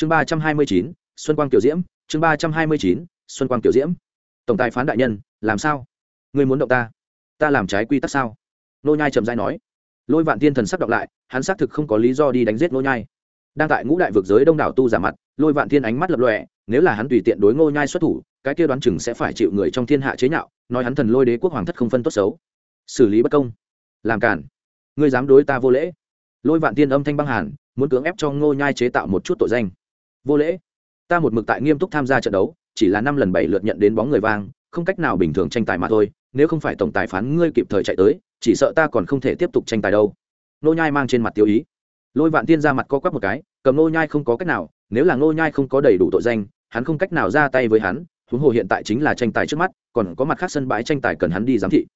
chương ba trăm hai mươi chín, xuân quang kiểu diễm, chương ba trăm hai mươi chín, xuân quang kiểu diễm. Tổng tài phán đại nhân, làm sao? Ngươi muốn động ta? Ta làm trái quy tắc sao? Nô nhai chậm rãi nói. Lôi vạn tiên thần sắc đọc lại, hắn xác thực không có lý do đi đánh giết nô nhai. Đang tại ngũ đại vực giới đông đảo tu giả mặt, lôi vạn tiên ánh mắt lập lòe, nếu là hắn tùy tiện đối ngô nhai xuất thủ, cái kia đoán chừng sẽ phải chịu người trong thiên hạ chế nhạo, nói hắn thần lôi đế quốc hoàng thất không phân tốt xấu. Xử lý bất công. Làm cản ngươi dám đối ta vô lễ. Lôi vạn tiên âm thanh băng hàn, muốn cưỡng ép cho ngô nhai chế tạo một chút tội danh vô lễ. Ta một mực tại nghiêm túc tham gia trận đấu, chỉ là năm lần bảy lượt nhận đến bóng người vang, không cách nào bình thường tranh tài mà thôi, nếu không phải tổng tài phán ngươi kịp thời chạy tới, chỉ sợ ta còn không thể tiếp tục tranh tài đâu. Nô nhai mang trên mặt tiêu ý. Lôi vạn tiên ra mặt co quắp một cái, cầm nô nhai không có cách nào, nếu là nô nhai không có đầy đủ tội danh, hắn không cách nào ra tay với hắn, huống hồ hiện tại chính là tranh tài trước mắt, còn có mặt khác sân bãi tranh tài cần hắn đi giám thị.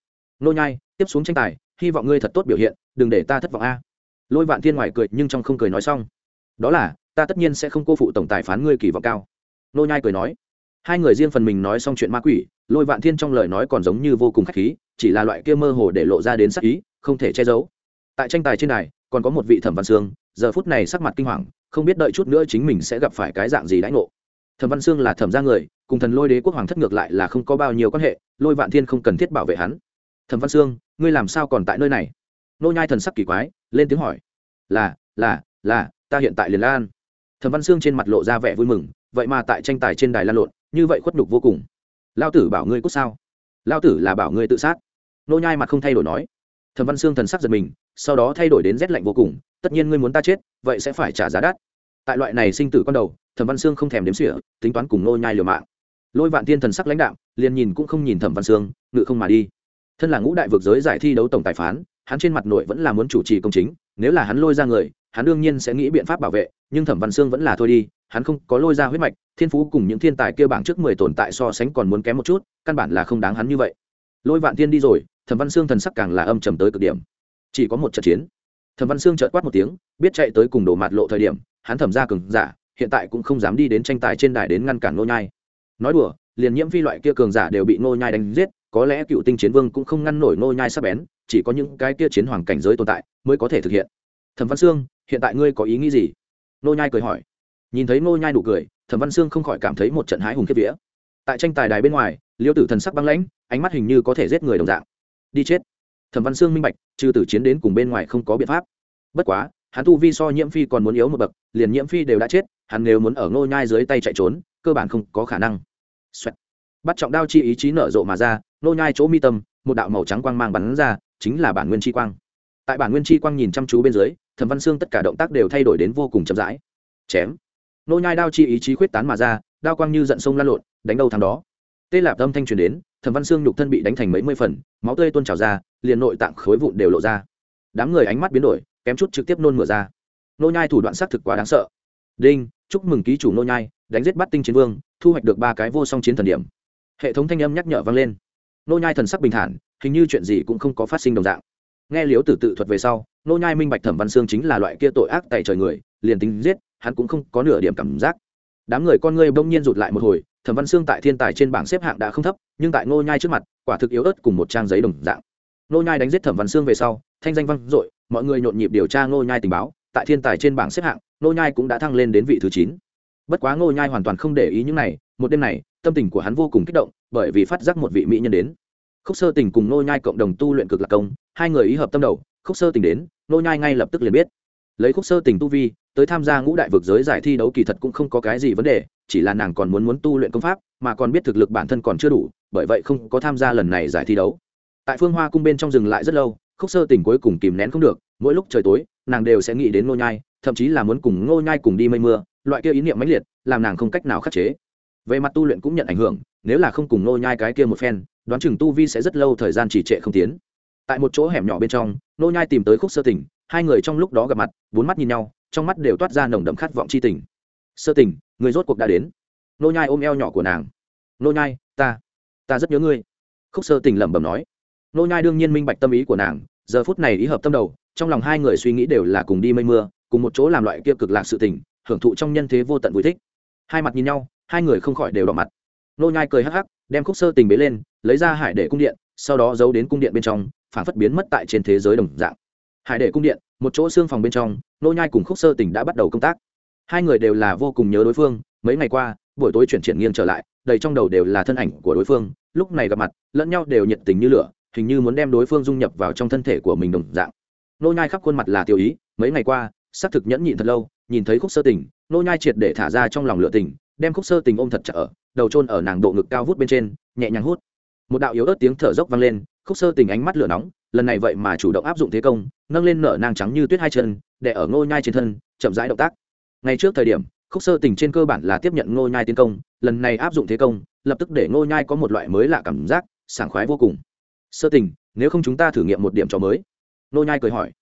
Nô nhai, tiếp xuống tranh tài, hy vọng ngươi thật tốt biểu hiện, đừng để ta thất vọng a. Lôi vạn thiên ngoài cười nhưng trong không cười nói xong. Đó là ta tất nhiên sẽ không cô phụ tổng tài phán ngươi kỳ vọng cao. Nô nhai cười nói. Hai người riêng phần mình nói xong chuyện ma quỷ, lôi vạn thiên trong lời nói còn giống như vô cùng khách khí, chỉ là loại kia mơ hồ để lộ ra đến sắc ý, không thể che giấu. Tại tranh tài trên này còn có một vị thẩm văn sương, giờ phút này sắc mặt kinh hoàng, không biết đợi chút nữa chính mình sẽ gặp phải cái dạng gì đãi ngộ. Thẩm văn sương là thẩm gia người, cùng thần lôi đế quốc hoàng thất ngược lại là không có bao nhiêu quan hệ, lôi vạn thiên không cần thiết bảo vệ hắn. Thẩm văn sương, ngươi làm sao còn tại nơi này? Nô nhai thần sắc kỳ quái, lên tiếng hỏi. Là là là, ta hiện tại liền lan thẩm văn sương trên mặt lộ ra vẻ vui mừng, vậy mà tại tranh tài trên đài lan lộn, như vậy khuất nhục vô cùng. Lao tử bảo ngươi cút sao? Lao tử là bảo ngươi tự sát. Nô nhai mặt không thay đổi nói. Thẩm văn sương thần sắc giật mình, sau đó thay đổi đến rét lạnh vô cùng, tất nhiên ngươi muốn ta chết, vậy sẽ phải trả giá đắt. Tại loại này sinh tử con đầu, thẩm văn sương không thèm đếm xỉa, tính toán cùng nô nhai liều mạng. Lôi vạn tiên thần sắc lãnh đạo liền nhìn cũng không nhìn thẩm văn sương, ngự không mà đi. Thân là ngũ đại vực giới giải thi đấu tổng tài phán, hắn trên mặt nội vẫn là muốn chủ trì công chính, nếu là hắn lôi ra người hắn đương nhiên sẽ nghĩ biện pháp bảo vệ, nhưng thẩm văn sương vẫn là thôi đi, hắn không có lôi ra huyết mạch, thiên phú cùng những thiên tài kia bảng trước mười tồn tại so sánh còn muốn kém một chút, căn bản là không đáng hắn như vậy. Lôi vạn thiên đi rồi, thẩm văn sương thần sắc càng là âm trầm tới cực điểm. Chỉ có một trận chiến. Thẩm văn sương chợt quát một tiếng, biết chạy tới cùng đổ mạt lộ thời điểm, hắn thẩm ra cường giả, hiện tại cũng không dám đi đến tranh tài trên đài đến ngăn cản nô nhai. Nói đùa, liền nhiễm phi loại kia cường giả đều bị nô nhai đánh giết, có lẽ cựu tinh chiến vương cũng không ngăn nổi nô nhai sắp bén, chỉ có những cái kia chiến hoàng cảnh giới tồn tại mới có thể thực hiện. Thẩm văn sương hiện tại ngươi có ý nghĩ gì? Nô nhai cười hỏi. Nhìn thấy nô nhai đủ cười, thẩm văn sương không khỏi cảm thấy một trận hái hùng kiếp vía. Tại tranh tài đài bên ngoài, liêu tử thần sắc băng lãnh, ánh mắt hình như có thể giết người đồng dạng. Đi chết. Thẩm văn sương minh bạch, trừ tử chiến đến cùng bên ngoài không có biện pháp. Bất quá, hắn tu vi so nhiễm phi còn muốn yếu một bậc, liền nhiễm phi đều đã chết, hắn nếu muốn ở ngô nhai dưới tay chạy trốn, cơ bản không có khả năng. Xoẹt. bắt trọng đao chi ý chí nở rộ mà ra ngô nhai chỗ mi tâm, một đạo màu trắng quang mang bắn ra, chính là bản nguyên chi quang tại bản nguyên chi quang nhìn chăm chú bên dưới, thẩm văn sương tất cả động tác đều thay đổi đến vô cùng chậm rãi. Chém. Nô nhai đao chi ý chí khuyết tán mà ra, đao quang như giận sông lan lộn, đánh đầu thằng đó. Tê lạp âm thanh truyền đến, thẩm văn xương nhục thân bị đánh thành mấy mươi phần, máu tươi tuôn trào ra, liền nội tạng khối vụn đều lộ ra. Đám người ánh mắt biến đổi, kém chút trực tiếp nôn mửa ra. Nô nhai thủ đoạn xác thực quá đáng sợ. Đinh, chúc mừng ký chủ nô nhai, đánh giết bắt tinh chiến vương, thu hoạch được ba cái vô song chiến thần điểm. Hệ thống thanh âm nhắc nhở vang lên. Nô nhai thần sắc bình thản, hình như chuyện gì cũng không có phát sinh đồng dạng nghe liếu tử tự thuật về sau nô nhai minh bạch thẩm văn xương chính là loại kia tội ác tại trời người, liền tính giết, hắn cũng không có nửa điểm cảm giác. Đám người con ngươi bỗng nhiên rụt lại một hồi, thẩm văn xương tại thiên tài trên bảng xếp hạng đã không thấp, nhưng tại ngô nhai trước mặt, quả thực yếu ớt cùng một trang giấy đồng dạng. Ngô nhai đánh giết thẩm văn xương về sau, thanh danh vang dội, mọi người nhộn nhịp điều tra ngô nhai tình báo, tại thiên tài trên bảng xếp hạng, ngô nhai cũng đã thăng lên đến vị thứ chín. Bất quá ngô nhai hoàn toàn không để ý những này, một đêm này, tâm tình của hắn vô cùng kích động, bởi vì phát giác một vị mỹ nhân đến khúc sơ tình cùng Nô nhai cộng đồng tu luyện cực lạc công, hai người ý hợp tâm đầu, khúc sơ tình đến, Nô nhai ngay lập tức liền biết. Lấy khúc sơ tình tu vi, tới tham gia ngũ đại vực giới giải thi đấu kỳ thật cũng không có cái gì vấn đề, chỉ là nàng còn muốn muốn tu luyện công pháp, mà còn biết thực lực bản thân còn chưa đủ, bởi vậy không có tham gia lần này giải thi đấu. Tại phương hoa cung bên trong rừng lại rất lâu, khúc sơ tình cuối cùng kìm nén không được, mỗi lúc trời tối, nàng đều sẽ nghĩ đến ngô nhai, thậm chí là muốn cùng ngô nhai cùng đi mây mưa, loại kia ý niệm mãnh liệt, làm nàng không cách nào khắc chế. Về mặt tu luyện cũng nhận ảnh hưởng, nếu là không cùng ngô nhai cái kia một phen đoán chừng tu vi sẽ rất lâu thời gian trì trệ không tiến. Tại một chỗ hẻm nhỏ bên trong, nô nhai tìm tới khúc sơ tình, hai người trong lúc đó gặp mặt, bốn mắt nhìn nhau, trong mắt đều toát ra nồng đậm khát vọng chi tình. Sơ tình, người rốt cuộc đã đến. Nô nhai ôm eo nhỏ của nàng. Nô nhai, ta ta rất nhớ ngươi. Khúc sơ tình lẩm bẩm nói. Nô nhai đương nhiên minh bạch tâm ý của nàng, giờ phút này ý hợp tâm đầu, trong lòng hai người suy nghĩ đều là cùng đi mây mưa, cùng một chỗ làm loại kia cực lạc sự tình, hưởng thụ trong nhân thế vô tận vui thích. Hai mặt nhìn nhau, hai người không khỏi đều đỏ mặt. Nô nhai cười hắc hắc, đem khúc sơ tình bế lên lấy ra hải để cung điện, sau đó giấu đến cung điện bên trong, phản phất biến mất tại trên thế giới đồng dạng. Hải để cung điện, một chỗ xương phòng bên trong, nô nhai cùng khúc sơ tỉnh đã bắt đầu công tác. Hai người đều là vô cùng nhớ đối phương, mấy ngày qua, buổi tối chuyển triển nghiêng trở lại, đầy trong đầu đều là thân ảnh của đối phương, lúc này gặp mặt, lẫn nhau đều nhiệt tình như lửa, hình như muốn đem đối phương dung nhập vào trong thân thể của mình đồng dạng. Nô nhai khắp khuôn mặt là tiêu ý, mấy ngày qua, xác thực nhẫn nhịn thật lâu, nhìn thấy khúc sơ tình nô nhai triệt để thả ra trong lòng lửa tình đem khúc sơ tình ôm thật chặt ở, đầu trôn ở nàng độ ngực cao vút bên trên, nhẹ nhàng hút một đạo yếu ớt tiếng thở dốc vang lên, khúc sơ tình ánh mắt lửa nóng, lần này vậy mà chủ động áp dụng thế công, nâng lên nở nang trắng như tuyết hai chân để ở ngô nhai trên thân, chậm rãi động tác. Ngay trước thời điểm, khúc sơ tình trên cơ bản là tiếp nhận ngô nhai tiến công, lần này áp dụng thế công, lập tức để ngô nhai có một loại mới lạ cảm giác, sảng khoái vô cùng. Sơ tình, nếu không chúng ta thử nghiệm một điểm trò mới. Ngô nhai cười hỏi.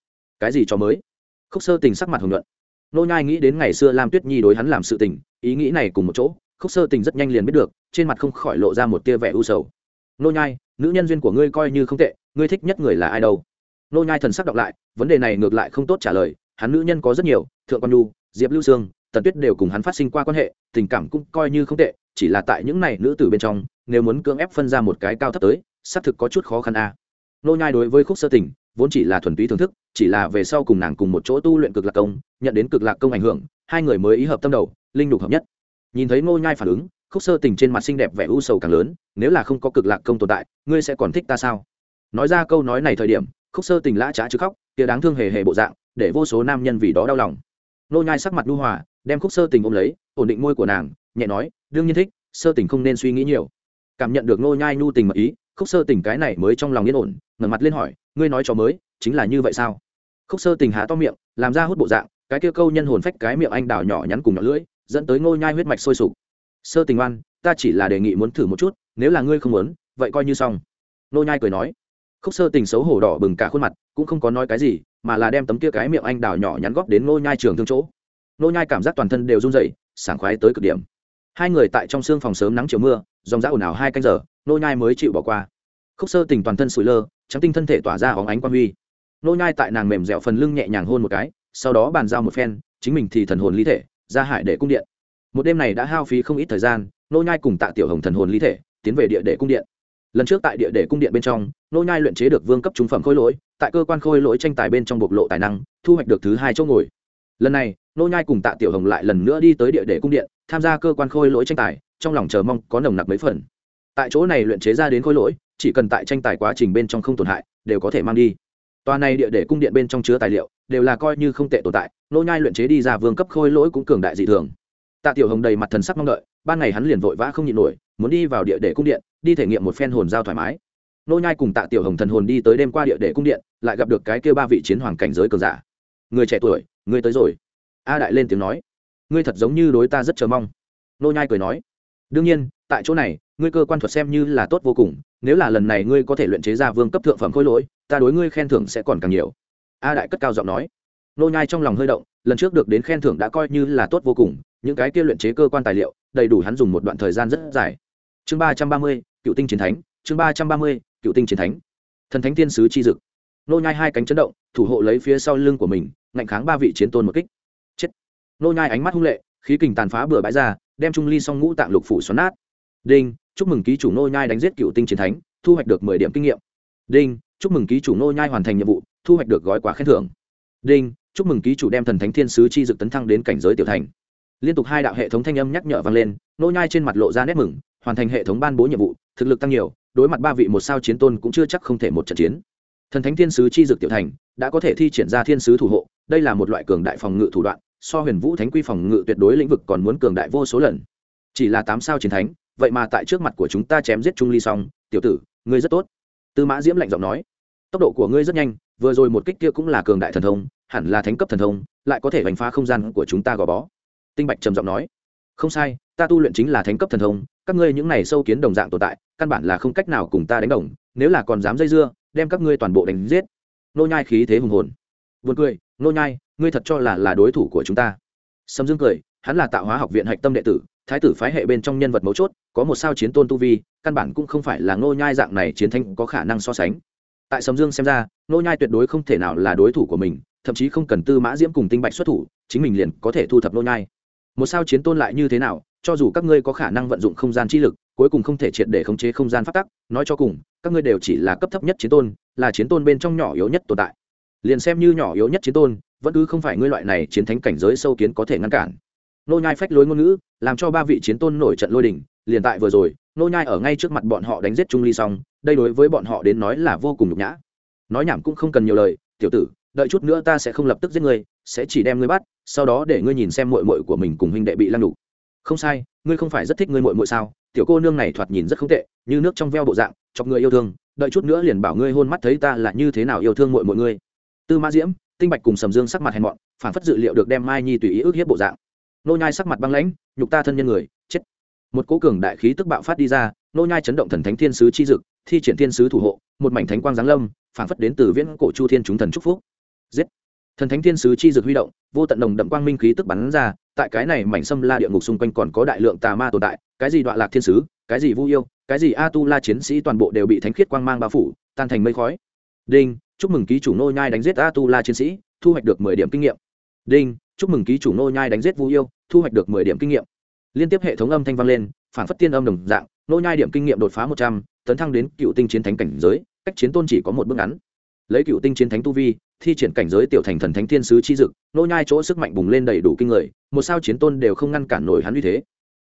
Cái gì trò mới? Khúc sơ tình sắc mặt hồng nhuận. Ngô nhai nghĩ đến ngày xưa lam tuyết nhi đối hắn làm sự tình, ý nghĩ này cùng một chỗ, khúc sơ tình rất nhanh liền biết được, trên mặt không khỏi lộ ra một tia vẻ u sầu. Nô nhai, nữ nhân duyên của ngươi coi như không tệ, ngươi thích nhất người là ai đâu Nô nhai thần sắc đọc lại, vấn đề này ngược lại không tốt trả lời, hắn nữ nhân có rất nhiều, thượng quan nhu, diệp lưu sương, tần tuyết đều cùng hắn phát sinh qua quan hệ, tình cảm cũng coi như không tệ, chỉ là tại những này nữ tử bên trong, nếu muốn cưỡng ép phân ra một cái cao thấp tới, xác thực có chút khó khăn a à. nô nhai đối với khúc sơ tình, vốn chỉ là thuần túy thưởng thức, chỉ là về sau cùng nàng cùng một chỗ tu luyện cực lạc công, nhận đến cực lạc công ảnh hưởng, hai người mới ý hợp tâm đầu, linh đục hợp nhất nhìn thấy nô nhai phản ứng khúc sơ tình trên mặt xinh đẹp vẻ u sầu càng lớn, nếu là không có cực lạc công tồn tại, ngươi sẽ còn thích ta sao? Nói ra câu nói này thời điểm, khúc sơ tình lã trá chứ khóc, kia đáng thương hề hề bộ dạng, để vô số nam nhân vì đó đau lòng. Nô nhai sắc mặt nhu hòa, đem khúc sơ tình ôm lấy, ổn định môi của nàng, nhẹ nói, đương nhiên thích, sơ tình không nên suy nghĩ nhiều. Cảm nhận được nô nhai nhu tình mật ý, khúc sơ tình cái này mới trong lòng yên ổn, ngẩng mặt lên hỏi, ngươi nói cho mới, chính là như vậy sao? Khúc sơ tình há to miệng, làm ra hút bộ dạng, cái kia câu nhân hồn phách cái miệng anh đào nhỏ nhắn cùng nhỏ lưỡi, dẫn tới nô nhai huyết mạch sôi sục sơ tình oan, ta chỉ là đề nghị muốn thử một chút, nếu là ngươi không muốn, vậy coi như xong. Nô nhai cười nói. Khúc sơ tình xấu hổ đỏ bừng cả khuôn mặt, cũng không có nói cái gì, mà là đem tấm kia cái miệng anh đào nhỏ nhắn góp đến nô nhai trường thương chỗ. Nô nhai cảm giác toàn thân đều run rẩy, sảng khoái tới cực điểm. Hai người tại trong xương phòng sớm nắng chiều mưa, dòng dã ồn ào hai canh giờ, nô nhai mới chịu bỏ qua. Khúc sơ tình toàn thân sủi lơ, trắng tinh thân thể tỏa ra óng ánh quang huy. Nô nhai tại nàng mềm dẻo phần lưng nhẹ nhàng hôn một cái, sau đó bàn giao một phen, chính mình thì thần hồn lý thể, ra hải để cung điện một đêm này đã hao phí không ít thời gian, nô nhai cùng tạ tiểu hồng thần hồn lý thể, tiến về địa để cung điện. Lần trước tại địa để cung điện bên trong, nô nhai luyện chế được vương cấp trung phẩm khôi lỗi, tại cơ quan khôi lỗi tranh tài bên trong bộc lộ tài năng, thu hoạch được thứ hai chỗ ngồi. Lần này, nô nhai cùng tạ tiểu hồng lại lần nữa đi tới địa để cung điện, tham gia cơ quan khôi lỗi tranh tài, trong lòng chờ mong có nồng nặc mấy phần. Tại chỗ này luyện chế ra đến khôi lỗi, chỉ cần tại tranh tài quá trình bên trong không tổn hại, đều có thể mang đi. Tòa này địa để cung điện bên trong chứa tài liệu, đều là coi như không tệ tồn tại, nô nhai luyện chế đi ra vương cấp khôi lỗi cũng cường đại dị thường tạ tiểu hồng đầy mặt thần sắc mong đợi, ban ngày hắn liền vội vã không nhịn nổi, muốn đi vào địa để cung điện, đi thể nghiệm một phen hồn giao thoải mái. Nô nhai cùng tạ tiểu hồng thần hồn đi tới đêm qua địa để cung điện, lại gặp được cái kia ba vị chiến hoàng cảnh giới cường giả. Người trẻ tuổi ngươi tới rồi. A đại lên tiếng nói. Ngươi thật giống như đối ta rất chờ mong. Nô nhai cười nói. Đương nhiên, tại chỗ này, ngươi cơ quan thuật xem như là tốt vô cùng, nếu là lần này ngươi có thể luyện chế ra vương cấp thượng phẩm khối lỗi, ta đối ngươi khen thưởng sẽ còn càng nhiều. A đại cất cao giọng nói. Nô nhai trong lòng hơi động, lần trước được đến khen thưởng đã coi như là tốt vô cùng những cái kia luyện chế cơ quan tài liệu, đầy đủ hắn dùng một đoạn thời gian rất dài. Chương ba trăm ba mươi, cựu tinh chiến thánh. Chương ba trăm ba mươi, cựu tinh chiến thánh. Thần thánh thiên sứ chi dực. Nô nhai hai cánh chấn động, thủ hộ lấy phía sau lưng của mình, ngạnh kháng ba vị chiến tôn một kích. Chết. Nô nhai ánh mắt hung lệ, khí kình tàn phá bừa bãi ra, đem trung ly song ngũ tạng lục phủ xoắn nát. Đinh, chúc mừng ký chủ nô nhai đánh giết cựu tinh chiến thánh, thu hoạch được mười điểm kinh nghiệm. Đinh, chúc mừng ký chủ nô nhai hoàn thành nhiệm vụ, thu hoạch được gói quà khen thưởng. Đinh, chúc mừng ký chủ đem thần thánh thiên sứ chi dực tấn thăng đến cảnh giới tiểu thành liên tục hai đạo hệ thống thanh âm nhắc nhở vang lên, nô nhai trên mặt lộ ra nét mừng, hoàn thành hệ thống ban bố nhiệm vụ, thực lực tăng nhiều, đối mặt ba vị một sao chiến tôn cũng chưa chắc không thể một trận chiến. Thần thánh thiên sứ chi dực tiểu thành đã có thể thi triển ra thiên sứ thủ hộ, đây là một loại cường đại phòng ngự thủ đoạn, so huyền vũ thánh quy phòng ngự tuyệt đối lĩnh vực còn muốn cường đại vô số lần. Chỉ là tám sao chiến thánh, vậy mà tại trước mặt của chúng ta chém giết trung ly xong, tiểu tử, ngươi rất tốt. Tư mã diễm lạnh giọng nói, tốc độ của ngươi rất nhanh, vừa rồi một kích kia cũng là cường đại thần thông, hẳn là thánh cấp thần thông, lại có thể đánh phá không gian của chúng ta gò bó tinh bạch trầm giọng nói, không sai, ta tu luyện chính là thánh cấp thần thông, các ngươi những này sâu kiến đồng dạng tồn tại, căn bản là không cách nào cùng ta đánh đồng, nếu là còn dám dây dưa, đem các ngươi toàn bộ đánh giết. Nô nhai khí thế hùng hồn. Buồn cười, nô nhai, ngươi thật cho là là đối thủ của chúng ta. Sâm dương cười, hắn là tạo hóa học viện hạch tâm đệ tử, thái tử phái hệ bên trong nhân vật mấu chốt, có một sao chiến tôn tu vi, căn bản cũng không phải là nô nhai dạng này chiến thanh có khả năng so sánh. Tại sâm dương xem ra, nô nhai tuyệt đối không thể nào là đối thủ của mình, thậm chí không cần tư mã diễm cùng tinh bạch xuất thủ, chính mình liền có thể thu thập nô nhai một sao chiến tôn lại như thế nào, cho dù các ngươi có khả năng vận dụng không gian chi lực, cuối cùng không thể triệt để khống chế không gian phát tắc, nói cho cùng, các ngươi đều chỉ là cấp thấp nhất chiến tôn, là chiến tôn bên trong nhỏ yếu nhất tồn tại. Liền xem như nhỏ yếu nhất chiến tôn, vẫn cứ không phải ngươi loại này chiến thánh cảnh giới sâu kiến có thể ngăn cản. Nô nhai phách lối ngôn ngữ, làm cho ba vị chiến tôn nổi trận lôi đình, liền tại vừa rồi, nô nhai ở ngay trước mặt bọn họ đánh giết trung ly xong, đây đối với bọn họ đến nói là vô cùng nhục nhã. Nói nhảm cũng không cần nhiều lời, tiểu tử, đợi chút nữa ta sẽ không lập tức giết ngươi sẽ chỉ đem ngươi bắt, sau đó để ngươi nhìn xem muội muội của mình cùng huynh đệ bị lăng đủ không sai, ngươi không phải rất thích ngươi muội muội sao? Tiểu cô nương này thoạt nhìn rất không tệ, như nước trong veo bộ dạng, chọc người yêu thương, đợi chút nữa liền bảo ngươi hôn mắt thấy ta là như thế nào yêu thương muội muội ngươi. Tư mã diễm, tinh bạch cùng sầm dương sắc mặt hèn mọn, phản phất dự liệu được đem mai nhi tùy ý ước hiếp bộ dạng. Nô nhai sắc mặt băng lãnh, nhục ta thân nhân người, chết. Một cố cường đại khí tức bạo phát đi ra, nô nhai chấn động thần thánh thiên sứ chi dực, thi triển thiên sứ thủ hộ, một mảnh thánh quang giáng lâm, phản phất đến từ viễn cổ chu thiên chúng thần chúc phúc. Giết thần thánh thiên sứ chi dực huy động, vô tận nồng đậm quang minh khí tức bắn ra, tại cái này mảnh xâm la địa ngục xung quanh còn có đại lượng tà ma tồn tại, cái gì đoạn lạc thiên sứ, cái gì vu yêu, cái gì a tu la chiến sĩ toàn bộ đều bị thánh khiết quang mang bao phủ, tan thành mây khói. Đinh, chúc mừng ký chủ nô nhai đánh giết a tu la chiến sĩ, thu hoạch được mười điểm kinh nghiệm. Đinh, chúc mừng ký chủ nô nhai đánh giết vu yêu, thu hoạch được mười điểm kinh nghiệm. Liên tiếp hệ thống âm thanh vang lên, phản phất tiên âm đồng dạng nô nhai điểm kinh nghiệm đột phá một trăm, tấn thăng đến cựu tinh chiến thánh cảnh giới, cách chiến tôn chỉ có một bước ngắn lấy cựu tinh chiến thánh tu vi, thi triển cảnh giới tiểu thành thần thánh thiên sứ chi dực, nô nhai chỗ sức mạnh bùng lên đầy đủ kinh người, một sao chiến tôn đều không ngăn cản nổi hắn uy thế.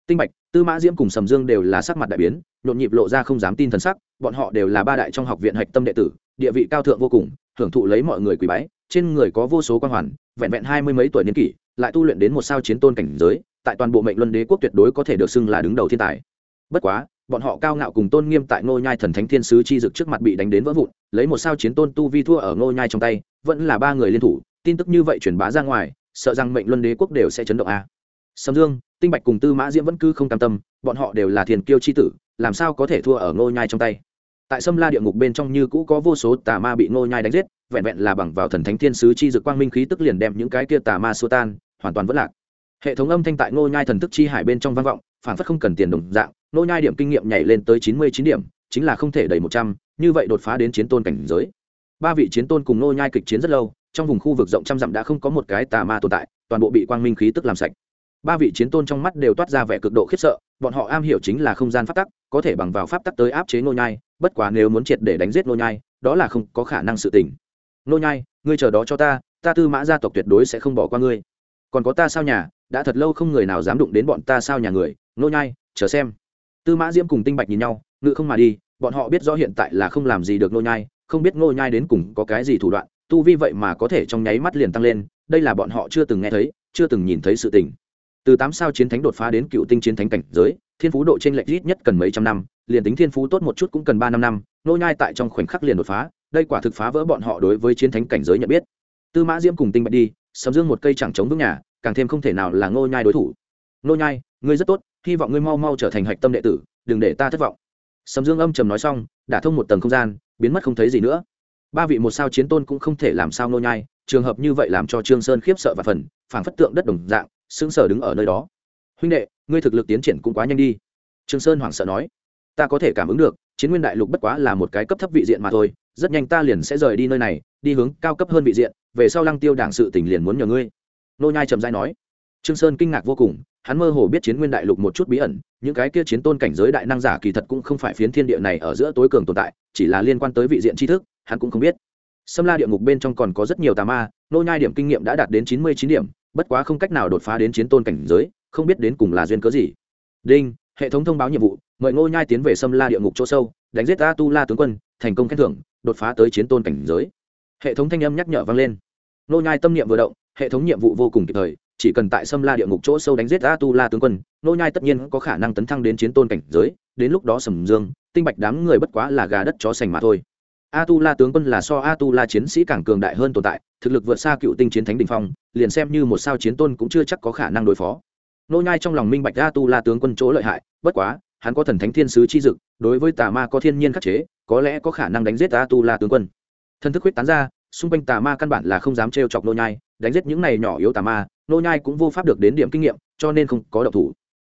Tinh bạch, tư mã diễm cùng sầm dương đều là sắc mặt đại biến, nhộn nhịp lộ ra không dám tin thần sắc, bọn họ đều là ba đại trong học viện hạch tâm đệ tử, địa vị cao thượng vô cùng, hưởng thụ lấy mọi người quý bái, trên người có vô số quan hoàn, vẹn vẹn hai mươi mấy tuổi niên kỷ, lại tu luyện đến một sao chiến tôn cảnh giới, tại toàn bộ mệnh luân đế quốc tuyệt đối có thể được xưng là đứng đầu thiên tài. Bất quá bọn họ cao ngạo cùng tôn nghiêm tại ngô nhai thần thánh thiên sứ chi dực trước mặt bị đánh đến vỡ vụn, lấy một sao chiến tôn tu vi thua ở ngô nhai trong tay, vẫn là ba người liên thủ, tin tức như vậy truyền bá ra ngoài, sợ rằng mệnh luân đế quốc đều sẽ chấn động a. Sầm dương, tinh bạch cùng tư mã diễm vẫn cứ không cam tâm, bọn họ đều là thiền kiêu chi tử, làm sao có thể thua ở ngô nhai trong tay? Tại sâm la địa ngục bên trong như cũ có vô số tà ma bị ngô nhai đánh giết, vẹn vẹn là bằng vào thần thánh thiên sứ chi dực quang minh khí tức liền đem những cái kia tà ma xua tan, hoàn toàn vỡ lạc. Hệ thống âm thanh tại ngô nhai thần thức chi hải bên trong vang vọng, phản phất không cần tiền đồng dạng Nô nhai điểm kinh nghiệm nhảy lên tới chín mươi chín điểm, chính là không thể đầy một trăm, như vậy đột phá đến chiến tôn cảnh giới. Ba vị chiến tôn cùng nô nhai kịch chiến rất lâu, trong vùng khu vực rộng trăm dặm đã không có một cái tà ma tồn tại, toàn bộ bị quang minh khí tức làm sạch. Ba vị chiến tôn trong mắt đều toát ra vẻ cực độ khiếp sợ, bọn họ am hiểu chính là không gian pháp tắc, có thể bằng vào pháp tắc tới áp chế nô nhai, bất quá nếu muốn triệt để đánh giết nô nhai, đó là không có khả năng sự tình. Nô nhai, ngươi chờ đó cho ta ta tư mã gia tộc tuyệt đối sẽ không bỏ qua ngươi. Còn có ta sao nhà, đã thật lâu không người nào dám đụng đến bọn ta sao nhà người. Nô nhai, chờ xem tư mã diễm cùng tinh bạch nhìn nhau, ngự không mà đi, bọn họ biết rõ hiện tại là không làm gì được ngô nhai, không biết ngô nhai đến cùng có cái gì thủ đoạn, tu vi vậy mà có thể trong nháy mắt liền tăng lên, đây là bọn họ chưa từng nghe thấy, chưa từng nhìn thấy sự tình. Từ tám sao chiến thánh đột phá đến cựu tinh chiến thánh cảnh giới, thiên phú độ trên lệch ít nhất cần mấy trăm năm, liền tính thiên phú tốt một chút cũng cần ba năm năm nô nhai tại trong khoảnh khắc liền đột phá, đây quả thực phá vỡ bọn họ đối với chiến thánh cảnh giới nhận biết. Tư mã diễm cùng tinh bạch đi sầm dương một cây chẳng chống vững nhà, càng thêm không thể nào là nô nhai đối thủ. Nô nhai, ngươi rất tốt hy vọng ngươi mau mau trở thành hạch tâm đệ tử, đừng để ta thất vọng. Sầm dương âm trầm nói xong, đã thông một tầng không gian, biến mất không thấy gì nữa. Ba vị một sao chiến tôn cũng không thể làm sao nô nhai, trường hợp như vậy làm cho trương sơn khiếp sợ và phần, phảng phất tượng đất đồng dạng, sững sờ đứng ở nơi đó. Huynh đệ, ngươi thực lực tiến triển cũng quá nhanh đi. Trương sơn hoảng sợ nói. Ta có thể cảm ứng được, chiến nguyên đại lục bất quá là một cái cấp thấp vị diện mà thôi, rất nhanh ta liền sẽ rời đi nơi này, đi hướng cao cấp hơn vị diện, về sau lăng tiêu đảng sự tình liền muốn nhờ ngươi. Nô nhai trầm dai nói. Trương sơn kinh ngạc vô cùng hắn mơ hồ biết chiến nguyên đại lục một chút bí ẩn những cái kia chiến tôn cảnh giới đại năng giả kỳ thật cũng không phải phiến thiên địa này ở giữa tối cường tồn tại chỉ là liên quan tới vị diện tri thức hắn cũng không biết Sâm La địa ngục bên trong còn có rất nhiều tà ma, nô nhai điểm kinh nghiệm đã đạt đến chín mươi chín điểm, bất quá không cách nào đột phá đến chiến tôn cảnh giới, không biết đến cùng là duyên cớ gì. Đinh, hệ thống thông báo nhiệm vụ, mời Ngô Nhai tiến về Sâm La địa ngục chỗ sâu, đánh giết A Tu La tướng quân, thành công khen thưởng, đột phá tới chiến tôn cảnh giới. Hệ thống thanh âm nhắc nhở vang lên. nô Nhai tâm niệm vừa động, hệ thống nhiệm vụ vô cùng kịp thời, chỉ cần tại Sâm La địa ngục chỗ sâu đánh giết A Tu La tướng quân, Nô Nhai tất nhiên có khả năng tấn thăng đến chiến tôn cảnh giới, đến lúc đó Sầm Dương, Tinh Bạch đám người bất quá là gà đất chó sành mà thôi. A tu la tướng quân là so a tu la chiến sĩ càng cường đại hơn tồn tại thực lực vượt xa cựu tinh chiến thánh đỉnh phong liền xem như một sao chiến tôn cũng chưa chắc có khả năng đối phó. Nô nhai trong lòng minh bạch a tu la tướng quân chỗ lợi hại bất quá hắn có thần thánh thiên sứ chi dực đối với tà ma có thiên nhiên khắc chế có lẽ có khả năng đánh giết a tu la tướng quân. Thân thức huyết tán ra xung quanh tà ma căn bản là không dám trêu chọc nô nhai đánh giết những này nhỏ yếu tà ma nô nhai cũng vô pháp được đến điểm kinh nghiệm, cho nên không có động thủ.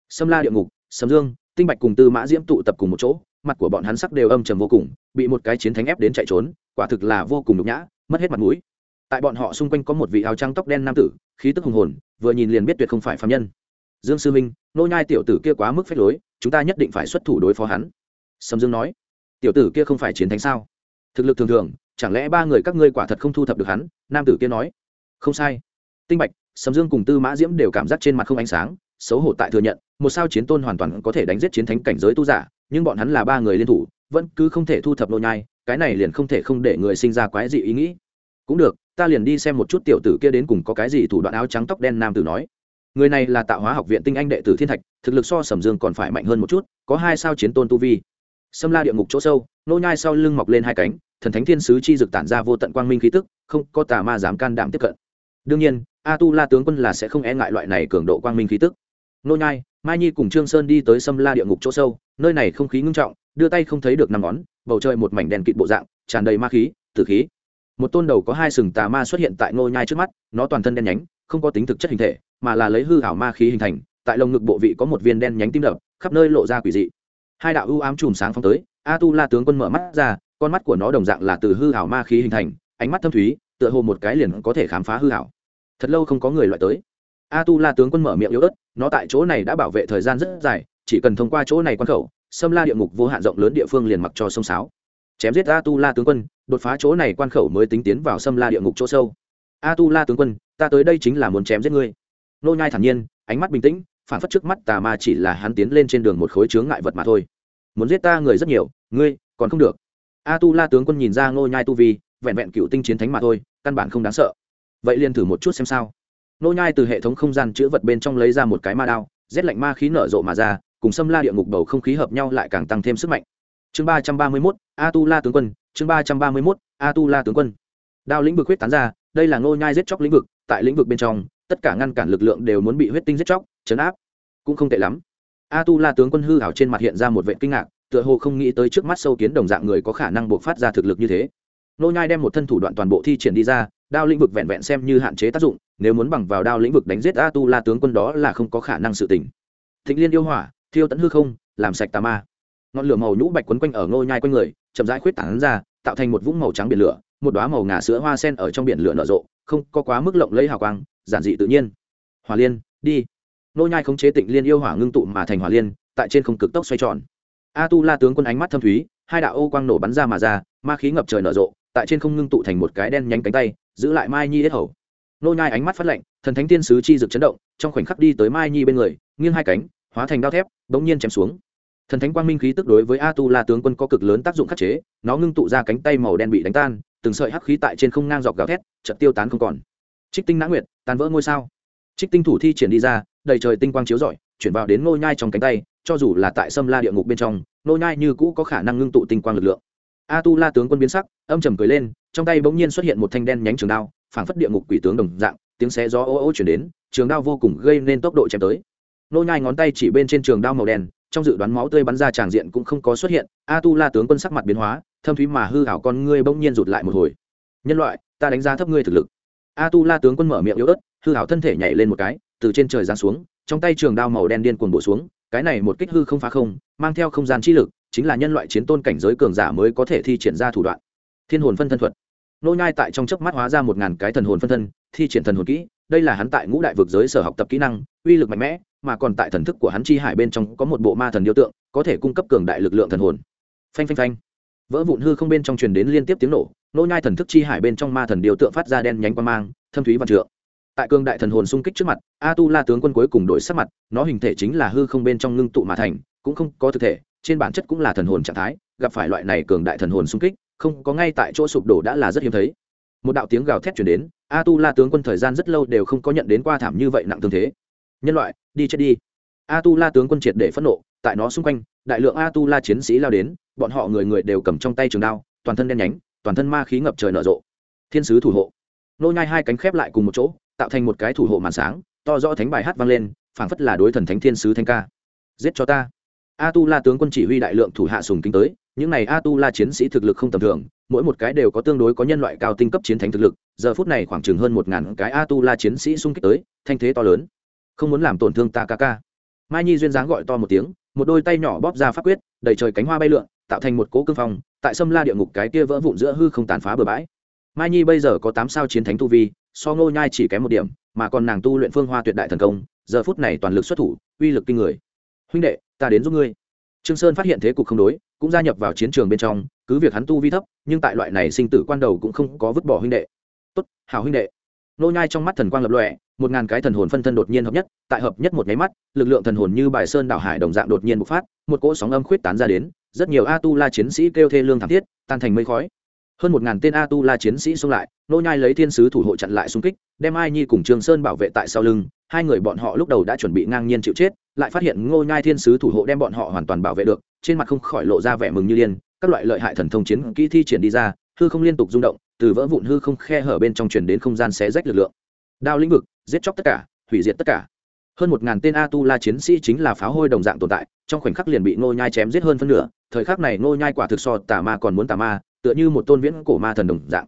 Sâm la địa ngục, sâm dương, tinh bạch cùng tư mã diễm tụ tập cùng một chỗ, mặt của bọn hắn sắc đều âm trầm vô cùng, bị một cái chiến thánh ép đến chạy trốn, quả thực là vô cùng nhục nhã, mất hết mặt mũi. Tại bọn họ xung quanh có một vị áo trắng tóc đen nam tử, khí tức hùng hồn, vừa nhìn liền biết tuyệt không phải phạm nhân. Dương sư minh, nô nhai tiểu tử kia quá mức phế lối, chúng ta nhất định phải xuất thủ đối phó hắn. Sầm dương nói, tiểu tử kia không phải chiến thánh sao? Thực lực thường thường, chẳng lẽ ba người các ngươi quả thật không thu thập được hắn? Nam tử kia nói, không sai. Tinh bạch sầm dương cùng tư mã diễm đều cảm giác trên mặt không ánh sáng, xấu hổ tại thừa nhận, một sao chiến tôn hoàn toàn có thể đánh giết chiến thánh cảnh giới tu giả, nhưng bọn hắn là ba người liên thủ, vẫn cứ không thể thu thập nô nhai, cái này liền không thể không để người sinh ra quái dị ý nghĩ. Cũng được, ta liền đi xem một chút tiểu tử kia đến cùng có cái gì thủ đoạn áo trắng tóc đen nam tử nói. Người này là tạo hóa học viện tinh anh đệ tử thiên thạch, thực lực so sầm dương còn phải mạnh hơn một chút, có hai sao chiến tôn tu vi. Xâm la địa ngục chỗ sâu, nô nhai sau lưng mọc lên hai cánh, thần thánh thiên sứ chi dực tản ra vô tận quang minh khí tức, không có tà ma dám can đảm tiếp cận đương nhiên a tu la tướng quân là sẽ không e ngại loại này cường độ quang minh khí tức. Nô nhai, mai nhi cùng trương sơn đi tới xâm la địa ngục chỗ sâu, nơi này không khí ngưng trọng, đưa tay không thấy được năm ngón, bầu trời một mảnh đèn kịt bộ dạng, tràn đầy ma khí, tử khí. Một tôn đầu có hai sừng tà ma xuất hiện tại nô nhai trước mắt, nó toàn thân đen nhánh, không có tính thực chất hình thể, mà là lấy hư ảo ma khí hình thành, tại lồng ngực bộ vị có một viên đen nhánh tim đập, khắp nơi lộ ra quỷ dị. Hai đạo ưu ám chùm sáng phóng tới a tu la tướng quân mở mắt ra, con mắt của nó đồng dạng là từ hư ảo ma khí hình thành, ánh mắt thâm thúy, tựa hồ một cái liền có thể khám phá hư ảo thật lâu không có người loại tới. A tu la tướng quân mở miệng yếu ớt, nó tại chỗ này đã bảo vệ thời gian rất dài, chỉ cần thông qua chỗ này quan khẩu, xâm la địa ngục vô hạn rộng lớn địa phương liền mặc cho sông sáo. Chém giết a tu la tướng quân, đột phá chỗ này quan khẩu mới tính tiến vào xâm la địa ngục chỗ sâu. A tu la tướng quân, ta tới đây chính là muốn chém giết ngươi. Nô nhai thản nhiên, ánh mắt bình tĩnh, phản phất trước mắt tà ma chỉ là hắn tiến lên trên đường một khối chướng ngại vật mà thôi. Muốn giết ta người rất nhiều, ngươi còn không được. A tu la tướng quân nhìn ra nô nhai tu vi, vẹn vẹn cựu tinh chiến thánh mà thôi, căn bản không đáng sợ vậy liền thử một chút xem sao. Nô nhai từ hệ thống không gian chữa vật bên trong lấy ra một cái ma đao, rét lạnh ma khí nở rộ mà ra, cùng xâm la địa ngục bầu không khí hợp nhau lại càng tăng thêm sức mạnh. Chương ba trăm ba mươi mốt a tu la tướng quân, chương ba trăm ba mươi mốt a tu la tướng quân. Đao lĩnh vực huyết tán ra, đây là Nô nhai giết chóc lĩnh vực, tại lĩnh vực bên trong, tất cả ngăn cản lực lượng đều muốn bị huyết tinh giết chóc, chấn áp. Cũng không tệ lắm. A tu la tướng quân hư hảo trên mặt hiện ra một vệ kinh ngạc, tựa hồ không nghĩ tới trước mắt sâu kiến đồng dạng người có khả năng buộc phát ra thực lực như thế. Nô nhai đem một thân thủ đoạn toàn bộ thi triển đi ra đao lĩnh vực vẹn vẹn xem như hạn chế tác dụng, nếu muốn bằng vào đao lĩnh vực đánh giết a tu la tướng quân đó là không có khả năng sự tình. Thịnh liên yêu hỏa, thiêu tận hư không, làm sạch tà ma. Ngọn lửa màu nhũ bạch quấn quanh ở ngôi nhai quanh người, chậm rãi khuyết tán ra, tạo thành một vũng màu trắng biển lửa, một đóa màu ngà sữa hoa sen ở trong biển lửa nở rộ, không có quá mức lộng lẫy hào quang, giản dị tự nhiên. Hòa liên, đi. Nô nhai khống chế tịnh liên yêu hỏa ngưng tụ mà thành hỏa liên, tại trên không cực tốc xoay tròn. A tu la tướng quân ánh mắt thâm thúy, hai đạo ô quang nổ bắn ra mà ra, ma khí ngập trời nở rộ, tại trên không ngưng tụ thành một cái đen nhánh cánh tay giữ lại mai nhi hết hầu. Nô nhai ánh mắt phát lạnh, thần thánh tiên sứ chi dực chấn động, trong khoảnh khắc đi tới mai nhi bên người, nghiêng hai cánh, hóa thành đao thép, bỗng nhiên chém xuống. Thần thánh quang minh khí tức đối với a tu la tướng quân có cực lớn tác dụng khắc chế, nó ngưng tụ ra cánh tay màu đen bị đánh tan, từng sợi hắc khí tại trên không ngang dọc gào thét, chợt tiêu tán không còn. Trích tinh nã nguyệt, tan vỡ ngôi sao. Trích tinh thủ thi triển đi ra, đầy trời tinh quang chiếu rọi, chuyển vào đến Nô nhai trong cánh tay, cho dù là tại sâm la địa ngục bên trong, Nô nhai như cũ có khả năng ngưng tụ tinh quang lực lượng. A tu la tướng quân biến sắc, âm trầm cười lên trong tay bỗng nhiên xuất hiện một thanh đen nhánh trường đao, phảng phất địa ngục quỷ tướng đồng dạng, tiếng xé gió ô ô chuyển đến, trường đao vô cùng gây nên tốc độ chém tới. Nô nhai ngón tay chỉ bên trên trường đao màu đen, trong dự đoán máu tươi bắn ra tràng diện cũng không có xuất hiện a tu la tướng quân sắc mặt biến hóa, thâm thúy mà hư ảo con ngươi bỗng nhiên rụt lại một hồi. Nhân loại, ta đánh giá thấp ngươi thực lực. A tu la tướng quân mở miệng yếu ớt, hư ảo thân thể nhảy lên một cái, từ trên trời giáng xuống, trong tay trường đao màu đen điên cuồng bổ xuống, cái này một kích hư không phá không, mang theo không gian chi lực, chính là nhân loại chiến tôn cảnh giới cường giả mới có thể thi triển ra thủ đoạn. Thiên hồn phân thân thuật nô nhai tại trong chớp mắt hóa ra một ngàn cái thần hồn phân thân, thi triển thần hồn kỹ. Đây là hắn tại ngũ đại vực giới sở học tập kỹ năng, uy lực mạnh mẽ, mà còn tại thần thức của hắn chi hải bên trong có một bộ ma thần điêu tượng, có thể cung cấp cường đại lực lượng thần hồn. Phanh phanh phanh. Vỡ vụn hư không bên trong truyền đến liên tiếp tiếng nổ, nô nhai thần thức chi hải bên trong ma thần điêu tượng phát ra đen nhánh quang mang, thâm thúy văn trượng. Tại cường đại thần hồn xung kích trước mặt a tu la tướng quân cuối cùng đổi sắc mặt, nó hình thể chính là hư không bên trong ngưng tụ mà thành, cũng không có thực thể, trên bản chất cũng là thần hồn trạng thái gặp phải loại này cường đại thần hồn xung kích, không có ngay tại chỗ sụp đổ đã là rất hiếm thấy. Một đạo tiếng gào thét chuyển đến a tu la tướng quân thời gian rất lâu đều không có nhận đến qua thảm như vậy nặng thương thế. Nhân loại, đi chết đi. A tu la tướng quân triệt để phẫn nộ, tại nó xung quanh, đại lượng a tu la chiến sĩ lao đến, bọn họ người người đều cầm trong tay trường đao, toàn thân đen nhánh, toàn thân ma khí ngập trời nở rộ. Thiên sứ thủ hộ. Nô nhai hai cánh khép lại cùng một chỗ, tạo thành một cái thủ hộ màn sáng, to rõ thánh bài hát vang lên, phảng phất là đối thần thánh thiên sứ thanh ca. Giết cho ta. A tu la tướng quân chỉ huy đại lượng thủ hạ sùng kính tới những này a tu la chiến sĩ thực lực không tầm thường, mỗi một cái đều có tương đối có nhân loại cao tinh cấp chiến thánh thực lực, giờ phút này khoảng chừng hơn một ngàn cái a tu la chiến sĩ xung kích tới, thanh thế to lớn. Không muốn làm tổn thương ta ca ca mai nhi duyên dáng gọi to một tiếng, một đôi tay nhỏ bóp ra pháp quyết, đầy trời cánh hoa bay lượn, tạo thành một cỗ cương phong, tại sâm la địa ngục cái kia vỡ vụn giữa hư không tàn phá bừa bãi. Mai nhi bây giờ có tám sao chiến thánh tu vi, so ngô nhai chỉ kém một điểm, mà còn nàng tu luyện phương hoa tuyệt đại thần công, giờ phút này toàn lực xuất thủ, uy lực kinh người. Huynh đệ, ta đến giúp ngươi. Trương sơn phát hiện thế cục không đối cũng gia nhập vào chiến trường bên trong, cứ việc hắn tu vi thấp, nhưng tại loại này sinh tử quan đầu cũng không có vứt bỏ huynh đệ. Tốt, hảo huynh đệ. Nô nhai trong mắt thần quang lập lòe, một ngàn cái thần hồn phân thân đột nhiên hợp nhất, tại hợp nhất một nháy mắt, lực lượng thần hồn như bài sơn đảo hải đồng dạng đột nhiên bộc phát, một cỗ sóng âm khuyết tán ra đến, rất nhiều a tu la chiến sĩ kêu thê lương thảm thiết, tan thành mây khói hơn một ngàn tên a tu la chiến sĩ xông lại, nô nhai lấy thiên sứ thủ hộ chặn lại xung kích, đem ai nhi cùng trường sơn bảo vệ tại sau lưng. Hai người bọn họ lúc đầu đã chuẩn bị ngang nhiên chịu chết, lại phát hiện ngô nhai thiên sứ thủ hộ đem bọn họ hoàn toàn bảo vệ được, trên mặt không khỏi lộ ra vẻ mừng như điên. Các loại lợi hại thần thông chiến kỹ thi triển đi ra, hư không liên tục rung động, từ vỡ vụn hư không khe hở bên trong truyền đến không gian xé rách lực lượng. Đao lĩnh vực, giết chóc tất cả, hủy diệt tất cả. Hơn một ngàn tên a tu la chiến sĩ chính là pháo hôi đồng dạng tồn tại, trong khoảnh khắc liền bị ngô nhai chém giết hơn phân nửa. Thời khắc này ngô nhai quả thực so tà ma còn muốn tà ma tựa như một tôn viễn cổ ma thần đồng dạng.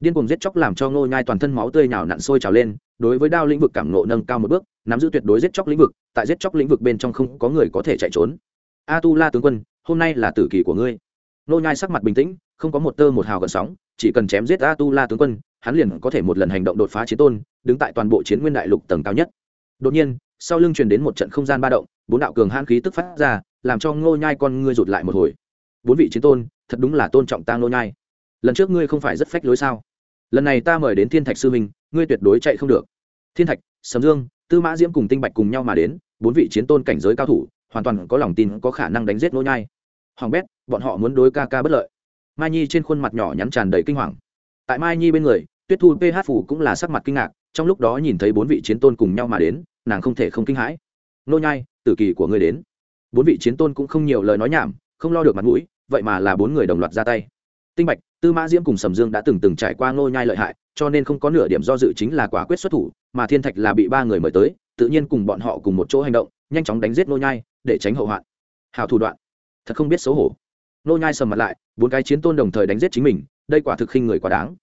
Điên cuồng giết chóc làm cho ngô nhai toàn thân máu tươi nhào nặn sôi trào lên, đối với đao lĩnh vực cảm ngộ nâng cao một bước, nắm giữ tuyệt đối giết chóc lĩnh vực, tại giết chóc lĩnh vực bên trong không có người có thể chạy trốn. A tu la tướng quân, hôm nay là tử kỳ của ngươi. Ngô nhai sắc mặt bình tĩnh, không có một tơ một hào gần sóng, chỉ cần chém giết a tu la tướng quân, hắn liền có thể một lần hành động đột phá chiến tôn, đứng tại toàn bộ chiến nguyên đại lục tầng cao nhất. Đột nhiên, sau lưng truyền đến một trận không gian ba động, bốn đạo cường hãn khí tức phát ra, làm cho ngô nhai con ngươi rụt lại một hồi. Bốn vị chiến tôn thật đúng là tôn trọng ta nô nhai. Lần trước ngươi không phải rất phách lối sao? Lần này ta mời đến thiên thạch sư huynh, ngươi tuyệt đối chạy không được. Thiên thạch, sầm dương, tư mã diễm cùng tinh bạch cùng nhau mà đến, bốn vị chiến tôn cảnh giới cao thủ, hoàn toàn có lòng tin có khả năng đánh giết nô nhai. Hoàng bét, bọn họ muốn đối ca ca bất lợi. Mai nhi trên khuôn mặt nhỏ nhắn tràn đầy kinh hoàng. Tại mai nhi bên người, tuyết thu ph phủ cũng là sắc mặt kinh ngạc, trong lúc đó nhìn thấy bốn vị chiến tôn cùng nhau mà đến, nàng không thể không kinh hãi. Nô nhai, tử kỳ của ngươi đến. Bốn vị chiến tôn cũng không nhiều lời nói nhảm, không lo được mặt mũi vậy mà là bốn người đồng loạt ra tay. Tinh bạch, tư mã diễm cùng sầm dương đã từng từng trải qua ngôi nhai lợi hại, cho nên không có nửa điểm do dự chính là quả quyết xuất thủ, mà thiên thạch là bị ba người mời tới, tự nhiên cùng bọn họ cùng một chỗ hành động, nhanh chóng đánh giết ngôi nhai, để tránh hậu hoạn. Hảo thủ đoạn. Thật không biết xấu hổ. Ngôi nhai sầm mặt lại, bốn cái chiến tôn đồng thời đánh giết chính mình, đây quả thực khinh người quá đáng.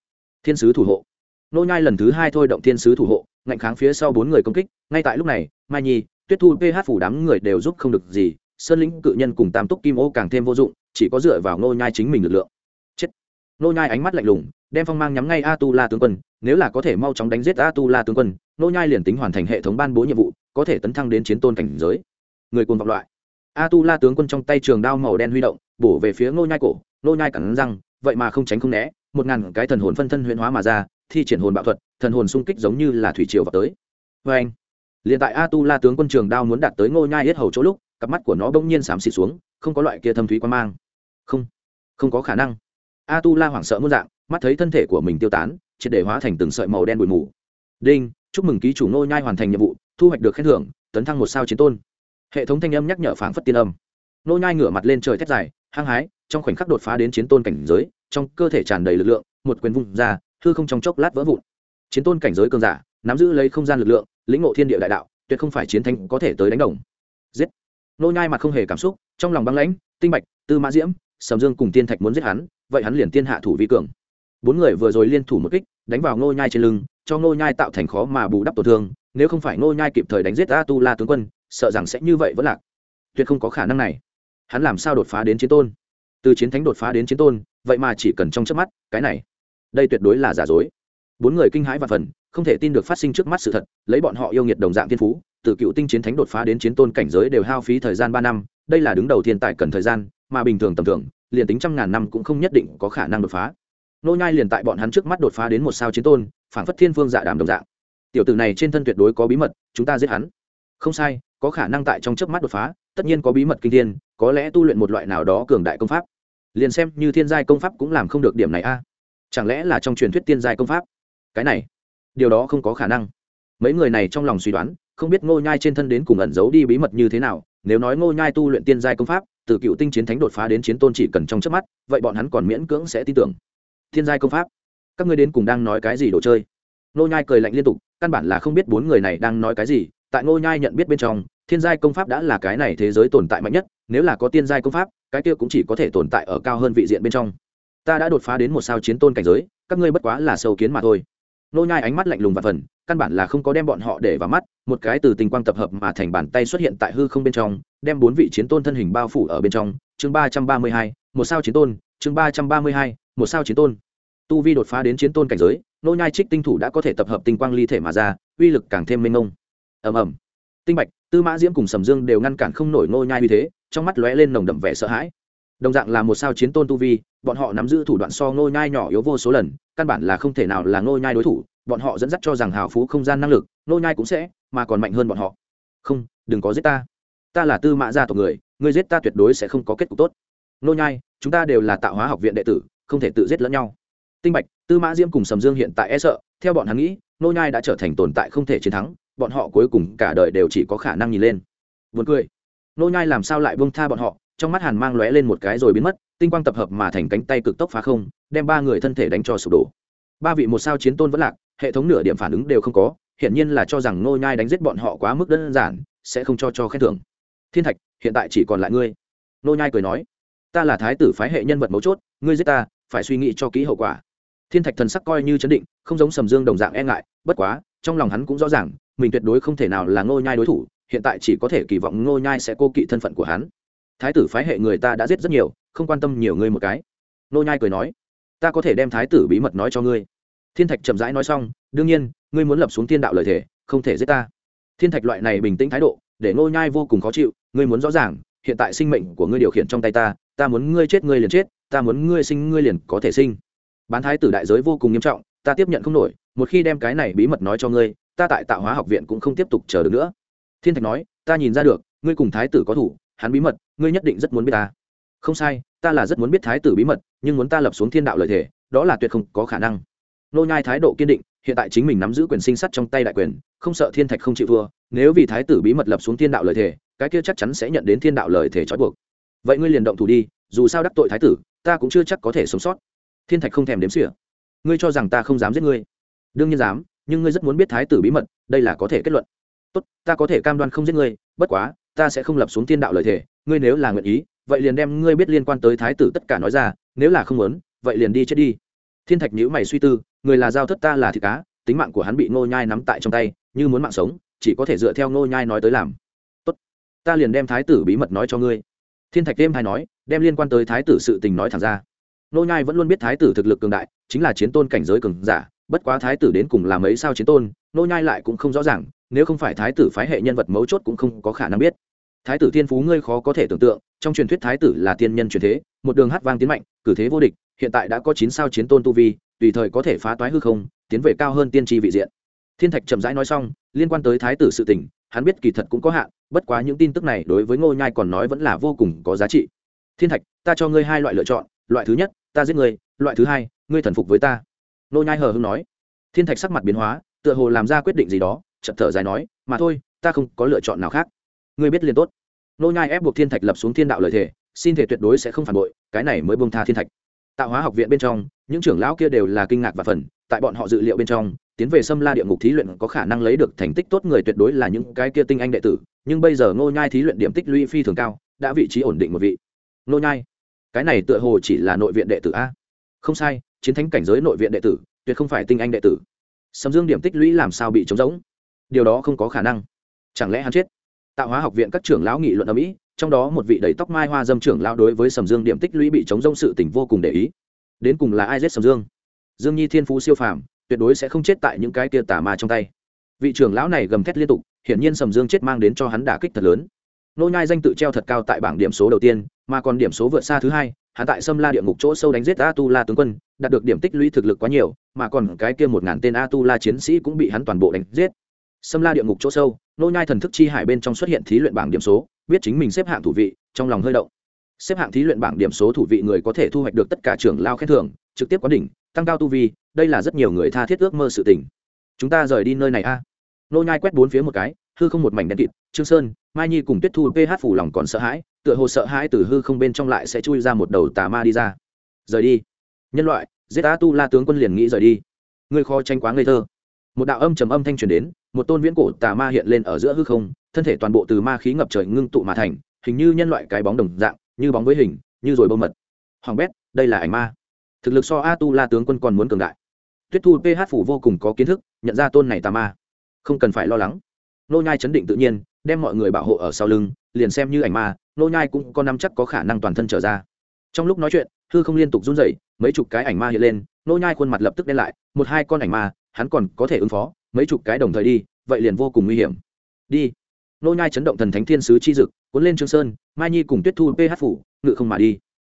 Thiên sứ thủ hộ. Nô nhai lần thứ hai thôi động thiên sứ thủ hộ, ngạnh kháng phía sau bốn người công kích, ngay tại lúc này, mai nhi, tuyết thu ph phủ đám người đều giúp không được gì sơn lĩnh cự nhân cùng tam túc kim ô càng thêm vô dụng, chỉ có dựa vào nô nhai chính mình lực lượng. Chết. Nô nhai ánh mắt lạnh lùng, đem phong mang nhắm ngay a tu la tướng quân, nếu là có thể mau chóng đánh giết a tu la tướng quân nô nhai liền tính hoàn thành hệ thống ban bố nhiệm vụ, có thể tấn thăng đến chiến tôn cảnh giới. Người cuồng vọng loại. A tu la tướng quân trong tay trường đao màu đen huy động, bổ về phía nô nhai cổ nô nhai cắn răng, vậy mà không tránh không né, một ngàn cái thần hồn phân thân huyễn hóa mà ra, thi triển hồn bạo thuật, thần hồn xung kích giống như là thủy triều vào tới. Vâng. Vê anh liền tại a tu la tướng quân trường đao muốn đạt tới ngô nhai hết hầu chỗ lúc cặp mắt của nó bỗng nhiên xám xịt xuống, không có loại kia thâm thúy quan mang. Không không có khả năng. A tu la hoảng sợ muôn dạng, mắt thấy thân thể của mình tiêu tán, triệt để hóa thành từng sợi màu đen bụi mù. Đinh, chúc mừng ký chủ nô nhai hoàn thành nhiệm vụ, thu hoạch được khen thưởng, tấn thăng một sao chiến tôn. Hệ thống thanh âm nhắc nhở phảng phất tiên âm. Nô nhai ngửa mặt lên trời thét dài, hăng hái, trong khoảnh khắc đột phá đến chiến tôn cảnh giới, trong cơ thể tràn đầy lực lượng, một quyền vung ra, hư không trong chốc lát vỡ vụn. Chiến tôn cảnh giới cường giả, nắm giữ lấy không gian lực lượng, lĩnh ngộ thiên địa đại đạo, tuyệt không phải chiến thanh có thể tới đánh đồng. Giết nô nhai mặt không hề cảm xúc, trong lòng băng lãnh, tinh bạch, tư mã diễm, sầm dương cùng tiên thạch muốn giết hắn, vậy hắn liền tiên hạ thủ vi cường. Bốn người vừa rồi liên thủ một kích, đánh vào nô nhai trên lưng, cho nô nhai tạo thành khó mà bù đắp tổn thương, nếu không phải nô nhai kịp thời đánh giết a tu la tướng quân, sợ rằng sẽ như vậy vẫn lạc. Tuyệt không có khả năng này. Hắn làm sao đột phá đến chiến tôn? Từ chiến thánh đột phá đến chiến tôn, vậy mà chỉ cần trong chớp mắt, cái này, đây tuyệt đối là giả dối. Bốn người kinh hãi và phần, không thể tin được phát sinh trước mắt sự thật, lấy bọn họ yêu nghiệt đồng dạng thiên phú từ cựu tinh chiến thánh đột phá đến chiến tôn cảnh giới đều hao phí thời gian ba năm, đây là đứng đầu thiên tài cần thời gian, mà bình thường tầm thường, liền tính trăm ngàn năm cũng không nhất định có khả năng đột phá. Nô nhai liền tại bọn hắn trước mắt đột phá đến một sao chiến tôn, phản phất thiên phương dạ đàm đồng dạng. Tiểu tử này trên thân tuyệt đối có bí mật, chúng ta giết hắn. Không sai, có khả năng tại trong chớp mắt đột phá, tất nhiên có bí mật kinh thiên, có lẽ tu luyện một loại nào đó cường đại công pháp. Liền xem như thiên giai công pháp cũng làm không được điểm này a. Chẳng lẽ là trong truyền thuyết tiên giai công pháp? Cái này, điều đó không có khả năng. Mấy người này trong lòng suy đoán không biết ngô nhai trên thân đến cùng ẩn giấu đi bí mật như thế nào, nếu nói ngô nhai tu luyện tiên giai công pháp, từ cựu tinh chiến thánh đột phá đến chiến tôn chỉ cần trong chớp mắt, vậy bọn hắn còn miễn cưỡng sẽ tin tưởng. Thiên giai công pháp? Các ngươi đến cùng đang nói cái gì đồ chơi? Ngô nhai cười lạnh liên tục, căn bản là không biết bốn người này đang nói cái gì, tại ngô nhai nhận biết bên trong thiên giai công pháp đã là cái này thế giới tồn tại mạnh nhất, nếu là có tiên giai công pháp, cái kia cũng chỉ có thể tồn tại ở cao hơn vị diện bên trong. Ta đã đột phá đến một sao chiến tôn cảnh giới, các ngươi bất quá là sâu kiến mà thôi. Nô nhai ánh mắt lạnh lùng và phần căn bản là không có đem bọn họ để vào mắt, một cái từ tình quang tập hợp mà thành bàn tay xuất hiện tại hư không bên trong, đem bốn vị chiến tôn thân hình bao phủ ở bên trong. Chương ba trăm ba mươi hai, một sao chiến tôn, chương ba trăm ba mươi hai, một sao chiến tôn. Tu vi đột phá đến chiến tôn cảnh giới, nô nhai trích tinh thủ đã có thể tập hợp tinh quang ly thể mà ra, uy lực càng thêm mênh mông. Ầm ầm. Tinh bạch, tư mã diễm cùng sầm dương đều ngăn cản không nổi nô nhai uy thế, trong mắt lóe lên nồng đậm vẻ sợ hãi. Đồng dạng là một sao chiến tôn tu vi, bọn họ nắm giữ thủ đoạn so nô nhai nhỏ yếu vô số lần, căn bản là không thể nào là nô nhai đối thủ bọn họ dẫn dắt cho rằng hào phú không gian năng lực, nô nhai cũng sẽ, mà còn mạnh hơn bọn họ. Không, đừng có giết ta. Ta là tư mã gia tộc người, ngươi giết ta tuyệt đối sẽ không có kết cục tốt. Nô nhai, chúng ta đều là tạo hóa học viện đệ tử, không thể tự giết lẫn nhau. Tinh bạch, tư mã diễm cùng sầm dương hiện tại e sợ, theo bọn hắn nghĩ, nô nhai đã trở thành tồn tại không thể chiến thắng, bọn họ cuối cùng cả đời đều chỉ có khả năng nhìn lên. Buồn cười. Nô nhai làm sao lại buông tha bọn họ, trong mắt hàn mang lóe lên một cái rồi biến mất, tinh quang tập hợp mà thành cánh tay cực tốc phá không, đem ba người thân thể đánh cho sụp đổ. Ba vị một sao chiến tôn vẫn lạc hệ thống nửa điểm phản ứng đều không có, hiển nhiên là cho rằng nô nhai đánh giết bọn họ quá mức đơn giản, sẽ không cho cho khen thưởng. Thiên thạch, hiện tại chỉ còn lại ngươi. Nô nhai cười nói, ta là thái tử phái hệ nhân vật mấu chốt, ngươi giết ta, phải suy nghĩ cho kỹ hậu quả. Thiên thạch thần sắc coi như chấn định, không giống sầm dương đồng dạng e ngại, bất quá, trong lòng hắn cũng rõ ràng, mình tuyệt đối không thể nào là ngô nhai đối thủ, hiện tại chỉ có thể kỳ vọng ngô nhai sẽ cô kỵ thân phận của hắn. Thái tử phái hệ người ta đã giết rất nhiều, không quan tâm nhiều ngươi một cái. Ngô nhai cười nói, ta có thể đem thái tử bí mật nói cho ngươi thiên thạch chậm rãi nói xong, đương nhiên, ngươi muốn lập xuống thiên đạo lời thể không thể giết ta. Thiên thạch loại này bình tĩnh thái độ, để ngô nhai vô cùng khó chịu, ngươi muốn rõ ràng, hiện tại sinh mệnh của ngươi điều khiển trong tay ta ta muốn ngươi chết ngươi liền chết, ta muốn ngươi sinh ngươi liền có thể sinh. Bán thái tử đại giới vô cùng nghiêm trọng, ta tiếp nhận không nổi, một khi đem cái này bí mật nói cho ngươi, ta tại tạo hóa học viện cũng không tiếp tục chờ được nữa. Thiên thạch nói, ta nhìn ra được, ngươi cùng thái tử có thủ, hắn bí mật, ngươi nhất định rất muốn biết ta. Không sai, ta là rất muốn biết thái tử bí mật, nhưng muốn ta lập xuống thiên đạo lợi thể đó là tuyệt không có khả năng nô nhai thái độ kiên định, hiện tại chính mình nắm giữ quyền sinh sát trong tay đại quyền, không sợ thiên thạch không chịu thua, nếu vì thái tử bí mật lập xuống thiên đạo lợi thể cái kia chắc chắn sẽ nhận đến thiên đạo lợi thể trói buộc. Vậy ngươi liền động thủ đi, dù sao đắc tội thái tử, ta cũng chưa chắc có thể sống sót. Thiên thạch không thèm đếm xỉa. Ngươi cho rằng ta không dám giết ngươi? Đương nhiên dám, nhưng ngươi rất muốn biết thái tử bí mật, đây là có thể kết luận. Tốt, ta có thể cam đoan không giết ngươi, bất quá, ta sẽ không lập xuống thiên đạo lời thề, ngươi nếu là nguyện ý, vậy liền đem ngươi biết liên quan tới thái tử tất cả nói ra, nếu là không muốn, vậy liền đi chết đi. Thiên thạch nhữ mày suy tư người là giao thất ta là thịt cá, tính mạng của hắn bị ngô nhai nắm tại trong tay, như muốn mạng sống, chỉ có thể dựa theo ngô nhai nói tới làm. Tốt, ta liền đem thái tử bí mật nói cho ngươi. Thiên thạch đêm hay nói, đem liên quan tới thái tử sự tình nói thẳng ra. Ngô nhai vẫn luôn biết thái tử thực lực cường đại, chính là chiến tôn cảnh giới cường giả, bất quá thái tử đến cùng làm mấy sao chiến tôn, Ngô nhai lại cũng không rõ ràng, nếu không phải thái tử phái hệ nhân vật mấu chốt cũng không có khả năng biết. Thái tử thiên phú ngươi khó có thể tưởng tượng, trong truyền thuyết thái tử là tiên nhân truyền thế, một đường hát vang tiến mạnh, cử thế vô địch hiện tại đã có chín sao chiến tôn tu vi, tùy thời có thể phá toái hư không, tiến về cao hơn tiên tri vị diện. Thiên thạch chậm rãi nói xong, liên quan tới thái tử sự tình, hắn biết kỳ thật cũng có hạn, bất quá những tin tức này đối với ngô nhai còn nói vẫn là vô cùng có giá trị. Thiên thạch, ta cho ngươi hai loại lựa chọn, loại thứ nhất, ta giết ngươi, loại thứ hai, ngươi thần phục với ta. Ngô nhai hờ hưng nói. Thiên thạch sắc mặt biến hóa, tựa hồ làm ra quyết định gì đó chậm thở dài nói, mà thôi, ta không có lựa chọn nào khác. Ngươi biết liền tốt. Ngô nhai ép buộc thiên thạch lập xuống thiên đạo lời thề, xin thể tuyệt đối sẽ không phản bội, cái này mới buông tha thiên thạch tạo hóa học viện bên trong, những trưởng lão kia đều là kinh ngạc và phần, tại bọn họ dự liệu bên trong, tiến về xâm la địa ngục thí luyện có khả năng lấy được thành tích tốt người tuyệt đối là những cái kia tinh anh đệ tử, nhưng bây giờ ngô nhai thí luyện điểm tích lũy phi thường cao, đã vị trí ổn định một vị. Ngô nhai, cái này tựa hồ chỉ là nội viện đệ tử a? Không sai, chiến thánh cảnh giới nội viện đệ tử, tuyệt không phải tinh anh đệ tử. Sầm dương điểm tích lũy làm sao bị trống rỗng điều đó không có khả năng. Chẳng lẽ hắn chết? Tạo hóa học viện các trưởng lão nghị luận ở mỹ, trong đó một vị đầy tóc mai hoa dâm trưởng lão đối với sầm dương điểm tích lũy bị chống rông sự tình vô cùng để ý. Đến cùng là ai giết sầm dương? Dương nhi thiên phú siêu phàm, tuyệt đối sẽ không chết tại những cái tia tà ma trong tay. Vị trưởng lão này gầm thét liên tục, hiển nhiên sầm dương chết mang đến cho hắn đả kích thật lớn. Nô nhai danh tự treo thật cao tại bảng điểm số đầu tiên, mà còn điểm số vượt xa thứ hai, hắn tại sâm la địa ngục chỗ sâu đánh giết a tu la tướng quân, đạt được điểm tích lũy thực lực quá nhiều, mà còn cái kia một ngàn tên a tu la chiến sĩ cũng bị hắn toàn bộ đánh giết. Sâm la địa ngục chỗ sâu nô nhai thần thức chi hải bên trong xuất hiện thí luyện bảng điểm số, biết chính mình xếp hạng thủ vị, trong lòng hơi động. Xếp hạng thí luyện bảng điểm số thủ vị người có thể thu hoạch được tất cả trưởng lao khen thưởng, trực tiếp quán đỉnh, tăng cao tu vi, đây là rất nhiều người tha thiết ước mơ sự tình. Chúng ta rời đi nơi này a. Nô nhai quét bốn phía một cái, hư không một mảnh đen kịt, trương sơn, mai nhi cùng tuyết thu ph phủ lòng còn sợ hãi, tựa hồ sợ hãi từ hư không bên trong lại sẽ chui ra một đầu tà ma đi ra. Rời đi. Nhân loại giết a tu la tướng quân liền nghĩ rời đi. Ngươi khó tranh quá ngây thơ một đạo âm trầm âm thanh truyền đến, một tôn viễn cổ tà ma hiện lên ở giữa hư không, thân thể toàn bộ từ ma khí ngập trời ngưng tụ mà thành, hình như nhân loại cái bóng đồng dạng, như bóng với hình, như rồi bâu mật. Hoàng bét, đây là ảnh ma. Thực lực so a tu la tướng quân còn muốn cường đại. Tuyết thu ph phủ vô cùng có kiến thức, nhận ra tôn này tà ma. Không cần phải lo lắng. Nô nhai chấn định tự nhiên, đem mọi người bảo hộ ở sau lưng, liền xem như ảnh ma, nô nhai cũng có nắm chắc có khả năng toàn thân trở ra. Trong lúc nói chuyện, hư không liên tục run rẩy, mấy chục cái ảnh ma hiện lên, nô nhai khuôn mặt lập tức đen lại, một hai con ảnh ma hắn còn có thể ứng phó, mấy chục cái đồng thời đi, vậy liền vô cùng nguy hiểm. Đi. Nô nhai chấn động thần thánh thiên sứ chi dực, cuốn lên trương sơn, mai nhi cùng tuyết thu ph phủ, ngự không mà đi.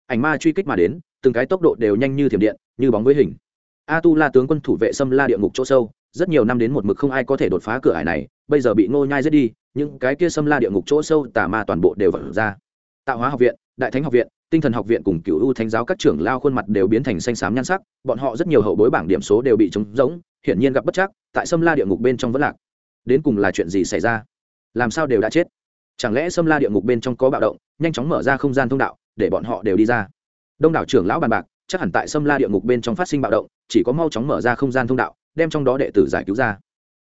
Ảnh ma truy kích mà đến, từng cái tốc độ đều nhanh như thiểm điện, như bóng với hình. A tu la tướng quân thủ vệ xâm la địa ngục chỗ sâu, rất nhiều năm đến một mực không ai có thể đột phá cửa ải này, bây giờ bị nô nhai giết đi, những cái kia xâm la địa ngục chỗ sâu tà ma toàn bộ đều vỡ ra. Tạo hóa học viện, đại thánh học viện tinh thần học viện cùng cựu u thánh giáo các trưởng lao khuôn mặt đều biến thành xanh xám nhan sắc, bọn họ rất nhiều hậu bối bảng điểm số đều bị trống rỗng, hiển nhiên gặp bất chắc, tại sâm la địa ngục bên trong vẫn lạc. Đến cùng là chuyện gì xảy ra? Làm sao đều đã chết? Chẳng lẽ sâm la địa ngục bên trong có bạo động, nhanh chóng mở ra không gian thông đạo, để bọn họ đều đi ra? Đông đảo trưởng lão bàn bạc, chắc hẳn tại sâm la địa ngục bên trong phát sinh bạo động, chỉ có mau chóng mở ra không gian thông đạo, đem trong đó đệ tử giải cứu ra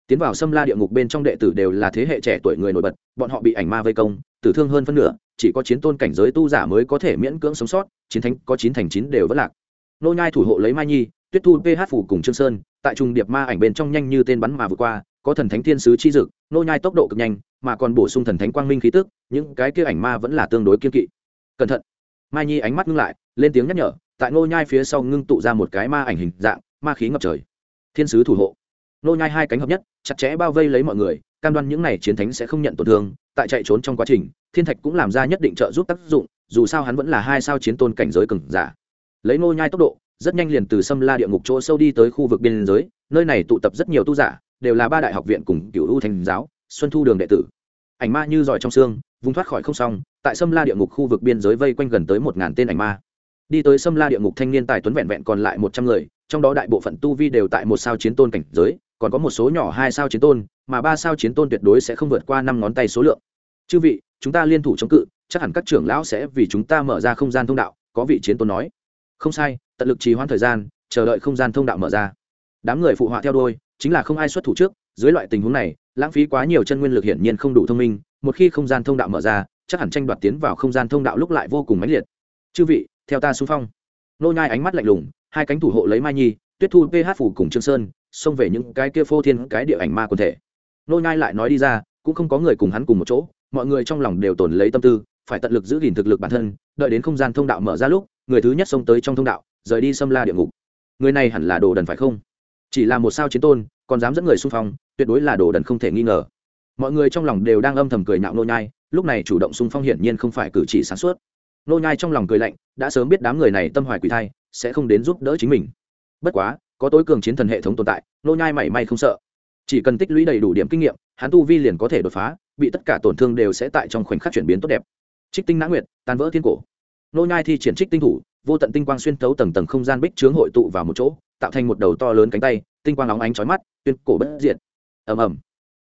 tiến vào xâm la địa ngục bên trong đệ tử đều là thế hệ trẻ tuổi người nổi bật, bọn họ bị ảnh ma vây công, tử thương hơn phân nửa, chỉ có chiến tôn cảnh giới tu giả mới có thể miễn cưỡng sống sót, chiến thánh có chín thành chín đều vẫn lạc. Nô nhai thủ hộ lấy mai nhi, tuyết thu ph phủ cùng trương sơn, tại trung điệp ma ảnh bên trong nhanh như tên bắn mà vượt qua, có thần thánh thiên sứ chi dực, nô nhai tốc độ cực nhanh, mà còn bổ sung thần thánh quang minh khí tức, những cái kia ảnh ma vẫn là tương đối kiên kỵ. Cẩn thận. Mai nhi ánh mắt ngưng lại, lên tiếng nhắc nhở, tại nô nhai phía sau ngưng tụ ra một cái ma ảnh hình dạng, ma khí ngập trời. Thiên sứ thủ hộ nô nhai hai cánh hợp nhất, chặt chẽ bao vây lấy mọi người, cam đoan những này chiến thánh sẽ không nhận tổn thương, tại chạy trốn trong quá trình, thiên thạch cũng làm ra nhất định trợ giúp tác dụng, dù sao hắn vẫn là hai sao chiến tôn cảnh giới cường giả. Lấy nô nhai tốc độ, rất nhanh liền từ sâm la địa ngục chỗ sâu đi tới khu vực biên giới, nơi này tụ tập rất nhiều tu giả, đều là ba đại học viện cùng cựu u thành giáo, xuân thu đường đệ tử. Ảnh ma như giỏi trong xương, vùng thoát khỏi không xong, tại sâm la địa ngục khu vực biên giới vây quanh gần tới một ngàn tên ảnh ma. Đi tới sâm la địa ngục thanh niên tài tuấn vẹn vẹn còn lại một trăm người, trong đó đại bộ phận tu vi đều tại một sao chiến tôn cảnh giới còn có một số nhỏ hai sao chiến tôn, mà ba sao chiến tôn tuyệt đối sẽ không vượt qua năm ngón tay số lượng. Chư vị, chúng ta liên thủ chống cự, chắc hẳn các trưởng lão sẽ vì chúng ta mở ra không gian thông đạo, có vị chiến tôn nói. Không sai, tận lực trì hoãn thời gian, chờ đợi không gian thông đạo mở ra. Đám người phụ họa theo đôi chính là không ai xuất thủ trước, dưới loại tình huống này, lãng phí quá nhiều chân nguyên lực hiển nhiên không đủ thông minh, một khi không gian thông đạo mở ra, chắc hẳn tranh đoạt tiến vào không gian thông đạo lúc lại vô cùng mãnh liệt. Chư vị, theo ta xung phong. Nô nhai ánh mắt lạnh lùng, hai cánh thủ hộ lấy mai nhi tuyết thu ph phủ cùng trương sơn, xông về những cái kia phô thiên cái địa ảnh ma quần thể. Nô nhai lại nói đi ra, cũng không có người cùng hắn cùng một chỗ, mọi người trong lòng đều tồn lấy tâm tư, phải tận lực giữ gìn thực lực bản thân, đợi đến không gian thông đạo mở ra lúc, người thứ nhất xông tới trong thông đạo, rời đi xâm la địa ngục. Người này hẳn là đồ đần phải không? Chỉ là một sao chiến tôn, còn dám dẫn người xung phong, tuyệt đối là đồ đần không thể nghi ngờ. Mọi người trong lòng đều đang âm thầm cười nhạo nô nhai, lúc này chủ động xung phong hiển nhiên không phải cử chỉ sáng suốt. Nô nhai trong lòng cười lạnh, đã sớm biết đám người này tâm hoài quỷ thai, sẽ không đến giúp đỡ chính mình bất quá, có tối cường chiến thần hệ thống tồn tại, nô nhai mảy may không sợ. Chỉ cần tích lũy đầy đủ điểm kinh nghiệm, hắn tu vi liền có thể đột phá, bị tất cả tổn thương đều sẽ tại trong khoảnh khắc chuyển biến tốt đẹp. Trích tinh nã nguyệt, tan vỡ thiên cổ. Nô nhai thi triển trích tinh thủ, vô tận tinh quang xuyên thấu tầng tầng không gian bích trướng hội tụ vào một chỗ, tạo thành một đầu to lớn cánh tay, tinh quang óng ánh chói mắt, tuyên cổ bất diệt. Ầm ầm.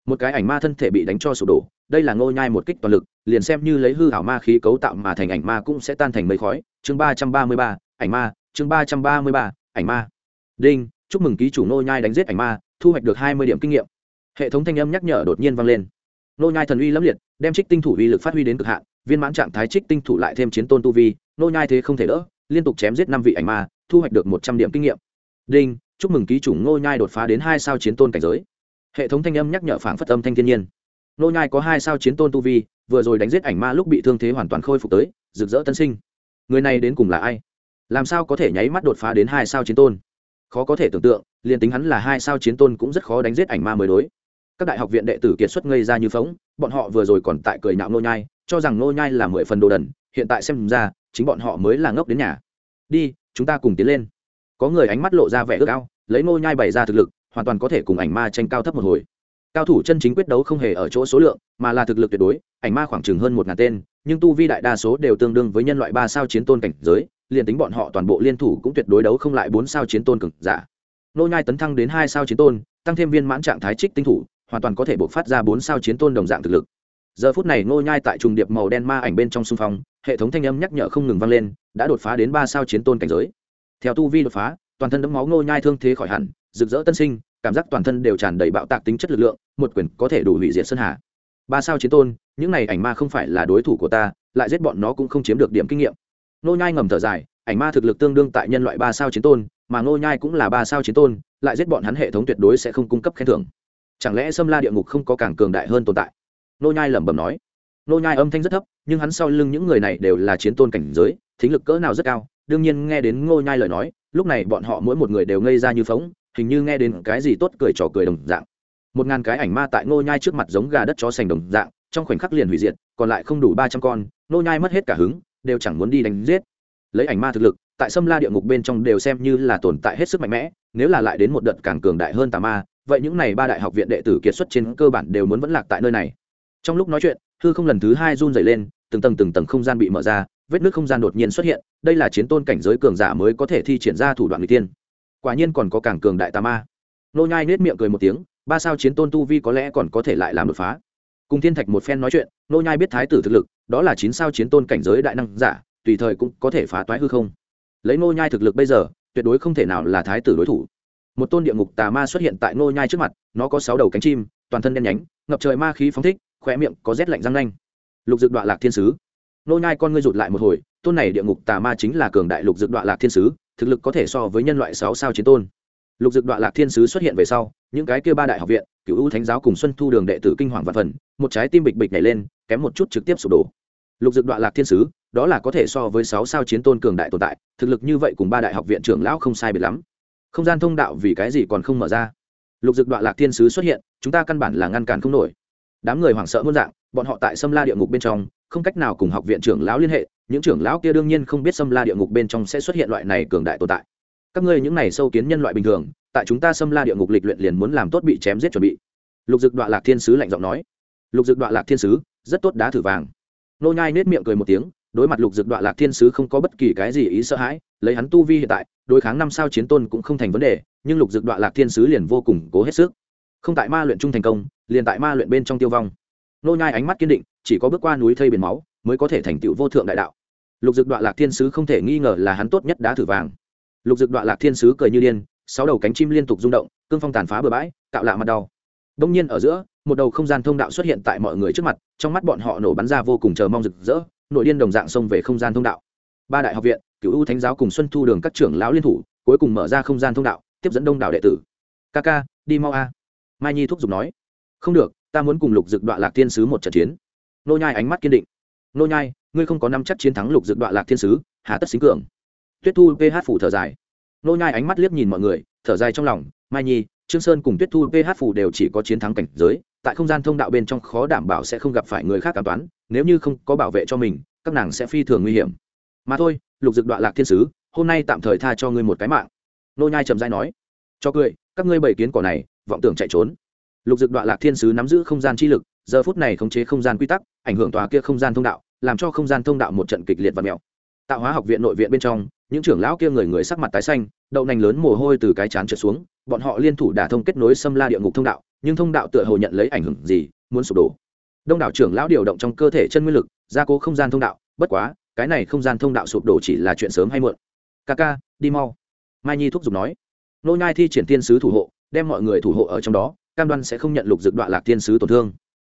Một cái ảnh ma thân thể bị đánh cho sụp đổ, đây là ngô nhai một kích toàn lực, liền xem như lấy hư hảo ma khí cấu tạo mà thành ảnh ma cũng sẽ tan thành mây khói. Chương ba trăm ba mươi ba, ảnh ma, chương ba trăm ba mươi ba, ảnh ma đinh, chúc mừng ký chủ nô nhai đánh giết ảnh ma, thu hoạch được hai mươi điểm kinh nghiệm. Hệ thống thanh âm nhắc nhở đột nhiên vang lên. Nô nhai thần uy lẫm liệt, đem trích tinh thủ uy lực phát huy đến cực hạn, viên mãn trạng thái trích tinh thủ lại thêm chiến tôn tu vi nô nhai thế không thể đỡ, liên tục chém giết năm vị ảnh ma, thu hoạch được một trăm điểm kinh nghiệm. Đinh, chúc mừng ký chủ nô nhai đột phá đến hai sao chiến tôn cảnh giới. Hệ thống thanh âm nhắc nhở phảng phất âm thanh thiên nhiên. Nô nhai có hai sao chiến tôn tu vi, vừa rồi đánh giết ảnh ma lúc bị thương thế hoàn toàn khôi phục tới, rực rỡ tân sinh. Người này đến cùng là ai? Làm sao có thể nháy mắt đột phá đến hai sao chiến tôn? Khó có thể tưởng tượng, liền tính hắn là hai sao chiến tôn cũng rất khó đánh giết ảnh ma mới đối. Các đại học viện đệ tử kiệt xuất ngây ra như phóng bọn họ vừa rồi còn tại cười nhạo nô nhai, cho rằng nô nhai là mười phần đồ đần, hiện tại xem ra, chính bọn họ mới là ngốc đến nhà. Đi, chúng ta cùng tiến lên. Có người ánh mắt lộ ra vẻ ước ao, lấy nô nhai bày ra thực lực, hoàn toàn có thể cùng ảnh ma tranh cao thấp một hồi. Cao thủ chân chính quyết đấu không hề ở chỗ số lượng, mà là thực lực tuyệt đối, ảnh ma khoảng chừng hơn một ngàn tên, nhưng tu vi đại đa số đều tương đương với nhân loại ba sao chiến tôn cảnh giới liền tính bọn họ toàn bộ liên thủ cũng tuyệt đối đấu không lại bốn sao chiến tôn cực giả. Nô nhai tấn thăng đến hai sao chiến tôn, tăng thêm viên mãn trạng thái trích tinh thủ, hoàn toàn có thể bộc phát ra bốn sao chiến tôn đồng dạng thực lực. Giờ phút này nô nhai tại trùng điệp màu đen ma ảnh bên trong xung phong, hệ thống thanh âm nhắc nhở không ngừng vang lên, đã đột phá đến ba sao chiến tôn cảnh giới. Theo tu vi đột phá, toàn thân đấm máu nô nhai thương thế khỏi hẳn, rực rỡ tân sinh, cảm giác toàn thân đều tràn đầy bạo tạc tính chất lực lượng, một quyền có thể đủ hủy diệt sơn hà. Ba sao chiến tôn, những này ảnh ma không phải là đối thủ của ta, lại giết bọn nó cũng không chiếm được điểm kinh nghiệm nô nhai ngầm thở dài, ảnh ma thực lực tương đương tại nhân loại ba sao chiến tôn, mà nô nhai cũng là ba sao chiến tôn, lại giết bọn hắn hệ thống tuyệt đối sẽ không cung cấp khen thưởng. Chẳng lẽ xâm la địa ngục không có càng cường đại hơn tồn tại? Nô nhai lẩm bẩm nói. Nô nhai âm thanh rất thấp, nhưng hắn sau lưng những người này đều là chiến tôn cảnh giới, thính lực cỡ nào rất cao, đương nhiên nghe đến nô nhai lời nói, lúc này bọn họ mỗi một người đều ngây ra như phóng, hình như nghe đến cái gì tốt cười trò cười đồng dạng. Một ngàn cái ảnh ma tại nô nhai trước mặt giống gà đất chó sành đồng dạng, trong khoảnh khắc liền hủy diệt, còn lại không đủ ba trăm con nô nhai mất hết cả hứng đều chẳng muốn đi đánh giết. Lấy ảnh ma thực lực, tại sâm la địa ngục bên trong đều xem như là tồn tại hết sức mạnh mẽ, nếu là lại đến một đợt càng cường đại hơn tà ma, vậy những này ba đại học viện đệ tử kiệt xuất trên cơ bản đều muốn vẫn lạc tại nơi này. Trong lúc nói chuyện, hư không lần thứ hai run dày lên, từng tầng từng tầng không gian bị mở ra, vết nước không gian đột nhiên xuất hiện, đây là chiến tôn cảnh giới cường giả mới có thể thi triển ra thủ đoạn người tiên quả nhiên còn có càng cường đại tà ma. Nô nhai nết miệng cười một tiếng, ba sao chiến tôn tu vi có lẽ còn có thể lại làm đột phá. Cùng thiên thạch một phen nói chuyện, nô nhai biết thái tử thực lực đó là chín sao chiến tôn cảnh giới đại năng giả, tùy thời cũng có thể phá toái hư không. Lấy nô nhai thực lực bây giờ, tuyệt đối không thể nào là thái tử đối thủ. Một tôn địa ngục tà ma xuất hiện tại nô nhai trước mặt, nó có sáu đầu cánh chim, toàn thân đen nhánh, ngập trời ma khí phóng thích khoe miệng có rét lạnh răng nanh. Lục dược đoạn lạc thiên sứ. Nô nhai con ngươi rụt lại một hồi, tôn này địa ngục tà ma chính là cường đại lục dược đoạn lạc thiên sứ, thực lực có thể so với nhân loại sáu sao chiến tôn. Lục dược đoạn lạc thiên sứ xuất hiện về sau, những cái kia ba đại học viện cựu ưu thánh giáo cùng xuân thu đường đệ tử kinh hoàng vạn phần, một trái tim bịch bịch nhảy lên kém một chút trực tiếp sụp đổ. Lục Dực đoạn lạc thiên sứ, đó là có thể so với sáu sao chiến tôn cường đại tồn tại, thực lực như vậy cùng ba đại học viện trưởng lão không sai biệt lắm. Không gian thông đạo vì cái gì còn không mở ra? Lục Dực đoạn lạc thiên sứ xuất hiện, chúng ta căn bản là ngăn cản không nổi. Đám người hoảng sợ muôn dạng, bọn họ tại sâm la địa ngục bên trong, không cách nào cùng học viện trưởng lão liên hệ, những trưởng lão kia đương nhiên không biết sâm la địa ngục bên trong sẽ xuất hiện loại này cường đại tồn tại. Các ngươi những này sâu kiến nhân loại bình thường, tại chúng ta sâm la địa ngục lịch luyện liền muốn làm tốt bị chém giết chuẩn bị. Lục dực đoạn lạc thiên sứ lạnh giọng nói. Lục dực đoạn lạc thiên sứ rất tốt đá thử vàng. Nô nhai nết miệng cười một tiếng, đối mặt lục dược đoạn lạc thiên sứ không có bất kỳ cái gì ý sợ hãi, lấy hắn tu vi hiện tại, đối kháng năm sao chiến tôn cũng không thành vấn đề, nhưng lục dược đoạn lạc thiên sứ liền vô cùng cố hết sức. Không tại ma luyện trung thành công, liền tại ma luyện bên trong tiêu vong. Nô nhai ánh mắt kiên định, chỉ có bước qua núi thây biển máu, mới có thể thành tựu vô thượng đại đạo. Lục dược đoạn lạc thiên sứ không thể nghi ngờ là hắn tốt nhất đá thử vàng. Lục dược đoạn lạc thiên sứ cười như điên, sáu đầu cánh chim liên tục rung động, cương phong tàn phá bừa bãi tạo lạ mặt đau. Đông nhiên ở giữa một đầu không gian thông đạo xuất hiện tại mọi người trước mặt, trong mắt bọn họ nổ bắn ra vô cùng chờ mong rực rỡ, nội điên đồng dạng xông về không gian thông đạo. Ba đại học viện cựu ưu thánh giáo cùng xuân thu đường các trưởng lão liên thủ, cuối cùng mở ra không gian thông đạo, tiếp dẫn đông đảo đệ tử. Ca ca, đi mau a. Mai nhi thúc giục nói. Không được, ta muốn cùng lục dực đoạn lạc thiên sứ một trận chiến. Nô nhai ánh mắt kiên định. Nô nhai, ngươi không có năm chắc chiến thắng lục dực đoạn lạc thiên sứ, hà tất xính cường. Tuyết thu ph phủ thở dài. Nô nhai ánh mắt liếc nhìn mọi người, thở dài trong lòng. Mai nhi trương sơn cùng tuyết thu ph phủ đều chỉ có chiến thắng cảnh giới, tại không gian thông đạo bên trong khó đảm bảo sẽ không gặp phải người khác cảm toán nếu như không có bảo vệ cho mình, các nàng sẽ phi thường nguy hiểm. Mà thôi, lục dực đoạn lạc thiên sứ, hôm nay tạm thời tha cho ngươi một cái mạng. Nô nhai trầm dai nói, cho cười, các ngươi bảy kiến cỏ này, vọng tưởng chạy trốn. Lục dực đoạn lạc thiên sứ nắm giữ không gian chi lực, giờ phút này khống chế không gian quy tắc, ảnh hưởng tòa kia không gian thông đạo, làm cho không gian thông đạo một trận kịch liệt và mèo tạo hóa học viện nội viện bên trong những trưởng lão kia người người sắc mặt tái xanh, đậu nành lớn mồ hôi từ cái chán trượt xuống, bọn họ liên thủ đả thông kết nối xâm la địa ngục thông đạo, nhưng thông đạo tựa hồ nhận lấy ảnh hưởng gì, muốn sụp đổ. Đông đảo trưởng lão điều động trong cơ thể chân nguyên lực, gia cố không gian thông đạo, bất quá, cái này không gian thông đạo sụp đổ chỉ là chuyện sớm hay muộn. Ca ca, đi mau. Mai nhi thúc giục nói. Nô nhai thi triển tiên sứ thủ hộ, đem mọi người thủ hộ ở trong đó, cam đoan sẽ không nhận lục dực đoạn lạc thiên sứ tổn thương.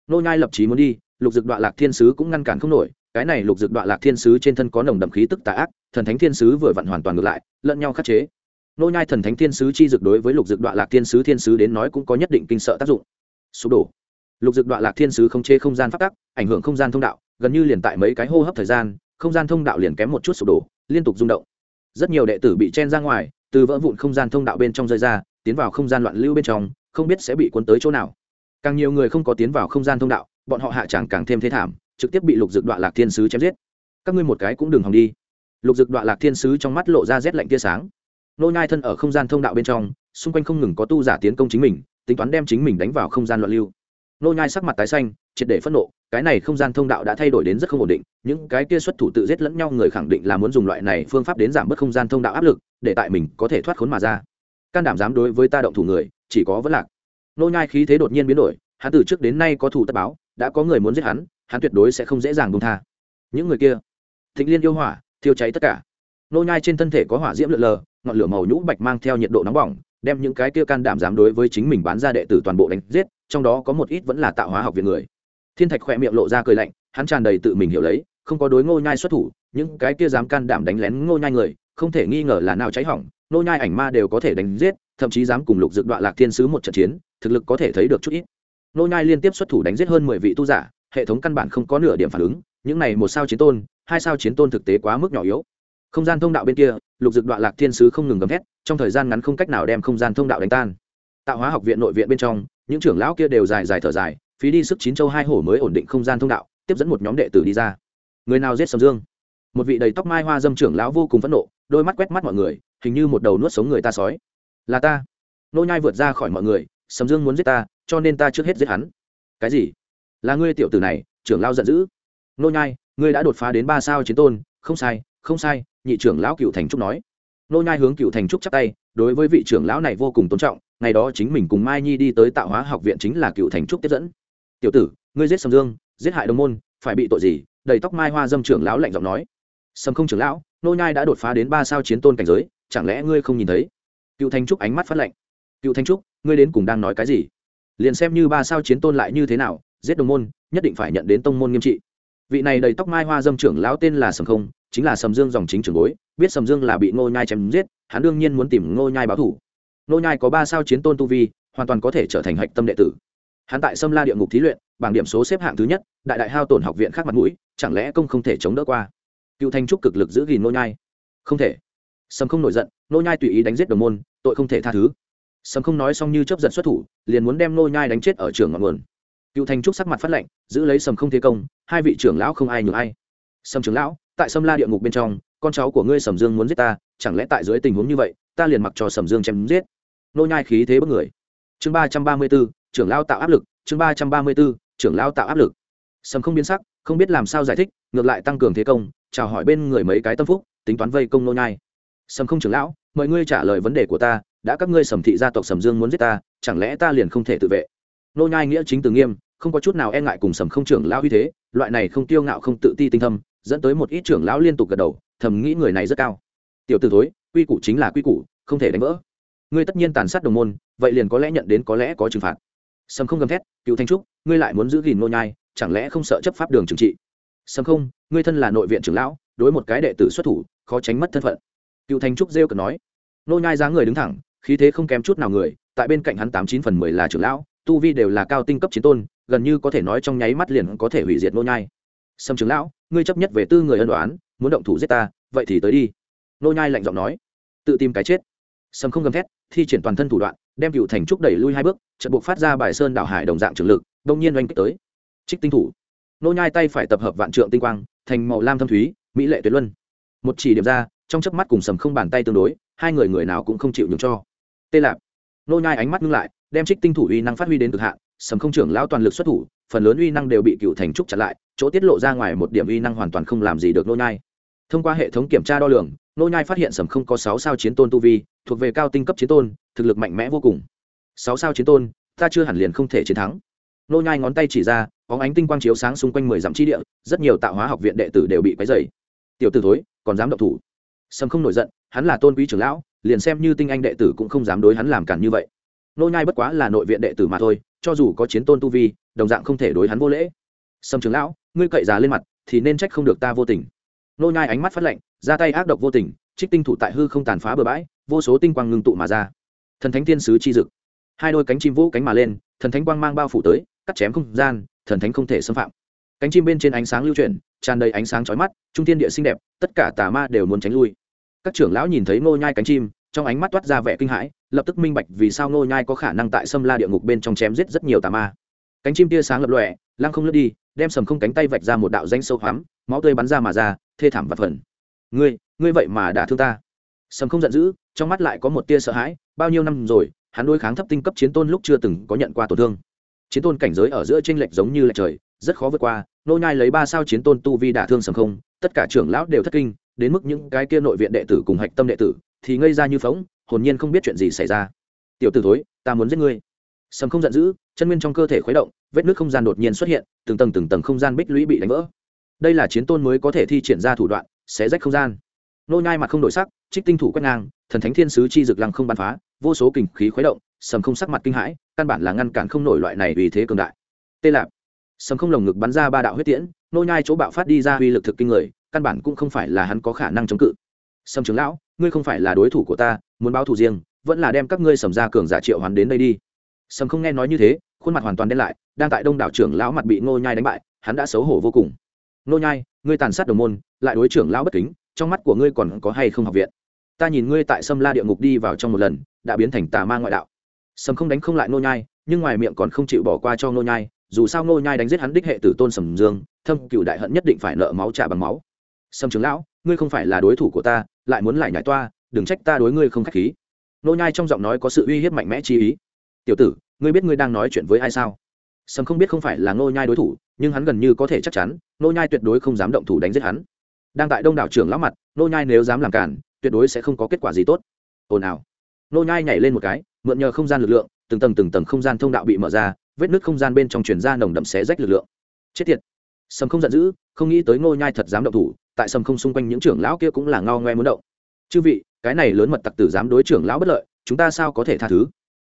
Nô nhai lập chí muốn đi, lục dực đoạn lạc thiên sứ cũng ngăn cản không nổi cái này lục dực đoạn lạc thiên sứ trên thân có nồng đậm khí tức tà ác, thần thánh thiên sứ vừa vặn hoàn toàn ngược lại, lẫn nhau khắc chế. Nô nhai thần thánh thiên sứ chi dực đối với lục dực đoạn lạc thiên sứ thiên sứ đến nói cũng có nhất định kinh sợ tác dụng. Sụp đổ. Lục dực đoạn lạc thiên sứ không chế không gian phát tắc, ảnh hưởng không gian thông đạo, gần như liền tại mấy cái hô hấp thời gian, không gian thông đạo liền kém một chút sụp đổ, liên tục rung động. Rất nhiều đệ tử bị chen ra ngoài, từ vỡ vụn không gian thông đạo bên trong rơi ra, tiến vào không gian loạn lưu bên trong, không biết sẽ bị cuốn tới chỗ nào. Càng nhiều người không có tiến vào không gian thông đạo, bọn họ hạ chẳng càng thêm thế thảm trực tiếp bị lục dực đoạn lạc thiên sứ chém giết. Các ngươi một cái cũng đừng hòng đi. Lục dực đoạn lạc thiên sứ trong mắt lộ ra rét lạnh tia sáng. Nô nhai thân ở không gian thông đạo bên trong, xung quanh không ngừng có tu giả tiến công chính mình, tính toán đem chính mình đánh vào không gian loạn lưu. Nô nhai sắc mặt tái xanh, triệt để phẫn nộ, cái này không gian thông đạo đã thay đổi đến rất không ổn định, những cái kia xuất thủ tự giết lẫn nhau người khẳng định là muốn dùng loại này phương pháp đến giảm bớt không gian thông đạo áp lực, để tại mình có thể thoát khốn mà ra. Can đảm dám đối với ta động thủ người, chỉ có vẫn lạc. Nô nhai khí thế đột nhiên biến đổi, hắn từ trước đến nay có thủ tất báo, đã có người muốn giết hắn hắn tuyệt đối sẽ không dễ dàng buông tha. Những người kia, thịnh liên yêu hỏa, thiêu cháy tất cả. Nô nhai trên thân thể có hỏa diễm lượn lờ, ngọn lửa màu nhũ bạch mang theo nhiệt độ nóng bỏng, đem những cái kia can đảm dám đối với chính mình bán ra đệ tử toàn bộ đánh giết, trong đó có một ít vẫn là tạo hóa học viện người. Thiên thạch khẽ miệng lộ ra cười lạnh, hắn tràn đầy tự mình hiểu lấy, không có đối ngô nhai xuất thủ, những cái kia dám can đảm đánh lén ngô nhai người, không thể nghi ngờ là nào cháy hỏng, ngô nhai ảnh ma đều có thể đánh giết, thậm chí dám cùng lục dược đoạn lạc thiên sứ một trận chiến, thực lực có thể thấy được chút ít. Ngô nhai liên tiếp xuất thủ đánh giết hơn mười vị tu giả hệ thống căn bản không có nửa điểm phản ứng, những này một sao chiến tôn, hai sao chiến tôn thực tế quá mức nhỏ yếu. Không gian thông đạo bên kia, lục dược đoạn lạc thiên sứ không ngừng gầm thét, trong thời gian ngắn không cách nào đem không gian thông đạo đánh tan. Tạo hóa học viện nội viện bên trong, những trưởng lão kia đều dài dài thở dài, phí đi sức chín châu hai hổ mới ổn định không gian thông đạo, tiếp dẫn một nhóm đệ tử đi ra. Người nào giết sầm dương? Một vị đầy tóc mai hoa dâm trưởng lão vô cùng phẫn nộ, đôi mắt quét mắt mọi người, hình như một đầu nuốt sống người ta sói. Là ta. Nô nhai vượt ra khỏi mọi người, sầm dương muốn giết ta, cho nên ta trước hết giết hắn. Cái gì? Là ngươi tiểu tử này, trưởng lao giận dữ. Nô nhai, ngươi đã đột phá đến ba sao chiến tôn, không sai không sai, nhị trưởng lão cựu thành trúc nói. Nô nhai hướng cựu thành trúc chắp tay, đối với vị trưởng lão này vô cùng tôn trọng, ngày đó chính mình cùng mai nhi đi tới tạo hóa học viện chính là cựu thành trúc tiếp dẫn. Tiểu tử, ngươi giết sầm dương, giết hại đồng môn, phải bị tội gì? Đầy tóc mai hoa dâm trưởng lão lạnh giọng nói. Sầm không trưởng lão, nô nhai đã đột phá đến ba sao chiến tôn cảnh giới, chẳng lẽ ngươi không nhìn thấy? Cựu thành trúc ánh mắt phát lạnh. Cựu thanh trúc, ngươi đến cùng đang nói cái gì? Liền xem như ba sao chiến tôn lại như thế nào giết đồng môn, nhất định phải nhận đến tông môn nghiêm trị. Vị này đầy tóc mai hoa dâm trưởng lão tên là sầm không, chính là sầm dương dòng chính trưởng bối, biết sầm dương là bị ngô nhai chém giết, hắn đương nhiên muốn tìm ngô nhai báo thủ. Ngô nhai có ba sao chiến tôn tu vi, hoàn toàn có thể trở thành hạch tâm đệ tử. Hắn tại sâm la địa ngục thí luyện, bảng điểm số xếp hạng thứ nhất, đại đại hao tổn học viện khác mặt mũi, chẳng lẽ công không thể chống đỡ qua? Cựu thanh trúc cực lực giữ gìn ngô nhai. Không thể. Sầm không nổi giận, ngô nhai tùy ý đánh giết đồng môn, tội không thể tha thứ. Sầm không nói xong như chấp giận xuất thủ, liền muốn đem Ngô nhai đánh chết ở trường ngọn nguồn cựu thành trúc sắc mặt phát lệnh giữ lấy sầm không thế công, hai vị trưởng lão không ai nhường ai. Sầm trưởng lão, tại sâm la địa ngục bên trong, con cháu của ngươi sầm dương muốn giết ta, chẳng lẽ tại dưới tình huống như vậy, ta liền mặc cho sầm dương chém giết? Nô nhai khí thế bất người. Chương ba trăm ba mươi bốn, trưởng lão tạo áp lực, chương ba trăm ba mươi bốn, trưởng lão tạo áp lực. Sầm không biến sắc, không biết làm sao giải thích, ngược lại tăng cường thế công, chào hỏi bên người mấy cái tâm phúc, tính toán vây công nô nhai. Sầm không trưởng lão, mời ngươi trả lời vấn đề của ta, đã các ngươi sầm thị gia tộc sầm dương muốn giết ta, chẳng lẽ ta liền không thể tự vệ? Nô nhai nghĩa chính từ nghiêm không có chút nào e ngại cùng sầm không trưởng lão uy thế, loại này không tiêu ngạo không tự ti tinh thâm, dẫn tới một ít trưởng lão liên tục gật đầu, thầm nghĩ người này rất cao. Tiểu tử thối, quy củ chính là quy củ, không thể đánh vỡ. Ngươi tất nhiên tàn sát đồng môn, vậy liền có lẽ nhận đến có lẽ có trừng phạt. Sầm không gầm thét, cựu thanh trúc, ngươi lại muốn giữ gìn nô nhai, chẳng lẽ không sợ chấp pháp đường trừng trị? Sầm không, ngươi thân là nội viện trưởng lão, đối một cái đệ tử xuất thủ, khó tránh mất thân phận. Cựu thanh trúc rêu cần nói. Nô nhai dáng người đứng thẳng, khí thế không kém chút nào người, tại bên cạnh hắn tám chín phần mười là trưởng lão, tu vi đều là cao tinh cấp chiến tôn gần như có thể nói trong nháy mắt liền có thể hủy diệt nô nhai. Sâm trưởng lão, ngươi chấp nhất về tư người ân đoán muốn động thủ giết ta, vậy thì tới đi. Nô nhai lạnh giọng nói. Tự tìm cái chết. Sâm không gầm thét, thi triển toàn thân thủ đoạn, đem cựu thành trúc đẩy lui hai bước, chợt buộc phát ra bài sơn đảo hải đồng dạng trường lực, đông nhiên oanh kích tới. Trích tinh thủ. Nô nhai tay phải tập hợp vạn trượng tinh quang, thành màu lam thâm thúy, mỹ lệ tuyệt luân. Một chỉ điểm ra, trong chớp mắt cùng sầm không bàn tay tương đối, hai người người nào cũng không chịu nhường cho. Tê lạp. Nô nhai ánh mắt ngưng lại, đem trích tinh thủ uy năng phát huy đến cực hạn sầm không trưởng lão toàn lực xuất thủ, phần lớn uy năng đều bị cựu thành trúc chặn lại, chỗ tiết lộ ra ngoài một điểm uy năng hoàn toàn không làm gì được nô nhai. Thông qua hệ thống kiểm tra đo lường, nô nhai phát hiện sầm không có sáu sao chiến tôn tu vi, thuộc về cao tinh cấp chiến tôn, thực lực mạnh mẽ vô cùng. Sáu sao chiến tôn, ta chưa hẳn liền không thể chiến thắng. Nô nhai ngón tay chỉ ra có ánh tinh quang chiếu sáng xung quanh mười dặm chi địa, rất nhiều tạo hóa học viện đệ tử đều bị quấy rầy. Tiểu tử thối, còn dám động thủ? Sầm không nổi giận, hắn là tôn quý trưởng lão, liền xem như tinh anh đệ tử cũng không dám đối hắn làm cản như vậy. Nô nhai bất quá là nội viện đệ tử mà thôi cho dù có chiến tôn tu vi, đồng dạng không thể đối hắn vô lễ. Sâm trưởng lão, ngươi cậy già lên mặt, thì nên trách không được ta vô tình. Nô nhai ánh mắt phát lạnh, ra tay ác độc vô tình, trích tinh thủ tại hư không tàn phá bờ bãi, vô số tinh quang ngưng tụ mà ra. Thần thánh thiên sứ chi dực. Hai đôi cánh chim vũ cánh mà lên, thần thánh quang mang bao phủ tới, cắt chém không gian, thần thánh không thể xâm phạm. Cánh chim bên trên ánh sáng lưu chuyển, tràn đầy ánh sáng chói mắt, trung thiên địa xinh đẹp, tất cả tà ma đều muốn tránh lui. Các trưởng lão nhìn thấy ngô nhai cánh chim, trong ánh mắt toát ra vẻ kinh hãi lập tức minh bạch vì sao ngô nhai có khả năng tại sâm la địa ngục bên trong chém giết rất nhiều tà ma. Cánh chim tia sáng lập lòe, lăng không lướt đi, đem sầm không cánh tay vạch ra một đạo danh sâu hoắm, máu tươi bắn ra mà ra, thê thảm và phần. Ngươi ngươi vậy mà đã thương ta. Sầm không giận dữ, trong mắt lại có một tia sợ hãi, bao nhiêu năm rồi, hắn đối kháng thấp tinh cấp chiến tôn lúc chưa từng có nhận qua tổn thương. Chiến tôn cảnh giới ở giữa tranh lệch giống như lệch trời, rất khó vượt qua nô nhai lấy ba sao chiến tôn tu vi đả thương sầm không, tất cả trưởng lão đều thất kinh, đến mức những cái kia nội viện đệ tử cùng hạch tâm đệ tử thì ngây ra như phóng hồn nhiên không biết chuyện gì xảy ra. Tiểu tử thối, ta muốn giết ngươi. Sầm không giận dữ, chân nguyên trong cơ thể khuấy động, vết nước không gian đột nhiên xuất hiện, từng tầng từng tầng không gian bích lũy bị đánh vỡ. Đây là chiến tôn mới có thể thi triển ra thủ đoạn, xé rách không gian. Nô nhai mặt không đổi sắc, trích tinh thủ quét ngang, thần thánh thiên sứ chi dực lăng không bắn phá, vô số kình khí khuấy động, sầm không sắc mặt kinh hãi, căn bản là ngăn cản không nổi loại này vì thế cường đại. Tê lạp. Sầm không lồng ngực bắn ra ba đạo huyết tiễn, nô nhai chỗ bạo phát đi ra uy lực thực kinh người, căn bản cũng không phải là hắn có khả năng chống cự. Sầm trưởng lão, ngươi không phải là đối thủ của ta muốn báo thù riêng, vẫn là đem các ngươi sầm ra cường giả triệu hoàn đến đây đi. Sầm không nghe nói như thế, khuôn mặt hoàn toàn đen lại, đang tại đông đảo trưởng lão mặt bị ngô nhai đánh bại, hắn đã xấu hổ vô cùng. Ngô nhai, ngươi tàn sát đồng môn, lại đối trưởng lão bất kính, trong mắt của ngươi còn có hay không học viện? Ta nhìn ngươi tại sâm la địa ngục đi vào trong một lần, đã biến thành tà ma ngoại đạo. Sầm không đánh không lại ngô nhai, nhưng ngoài miệng còn không chịu bỏ qua cho ngô nhai, dù sao ngô nhai đánh giết hắn đích hệ tử tôn sầm dương, thâm cựu đại hận nhất định phải nợ máu trả bằng máu. Sầm trưởng lão, ngươi không phải là đối thủ của ta, lại muốn lại nhảy toa đừng trách ta đối ngươi không khách khí. Nô nhai trong giọng nói có sự uy hiếp mạnh mẽ chi ý. Tiểu tử, ngươi biết ngươi đang nói chuyện với ai sao? Sầm không biết không phải là nô nhai đối thủ, nhưng hắn gần như có thể chắc chắn nô nhai tuyệt đối không dám động thủ đánh giết hắn. Đang tại đông đảo trưởng lão mặt nô nhai nếu dám làm cản, tuyệt đối sẽ không có kết quả gì tốt. Ồn ào. Nô nhai nhảy lên một cái, mượn nhờ không gian lực lượng, từng tầng từng tầng không gian thông đạo bị mở ra, vết nứt không gian bên trong truyền ra nồng đậm xé rách lực lượng. Chết tiệt. Sầm không giận dữ, không nghĩ tới nô nhai thật dám động thủ, tại sầm không xung quanh những trưởng lão kia cũng là ngao ngoe muốn động chư vị, cái này lớn mật tặc tử dám đối trưởng lão bất lợi, chúng ta sao có thể tha thứ?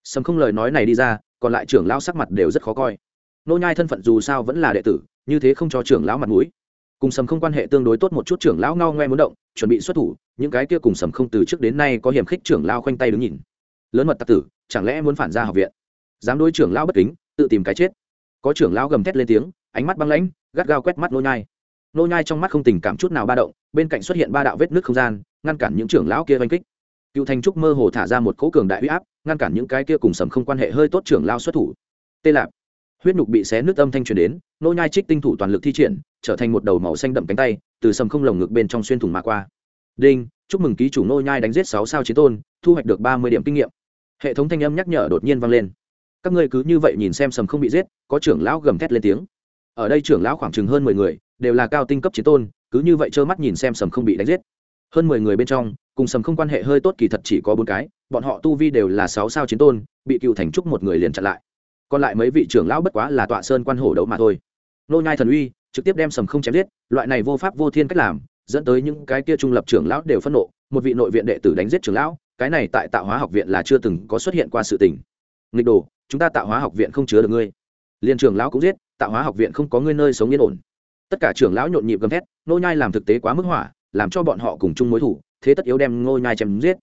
Sầm không lời nói này đi ra, còn lại trưởng lão sắc mặt đều rất khó coi. Nô nhai thân phận dù sao vẫn là đệ tử, như thế không cho trưởng lão mặt mũi. Cùng sầm không quan hệ tương đối tốt một chút, trưởng lão ngao ngoe muốn động, chuẩn bị xuất thủ, những cái kia cùng sầm không từ trước đến nay có hiểm khích trưởng lão khoanh tay đứng nhìn. Lớn mật tặc tử, chẳng lẽ muốn phản ra học viện? Dám đối trưởng lão bất kính, tự tìm cái chết. Có trưởng lão gầm thét lên tiếng, ánh mắt băng lãnh, gắt gao quét mắt nô nhai nô nhai trong mắt không tình cảm chút nào ba động, bên cạnh xuất hiện ba đạo vết nước không gian, ngăn cản những trưởng lão kia vây kích. Cựu thành trúc mơ hồ thả ra một cỗ cường đại uy áp, ngăn cản những cái kia cùng sầm không quan hệ hơi tốt trưởng lão xuất thủ. Tê lạp. Huyết nhục bị xé nước âm thanh truyền đến, nô nhai trích tinh thủ toàn lực thi triển, trở thành một đầu màu xanh đậm cánh tay, từ sầm không lồng ngực bên trong xuyên thủng mà qua. Đinh, chúc mừng ký chủ nô nhai đánh giết sáu sao chiến tôn, thu hoạch được ba mươi điểm kinh nghiệm. Hệ thống thanh âm nhắc nhở đột nhiên vang lên. Các ngươi cứ như vậy nhìn xem sầm không bị giết, có trưởng lão gầm thét lên tiếng. Ở đây trưởng lão khoảng chừng hơn mười người đều là cao tinh cấp chiến tôn, cứ như vậy trơ mắt nhìn xem sầm không bị đánh giết. Hơn mười người bên trong, cùng sầm không quan hệ hơi tốt kỳ thật chỉ có bốn cái, bọn họ tu vi đều là sáu sao chiến tôn, bị cựu thành trúc một người liền chặn lại. Còn lại mấy vị trưởng lão bất quá là tọa sơn quan hổ đấu mà thôi. Nô nhai thần uy trực tiếp đem sầm không chém giết, loại này vô pháp vô thiên cách làm, dẫn tới những cái kia trung lập trưởng lão đều phẫn nộ, một vị nội viện đệ tử đánh giết trưởng lão, cái này tại tạo hóa học viện là chưa từng có xuất hiện qua sự tình. Nghịch đồ, chúng ta tạo hóa học viện không chứa được ngươi. Liên trưởng lão cũng giết, tạo hóa học viện không có ngươi nơi sống yên ổn tất cả trưởng lão nhộn nhịp gầm thét nô nhai làm thực tế quá mức hỏa, làm cho bọn họ cùng chung mối thủ, thế tất yếu đem nô nhai chém giết.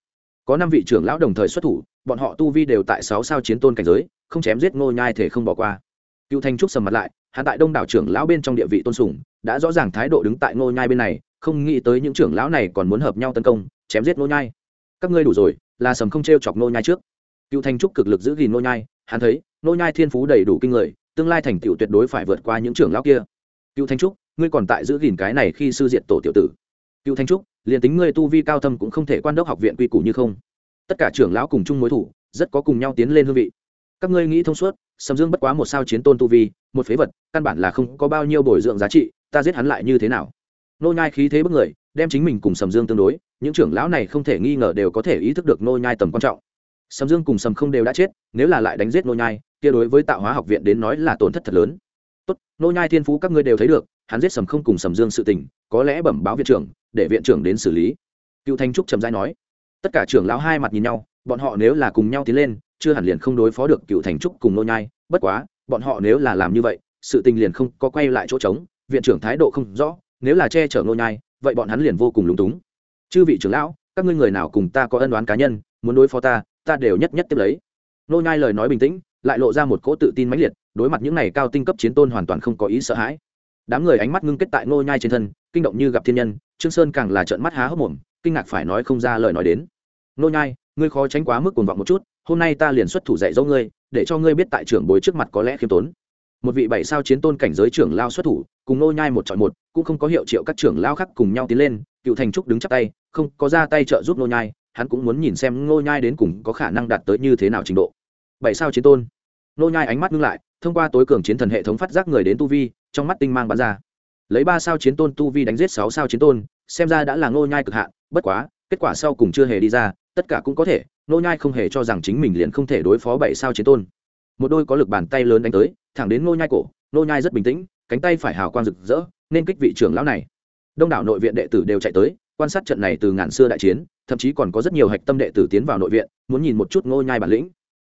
Có năm vị trưởng lão đồng thời xuất thủ, bọn họ tu vi đều tại sáu sao chiến tôn cảnh giới, không chém giết nô nhai thể không bỏ qua. Cựu thanh trúc sầm mặt lại hạ tại đông đảo trưởng lão bên trong địa vị tôn sùng, đã rõ ràng thái độ đứng tại nô nhai bên này, không nghĩ tới những trưởng lão này còn muốn hợp nhau tấn công, chém giết nô nhai. Các ngươi đủ rồi, là sầm không treo chọc nô nhai trước. Cựu thanh trúc cực lực giữ gìn nô nhai, hắn thấy nô nhai thiên phú đầy đủ kinh người, tương lai thành tựu tuyệt đối phải vượt qua những trưởng lão kia. Cựu thanh trúc ngươi còn tại giữ gìn cái này khi sư diệt tổ tiểu tử. Cựu thanh trúc, liền tính ngươi tu vi cao thâm cũng không thể quan đốc học viện quy củ như không. Tất cả trưởng lão cùng chung mối thủ, rất có cùng nhau tiến lên hương vị. Các ngươi nghĩ thông suốt, sầm dương bất quá một sao chiến tôn tu vi, một phế vật, căn bản là không có bao nhiêu bồi dưỡng giá trị, ta giết hắn lại như thế nào? Nô nhai khí thế bức người, đem chính mình cùng sầm dương tương đối, những trưởng lão này không thể nghi ngờ đều có thể ý thức được nô nhai tầm quan trọng. Sầm dương cùng sầm không đều đã chết, nếu là lại đánh giết nô nhai, kia đối với tạo hóa học viện đến nói là tổn thất thật lớn. Tốt, nô nhai thiên phú các ngươi đều thấy được hắn giết sầm không cùng sầm dương sự tình, có lẽ bẩm báo viện trưởng, để viện trưởng đến xử lý. Cựu thanh trúc trầm dai nói, tất cả trưởng lão hai mặt nhìn nhau, bọn họ nếu là cùng nhau tiến lên, chưa hẳn liền không đối phó được cựu thành trúc cùng nô nhai, bất quá, bọn họ nếu là làm như vậy, sự tình liền không có quay lại chỗ trống, viện trưởng thái độ không rõ, nếu là che chở nô nhai, vậy bọn hắn liền vô cùng lúng túng. Chư vị trưởng lão, các ngươi người nào cùng ta có ân oán cá nhân, muốn đối phó ta ta đều nhất nhất tiếp lấy. Nô nhai lời nói bình tĩnh, lại lộ ra một cỗ tự tin mãnh liệt, đối mặt những này cao tinh cấp chiến tôn hoàn toàn không có ý sợ hãi đám người ánh mắt ngưng kết tại Ngô nhai trên thân, kinh động như gặp thiên nhân, trương sơn càng là trợn mắt há hốc mồm, kinh ngạc phải nói không ra lời nói đến. Ngô nhai, ngươi khó tránh quá mức cuồng vọng một chút, hôm nay ta liền xuất thủ dạy dỗ ngươi, để cho ngươi biết tại trưởng bối trước mặt có lẽ khiêm tốn. Một vị bảy sao chiến tôn cảnh giới trưởng lao xuất thủ, cùng Ngô nhai một chọn một, cũng không có hiệu triệu các trưởng lao khác cùng nhau tiến lên, cựu thành trúc đứng chắp tay, không có ra tay trợ giúp Ngô nhai, hắn cũng muốn nhìn xem Ngô nhai đến cùng có khả năng đạt tới như thế nào trình độ. Bảy sao chiến tôn. Ngô nhai ánh mắt ngưng lại, thông qua tối cường chiến thần hệ thống phát giác người đến tu vi trong mắt tinh mang bắn ra. Lấy ba sao chiến tôn tu vi đánh giết sáu sao chiến tôn, xem ra đã là nô nhai cực hạn, bất quá, kết quả sau cùng chưa hề đi ra, tất cả cũng có thể nô nhai không hề cho rằng chính mình liền không thể đối phó bảy sao chiến tôn. Một đôi có lực bàn tay lớn đánh tới, thẳng đến nô nhai cổ nô nhai rất bình tĩnh, cánh tay phải hào quang rực rỡ, nên kích vị trưởng lão này. Đông đảo nội viện đệ tử đều chạy tới, quan sát trận này từ ngàn xưa đại chiến, thậm chí còn có rất nhiều hạch tâm đệ tử tiến vào nội viện, muốn nhìn một chút nô nhai bản lĩnh.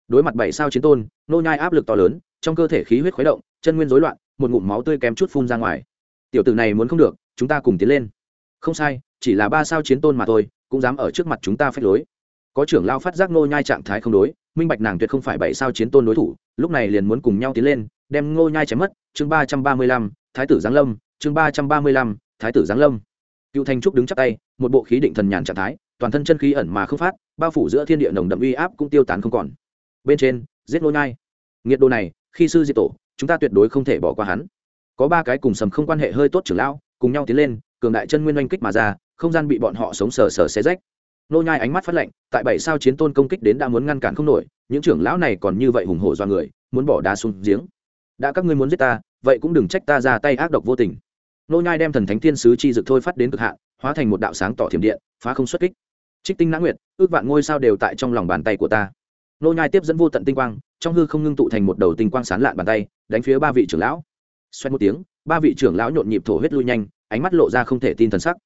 Đối mặt bảy sao chiến tôn nô nhai áp lực to lớn, trong cơ thể khí huyết khuấy động, chân nguyên rối loạn một ngụm máu tươi kém chút phun ra ngoài. Tiểu tử này muốn không được, chúng ta cùng tiến lên. Không sai, chỉ là ba sao chiến tôn mà thôi, cũng dám ở trước mặt chúng ta phách lối. Có trưởng lao phát giác nô nhai trạng thái không đối, minh bạch nàng tuyệt không phải bảy sao chiến tôn đối thủ, lúc này liền muốn cùng nhau tiến lên, đem ngô nhai chém mất. Chương ba trăm ba mươi lăm, thái tử giáng lâm, chương ba trăm ba mươi lăm, thái tử giáng lâm. Cựu thanh trúc đứng chắc tay, một bộ khí định thần nhàn trạng thái, toàn thân chân khí ẩn mà không phát, bao phủ giữa thiên địa nồng đậm uy áp cũng tiêu tán không còn. Bên trên, giết ngô nhai. Nghiệt đồ này, khi sư diệt tổ chúng ta tuyệt đối không thể bỏ qua hắn. Có ba cái cùng sầm không quan hệ hơi tốt trưởng lão, cùng nhau tiến lên, cường đại chân nguyên oanh kích mà ra, không gian bị bọn họ sống sờ sờ xé rách. Nô nhai ánh mắt phát lạnh, tại bảy sao chiến tôn công kích đến đã muốn ngăn cản không nổi, những trưởng lão này còn như vậy hùng hổ do người, muốn bỏ đá xuống giếng. Đã các ngươi muốn giết ta, vậy cũng đừng trách ta ra tay ác độc vô tình. Nô nhai đem thần thánh thiên sứ chi dực thôi phát đến cực hạn, hóa thành một đạo sáng tỏ thiểm điện, phá không xuất kích. Trích tinh nã nguyệt, ước vạn ngôi sao đều tại trong lòng bàn tay của ta. Nô nhai tiếp dẫn vô tận tinh quang trong hư không ngưng tụ thành một đầu tinh quang sán lạn bàn tay, đánh phía ba vị trưởng lão. Xoay một tiếng, ba vị trưởng lão nhộn nhịp thổ huyết lui nhanh, ánh mắt lộ ra không thể tin thần sắc.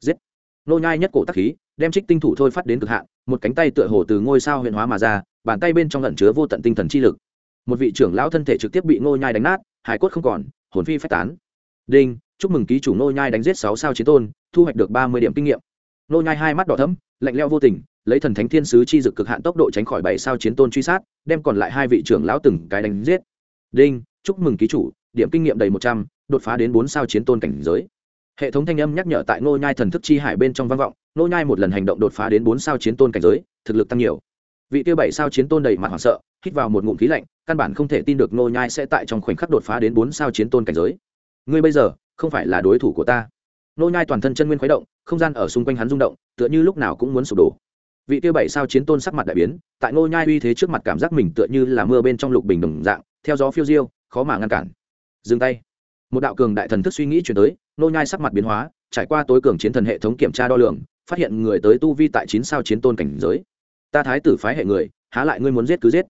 Giết! Nô nhai nhất cổ tắc khí, đem trích tinh thủ thôi phát đến cực hạn, một cánh tay tựa hồ từ ngôi sao huyền hóa mà ra, bàn tay bên trong ẩn chứa vô tận tinh thần chi lực. Một vị trưởng lão thân thể trực tiếp bị nô nhai đánh nát hải cốt không còn, hồn phi phách tán. Đinh! Chúc mừng ký chủ nô nhai đánh giết sáu sao chiến tôn, thu hoạch được ba mươi điểm kinh nghiệm. Nô nhai hai mắt đỏ thẫm, lạnh lẽo vô tình lấy thần thánh thiên sứ chi dực cực hạn tốc độ tránh khỏi bảy sao chiến tôn truy sát, đem còn lại hai vị trưởng lão từng cái đánh giết. Đinh, chúc mừng ký chủ, điểm kinh nghiệm đầy một trăm, đột phá đến bốn sao chiến tôn cảnh giới. Hệ thống thanh âm nhắc nhở tại nô nhai thần thức chi hải bên trong vang vọng nô nhai một lần hành động đột phá đến bốn sao chiến tôn cảnh giới, thực lực tăng nhiều. Vị tiêu bảy sao chiến tôn đầy mặt hoảng sợ, hít vào một ngụm khí lạnh, căn bản không thể tin được nô nhai sẽ tại trong khoảnh khắc đột phá đến bốn sao chiến tôn cảnh giới. Ngươi bây giờ, không phải là đối thủ của ta. Nô nhai toàn thân chân nguyên khuấy động, không gian ở xung quanh hắn rung động, tựa như lúc nào cũng muốn sụp đổ vị tiêu bảy sao chiến tôn sắc mặt đại biến, tại nô nhai uy thế trước mặt cảm giác mình tựa như là mưa bên trong lục bình đồng dạng, theo gió phiêu diêu, khó mà ngăn cản. Dừng tay. Một đạo cường đại thần thức suy nghĩ chuyển tới nô nhai sắc mặt biến hóa, trải qua tối cường chiến thần hệ thống kiểm tra đo lường, phát hiện người tới tu vi tại chín sao chiến tôn cảnh giới. Ta thái tử phái hệ người, há lại ngươi muốn giết cứ giết.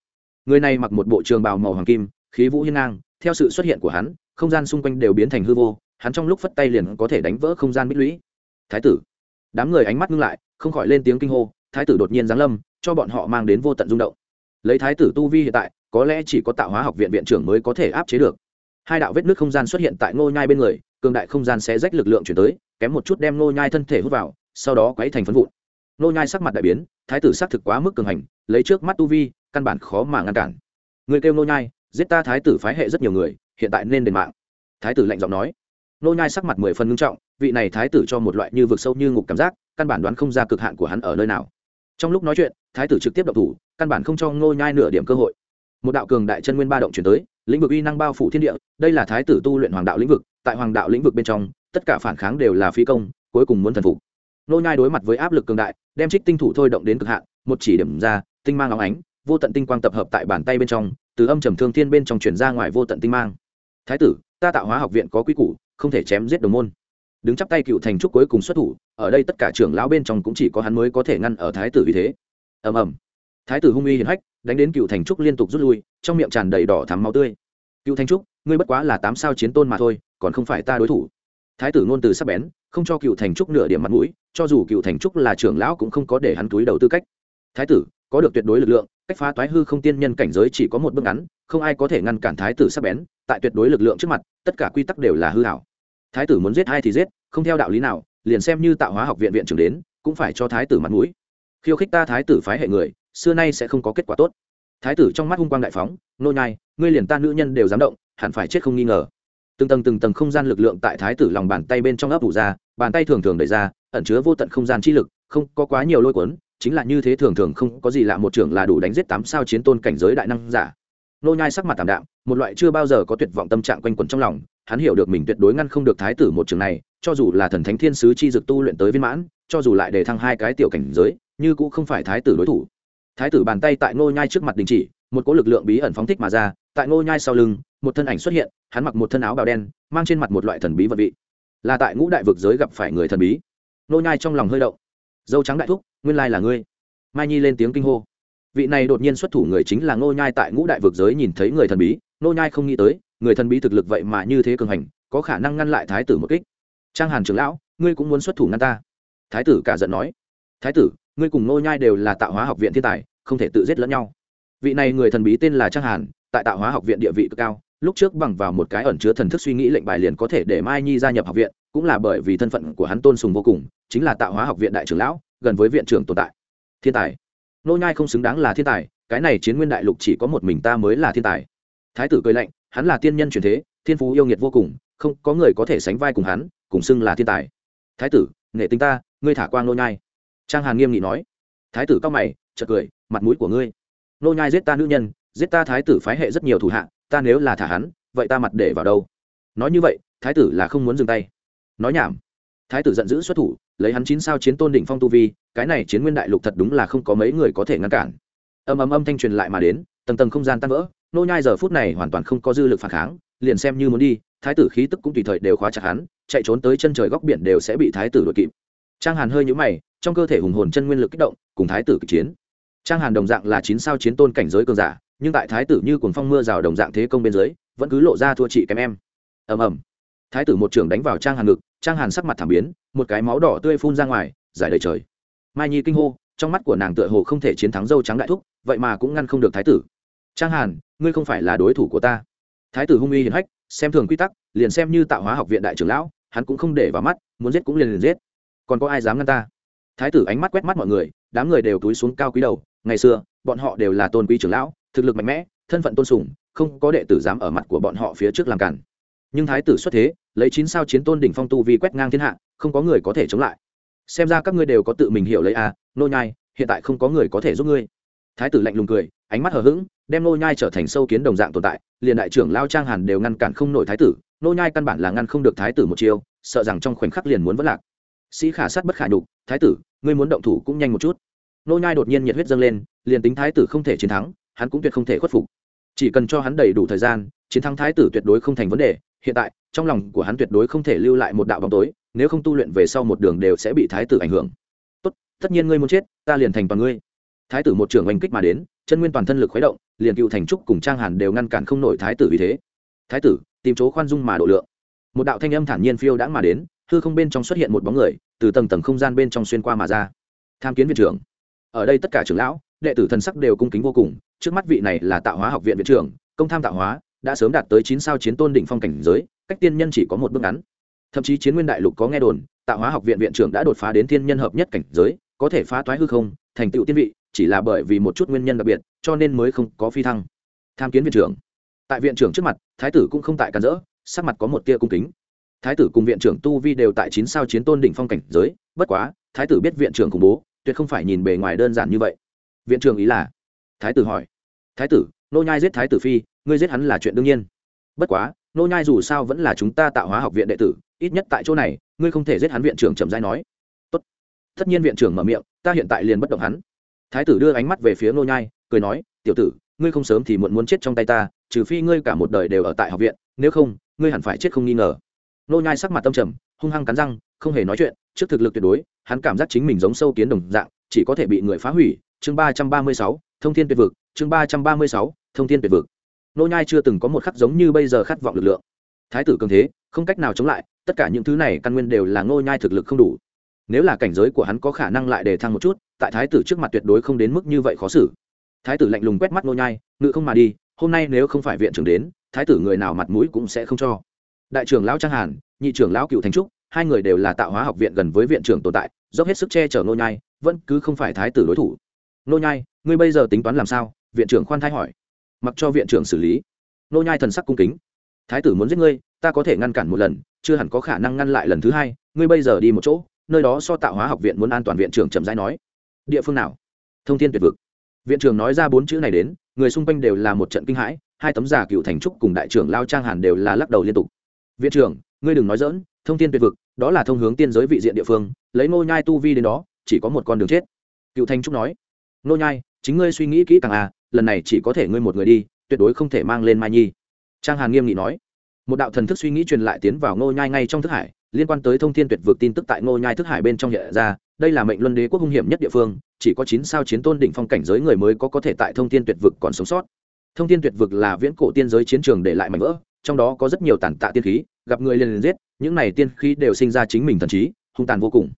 Người này mặc một bộ trường bào màu hoàng kim, khí vũ hiên ngang, theo sự xuất hiện của hắn, không gian xung quanh đều biến thành hư vô, hắn trong lúc phất tay liền có thể đánh vỡ không gian bích lũy. Thái tử. Đám người ánh mắt ngưng lại, không khỏi lên tiếng kinh hô thái tử đột nhiên giáng lâm, cho bọn họ mang đến vô tận rung động. Lấy thái tử tu vi hiện tại, có lẽ chỉ có tạo hóa học viện viện trưởng mới có thể áp chế được. Hai đạo vết nước không gian xuất hiện tại ngô nhai bên người, cường đại không gian sẽ rách lực lượng chuyển tới, kém một chút đem ngô nhai thân thể hút vào, sau đó quấy thành phân vụn. Ngô nhai sắc mặt đại biến, thái tử xác thực quá mức cường hành, lấy trước mắt tu vi, căn bản khó mà ngăn cản. Người kêu ngô nhai, giết ta thái tử phái hệ rất nhiều người, hiện tại nên đền mạng. Thái tử lạnh giọng nói. Ngô nhai sắc mặt mười phần nghiêm trọng, vị này thái tử cho một loại như vực sâu như ngục cảm giác, căn bản đoán không ra cực hạn của hắn ở nơi nào trong lúc nói chuyện, thái tử trực tiếp động thủ, căn bản không cho ngô nhai nửa điểm cơ hội. Một đạo cường đại chân nguyên ba động chuyển tới, lĩnh vực uy năng bao phủ thiên địa, đây là thái tử tu luyện hoàng đạo lĩnh vực, tại hoàng đạo lĩnh vực bên trong, tất cả phản kháng đều là phi công, cuối cùng muốn thần phục. Nô nhai đối mặt với áp lực cường đại, đem trích tinh thủ thôi động đến cực hạn, một chỉ điểm ra, tinh mang óng ánh, vô tận tinh quang tập hợp tại bàn tay bên trong, từ âm trầm thương thiên bên trong chuyển ra ngoài vô tận tinh mang. Thái tử, ta tạo hóa học viện có quy củ, không thể chém giết đồng môn đứng chắp tay cựu thành trúc cuối cùng xuất thủ, ở đây tất cả trưởng lão bên trong cũng chỉ có hắn mới có thể ngăn ở thái tử vì thế. Ầm ầm. Thái tử hung uy hiển hách, đánh đến cựu thành trúc liên tục rút lui, trong miệng tràn đầy đỏ thắm máu tươi. Cựu thành trúc, ngươi bất quá là tám sao chiến tôn mà thôi, còn không phải ta đối thủ. Thái tử ngôn từ sắp bén, không cho cựu thành trúc nửa điểm mặt mũi, cho dù cựu thành trúc là trưởng lão cũng không có để hắn túi đầu tư cách. Thái tử, có được tuyệt đối lực lượng, cách phá toái hư không tiên nhân cảnh giới chỉ có một bước ngắn, không ai có thể ngăn cản thái tử sắp bén, tại tuyệt đối lực lượng trước mặt, tất cả quy tắc đều là hư hảo thái tử muốn giết ai thì giết, không theo đạo lý nào, liền xem như tạo hóa học viện viện trưởng đến, cũng phải cho thái tử mặt mũi. Khiêu khích ta thái tử phái hệ người, xưa nay sẽ không có kết quả tốt. Thái tử trong mắt hung quang đại phóng, nô nhai, ngươi liền ta nữ nhân đều dám động, hẳn phải chết không nghi ngờ. Từng tầng từng tầng không gian lực lượng tại thái tử lòng bàn tay bên trong ấp ủ ra, bàn tay thường thường đẩy ra, ẩn chứa vô tận không gian chi lực, không có quá nhiều lôi cuốn, chính là như thế thường thường không có gì lạ, một trưởng là đủ đánh giết tám sao chiến tôn cảnh giới đại năng giả nô nhai sắc mặt tạm đạm, một loại chưa bao giờ có tuyệt vọng tâm trạng quanh quẩn trong lòng, hắn hiểu được mình tuyệt đối ngăn không được thái tử một trường này, cho dù là thần thánh thiên sứ chi dực tu luyện tới viên mãn, cho dù lại để thăng hai cái tiểu cảnh giới, như cũng không phải thái tử đối thủ. Thái tử bàn tay tại Nô nhai trước mặt đình chỉ, một cỗ lực lượng bí ẩn phóng thích mà ra, tại Nô nhai sau lưng, một thân ảnh xuất hiện, hắn mặc một thân áo bào đen, mang trên mặt một loại thần bí vật vị. Là tại ngũ đại vực giới gặp phải người thần bí. Nô nhai trong lòng hơi động. Dâu trắng đại thúc, nguyên lai là ngươi. Mai nhi lên tiếng kinh hô vị này đột nhiên xuất thủ người chính là ngô nhai tại ngũ đại vực giới nhìn thấy người thần bí, ngô nhai không nghĩ tới, người thần bí thực lực vậy mà như thế cường hành, có khả năng ngăn lại thái tử một kích. Trang hàn trưởng lão, ngươi cũng muốn xuất thủ ngăn ta? Thái tử cả giận nói. Thái tử, ngươi cùng ngô nhai đều là tạo hóa học viện thiên tài, không thể tự giết lẫn nhau. Vị này người thần bí tên là trang hàn, tại tạo hóa học viện địa vị cực cao, lúc trước bằng vào một cái ẩn chứa thần thức suy nghĩ lệnh bài liền có thể để mai nhi gia nhập học viện, cũng là bởi vì thân phận của hắn tôn sùng vô cùng, chính là tạo hóa học viện đại trưởng lão, gần với viện trưởng tồn tại. Thiên tài nô nhai không xứng đáng là thiên tài, cái này chiến nguyên đại lục chỉ có một mình ta mới là thiên tài. Thái tử cười lạnh, hắn là tiên nhân truyền thế, thiên phú yêu nghiệt vô cùng, không có người có thể sánh vai cùng hắn, cùng xưng là thiên tài. Thái tử, nghệ tính ta, ngươi thả quang nô nhai. Trang hàn nghiêm nghị nói. Thái tử cao mày, chợt cười, mặt mũi của ngươi. Nô nhai giết ta nữ nhân, giết ta thái tử phái hệ rất nhiều thủ hạ, ta nếu là thả hắn, vậy ta mặt để vào đâu? Nói như vậy, thái tử là không muốn dừng tay. Nói nhảm. Thái tử giận dữ xuất thủ, lấy hắn chín sao chiến tôn đỉnh phong tu vi cái này chiến nguyên đại lục thật đúng là không có mấy người có thể ngăn cản. Âm âm âm thanh truyền lại mà đến, tầng tầng không gian tan vỡ, nô nhai giờ phút này hoàn toàn không có dư lực phản kháng, liền xem như muốn đi, thái tử khí tức cũng tùy thời đều khóa chặt hắn, chạy trốn tới chân trời góc biển đều sẽ bị thái tử đuổi kịp. Trang hàn hơi nhũ mày, trong cơ thể hùng hồn chân nguyên lực kích động, cùng thái tử kịch chiến. Trang hàn đồng dạng là chín sao chiến tôn cảnh giới cường giả, nhưng tại thái tử như cuồng phong mưa rào đồng dạng thế công bên dưới, vẫn cứ lộ ra thua chị kém em. Ầm ầm. Thái tử một trường đánh vào trang hàn ngực, trang hàn sắc mặt thảm biến, một cái máu đỏ tươi phun ra ngoài, giải đầy trời mai nhi kinh hô, trong mắt của nàng tựa hồ không thể chiến thắng dâu trắng đại thúc, vậy mà cũng ngăn không được thái tử. Trang hàn, ngươi không phải là đối thủ của ta. Thái tử hung uy hiển hách, xem thường quy tắc, liền xem như tạo hóa học viện đại trưởng lão, hắn cũng không để vào mắt, muốn giết cũng liền liền giết. Còn có ai dám ngăn ta? Thái tử ánh mắt quét mắt mọi người, đám người đều túi xuống cao quý đầu. Ngày xưa, bọn họ đều là tôn quý trưởng lão, thực lực mạnh mẽ, thân phận tôn sùng, không có đệ tử dám ở mặt của bọn họ phía trước làm cản. Nhưng thái tử xuất thế, lấy chín sao chiến tôn đỉnh phong tu vi quét ngang thiên hạ, không có người có thể chống lại xem ra các ngươi đều có tự mình hiểu lấy a à, nô nhai hiện tại không có người có thể giúp ngươi. Thái tử lạnh lùng cười ánh mắt hờ hững đem nô nhai trở thành sâu kiến đồng dạng tồn tại liền đại trưởng lao trang hàn đều ngăn cản không nổi thái tử nô nhai căn bản là ngăn không được thái tử một chiêu sợ rằng trong khoảnh khắc liền muốn vỡ lạc. Sĩ khả sát bất khả nhục thái tử ngươi muốn động thủ cũng nhanh một chút. Nô nhai đột nhiên nhiệt huyết dâng lên liền tính thái tử không thể chiến thắng hắn cũng tuyệt không thể khuất phục. Chỉ cần cho hắn đầy đủ thời gian chiến thắng thái tử tuyệt đối không thành vấn đề hiện tại trong lòng của hắn tuyệt đối không thể lưu lại một đạo bóng tối nếu không tu luyện về sau một đường đều sẽ bị thái tử ảnh hưởng. Tốt, tất nhiên ngươi muốn chết, ta liền thành toàn ngươi. Thái tử một trưởng oanh kích mà đến, chân nguyên toàn thân lực khuấy động, liền cựu thành trúc cùng trang hàn đều ngăn cản không nổi thái tử vì thế. Thái tử, tìm chỗ khoan dung mà độ lượng. Một đạo thanh âm thản nhiên phiêu đãng mà đến, hư không bên trong xuất hiện một bóng người, từ tầng tầng không gian bên trong xuyên qua mà ra. Tham kiến viện trưởng. Ở đây tất cả trưởng lão, đệ tử thần sắc đều cung kính vô cùng, trước mắt vị này là tạo hóa học viện viện trưởng, công tham tạo hóa, đã sớm đạt tới chín sao chiến tôn đỉnh phong cảnh giới, cách tiên nhân chỉ có một bước ngắn thậm chí chiến nguyên đại lục có nghe đồn, tạo hóa học viện viện trưởng đã đột phá đến thiên nhân hợp nhất cảnh giới, có thể phá toái hư không, thành tựu tiên vị, chỉ là bởi vì một chút nguyên nhân đặc biệt, cho nên mới không có phi thăng. Tham kiến viện trưởng. Tại viện trưởng trước mặt, thái tử cũng không tại cản rỡ, sắc mặt có một tia cung kính. Thái tử cùng viện trưởng tu vi đều tại chín sao chiến tôn đỉnh phong cảnh giới, bất quá, thái tử biết viện trưởng khủng bố, tuyệt không phải nhìn bề ngoài đơn giản như vậy. Viện trưởng ý là? Thái tử hỏi. Thái tử, nô nhai giết thái tử phi, ngươi giết hắn là chuyện đương nhiên. Bất quá nô nhai dù sao vẫn là chúng ta tạo hóa học viện đệ tử, ít nhất tại chỗ này, ngươi không thể giết hắn viện trưởng chậm rãi nói. Tốt. Tất nhiên viện trưởng mở miệng, ta hiện tại liền bất động hắn. Thái tử đưa ánh mắt về phía nô nhai, cười nói, tiểu tử, ngươi không sớm thì muộn muốn chết trong tay ta, trừ phi ngươi cả một đời đều ở tại học viện, nếu không, ngươi hẳn phải chết không nghi ngờ. Nô nhai sắc mặt tâm trầm, hung hăng cắn răng, không hề nói chuyện, trước thực lực tuyệt đối, hắn cảm giác chính mình giống sâu kiến đồng dạng, chỉ có thể bị người phá hủy. Chương ba trăm ba mươi sáu, thông thiên tuyệt vực, chương ba trăm ba mươi sáu, thông thiên tuyệt vực nô nhai chưa từng có một khắc giống như bây giờ khát vọng lực lượng. Thái tử cường thế, không cách nào chống lại, tất cả những thứ này căn nguyên đều là nô nhai thực lực không đủ. Nếu là cảnh giới của hắn có khả năng lại đề thăng một chút, tại thái tử trước mặt tuyệt đối không đến mức như vậy khó xử. Thái tử lạnh lùng quét mắt nô nhai, ngự không mà đi, hôm nay nếu không phải viện trưởng đến, thái tử người nào mặt mũi cũng sẽ không cho. Đại trưởng lão trang hàn, nhị trưởng lão cựu thành trúc, hai người đều là tạo hóa học viện gần với viện trưởng tồn tại, dốc hết sức che chở nô nhai, vẫn cứ không phải thái tử đối thủ. Nô nhai, ngươi bây giờ tính toán làm sao? viện trưởng khoan thai hỏi mặc cho viện trưởng xử lý. Nô nhai thần sắc cung kính. Thái tử muốn giết ngươi, ta có thể ngăn cản một lần, chưa hẳn có khả năng ngăn lại lần thứ hai, ngươi bây giờ đi một chỗ, nơi đó so tạo hóa học viện muốn an toàn viện trưởng chậm rãi nói. Địa phương nào? Thông thiên tuyệt vực. Viện trưởng nói ra bốn chữ này đến, người xung quanh đều là một trận kinh hãi, hai tấm giả cựu thành trúc cùng đại trưởng lao trang hàn đều là lắc đầu liên tục. Viện trưởng, ngươi đừng nói dỡn thông thiên tuyệt vực, đó là thông hướng tiên giới vị diện địa phương, lấy nô nhai tu vi đến đó, chỉ có một con đường chết. Cựu thành trúc nói. Nô nhai, chính ngươi suy nghĩ kỹ càng à lần này chỉ có thể ngươi một người đi, tuyệt đối không thể mang lên mai nhi. Trang hàn nghiêm nghị nói. Một đạo thần thức suy nghĩ truyền lại tiến vào Ngô nhai ngay trong thức hải, liên quan tới thông thiên tuyệt vực tin tức tại Ngô nhai thức hải bên trong hiện ra, đây là mệnh luân đế quốc hung hiểm nhất địa phương, chỉ có chín sao chiến tôn đỉnh phong cảnh giới người mới có có thể tại thông thiên tuyệt vực còn sống sót. Thông thiên tuyệt vực là viễn cổ tiên giới chiến trường để lại mảnh vỡ, trong đó có rất nhiều tàn tạ tiên khí, gặp người liền liền giết, những này tiên khí đều sinh ra chính mình thần trí, hung tàn vô cùng.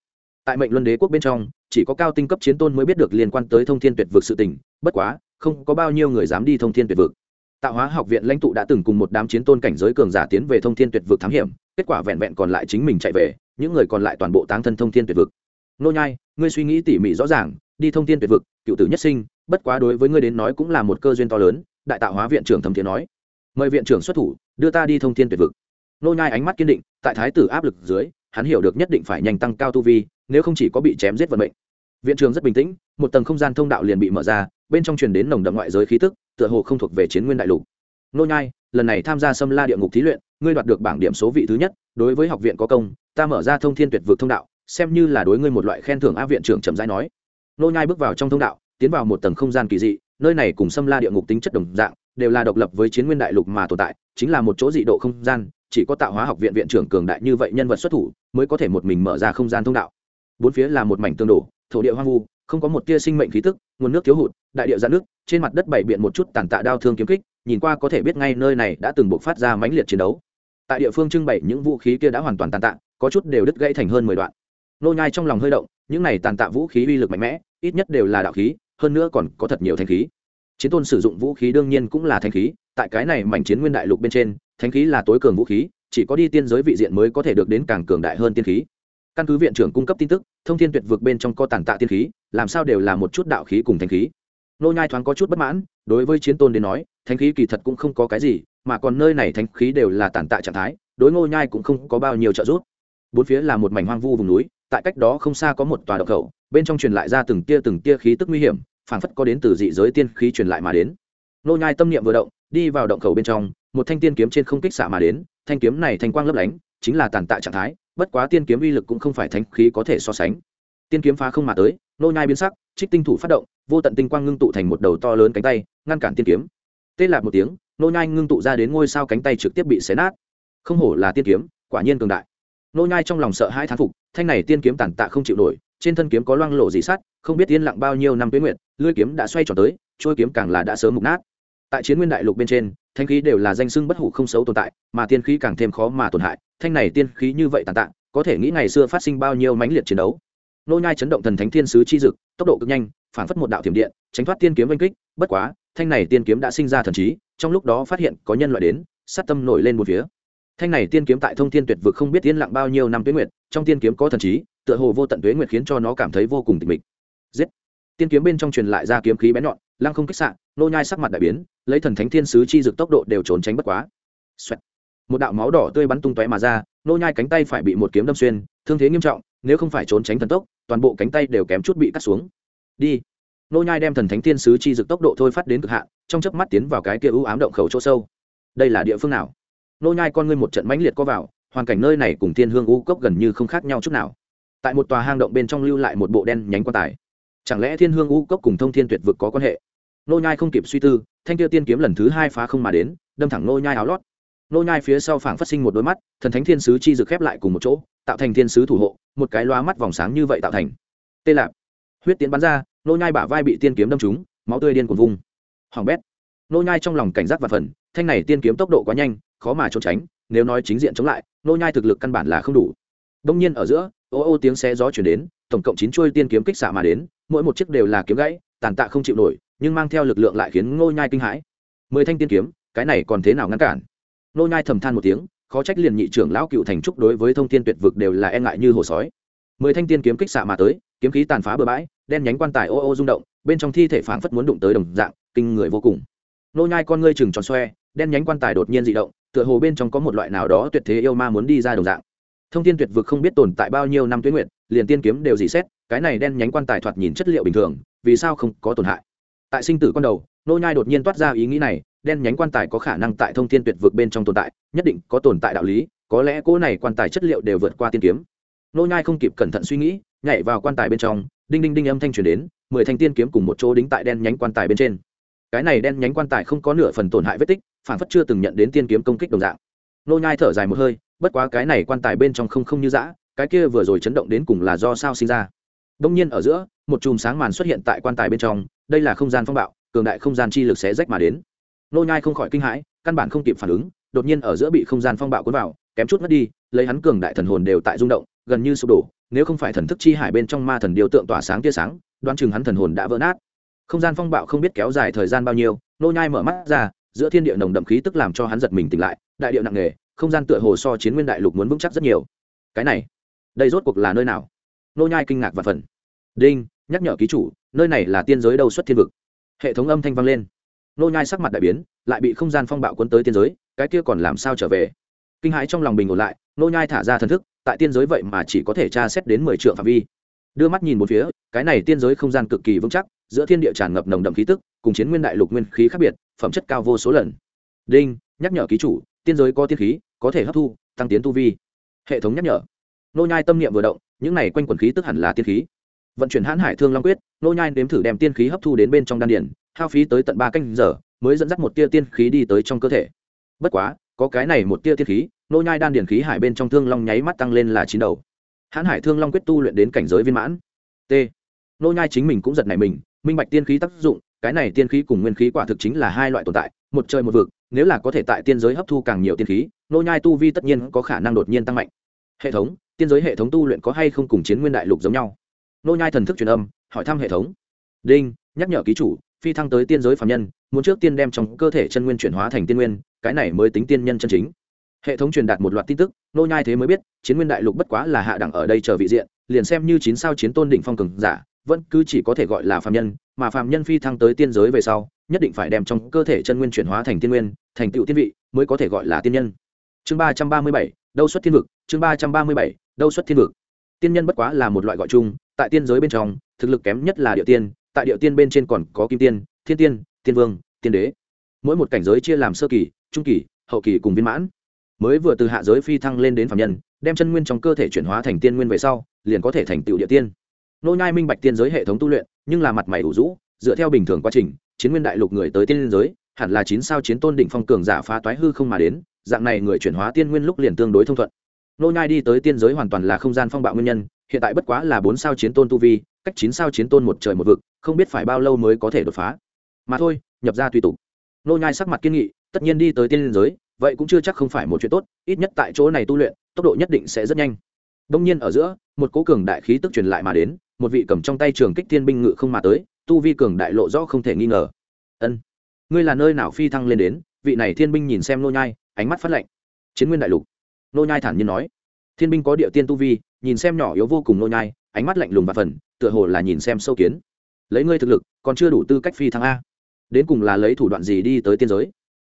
Tại mệnh luân đế quốc bên trong, chỉ có cao tinh cấp chiến tôn mới biết được liên quan tới thông thiên tuyệt vực sự tình, bất quá không có bao nhiêu người dám đi thông thiên tuyệt vực. Tạo hóa học viện lãnh tụ đã từng cùng một đám chiến tôn cảnh giới cường giả tiến về thông thiên tuyệt vực thám hiểm, kết quả vẹn vẹn còn lại chính mình chạy về, những người còn lại toàn bộ táng thân thông thiên tuyệt vực. Nô nhai, ngươi suy nghĩ tỉ mỉ rõ ràng, đi thông thiên tuyệt vực, cựu tử nhất sinh, bất quá đối với ngươi đến nói cũng là một cơ duyên to lớn, đại tạo hóa viện trưởng thầm thiện nói. Mời viện trưởng xuất thủ, đưa ta đi thông thiên tuyệt vực. Nô nhai ánh mắt kiên định, tại thái tử áp lực dưới, hắn hiểu được nhất định phải nhanh tăng cao tu vi, nếu không chỉ có bị chém giết vận mệnh viện trưởng rất bình tĩnh, một tầng không gian thông đạo liền bị mở ra, bên trong truyền đến nồng đậm ngoại giới khí tức, tựa hồ không thuộc về chiến nguyên đại lục. Nô nhai, lần này tham gia xâm la địa ngục thí luyện, ngươi đoạt được bảng điểm số vị thứ nhất, đối với học viện có công, ta mở ra thông thiên tuyệt vực thông đạo, xem như là đối ngươi một loại khen thưởng a viện trưởng trầm rãi nói. Nô nhai bước vào trong thông đạo, tiến vào một tầng không gian kỳ dị, nơi này cùng xâm la địa ngục tính chất đồng dạng, đều là độc lập với chiến nguyên đại lục mà tồn tại, chính là một chỗ dị độ không gian, chỉ có tạo hóa học viện viện trưởng cường đại như vậy nhân vật xuất thủ, mới có thể một mình mở ra không gian thông đạo. Bốn phía là một mảnh tương đổ thổ địa hoang vu, không có một tia sinh mệnh khí tức, nguồn nước thiếu hụt, đại địa giãn nước, trên mặt đất bảy biện một chút tàn tạ đao thương kiếm kích, nhìn qua có thể biết ngay nơi này đã từng buộc phát ra mãnh liệt chiến đấu. Tại địa phương trưng bày, những vũ khí kia đã hoàn toàn tàn tạ, có chút đều đứt gãy thành hơn mười đoạn. Nô nhai trong lòng hơi động, những này tàn tạ vũ khí uy lực mạnh mẽ, ít nhất đều là đạo khí, hơn nữa còn có thật nhiều thanh khí. Chiến tôn sử dụng vũ khí đương nhiên cũng là thanh khí, tại cái này mảnh chiến nguyên đại lục bên trên thanh khí là tối cường vũ khí, chỉ có đi tiên giới vị diện mới có thể được đến càng cường đại hơn tiên khí căn cứ viện trưởng cung cấp tin tức, thông thiên tuyệt vực bên trong có tàn tạ tiên khí, làm sao đều là một chút đạo khí cùng thanh khí. Nô nhai thoáng có chút bất mãn, đối với chiến tôn đến nói thanh khí kỳ thật cũng không có cái gì, mà còn nơi này thanh khí đều là tàn tạ trạng thái, đối ngô nhai cũng không có bao nhiêu trợ giúp. Bốn phía là một mảnh hoang vu vùng núi, tại cách đó không xa có một tòa động khẩu, bên trong truyền lại ra từng tia từng tia khí tức nguy hiểm, phảng phất có đến từ dị giới tiên khí truyền lại mà đến. Nô nhai tâm niệm vừa động, đi vào động khẩu bên trong, một thanh tiên kiếm trên không kích xạ mà đến, thanh kiếm này thanh quang lấp lánh, chính là tàn tạ trạng thái bất quá tiên kiếm uy lực cũng không phải thánh khí có thể so sánh. Tiên kiếm phá không mà tới, nô nhai biến sắc, trích tinh thủ phát động, vô tận tinh quang ngưng tụ thành một đầu to lớn cánh tay, ngăn cản tiên kiếm. Tê lạc một tiếng, nô nhai ngưng tụ ra đến ngôi sao cánh tay trực tiếp bị xé nát. Không hổ là tiên kiếm, quả nhiên cường đại. Nô nhai trong lòng sợ hãi thán phục, thanh này tiên kiếm tàn tạ không chịu nổi, trên thân kiếm có loang lộ dị sắt, không biết yên lặng bao nhiêu năm tuyến nguyện lưỡi kiếm đã xoay tròn tới trôi kiếm càng là đã sớm mục nát. Tại chiến nguyên đại lục bên trên thanh khí đều là danh sưng bất hủ không xấu tồn tại, mà tiên khí càng thêm khó mà tổn hại thanh này tiên khí như vậy tàn tạ, có thể nghĩ ngày xưa phát sinh bao nhiêu mãnh liệt chiến đấu. Nô nhai chấn động thần thánh thiên sứ chi dực, tốc độ cực nhanh, phản phất một đạo thiểm điện, tránh thoát tiên kiếm vây kích, bất quá, thanh này tiên kiếm đã sinh ra thần trí, trong lúc đó phát hiện có nhân loại đến, sát tâm nổi lên một phía. Thanh này tiên kiếm tại thông thiên tuyệt vực không biết tiến lặng bao nhiêu năm tuế nguyệt, trong tiên kiếm có thần trí, tựa hồ vô tận tuế nguyệt khiến cho nó cảm thấy vô cùng tịch mịch. Giết! Tiên kiếm bên trong truyền lại ra kiếm khí bén nhọn, lăng không kích sạn nô nhai sắc mặt đại biến, lấy thần thánh thiên sứ chi dực tốc độ đều trốn tránh bất quá. Xoẹt một đạo máu đỏ tươi bắn tung tóe mà ra, nô nhai cánh tay phải bị một kiếm đâm xuyên, thương thế nghiêm trọng, nếu không phải trốn tránh thần tốc, toàn bộ cánh tay đều kém chút bị cắt xuống. Đi. Nô nhai đem thần thánh thiên sứ chi dực tốc độ thôi phát đến cực hạn, trong chớp mắt tiến vào cái kia u ám động khẩu chỗ sâu. Đây là địa phương nào? Nô nhai con ngươi một trận mãnh liệt có vào, hoàn cảnh nơi này cùng thiên hương u cốc gần như không khác nhau chút nào. Tại một tòa hang động bên trong lưu lại một bộ đen nhánh quan tài. Chẳng lẽ thiên hương u cốc cùng thông thiên tuyệt vực có quan hệ? Nô nhai không kịp suy tư, thanh tiêu tiên kiếm lần thứ hai phá không mà đến, đâm thẳng nô nhai áo lót nô nhai phía sau phảng phát sinh một đôi mắt, thần thánh thiên sứ chi dược khép lại cùng một chỗ, tạo thành thiên sứ thủ hộ, một cái loa mắt vòng sáng như vậy tạo thành. Tê lạp. Huyết tiến bắn ra, nô nhai bả vai bị tiên kiếm đâm trúng, máu tươi điên cuồng vung. Hoàng bét. Nô nhai trong lòng cảnh giác và phần, thanh này tiên kiếm tốc độ quá nhanh, khó mà trốn tránh, nếu nói chính diện chống lại, nô nhai thực lực căn bản là không đủ. Đông nhiên ở giữa, ô ô tiếng xé gió chuyển đến, tổng cộng chín chuôi tiên kiếm kích xạ mà đến, mỗi một chiếc đều là kiếm gãy, tàn tạ không chịu nổi, nhưng mang theo lực lượng lại khiến nô nhai kinh hãi. Mười thanh tiên kiếm, cái này còn thế nào ngăn cản? Nô nhai thầm than một tiếng, khó trách liền nhị trưởng lão cựu thành trúc đối với thông thiên tuyệt vực đều là e ngại như hồ sói. Mười thanh tiên kiếm kích xạ mà tới, kiếm khí tàn phá bừa bãi, đen nhánh quan tài ô ô rung động, bên trong thi thể phảng phất muốn đụng tới đồng dạng, kinh người vô cùng. Nô nhai con ngươi chừng tròn xoe, đen nhánh quan tài đột nhiên dị động, tựa hồ bên trong có một loại nào đó tuyệt thế yêu ma muốn đi ra đồng dạng. Thông thiên tuyệt vực không biết tồn tại bao nhiêu năm tuyến nguyện liền tiên kiếm đều dị xét, cái này đen nhánh quan tài thoạt nhìn chất liệu bình thường, vì sao không có tổn hại? Tại sinh tử con đầu nô nhai đột nhiên toát ra ý nghĩ này, đen nhánh quan tài có khả năng tại thông thiên tuyệt vực bên trong tồn tại, nhất định có tồn tại đạo lý, có lẽ cỗ này quan tài chất liệu đều vượt qua tiên kiếm. Nô nhai không kịp cẩn thận suy nghĩ, nhảy vào quan tài bên trong, đinh đinh đinh âm thanh truyền đến, mười thanh tiên kiếm cùng một chỗ đính tại đen nhánh quan tài bên trên. Cái này đen nhánh quan tài không có nửa phần tổn hại vết tích, phản phất chưa từng nhận đến tiên kiếm công kích đồng dạng. Nô nhai thở dài một hơi, bất quá cái này quan tài bên trong không không như dã, cái kia vừa rồi chấn động đến cùng là do sao sinh ra. Đông nhiên ở giữa, một chùm sáng màn xuất hiện tại quan tài bên trong, đây là không gian phong bạo cường đại không gian chi lực sẽ rách mà đến. Nô nhai không khỏi kinh hãi, căn bản không kịp phản ứng, đột nhiên ở giữa bị không gian phong bạo cuốn vào, kém chút mất đi, lấy hắn cường đại thần hồn đều tại rung động, gần như sụp đổ, nếu không phải thần thức chi hải bên trong ma thần điều tượng tỏa sáng tia sáng, đoán chừng hắn thần hồn đã vỡ nát. Không gian phong bạo không biết kéo dài thời gian bao nhiêu, nô nhai mở mắt ra, giữa thiên địa nồng đậm khí tức làm cho hắn giật mình tỉnh lại, đại địa nặng nề, không gian tựa hồ so chiến nguyên đại lục muốn vững chắc rất nhiều. Cái này, đây rốt cuộc là nơi nào? Nô nhai kinh ngạc và phần đinh, nhắc nhở ký chủ, nơi này là tiên giới đâu xuất thiên vực? Hệ thống âm thanh vang lên. Nô nhai sắc mặt đại biến, lại bị không gian phong bạo cuốn tới tiên giới, cái kia còn làm sao trở về? Kinh hãi trong lòng bình ổn lại, nô nhai thả ra thần thức, tại tiên giới vậy mà chỉ có thể tra xét đến mười trượng phạm vi. Đưa mắt nhìn một phía, cái này tiên giới không gian cực kỳ vững chắc, giữa thiên địa tràn ngập nồng đậm khí tức, cùng chiến nguyên đại lục nguyên khí khác biệt, phẩm chất cao vô số lần. Đinh, nhắc nhở ký chủ, tiên giới có tiên khí, có thể hấp thu, tăng tiến tu vi. Hệ thống nhắc nhở. Nô nhai tâm niệm vừa động, những này quanh quần khí tức hẳn là tiên khí vận chuyển hãn hải thương long quyết, nô nhai nếm thử đem tiên khí hấp thu đến bên trong đan điển hao phí tới tận ba canh giờ, mới dẫn dắt một tia tiên khí đi tới trong cơ thể. Bất quá, có cái này một tia tiên khí, nô nhai đan điển khí hải bên trong thương long nháy mắt tăng lên là chín đầu. Hãn hải thương long quyết tu luyện đến cảnh giới viên mãn. T. Nô nhai chính mình cũng giật nảy mình, minh bạch tiên khí tác dụng, cái này tiên khí cùng nguyên khí quả thực chính là hai loại tồn tại, một trời một vực, nếu là có thể tại tiên giới hấp thu càng nhiều tiên khí, nô nhai tu vi tất nhiên có khả năng đột nhiên tăng mạnh. Hệ thống, tiên giới hệ thống tu luyện có hay không cùng chiến nguyên đại lục giống nhau? Nô nhai thần thức truyền âm, hỏi thăm hệ thống. Đinh, nhắc nhở ký chủ, phi thăng tới tiên giới phàm nhân, muốn trước tiên đem trong cơ thể chân nguyên chuyển hóa thành tiên nguyên, cái này mới tính tiên nhân chân chính. Hệ thống truyền đạt một loạt tin tức, nô nhai thế mới biết, chiến nguyên đại lục bất quá là hạ đẳng ở đây chờ vị diện, liền xem như chín sao chiến tôn đỉnh phong cường giả, vẫn cứ chỉ có thể gọi là phàm nhân, mà phàm nhân phi thăng tới tiên giới về sau, nhất định phải đem trong cơ thể chân nguyên chuyển hóa thành tiên nguyên, thành tựu tiên vị, mới có thể gọi là tiên nhân. Chương ba trăm ba mươi bảy, đâu xuất thiên vực, chương ba trăm ba mươi bảy, đâu xuất thiên vực. Tiên nhân bất quá là một loại gọi chung tại tiên giới bên trong, thực lực kém nhất là địa tiên, tại địa tiên bên trên còn có kim tiên, thiên tiên tiên vương, tiên đế. Mỗi một cảnh giới chia làm sơ kỳ, trung kỳ, hậu kỳ cùng viên mãn. Mới vừa từ hạ giới phi thăng lên đến phạm nhân, đem chân nguyên trong cơ thể chuyển hóa thành tiên nguyên về sau, liền có thể thành tựu địa tiên. Nô nhai minh bạch tiên giới hệ thống tu luyện, nhưng là mặt mày đủ rũ, dựa theo bình thường quá trình, chiến nguyên đại lục người tới tiên giới, hẳn là chín sao chiến tôn đỉnh phong cường giả phá toái hư không mà đến, dạng này người chuyển hóa tiên nguyên lúc liền tương đối thông thuận nô nhai đi tới tiên giới hoàn toàn là không gian phong bạo nguyên nhân, hiện tại bất quá là bốn sao chiến tôn tu vi, cách chín sao chiến tôn một trời một vực, không biết phải bao lâu mới có thể đột phá. Mà thôi, nhập ra tùy tục. Nô nhai sắc mặt kiên nghị, tất nhiên đi tới tiên giới, vậy cũng chưa chắc không phải một chuyện tốt, ít nhất tại chỗ này tu luyện, tốc độ nhất định sẽ rất nhanh. Đông nhiên ở giữa, một cố cường đại khí tức truyền lại mà đến, một vị cầm trong tay trường kích thiên binh ngự không mà tới, tu vi cường đại lộ rõ không thể nghi ngờ. Ân, ngươi là nơi nào phi thăng lên đến? Vị này thiên binh nhìn xem nô nhai, ánh mắt phát lạnh. Chiến nguyên đại lục nô nhai thản nhiên nói. Thiên binh có địa tiên tu vi, nhìn xem nhỏ yếu vô cùng nô nhai, ánh mắt lạnh lùng và phần, tựa hồ là nhìn xem sâu kiến. Lấy ngươi thực lực, còn chưa đủ tư cách phi thăng a. Đến cùng là lấy thủ đoạn gì đi tới tiên giới?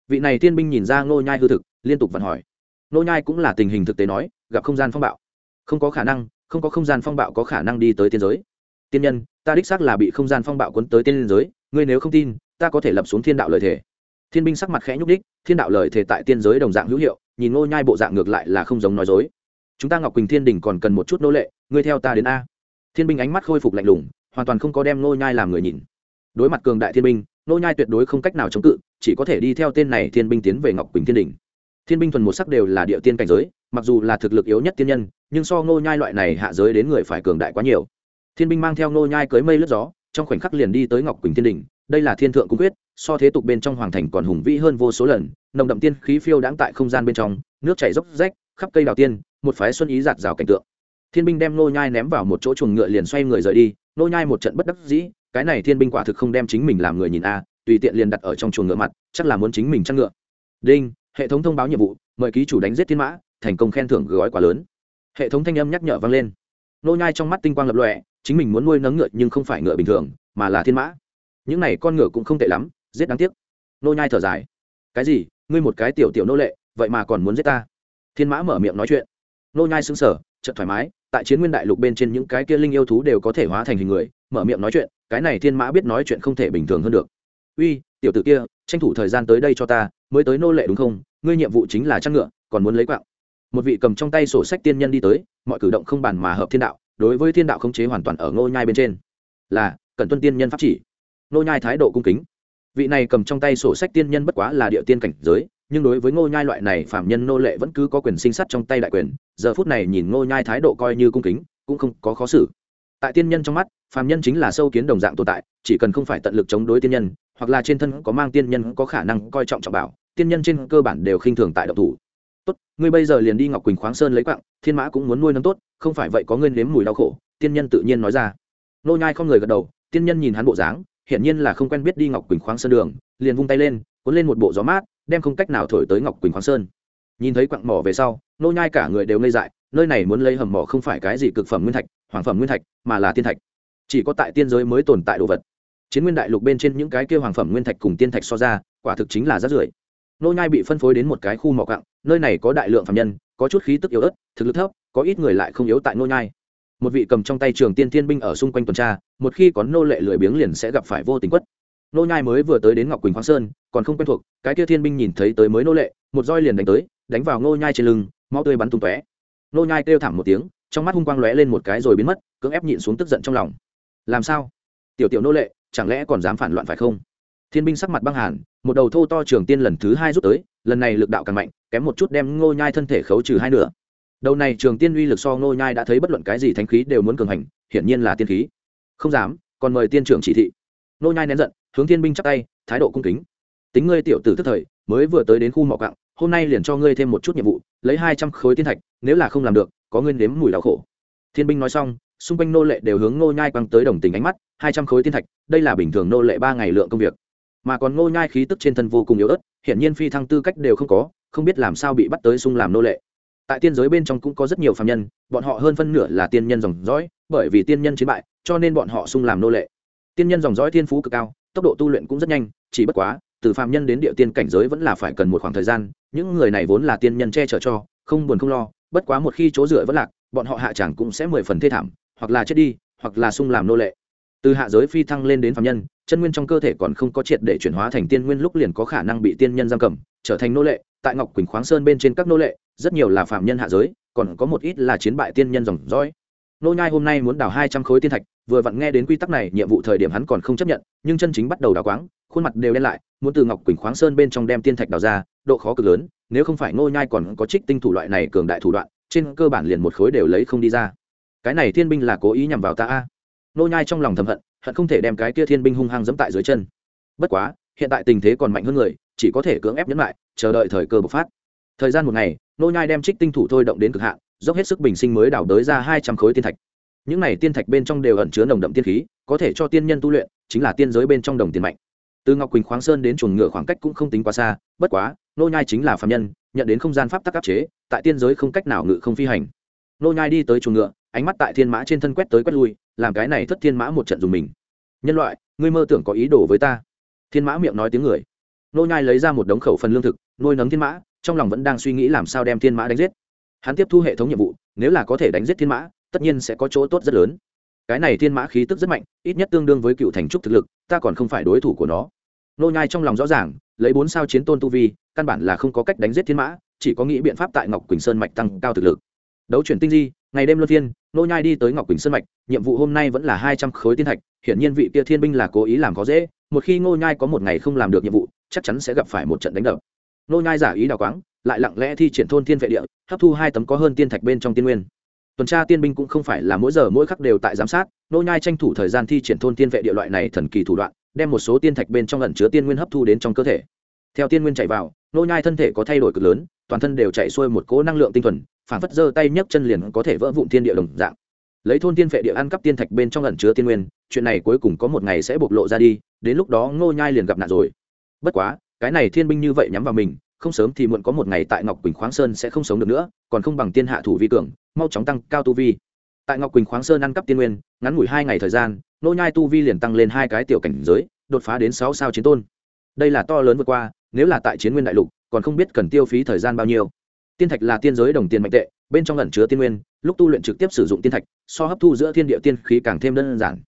Vị này tiên binh nhìn ra nô nhai hư thực, liên tục vận hỏi. Nô nhai cũng là tình hình thực tế nói, gặp không gian phong bạo. Không có khả năng, không có không gian phong bạo có khả năng đi tới tiên giới. Tiên nhân, ta đích xác là bị không gian phong bạo cuốn tới tiên giới, ngươi nếu không tin, ta có thể lập xuống thiên đạo lời thể thiên binh sắc mặt khẽ nhúc đích thiên đạo lời thể tại tiên giới đồng dạng hữu hiệu nhìn ngô nhai bộ dạng ngược lại là không giống nói dối. Chúng ta ngọc quỳnh thiên đình còn cần một chút nô lệ, ngươi theo ta đến a. Thiên binh ánh mắt khôi phục lạnh lùng, hoàn toàn không có đem ngô nhai làm người nhìn. Đối mặt cường đại thiên binh, ngô nhai tuyệt đối không cách nào chống cự, chỉ có thể đi theo tên này thiên binh tiến về ngọc quỳnh thiên đình. Thiên binh thuần một sắc đều là địa tiên cảnh giới, mặc dù là thực lực yếu nhất tiên nhân, nhưng so ngô nhai loại này hạ giới đến người phải cường đại quá nhiều. Thiên binh mang theo ngô nhai cưới mây lướt gió, trong khoảnh khắc liền đi tới ngọc quỳnh thiên đình, đây là thiên thượng cung quyết, so thế tục bên trong hoàng thành còn hùng vĩ hơn vô số lần nồng đậm tiên khí phiêu đãng tại không gian bên trong, nước chảy dốc rách, khắp cây đào tiên, một phái xuân ý giạt rào cảnh tượng. Thiên binh đem nô nhai ném vào một chỗ chuồng ngựa liền xoay người rời đi nô nhai một trận bất đắc dĩ, cái này thiên binh quả thực không đem chính mình làm người nhìn a, tùy tiện liền đặt ở trong chuồng ngựa mặt, chắc là muốn chính mình chăn ngựa. Đinh, hệ thống thông báo nhiệm vụ, mời ký chủ đánh giết thiên mã, thành công khen thưởng gói quá lớn. Hệ thống thanh âm nhắc nhở vang lên. Nô nhai trong mắt tinh quang lập lòe, chính mình muốn nuôi nấng ngựa nhưng không phải ngựa bình thường, mà là thiên mã. Những này con ngựa cũng không tệ lắm, giết đáng tiếc. Nô nhai thở dài. Cái gì? Ngươi một cái tiểu tiểu nô lệ, vậy mà còn muốn giết ta. Thiên mã mở miệng nói chuyện. Nô nhai sững sờ, chợt thoải mái, tại chiến nguyên đại lục bên trên những cái kia linh yêu thú đều có thể hóa thành hình người, mở miệng nói chuyện, cái này thiên mã biết nói chuyện không thể bình thường hơn được. Uy, tiểu tử kia, tranh thủ thời gian tới đây cho ta, mới tới nô lệ đúng không? Ngươi nhiệm vụ chính là chăn ngựa, còn muốn lấy quạng. Một vị cầm trong tay sổ sách tiên nhân đi tới, mọi cử động không bàn mà hợp thiên đạo, đối với thiên đạo khống chế hoàn toàn ở ngô nhai bên trên. Là cần tuân tiên nhân pháp chỉ. Nô nhai thái độ cung kính vị này cầm trong tay sổ sách tiên nhân bất quá là địa tiên cảnh giới, nhưng đối với ngô nhai loại này phạm nhân nô lệ vẫn cứ có quyền sinh sát trong tay đại quyền, giờ phút này nhìn ngô nhai thái độ coi như cung kính, cũng không có khó xử. Tại tiên nhân trong mắt, phạm nhân chính là sâu kiến đồng dạng tồn tại, chỉ cần không phải tận lực chống đối tiên nhân, hoặc là trên thân có mang tiên nhân có khả năng coi trọng trọng bảo, tiên nhân trên cơ bản đều khinh thường tại độc thủ. Tốt, ngươi bây giờ liền đi ngọc quỳnh khoáng sơn lấy quặng thiên mã cũng muốn nuôi nấng tốt, không phải vậy có ngươi nếm mùi đau khổ, tiên nhân tự nhiên nói ra. Nô nhai không người gật đầu, tiên nhân nhìn hắn bộ dáng hiển nhiên là không quen biết đi ngọc quỳnh khoáng sơn đường, liền vung tay lên, cuốn lên một bộ gió mát, đem không cách nào thổi tới ngọc quỳnh khoáng sơn. Nhìn thấy quặng mỏ về sau, nô nhai cả người đều ngây dại, nơi này muốn lấy hầm mỏ không phải cái gì cực phẩm nguyên thạch, hoàng phẩm nguyên thạch, mà là tiên thạch. Chỉ có tại tiên giới mới tồn tại đồ vật. Chiến nguyên đại lục bên trên những cái kia hoàng phẩm nguyên thạch cùng tiên thạch so ra, quả thực chính là rác rưởi. Nô nhai bị phân phối đến một cái khu mỏ quặng, nơi này có đại lượng phạm nhân, có chút khí tức yếu ớt, thực lực thấp, có ít người lại không yếu tại nô nhai một vị cầm trong tay trường tiên thiên binh ở xung quanh tuần tra, một khi có nô lệ lười biếng liền sẽ gặp phải vô tình quất. Nô nhai mới vừa tới đến ngọc quỳnh khoáng sơn, còn không quen thuộc, cái kia thiên binh nhìn thấy tới mới nô lệ, một roi liền đánh tới, đánh vào nô nhai trên lưng, máu tươi bắn tung tóe. Nô nhai kêu thảm một tiếng, trong mắt hung quang lóe lên một cái rồi biến mất, cưỡng ép nhịn xuống tức giận trong lòng. Làm sao? Tiểu tiểu nô lệ, chẳng lẽ còn dám phản loạn phải không? Thiên binh sắc mặt băng hàn, một đầu thô to trường tiên lần thứ hai rút tới, lần này lực đạo càng mạnh, kém một chút đem ngô nhai thân thể khấu trừ hai nửa đầu này trường tiên uy lực so ngô nhai đã thấy bất luận cái gì thánh khí đều muốn cường hành, hiển nhiên là tiên khí. Không dám, còn mời tiên trưởng chỉ thị. Ngô nhai nén giận, hướng thiên binh chắp tay, thái độ cung kính. Tính ngươi tiểu tử tức thời, mới vừa tới đến khu mỏ cặng hôm nay liền cho ngươi thêm một chút nhiệm vụ, lấy hai trăm khối tiên thạch, nếu là không làm được, có ngươi nếm mùi đau khổ. Thiên binh nói xong, xung quanh nô lệ đều hướng ngô nhai quăng tới đồng tình ánh mắt, hai trăm khối tiên thạch, đây là bình thường nô lệ ba ngày lượng công việc. Mà còn ngô nhai khí tức trên thân vô cùng yếu ớt hiện nhiên phi thăng tư cách đều không có, không biết làm sao bị bắt tới xung làm nô lệ tại tiên giới bên trong cũng có rất nhiều phàm nhân, bọn họ hơn phân nửa là tiên nhân dòng dõi, bởi vì tiên nhân chiến bại, cho nên bọn họ sung làm nô lệ. Tiên nhân dòng dõi thiên phú cực cao, tốc độ tu luyện cũng rất nhanh, chỉ bất quá, từ phàm nhân đến địa tiên cảnh giới vẫn là phải cần một khoảng thời gian, những người này vốn là tiên nhân che chở cho, không buồn không lo, bất quá một khi chỗ dựa vẫn lạc, bọn họ hạ chẳng cũng sẽ mười phần thê thảm, hoặc là chết đi, hoặc là sung làm nô lệ. Từ hạ giới phi thăng lên đến phàm nhân, chân nguyên trong cơ thể còn không có triệt để chuyển hóa thành tiên nguyên lúc liền có khả năng bị tiên nhân giam cầm, trở thành nô lệ, tại ngọc quỳnh khoáng sơn bên trên các nô lệ rất nhiều là phạm nhân hạ giới, còn có một ít là chiến bại tiên nhân dòng dõi. Nô nhai hôm nay muốn đào hai trăm khối tiên thạch, vừa vặn nghe đến quy tắc này, nhiệm vụ thời điểm hắn còn không chấp nhận, nhưng chân chính bắt đầu đào quáng, khuôn mặt đều đen lại, muốn từ ngọc quỳnh khoáng sơn bên trong đem tiên thạch đào ra, độ khó cực lớn, nếu không phải nô nhai còn có trích tinh thủ loại này cường đại thủ đoạn, trên cơ bản liền một khối đều lấy không đi ra. Cái này thiên binh là cố ý nhằm vào ta a. Nô nhai trong lòng thầm hận hận không thể đem cái kia thiên binh hung hăng giẫm tại dưới chân. Bất quá, hiện tại tình thế còn mạnh hơn người, chỉ có thể cưỡng ép nhẫn lại, chờ đợi thời cơ bộc phát. Thời gian một ngày nô nhai đem trích tinh thủ thôi động đến cực hạn, dốc hết sức bình sinh mới đào đới ra hai trăm khối tiên thạch. Những này tiên thạch bên trong đều ẩn chứa nồng đậm tiên khí, có thể cho tiên nhân tu luyện, chính là tiên giới bên trong đồng tiền mạnh. Từ ngọc quỳnh khoáng sơn đến chuồng ngựa khoảng cách cũng không tính quá xa, bất quá, nô nhai chính là phàm nhân, nhận đến không gian pháp tắc áp chế, tại tiên giới không cách nào ngự không phi hành. Nô nhai đi tới chuồng ngựa, ánh mắt tại thiên mã trên thân quét tới quét lui, làm cái này thất thiên mã một trận dùng mình. Nhân loại, ngươi mơ tưởng có ý đồ với ta? Thiên mã miệng nói tiếng người. Nô nhai lấy ra một đống khẩu phần lương thực nuôi nấng thiên mã, trong lòng vẫn đang suy nghĩ làm sao đem thiên mã đánh giết. Hắn tiếp thu hệ thống nhiệm vụ, nếu là có thể đánh giết thiên mã, tất nhiên sẽ có chỗ tốt rất lớn. Cái này thiên mã khí tức rất mạnh, ít nhất tương đương với cựu thành trúc thực lực, ta còn không phải đối thủ của nó. Nô nhai trong lòng rõ ràng, lấy bốn sao chiến tôn tu vi, căn bản là không có cách đánh giết thiên mã, chỉ có nghĩ biện pháp tại ngọc quỳnh sơn mạch tăng cao thực lực. Đấu chuyển tinh di, ngày đêm luân phiên, nô nhai đi tới ngọc quỳnh sơn mạch, nhiệm vụ hôm nay vẫn là hai trăm khối tiên thạch Hiện nhiên vị kia thiên binh là cố ý làm khó dễ, một khi nô nhai có một ngày không làm được nhiệm vụ, chắc chắn sẽ gặp phải một trận đánh đập nô nhai giả ý đào quáng, lại lặng lẽ thi triển thôn thiên vệ địa, hấp thu hai tấm có hơn tiên thạch bên trong tiên nguyên. Tuần tra tiên binh cũng không phải là mỗi giờ mỗi khắc đều tại giám sát, nô nhai tranh thủ thời gian thi triển thôn tiên vệ địa loại này thần kỳ thủ đoạn, đem một số tiên thạch bên trong ẩn chứa tiên nguyên hấp thu đến trong cơ thể. Theo tiên nguyên chạy vào, nô nhai thân thể có thay đổi cực lớn, toàn thân đều chạy xuôi một cỗ năng lượng tinh thuần, phản phất giơ tay nhấc chân liền có thể vỡ vụn thiên địa đồng dạng. Lấy thôn tiên vệ địa ăn cắp tiên thạch bên trong ẩn chứa tiên nguyên, chuyện này cuối cùng có một ngày sẽ bộc lộ ra đi, đến lúc đó Nô nhai liền gặp nạn rồi. Bất quá cái này thiên binh như vậy nhắm vào mình, không sớm thì muộn có một ngày tại ngọc quỳnh khoáng sơn sẽ không sống được nữa, còn không bằng tiên hạ thủ vi cường, mau chóng tăng cao tu vi. Tại ngọc quỳnh khoáng sơn ăn cắp tiên nguyên, ngắn ngủi hai ngày thời gian, nô nhai tu vi liền tăng lên hai cái tiểu cảnh giới, đột phá đến sáu sao chiến tôn. Đây là to lớn vượt qua, nếu là tại chiến nguyên đại lục, còn không biết cần tiêu phí thời gian bao nhiêu. Tiên thạch là tiên giới đồng tiền mạnh tệ, bên trong ẩn chứa tiên nguyên, lúc tu luyện trực tiếp sử dụng tiên thạch, so hấp thu giữa thiên địa tiên khí càng thêm đơn giản.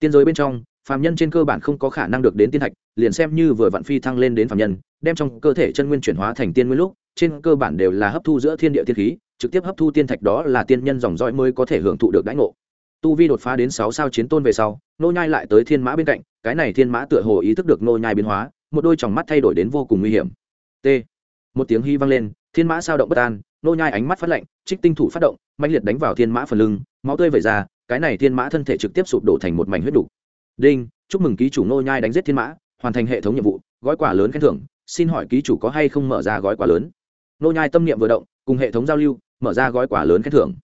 Tiên giới bên trong phàm nhân trên cơ bản không có khả năng được đến tiên thạch, liền xem như vừa vặn phi thăng lên đến phàm nhân, đem trong cơ thể chân nguyên chuyển hóa thành tiên nguyên lúc, trên cơ bản đều là hấp thu giữa thiên địa tiên khí, trực tiếp hấp thu tiên thạch đó là tiên nhân dòng dõi mới có thể hưởng thụ được đãi ngộ. Tu vi đột phá đến sáu sao chiến tôn về sau, nô nhai lại tới thiên mã bên cạnh, cái này thiên mã tựa hồ ý thức được nô nhai biến hóa, một đôi tròng mắt thay đổi đến vô cùng nguy hiểm. T. Một tiếng hy vang lên, thiên mã sao động bất an, nô nhai ánh mắt phát lạnh, trích tinh thủ phát động mạnh liệt đánh vào thiên mã phần lưng, máu tươi vẩy ra, cái này thiên mã thân thể trực tiếp sụp đổ thành một mảnh huyết đủ đinh, chúc mừng ký chủ nô nhai đánh giết thiên mã, hoàn thành hệ thống nhiệm vụ, gói quà lớn khen thưởng, xin hỏi ký chủ có hay không mở ra gói quà lớn? Nô nhai tâm niệm vừa động, cùng hệ thống giao lưu, mở ra gói quà lớn khen thưởng.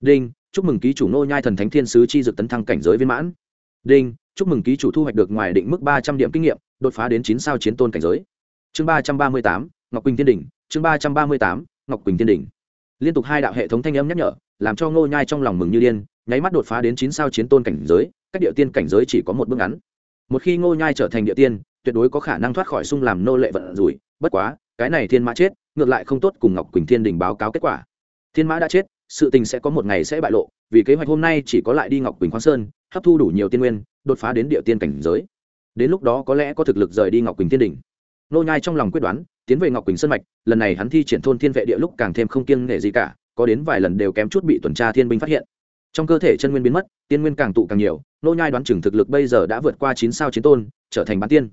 Đinh, chúc mừng ký chủ nô nhai thần thánh thiên sứ chi dược tấn thăng cảnh giới viên mãn. Đinh, chúc mừng ký chủ thu hoạch được ngoài định mức ba trăm điểm kinh nghiệm, đột phá đến chín sao chiến tôn cảnh giới. Chương ba trăm ba mươi tám, ngọc quỳnh thiên đỉnh, chương ba trăm ba mươi tám, ngọc quỳnh thiên đỉnh. Liên tục hai đạo hệ thống thanh âm nhắc nhở, làm cho ngô nhai trong lòng mừng như điên, nháy mắt đột phá đến chín sao chiến tôn cảnh giới cách địa tiên cảnh giới chỉ có một bước ngắn. Một khi ngô nhai trở thành địa tiên, tuyệt đối có khả năng thoát khỏi sung làm nô lệ vận rủi. Bất quá, cái này thiên mã chết, ngược lại không tốt cùng ngọc quỳnh thiên đình báo cáo kết quả. Thiên mã đã chết, sự tình sẽ có một ngày sẽ bại lộ, vì kế hoạch hôm nay chỉ có lại đi ngọc quỳnh khoáng sơn, hấp thu đủ nhiều tiên nguyên, đột phá đến địa tiên cảnh giới. Đến lúc đó có lẽ có thực lực rời đi ngọc quỳnh thiên đình. Nô nhai trong lòng quyết đoán, tiến về ngọc quỳnh sơn mạch, lần này hắn thi triển thôn thiên vệ địa lúc càng thêm không kiêng nể gì cả, có đến vài lần đều kém chút bị tuần tra thiên binh phát hiện trong cơ thể chân nguyên biến mất, tiên nguyên càng tụ càng nhiều, nô nhai đoán chừng thực lực bây giờ đã vượt qua chín sao chiến tôn, trở thành bán tiên.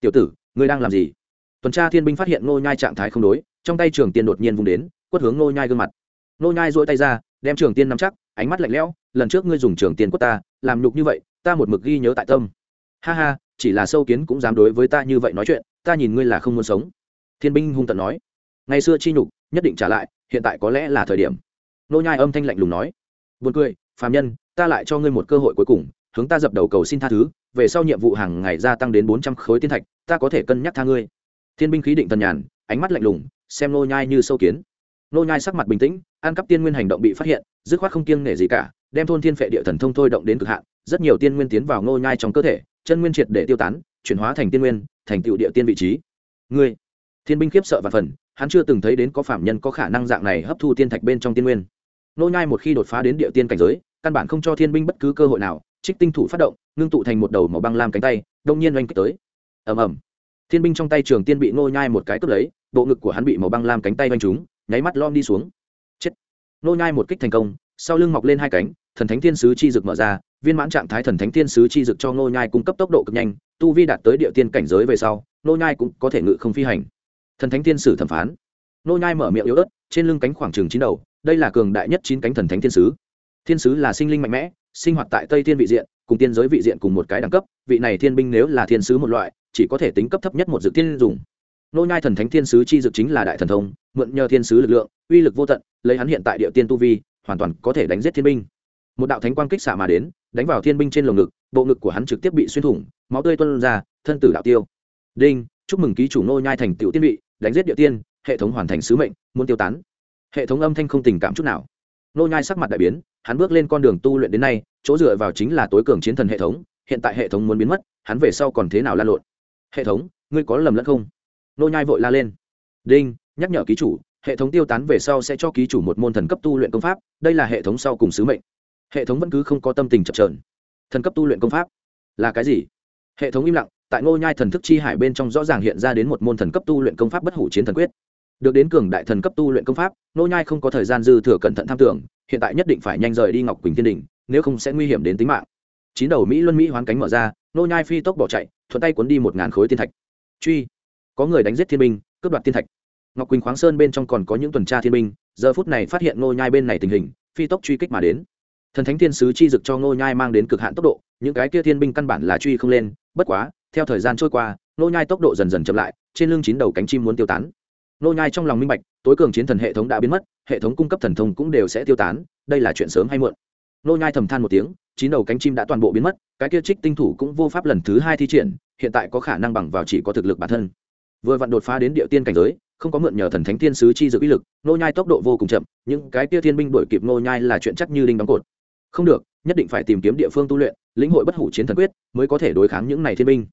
Tiểu tử, ngươi đang làm gì? Tuần tra thiên binh phát hiện nô nhai trạng thái không đối, trong tay trường tiên đột nhiên vung đến, quất hướng nô nhai gương mặt. Nô nhai duỗi tay ra, đem trường tiên nắm chắc, ánh mắt lạnh lẽo, lần trước ngươi dùng trường tiên quất ta, làm nhục như vậy, ta một mực ghi nhớ tại tâm. Ha ha, chỉ là sâu kiến cũng dám đối với ta như vậy nói chuyện, ta nhìn ngươi là không muốn sống. Thiên binh hung tận nói. Ngày xưa chi nhục, nhất định trả lại, hiện tại có lẽ là thời điểm. Nô nhai âm thanh lạnh lùng nói buồn cười phàm nhân, ta lại cho ngươi một cơ hội cuối cùng, hướng ta dập đầu cầu xin tha thứ, về sau nhiệm vụ hàng ngày gia tăng đến bốn trăm khối tiên thạch, ta có thể cân nhắc tha ngươi. Thiên binh khí định tần nhàn, ánh mắt lạnh lùng, xem nô nhai như sâu kiến. Nô nhai sắc mặt bình tĩnh, ăn cắp tiên nguyên hành động bị phát hiện, dứt khoát không kiêng nể gì cả, đem thôn thiên phệ địa thần thông thôi động đến cực hạn, rất nhiều tiên nguyên tiến vào nô nhai trong cơ thể, chân nguyên triệt để tiêu tán, chuyển hóa thành tiên nguyên, thành tựu địa tiên vị trí. Ngươi, thiên binh khiếp sợ và phần, hắn chưa từng thấy đến có phạm nhân có khả năng dạng này hấp thu tiên thạch bên trong tiên nguyên nô nhai một khi đột phá đến địa tiên cảnh giới, căn bản không cho thiên binh bất cứ cơ hội nào, trích tinh thủ phát động, ngưng tụ thành một đầu màu băng lam cánh tay, đông nhiên oanh kích tới. Ầm ầm. Thiên binh trong tay trường tiên bị nô nhai một cái cướp lấy, bộ ngực của hắn bị màu băng lam cánh tay oanh trúng, nháy mắt lom đi xuống. Chết. Nô nhai một kích thành công, sau lưng mọc lên hai cánh, thần thánh thiên sứ chi dực mở ra, viên mãn trạng thái thần thánh thiên sứ chi dực cho nô nhai cung cấp tốc độ cực nhanh, tu vi đạt tới địa tiên cảnh giới về sau, nô nhai cũng có thể ngự không phi hành. Thần thánh thiên sử thẩm phán. Nô nhai mở miệng yếu ớt, trên lưng cánh khoảng trường chín đầu đây là cường đại nhất chín cánh thần thánh thiên sứ. Thiên sứ là sinh linh mạnh mẽ, sinh hoạt tại tây thiên vị diện, cùng tiên giới vị diện cùng một cái đẳng cấp, vị này thiên binh nếu là thiên sứ một loại, chỉ có thể tính cấp thấp nhất một dự thiên dùng. Nô nhai thần thánh thiên sứ chi dược chính là đại thần thông, mượn nhờ thiên sứ lực lượng, uy lực vô tận, lấy hắn hiện tại địa tiên tu vi, hoàn toàn có thể đánh giết thiên binh. Một đạo thánh quang kích xạ mà đến, đánh vào thiên binh trên lồng ngực, bộ ngực của hắn trực tiếp bị xuyên thủng, máu tươi tuôn ra, thân tử đạo tiêu. Đinh, chúc mừng ký chủ nô nhai thành tiểu tiên vị, đánh giết địa tiên, hệ thống hoàn thành sứ mệnh, muốn tiêu tán hệ thống âm thanh không tình cảm chút nào. Nô nhai sắc mặt đại biến, hắn bước lên con đường tu luyện đến nay, chỗ dựa vào chính là tối cường chiến thần hệ thống, hiện tại hệ thống muốn biến mất, hắn về sau còn thế nào la lộn? Hệ thống, ngươi có lầm lẫn không? Nô nhai vội la lên. Đinh, nhắc nhở ký chủ, hệ thống tiêu tán về sau sẽ cho ký chủ một môn thần cấp tu luyện công pháp, đây là hệ thống sau cùng sứ mệnh. Hệ thống vẫn cứ không có tâm tình chập trờn thần cấp tu luyện công pháp, là cái gì? Hệ thống im lặng, tại ngô nhai thần thức chi hải bên trong rõ ràng hiện ra đến một môn thần cấp tu luyện công pháp bất hủ chiến thần quyết được đến cường đại thần cấp tu luyện công pháp nô nhai không có thời gian dư thừa cẩn thận tham tưởng hiện tại nhất định phải nhanh rời đi ngọc quỳnh thiên đỉnh, nếu không sẽ nguy hiểm đến tính mạng. Chín đầu mỹ luân mỹ hoán cánh mở ra nô nhai phi tốc bỏ chạy thuận tay cuốn đi một ngàn khối thiên thạch. Truy. Có người đánh giết thiên binh cướp đoạt thiên thạch. Ngọc quỳnh khoáng sơn bên trong còn có những tuần tra thiên binh giờ phút này phát hiện nô nhai bên này tình hình phi tốc truy kích mà đến. Thần thánh thiên sứ chi dực cho nô nhai mang đến cực hạn tốc độ những cái kia thiên binh căn bản là truy không lên bất quá theo thời gian trôi qua nô nhai tốc độ dần dần chậm lại trên lưng chín đầu cánh chim muốn tiêu tán. Nô nhai trong lòng minh bạch, tối cường chiến thần hệ thống đã biến mất, hệ thống cung cấp thần thông cũng đều sẽ tiêu tán, đây là chuyện sớm hay muộn. Nô nhai thầm than một tiếng, chín đầu cánh chim đã toàn bộ biến mất, cái kia trích tinh thủ cũng vô pháp lần thứ hai thi triển, hiện tại có khả năng bằng vào chỉ có thực lực bản thân. Vừa vặn đột phá đến địa tiên cảnh giới, không có mượn nhờ thần thánh thiên sứ chi dự uy lực, nô nhai tốc độ vô cùng chậm, những cái kia thiên binh đuổi kịp nô nhai là chuyện chắc như đinh đóng cột. Không được, nhất định phải tìm kiếm địa phương tu luyện, lĩnh hội bất hủ chiến thần quyết, mới có thể đối kháng những này thiên binh.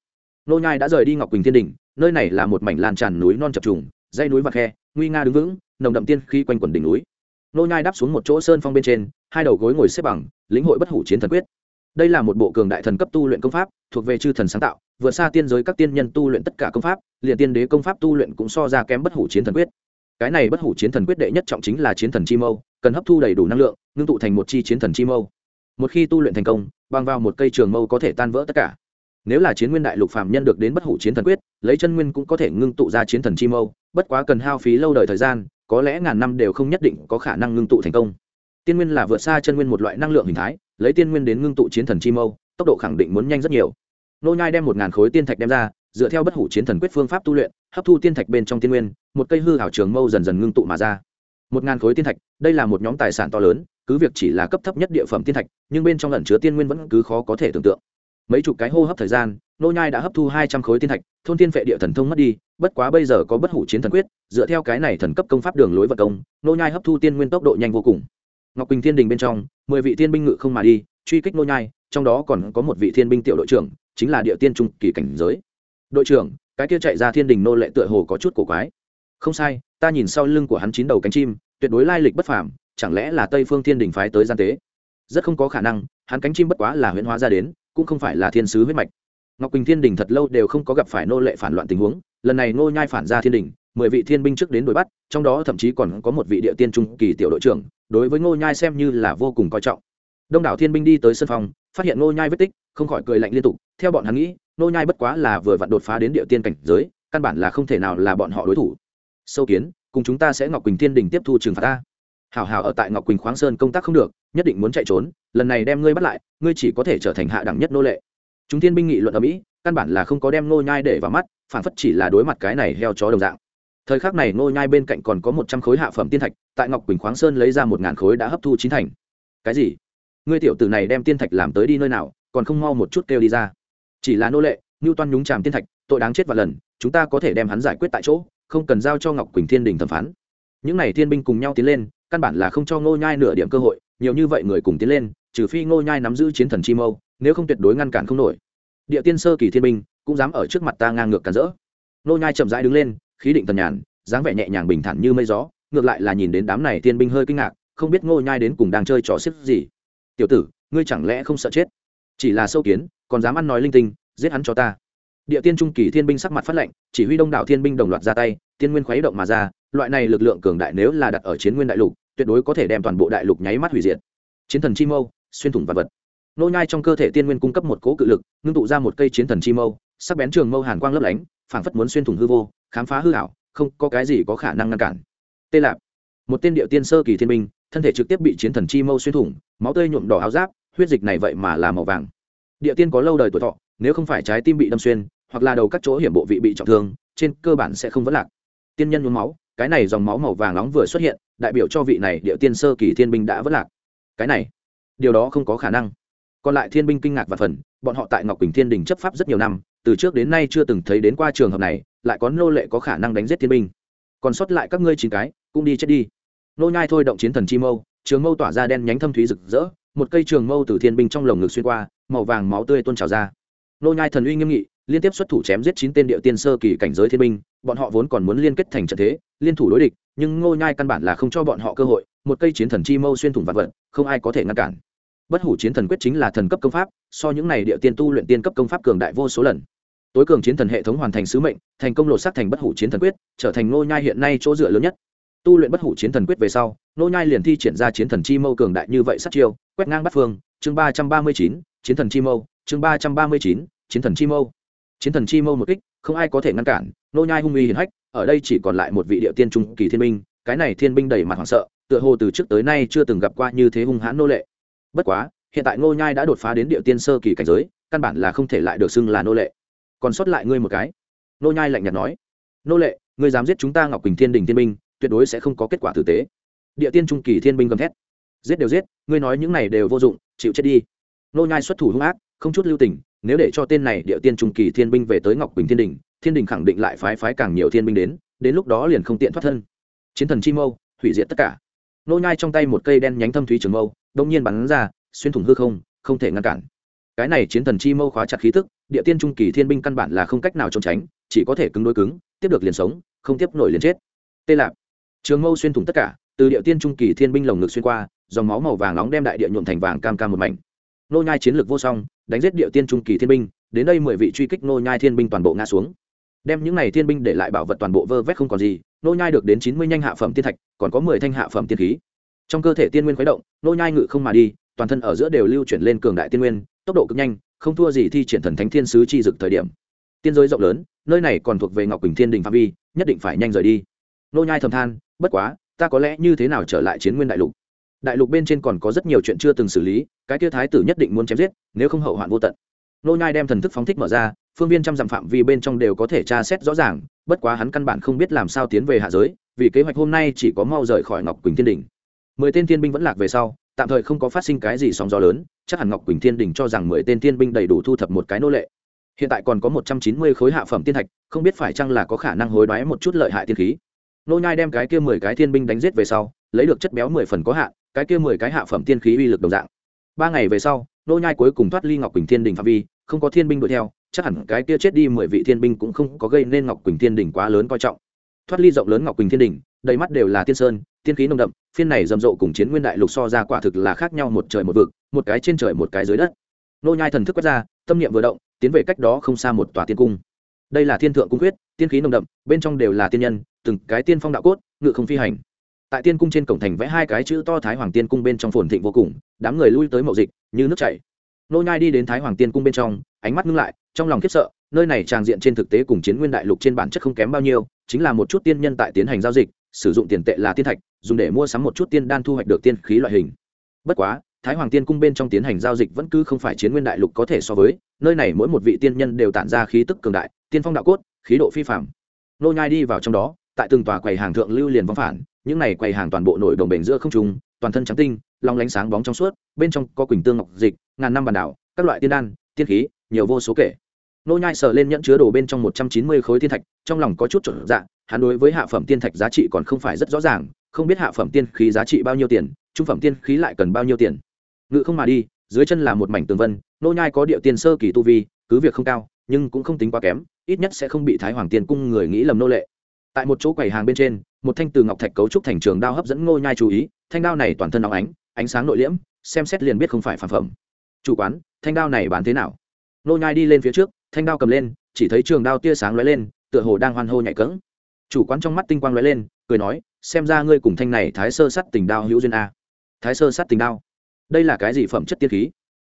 Nô nhai đã rời đi ngọc quỳnh thiên đỉnh nơi này là một mảnh lan tràn núi non chập trùng dây núi và khe, nguy nga đứng vững, nồng đậm tiên khí quanh quần đỉnh núi. Nô nhai đáp xuống một chỗ sơn phong bên trên, hai đầu gối ngồi xếp bằng, lĩnh hội bất hủ chiến thần quyết. Đây là một bộ cường đại thần cấp tu luyện công pháp, thuộc về chư thần sáng tạo, vượt xa tiên giới các tiên nhân tu luyện tất cả công pháp, liền tiên đế công pháp tu luyện cũng so ra kém bất hủ chiến thần quyết. Cái này bất hủ chiến thần quyết đệ nhất trọng chính là chiến thần chi mâu, cần hấp thu đầy đủ năng lượng, ngưng tụ thành một chi chiến thần chi mâu. Một khi tu luyện thành công, bằng vào một cây trường mâu có thể tan vỡ tất cả nếu là chiến nguyên đại lục phàm nhân được đến bất hủ chiến thần quyết, lấy chân nguyên cũng có thể ngưng tụ ra chiến thần chi mâu, bất quá cần hao phí lâu đời thời gian, có lẽ ngàn năm đều không nhất định có khả năng ngưng tụ thành công. Tiên nguyên là vượt xa chân nguyên một loại năng lượng hình thái, lấy tiên nguyên đến ngưng tụ chiến thần chi mâu, tốc độ khẳng định muốn nhanh rất nhiều. Nô nhai đem một ngàn khối tiên thạch đem ra, dựa theo bất hủ chiến thần quyết phương pháp tu luyện, hấp thu tiên thạch bên trong tiên nguyên, một cây hư hảo trường mâu dần dần ngưng tụ mà ra. Một ngàn khối tiên thạch, đây là một nhóm tài sản to lớn, cứ việc chỉ là cấp thấp nhất địa phẩm tiên thạch, nhưng bên trong lẩn chứa tiên nguyên vẫn cứ khó có thể tưởng tượng mấy chục cái hô hấp thời gian, nô nhai đã hấp thu hai trăm khối tiên thạch, thôn tiên phệ địa thần thông mất đi, bất quá bây giờ có bất hủ chiến thần quyết, dựa theo cái này thần cấp công pháp đường lối vật công, nô nhai hấp thu tiên nguyên tốc độ nhanh vô cùng. Ngọc quỳnh thiên đình bên trong, mười vị tiên binh ngự không mà đi, truy kích nô nhai, trong đó còn có một vị thiên binh tiểu đội trưởng, chính là địa tiên trung kỳ cảnh giới. Đội trưởng, cái kia chạy ra thiên đình nô lệ tựa hồ có chút cổ quái. Không sai, ta nhìn sau lưng của hắn chín đầu cánh chim, tuyệt đối lai lịch bất phàm, chẳng lẽ là tây phương thiên đình phái tới gian tế? Rất không có khả năng, hắn cánh chim bất quá là huyễn hóa ra đến cũng không phải là thiên sứ huyết mạch. Ngọc quỳnh thiên đình thật lâu đều không có gặp phải nô lệ phản loạn tình huống, lần này ngô nhai phản ra thiên đình, mười vị thiên binh trước đến đuổi bắt, trong đó thậm chí còn có một vị địa tiên trung kỳ tiểu đội trưởng, đối với ngô nhai xem như là vô cùng coi trọng. Đông đảo thiên binh đi tới sân phòng, phát hiện ngô nhai vết tích, không khỏi cười lạnh liên tục, theo bọn hắn nghĩ, ngô nhai bất quá là vừa vặn đột phá đến địa tiên cảnh giới, căn bản là không thể nào là bọn họ đối thủ. Sâu kiến, cùng chúng ta sẽ ngọc quỳnh thiên đình tiếp thu trừng phạt ta hảo hảo ở tại ngọc quỳnh khoáng sơn công tác không được, nhất định muốn chạy trốn, lần này đem ngươi bắt lại, ngươi chỉ có thể trở thành hạ đẳng nhất nô lệ. Chúng thiên binh nghị luận ở mỹ, căn bản là không có đem nô nhai để vào mắt phản phất chỉ là đối mặt cái này heo chó đồng dạng. Thời khắc này nô nhai bên cạnh còn có một trăm khối hạ phẩm tiên thạch, tại ngọc quỳnh khoáng sơn lấy ra một ngàn khối đã hấp thu chín thành. Cái gì? Ngươi tiểu tử này đem tiên thạch làm tới đi nơi nào, còn không mau một chút kêu đi ra. Chỉ là nô lệ, ngưu toan nhúng chàm tiên thạch, tội đáng chết và lần, chúng ta có thể đem hắn giải quyết tại chỗ, không cần giao cho ngọc quỳnh thiên đình thẩm phán. Những này thiên binh cùng nhau tiến lên căn bản là không cho ngô nhai nửa điểm cơ hội, nhiều như vậy người cùng tiến lên, trừ phi ngô nhai nắm giữ chiến thần chi mâu, nếu không tuyệt đối ngăn cản không nổi. Địa tiên sơ kỳ thiên binh, cũng dám ở trước mặt ta ngang ngược cản rỡ. Ngô nhai chậm rãi đứng lên, khí định tần nhàn, dáng vẻ nhẹ nhàng bình thản như mây gió, ngược lại là nhìn đến đám này thiên binh hơi kinh ngạc, không biết ngô nhai đến cùng đang chơi trò xiết gì. Tiểu tử, ngươi chẳng lẽ không sợ chết? Chỉ là sâu kiến, còn dám ăn nói linh tinh, giết hắn cho ta. Địa tiên trung kỳ thiên binh sắc mặt phát lệnh chỉ huy đông đảo thiên binh đồng loạt ra tay, tiên nguyên khuấy động mà ra loại này lực lượng cường đại nếu là đặt ở chiến nguyên đại lục, tuyệt đối có thể đem toàn bộ đại lục nháy mắt hủy diệt. Chiến thần chi mâu, xuyên thủng vật vật. Nô nhai trong cơ thể tiên nguyên cung cấp một cố cự lực, ngưng tụ ra một cây chiến thần chi mâu, sắc bén trường mâu hàn quang lấp lánh, phảng phất muốn xuyên thủng hư vô, khám phá hư ảo, không có cái gì có khả năng ngăn cản. Tê lạp. Một tên điệu tiên sơ kỳ thiên binh, thân thể trực tiếp bị chiến thần chi mâu xuyên thủng, máu tươi nhuộm đỏ áo giáp, huyết dịch này vậy mà là màu vàng. Địa tiên có lâu đời tuổi thọ, nếu không phải trái tim bị đâm xuyên, hoặc là đầu các chỗ hiểm bộ vị bị trọng thương, trên cơ bản sẽ không vấn lạc. Tiên nhân nhuốm máu cái này dòng máu màu vàng nóng vừa xuất hiện, đại biểu cho vị này địa tiên sơ kỳ thiên binh đã vất lạc. Cái này, điều đó không có khả năng. Còn lại thiên binh kinh ngạc và phần, bọn họ tại ngọc quỳnh thiên đình chấp pháp rất nhiều năm, từ trước đến nay chưa từng thấy đến qua trường hợp này, lại có nô lệ có khả năng đánh giết thiên binh. Còn sót lại các ngươi chín cái, cũng đi chết đi. Nô nhai thôi động chiến thần chi mâu, trường mâu tỏa ra đen nhánh thâm thúy rực rỡ, một cây trường mâu từ thiên binh trong lồng ngực xuyên qua, màu vàng máu tươi tuôn trào ra. Nô nhai thần uy nghiêm nghị, liên tiếp xuất thủ chém giết chín tên địa tiên sơ kỳ cảnh giới thiên binh, bọn họ vốn còn muốn liên kết thành trận thế liên thủ đối địch, nhưng ngô nhai căn bản là không cho bọn họ cơ hội, một cây chiến thần chi mâu xuyên thủng vạn vật, không ai có thể ngăn cản. Bất hủ chiến thần quyết chính là thần cấp công pháp, so những này địa tiên tu luyện tiên cấp công pháp cường đại vô số lần. Tối cường chiến thần hệ thống hoàn thành sứ mệnh, thành công lột xác thành bất hủ chiến thần quyết, trở thành ngô nhai hiện nay chỗ dựa lớn nhất. Tu luyện bất hủ chiến thần quyết về sau, ngô nhai liền thi triển ra chiến thần chi mâu cường đại như vậy sát chiêu, quét ngang bắt phương, chương ba trăm ba mươi chín, chiến thần chi mâu, chương ba trăm ba mươi chín, chiến thần chi mâu. Chiến thần chi mâu một kích không ai có thể ngăn cản, nô nhai hung uy hiển hách, ở đây chỉ còn lại một vị địa tiên trung kỳ thiên binh, cái này thiên binh đầy mặt hoảng sợ, tựa hồ từ trước tới nay chưa từng gặp qua như thế hung hãn nô lệ. Bất quá, hiện tại nô nhai đã đột phá đến địa tiên sơ kỳ cảnh giới, căn bản là không thể lại được xưng là nô lệ. Còn sót lại ngươi một cái. Nô nhai lạnh nhạt nói. Nô lệ, ngươi dám giết chúng ta ngọc quỳnh thiên đình thiên binh, tuyệt đối sẽ không có kết quả tử tế. Địa tiên trung kỳ thiên binh gầm thét. Giết đều giết, ngươi nói những này đều vô dụng, chịu chết đi. Nô nhai xuất thủ hung ác, không chút lưu tình nếu để cho tên này địa tiên trung kỳ thiên binh về tới ngọc quỳnh thiên đình thiên đình khẳng định lại phái phái càng nhiều thiên binh đến đến lúc đó liền không tiện thoát thân. Chiến thần chi mâu, hủy diệt tất cả. Nô nhai trong tay một cây đen nhánh thâm thúy trường mâu, đông nhiên bắn ra, xuyên thủng hư không không thể ngăn cản. Cái này chiến thần chi mâu khóa chặt khí tức, địa tiên trung kỳ thiên binh căn bản là không cách nào trốn tránh, chỉ có thể cứng đối cứng, tiếp được liền sống, không tiếp nổi liền chết. Tê lạp. Trường mâu xuyên thủng tất cả, từ địa tiên trung kỳ thiên binh lồng ngực xuyên qua, dòng máu màu vàng nóng đem đại địa nhuộm thành vàng cam cam một mảnh. Nô nhai chiến lược vô song đánh giết địa tiên trung kỳ thiên binh, đến đây mười vị truy kích nô nhai thiên binh toàn bộ ngã xuống. Đem những này thiên binh để lại bảo vật toàn bộ vơ vét không còn gì, nô nhai được đến chín mươi nhanh hạ phẩm tiên thạch, còn có mười thanh hạ phẩm tiên khí. Trong cơ thể tiên nguyên khuấy động, nô nhai ngự không mà đi, toàn thân ở giữa đều lưu chuyển lên cường đại tiên nguyên, tốc độ cực nhanh, không thua gì thi triển thần thánh thiên sứ chi dực thời điểm. Tiên giới rộng lớn, nơi này còn thuộc về ngọc bình thiên đình phạm vi, nhất định phải nhanh rời đi. Nô nhai thầm than, bất quá, ta có lẽ như thế nào trở lại chiến nguyên đại lục? Đại lục bên trên còn có rất nhiều chuyện chưa từng xử lý, cái kia thái tử nhất định muốn chém giết, nếu không hậu hoạn vô tận. Nô nhai đem thần thức phóng thích mở ra, phương viên trăm dặm phạm vi bên trong đều có thể tra xét rõ ràng, bất quá hắn căn bản không biết làm sao tiến về hạ giới, vì kế hoạch hôm nay chỉ có mau rời khỏi ngọc quỳnh thiên Đỉnh. mười tên thiên binh vẫn lạc về sau, tạm thời không có phát sinh cái gì sóng gió lớn, chắc hẳn ngọc quỳnh thiên đình cho rằng mười tên thiên binh đầy đủ thu thập một cái nô lệ. Hiện tại còn có một trăm chín mươi khối hạ phẩm tiên thạch, không biết phải chăng là có khả năng hối đoái một chút lợi hại tiên khí. Nô nhai đem cái kia mười cái thiên binh đánh giết về sau, lấy được chất béo mười phần có hạn cái kia mười cái hạ phẩm tiên khí uy lực đồng dạng. Ba ngày về sau, nô nhai cuối cùng thoát ly ngọc quỳnh thiên đình phạm vi, không có thiên binh đuổi theo, chắc hẳn cái kia chết đi mười vị thiên binh cũng không có gây nên ngọc quỳnh thiên đình quá lớn coi trọng. Thoát ly rộng lớn ngọc quỳnh thiên đình, đầy mắt đều là tiên sơn, tiên khí nồng đậm, phiên này rầm rộ cùng chiến nguyên đại lục so ra quả thực là khác nhau một trời một vực, một cái trên trời một cái dưới đất. Nô nhai thần thức quét ra, tâm niệm vừa động, tiến về cách đó không xa một tòa tiên cung. Đây là thiên thượng cung quyết, tiên khí nồng đậm, bên trong đều là tiên nhân, từng cái tiên phong đạo cốt, ngự không phi hành tại tiên cung trên cổng thành vẽ hai cái chữ to thái hoàng tiên cung bên trong phồn thịnh vô cùng, đám người lui tới mậu dịch, như nước chảy. Nô nhai đi đến thái hoàng tiên cung bên trong, ánh mắt ngưng lại, trong lòng khiếp sợ, nơi này tràng diện trên thực tế cùng chiến nguyên đại lục trên bản chất không kém bao nhiêu, chính là một chút tiên nhân tại tiến hành giao dịch, sử dụng tiền tệ là tiên thạch, dùng để mua sắm một chút tiên đan thu hoạch được tiên khí loại hình. Bất quá, thái hoàng tiên cung bên trong tiến hành giao dịch vẫn cứ không phải chiến nguyên đại lục có thể so với, nơi này mỗi một vị tiên nhân đều tản ra khí tức cường đại, tiên phong đạo cốt, khí độ phi phạm nô nhai đi vào trong đó, tại từng tòa quầy hàng thượng lưu liền vong phản những này quầy hàng toàn bộ nổi đồng bền giữa không trung, toàn thân trắng tinh, long lánh sáng bóng trong suốt, bên trong có quỳnh tương ngọc dịch, ngàn năm bản đảo, các loại tiên đan, tiên khí, nhiều vô số kể. Nô nhai sờ lên nhẫn chứa đồ bên trong một trăm chín mươi khối tiên thạch, trong lòng có chút chuẩn dạ hắn đối với hạ phẩm tiên thạch giá trị còn không phải rất rõ ràng, không biết hạ phẩm tiên khí giá trị bao nhiêu tiền, trung phẩm tiên khí lại cần bao nhiêu tiền. Ngự không mà đi, dưới chân là một mảnh tường vân, nô nhai có địa tiên sơ kỳ tu vi, cứ việc không cao, nhưng cũng không tính quá kém, ít nhất sẽ không bị thái hoàng tiên cung người nghĩ lầm nô lệ. Tại một chỗ quầy hàng bên trên một thanh từ ngọc thạch cấu trúc thành trường đao hấp dẫn ngô nhai chú ý, thanh đao này toàn thân óng ánh ánh sáng nội liễm, xem xét liền biết không phải phản phẩm. Chủ quán, thanh đao này bán thế nào? Ngô nhai đi lên phía trước, thanh đao cầm lên, chỉ thấy trường đao tia sáng lóe lên, tựa hồ đang hoan hô nhảy cẫng. Chủ quán trong mắt tinh quang lóe lên, cười nói, xem ra ngươi cùng thanh này thái sơ sắt tình đao hữu duyên a. Thái sơ sắt tình đao. Đây là cái gì phẩm chất tiên khí?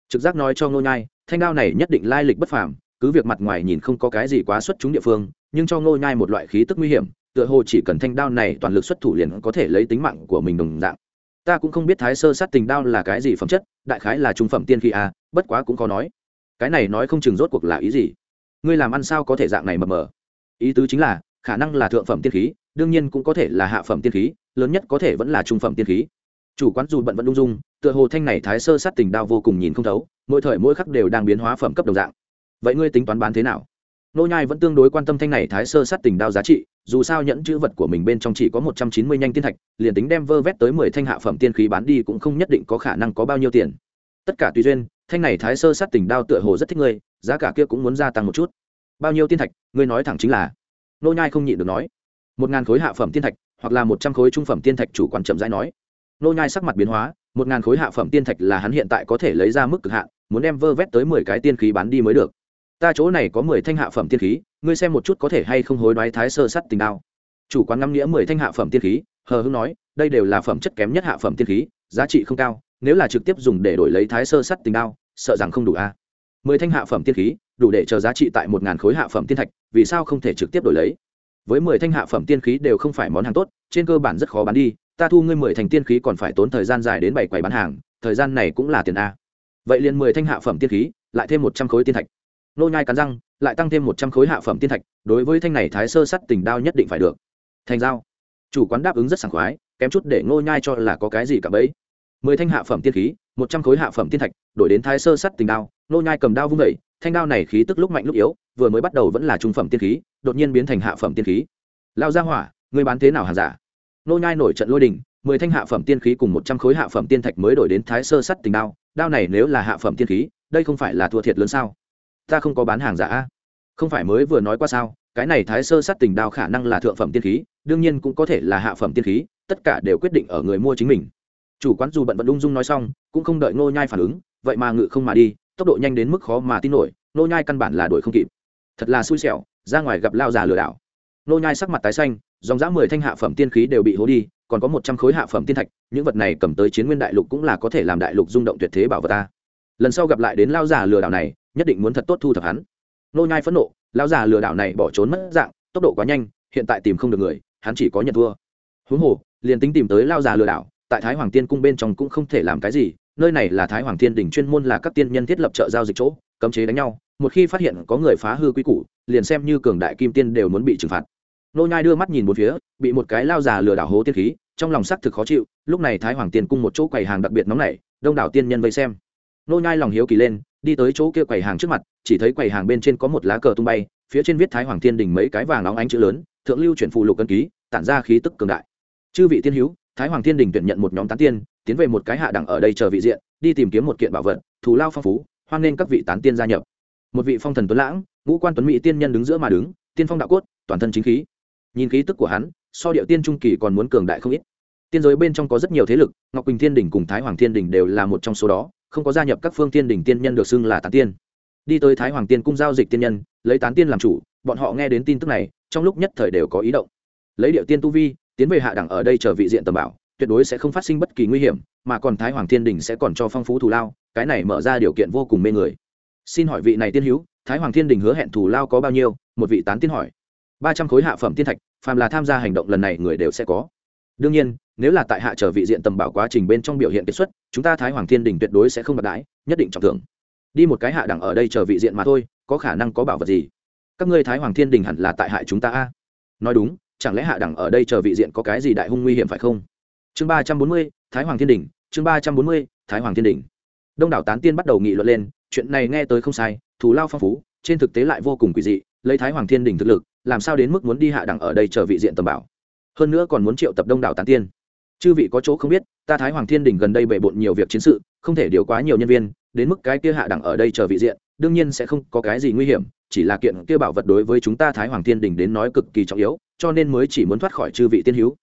Trực giác nói cho ngô nhai, thanh đao này nhất định lai lịch bất phàm, cứ việc mặt ngoài nhìn không có cái gì quá xuất chúng địa phương, nhưng cho ngô nhai một loại khí tức nguy hiểm tựa hồ chỉ cần thanh đao này toàn lực xuất thủ liền có thể lấy tính mạng của mình đồng dạng. Ta cũng không biết thái sơ sát tình đao là cái gì phẩm chất, đại khái là trung phẩm tiên khí a bất quá cũng có nói. Cái này nói không chừng rốt cuộc là ý gì? Ngươi làm ăn sao có thể dạng này mờ mờ? Ý tứ chính là, khả năng là thượng phẩm tiên khí, đương nhiên cũng có thể là hạ phẩm tiên khí, lớn nhất có thể vẫn là trung phẩm tiên khí. Chủ quán dù bận vẫn lung dung, tựa hồ thanh này thái sơ sát tình đao vô cùng nhìn không thấu, mỗi thời mỗi khắc đều đang biến hóa phẩm cấp đồng dạng. Vậy ngươi tính toán bán thế nào? Nô nhai vẫn tương đối quan tâm thanh này thái sơ sát tình đao giá trị dù sao nhẫn chữ vật của mình bên trong chỉ có một trăm chín mươi nhanh tiên thạch, liền tính đem vơ vét tới mười thanh hạ phẩm tiên khí bán đi cũng không nhất định có khả năng có bao nhiêu tiền. Tất cả tùy duyên, thanh này thái sơ sát tình đao tựa hồ rất thích ngươi, giá cả kia cũng muốn gia tăng một chút. Bao nhiêu tiên thạch, ngươi nói thẳng chính là. Nô nhai không nhịn được nói. Một ngàn khối hạ phẩm tiên thạch, hoặc là một trăm khối trung phẩm tiên thạch chủ quản chậm rãi nói. Nô nhai sắc mặt biến hóa, một ngàn khối hạ phẩm tiên thạch là hắn hiện tại có thể lấy ra mức cực hạn, muốn đem vơ vét tới mười cái tiên khí bán đi mới được ta chỗ này có mười thanh hạ phẩm tiên khí, ngươi xem một chút có thể hay không hối đoái thái sơ sắt tình đao. Chủ quán ngắm nghĩa mười thanh hạ phẩm tiên khí, hờ hưng nói, đây đều là phẩm chất kém nhất hạ phẩm tiên khí, giá trị không cao, nếu là trực tiếp dùng để đổi lấy thái sơ sắt tình đao, sợ rằng không đủ a. Mười thanh hạ phẩm tiên khí, đủ để chờ giá trị tại một ngàn khối hạ phẩm tiên thạch, vì sao không thể trực tiếp đổi lấy? Với mười thanh hạ phẩm tiên khí đều không phải món hàng tốt, trên cơ bản rất khó bán đi, ta thu ngươi mười thành tiên khí còn phải tốn thời gian dài đến bảy quầy bán hàng, thời gian này cũng là tiền a. Vậy liền mười thanh hạ phẩm tiên khí, lại thêm một trăm khối tiên thạch nô nhai cắn răng, lại tăng thêm một trăm khối hạ phẩm tiên thạch, đối với thanh này thái sơ sắt tình đao nhất định phải được. Thành giao. Chủ quán đáp ứng rất sảng khoái, kém chút để nô nhai cho là có cái gì cả bấy. Mười thanh hạ phẩm tiên khí, một trăm khối hạ phẩm tiên thạch, đổi đến thái sơ sắt tình đao, nô nhai cầm đao vung đẩy thanh đao này khí tức lúc mạnh lúc yếu, vừa mới bắt đầu vẫn là trung phẩm tiên khí, đột nhiên biến thành hạ phẩm tiên khí. Lao ra hỏa, ngươi bán thế nào hàng giả? Nô nhai nổi trận lôi đình, mười thanh hạ phẩm tiên khí cùng một trăm khối hạ phẩm tiên thạch mới đổi đến thái sơ sắt tình đao đao này nếu là hạ phẩm tiên khí, đây không phải là thua thiệt lớn sao? Ta không có bán hàng giả không phải mới vừa nói qua sao, cái này thái sơ sát tình đao khả năng là thượng phẩm tiên khí, đương nhiên cũng có thể là hạ phẩm tiên khí, tất cả đều quyết định ở người mua chính mình. Chủ quán dù bận vận ung dung nói xong, cũng không đợi ngô nhai phản ứng, vậy mà ngự không mà đi, tốc độ nhanh đến mức khó mà tin nổi, ngô nhai căn bản là đuổi không kịp. Thật là xui xẻo, ra ngoài gặp lao già lừa đảo. Ngô nhai sắc mặt tái xanh, dòng dã mười thanh hạ phẩm tiên khí đều bị hố đi, còn có một trăm khối hạ phẩm tiên thạch, những vật này cầm tới chiến nguyên đại lục cũng là có thể làm đại lục rung động tuyệt thế bảo vật ta. Lần sau gặp lại đến lao già lừa đảo này nhất định muốn thật tốt thu thập hắn. Nô nhai phẫn nộ, lão già lừa đảo này bỏ trốn mất dạng, tốc độ quá nhanh, hiện tại tìm không được người, hắn chỉ có nhận thua. Huống hồ, liền tính tìm tới lão già lừa đảo, tại thái hoàng tiên cung bên trong cũng không thể làm cái gì, nơi này là thái hoàng tiên đỉnh chuyên môn là các tiên nhân thiết lập chợ giao dịch chỗ, cấm chế đánh nhau, một khi phát hiện có người phá hư quy củ, liền xem như cường đại kim tiên đều muốn bị trừng phạt. Nô nhai đưa mắt nhìn một phía, bị một cái lao già lừa đảo hố tiên khí, trong lòng sắc thực khó chịu, lúc này thái hoàng tiên cung một chỗ quầy hàng đặc biệt nóng nảy, đông đảo tiên nhân vây xem. Nô nhai lòng hiếu kỳ lên đi tới chỗ kia quầy hàng trước mặt, chỉ thấy quầy hàng bên trên có một lá cờ tung bay, phía trên viết thái hoàng thiên đình mấy cái vàng óng ánh chữ lớn, thượng lưu chuyển phù lục cân ký, tản ra khí tức cường đại. Chư vị tiên hữu, thái hoàng thiên đình tuyển nhận một nhóm tán tiên, tiến về một cái hạ đẳng ở đây chờ vị diện, đi tìm kiếm một kiện bảo vật, thù lao phong phú, hoan nên các vị tán tiên gia nhập. Một vị phong thần tuấn lãng, ngũ quan tuấn mỹ tiên nhân đứng giữa mà đứng, tiên phong đạo cốt, toàn thân chính khí. Nhìn khí tức của hắn, so điệu tiên trung kỳ còn muốn cường đại không ít. Tiên giới bên trong có rất nhiều thế lực, ngọc quỳnh thiên đình cùng thái hoàng thiên đình đều là một trong số đó không có gia nhập các phương tiên đỉnh tiên nhân được xưng là tán tiên. Đi tới thái hoàng tiên cung giao dịch tiên nhân, lấy tán tiên làm chủ, bọn họ nghe đến tin tức này, trong lúc nhất thời đều có ý động. Lấy điệu tiên tu vi, tiến về hạ đẳng ở đây chờ vị diện tầm bảo, tuyệt đối sẽ không phát sinh bất kỳ nguy hiểm, mà còn thái hoàng tiên đình sẽ còn cho phong phú thù lao, cái này mở ra điều kiện vô cùng mê người. Xin hỏi vị này tiên hữu, thái hoàng thiên đình hứa hẹn thù lao có bao nhiêu? Một vị tán tiên hỏi. Ba trăm khối hạ phẩm tiên thạch, phàm là tham gia hành động lần này người đều sẽ có. Đương nhiên, nếu là tại hạ trở vị diện tầm bảo quá trình bên trong biểu hiện kết xuất chúng ta thái hoàng thiên đình tuyệt đối sẽ không bạc đãi, nhất định trọng thưởng. Đi một cái hạ đẳng ở đây chờ vị diện mà thôi, có khả năng có bảo vật gì? Các ngươi thái hoàng thiên đình hẳn là tại hại chúng ta a. Nói đúng, chẳng lẽ hạ đẳng ở đây chờ vị diện có cái gì đại hung nguy hiểm phải không? Chương ba trăm bốn mươi, thái hoàng thiên đình, chương ba trăm bốn mươi, thái hoàng thiên đình. Đông đảo tán tiên bắt đầu nghị luận lên, chuyện này nghe tới không sai, thù lao phong phú, trên thực tế lại vô cùng quỷ dị, lấy thái hoàng thiên đình thực lực, làm sao đến mức muốn đi hạ đẳng ở đây chờ vị diện tầm bảo? Hơn nữa còn muốn triệu tập đông đảo tán tiên chư vị có chỗ không biết, ta thái hoàng thiên đình gần đây bề bộn nhiều việc chiến sự, không thể điều quá nhiều nhân viên, đến mức cái kia hạ đẳng ở đây chờ vị diện, đương nhiên sẽ không có cái gì nguy hiểm, chỉ là kiện kia bảo vật đối với chúng ta thái hoàng thiên đình đến nói cực kỳ trọng yếu, cho nên mới chỉ muốn thoát khỏi chư vị tiên hữu.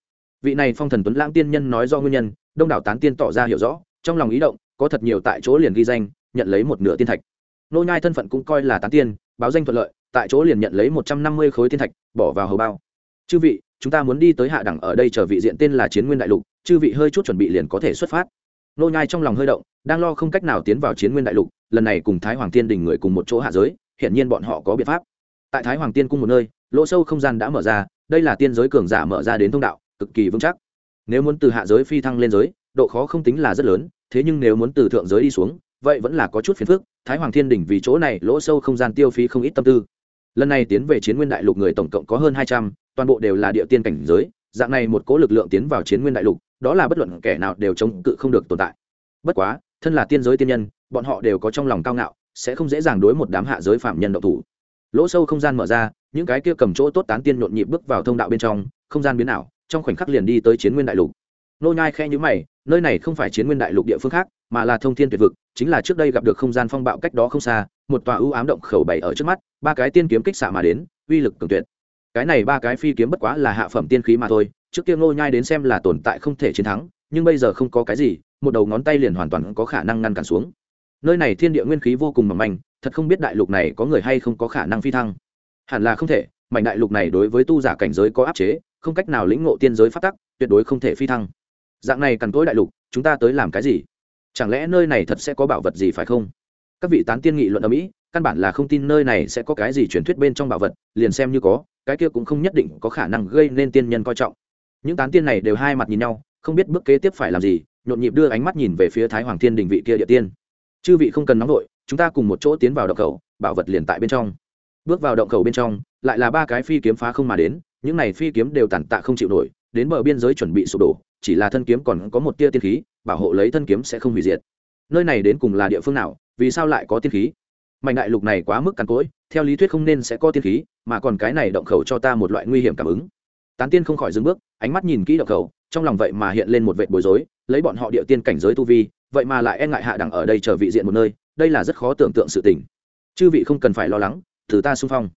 Vị này phong thần tuấn lãng tiên nhân nói do nguyên nhân, đông đảo tán tiên tỏ ra hiểu rõ, trong lòng ý động, có thật nhiều tại chỗ liền ghi danh, nhận lấy một nửa tiên thạch. Nô nhai thân phận cũng coi là tán tiên, báo danh thuận lợi, tại chỗ liền nhận lấy một trăm năm mươi khối tiên thạch, bỏ vào hầu bao. Chư vị chúng ta muốn đi tới hạ đẳng ở đây chờ vị diện tên là chiến nguyên đại lục, chư vị hơi chút chuẩn bị liền có thể xuất phát. Nô nhai trong lòng hơi động, đang lo không cách nào tiến vào chiến nguyên đại lục, lần này cùng thái hoàng tiên đình người cùng một chỗ hạ giới hiện nhiên bọn họ có biện pháp. Tại thái hoàng tiên cung một nơi, lỗ sâu không gian đã mở ra, đây là tiên giới cường giả mở ra đến thông đạo, cực kỳ vững chắc. Nếu muốn từ hạ giới phi thăng lên giới, độ khó không tính là rất lớn, thế nhưng nếu muốn từ thượng giới đi xuống, vậy vẫn là có chút phiền phức, thái hoàng thiên đỉnh vì chỗ này lỗ sâu không gian tiêu phí không ít tâm tư. Lần này tiến về chiến nguyên đại lục người tổng cộng có hơn hai trăm toàn bộ đều là địa tiên cảnh giới, dạng này một cố lực lượng tiến vào chiến nguyên đại lục, đó là bất luận kẻ nào đều chống cự không được tồn tại. Bất quá, thân là tiên giới tiên nhân, bọn họ đều có trong lòng cao ngạo, sẽ không dễ dàng đối một đám hạ giới phạm nhân độc thủ. Lỗ sâu không gian mở ra, những cái kia cầm chỗ tốt tán tiên nhộn nhịp bước vào thông đạo bên trong, không gian biến ảo, trong khoảnh khắc liền đi tới chiến nguyên đại lục. Nô nhai khe nhíu mày, nơi này không phải chiến nguyên đại lục địa phương khác, mà là thông thiên tuyệt vực, chính là trước đây gặp được không gian phong bạo cách đó không xa, một tòa ưu ám động khẩu bày ở trước mắt, ba cái tiên kiếm kích xạ mà đến, uy lực cường tuyệt cái này ba cái phi kiếm bất quá là hạ phẩm tiên khí mà thôi, trước kia Ngô nhai đến xem là tồn tại không thể chiến thắng, nhưng bây giờ không có cái gì, một đầu ngón tay liền hoàn toàn có khả năng ngăn cản xuống. Nơi này thiên địa nguyên khí vô cùng mỏng manh, thật không biết đại lục này có người hay không có khả năng phi thăng. Hẳn là không thể, mảnh đại lục này đối với tu giả cảnh giới có áp chế, không cách nào lĩnh ngộ tiên giới phát tắc, tuyệt đối không thể phi thăng. Dạng này cằn cỗi đại lục, chúng ta tới làm cái gì? Chẳng lẽ nơi này thật sẽ có bảo vật gì phải không? Các vị tán tiên nghị luận ở mỹ, căn bản là không tin nơi này sẽ có cái gì truyền thuyết bên trong bảo vật, liền xem như có cái kia cũng không nhất định có khả năng gây nên tiên nhân coi trọng. Những tán tiên này đều hai mặt nhìn nhau, không biết bước kế tiếp phải làm gì, nhộn nhịp đưa ánh mắt nhìn về phía thái hoàng thiên đình vị kia địa tiên. Chư vị không cần nóng vội, chúng ta cùng một chỗ tiến vào động khẩu, bảo vật liền tại bên trong. Bước vào động khẩu bên trong, lại là ba cái phi kiếm phá không mà đến, những này phi kiếm đều tàn tạ không chịu nổi, đến bờ biên giới chuẩn bị sụp đổ, chỉ là thân kiếm còn có một tia tiên khí, bảo hộ lấy thân kiếm sẽ không hủy diệt. Nơi này đến cùng là địa phương nào, vì sao lại có tiên khí? Mạnh đại lục này quá mức cằn cỗi theo lý thuyết không nên sẽ có tiên khí, mà còn cái này động khẩu cho ta một loại nguy hiểm cảm ứng. Tán tiên không khỏi dừng bước, ánh mắt nhìn kỹ động khẩu, trong lòng vậy mà hiện lên một vệt bối rối, lấy bọn họ địa tiên cảnh giới tu vi, vậy mà lại e ngại hạ đẳng ở đây chờ vị diện một nơi, đây là rất khó tưởng tượng sự tình. Chư vị không cần phải lo lắng từ ta xung phong.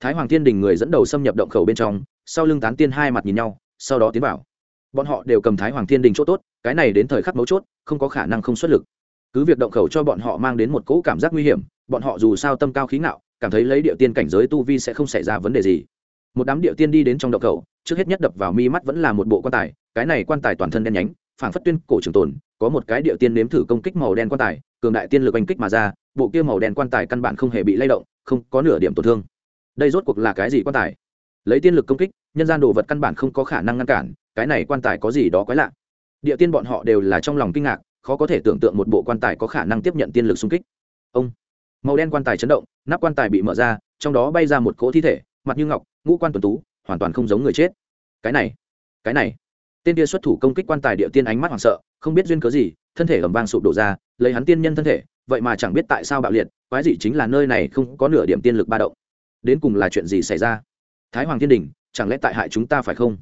Thái hoàng thiên đình người dẫn đầu xâm nhập động khẩu bên trong, sau lưng tán tiên hai mặt nhìn nhau, sau đó tiến vào. Bọn họ đều cầm thái hoàng thiên đình chỗ tốt, cái này đến thời khắc mấu chốt, không có khả năng không xuất lực. Cứ việc động khẩu cho bọn họ mang đến một cỗ cảm giác nguy hiểm, bọn họ dù sao tâm cao khí ngạo cảm thấy lấy địa tiên cảnh giới tu vi sẽ không xảy ra vấn đề gì. Một đám địa tiên đi đến trong động khẩu trước hết nhất đập vào mi mắt vẫn là một bộ quan tài, cái này quan tài toàn thân đen nhánh phản phất tuyên cổ trường tồn, có một cái địa tiên nếm thử công kích màu đen quan tài, cường đại tiên lực oanh kích mà ra, bộ kia màu đen quan tài căn bản không hề bị lay động, không có nửa điểm tổn thương. Đây rốt cuộc là cái gì quan tài? Lấy tiên lực công kích, nhân gian đồ vật căn bản không có khả năng ngăn cản, cái này quan tài có gì đó quái lạ. Địa tiên bọn họ đều là trong lòng kinh ngạc, khó có thể tưởng tượng một bộ quan tài có khả năng tiếp nhận tiên lực xung kích. Ông! Màu đen quan tài chấn động, nắp quan tài bị mở ra, trong đó bay ra một cỗ thi thể, mặt như ngọc, ngũ quan tuần tú, hoàn toàn không giống người chết. Cái này cái này. Tên kia xuất thủ công kích quan tài địa tiên ánh mắt hoảng sợ, không biết duyên cớ gì, thân thể ẩm vang sụp đổ ra, lấy hắn tiên nhân thân thể, vậy mà chẳng biết tại sao bạo liệt, quái gì chính là nơi này không có nửa điểm tiên lực ba động. Đến cùng là chuyện gì xảy ra? Thái hoàng thiên đình, chẳng lẽ tại hại chúng ta phải không?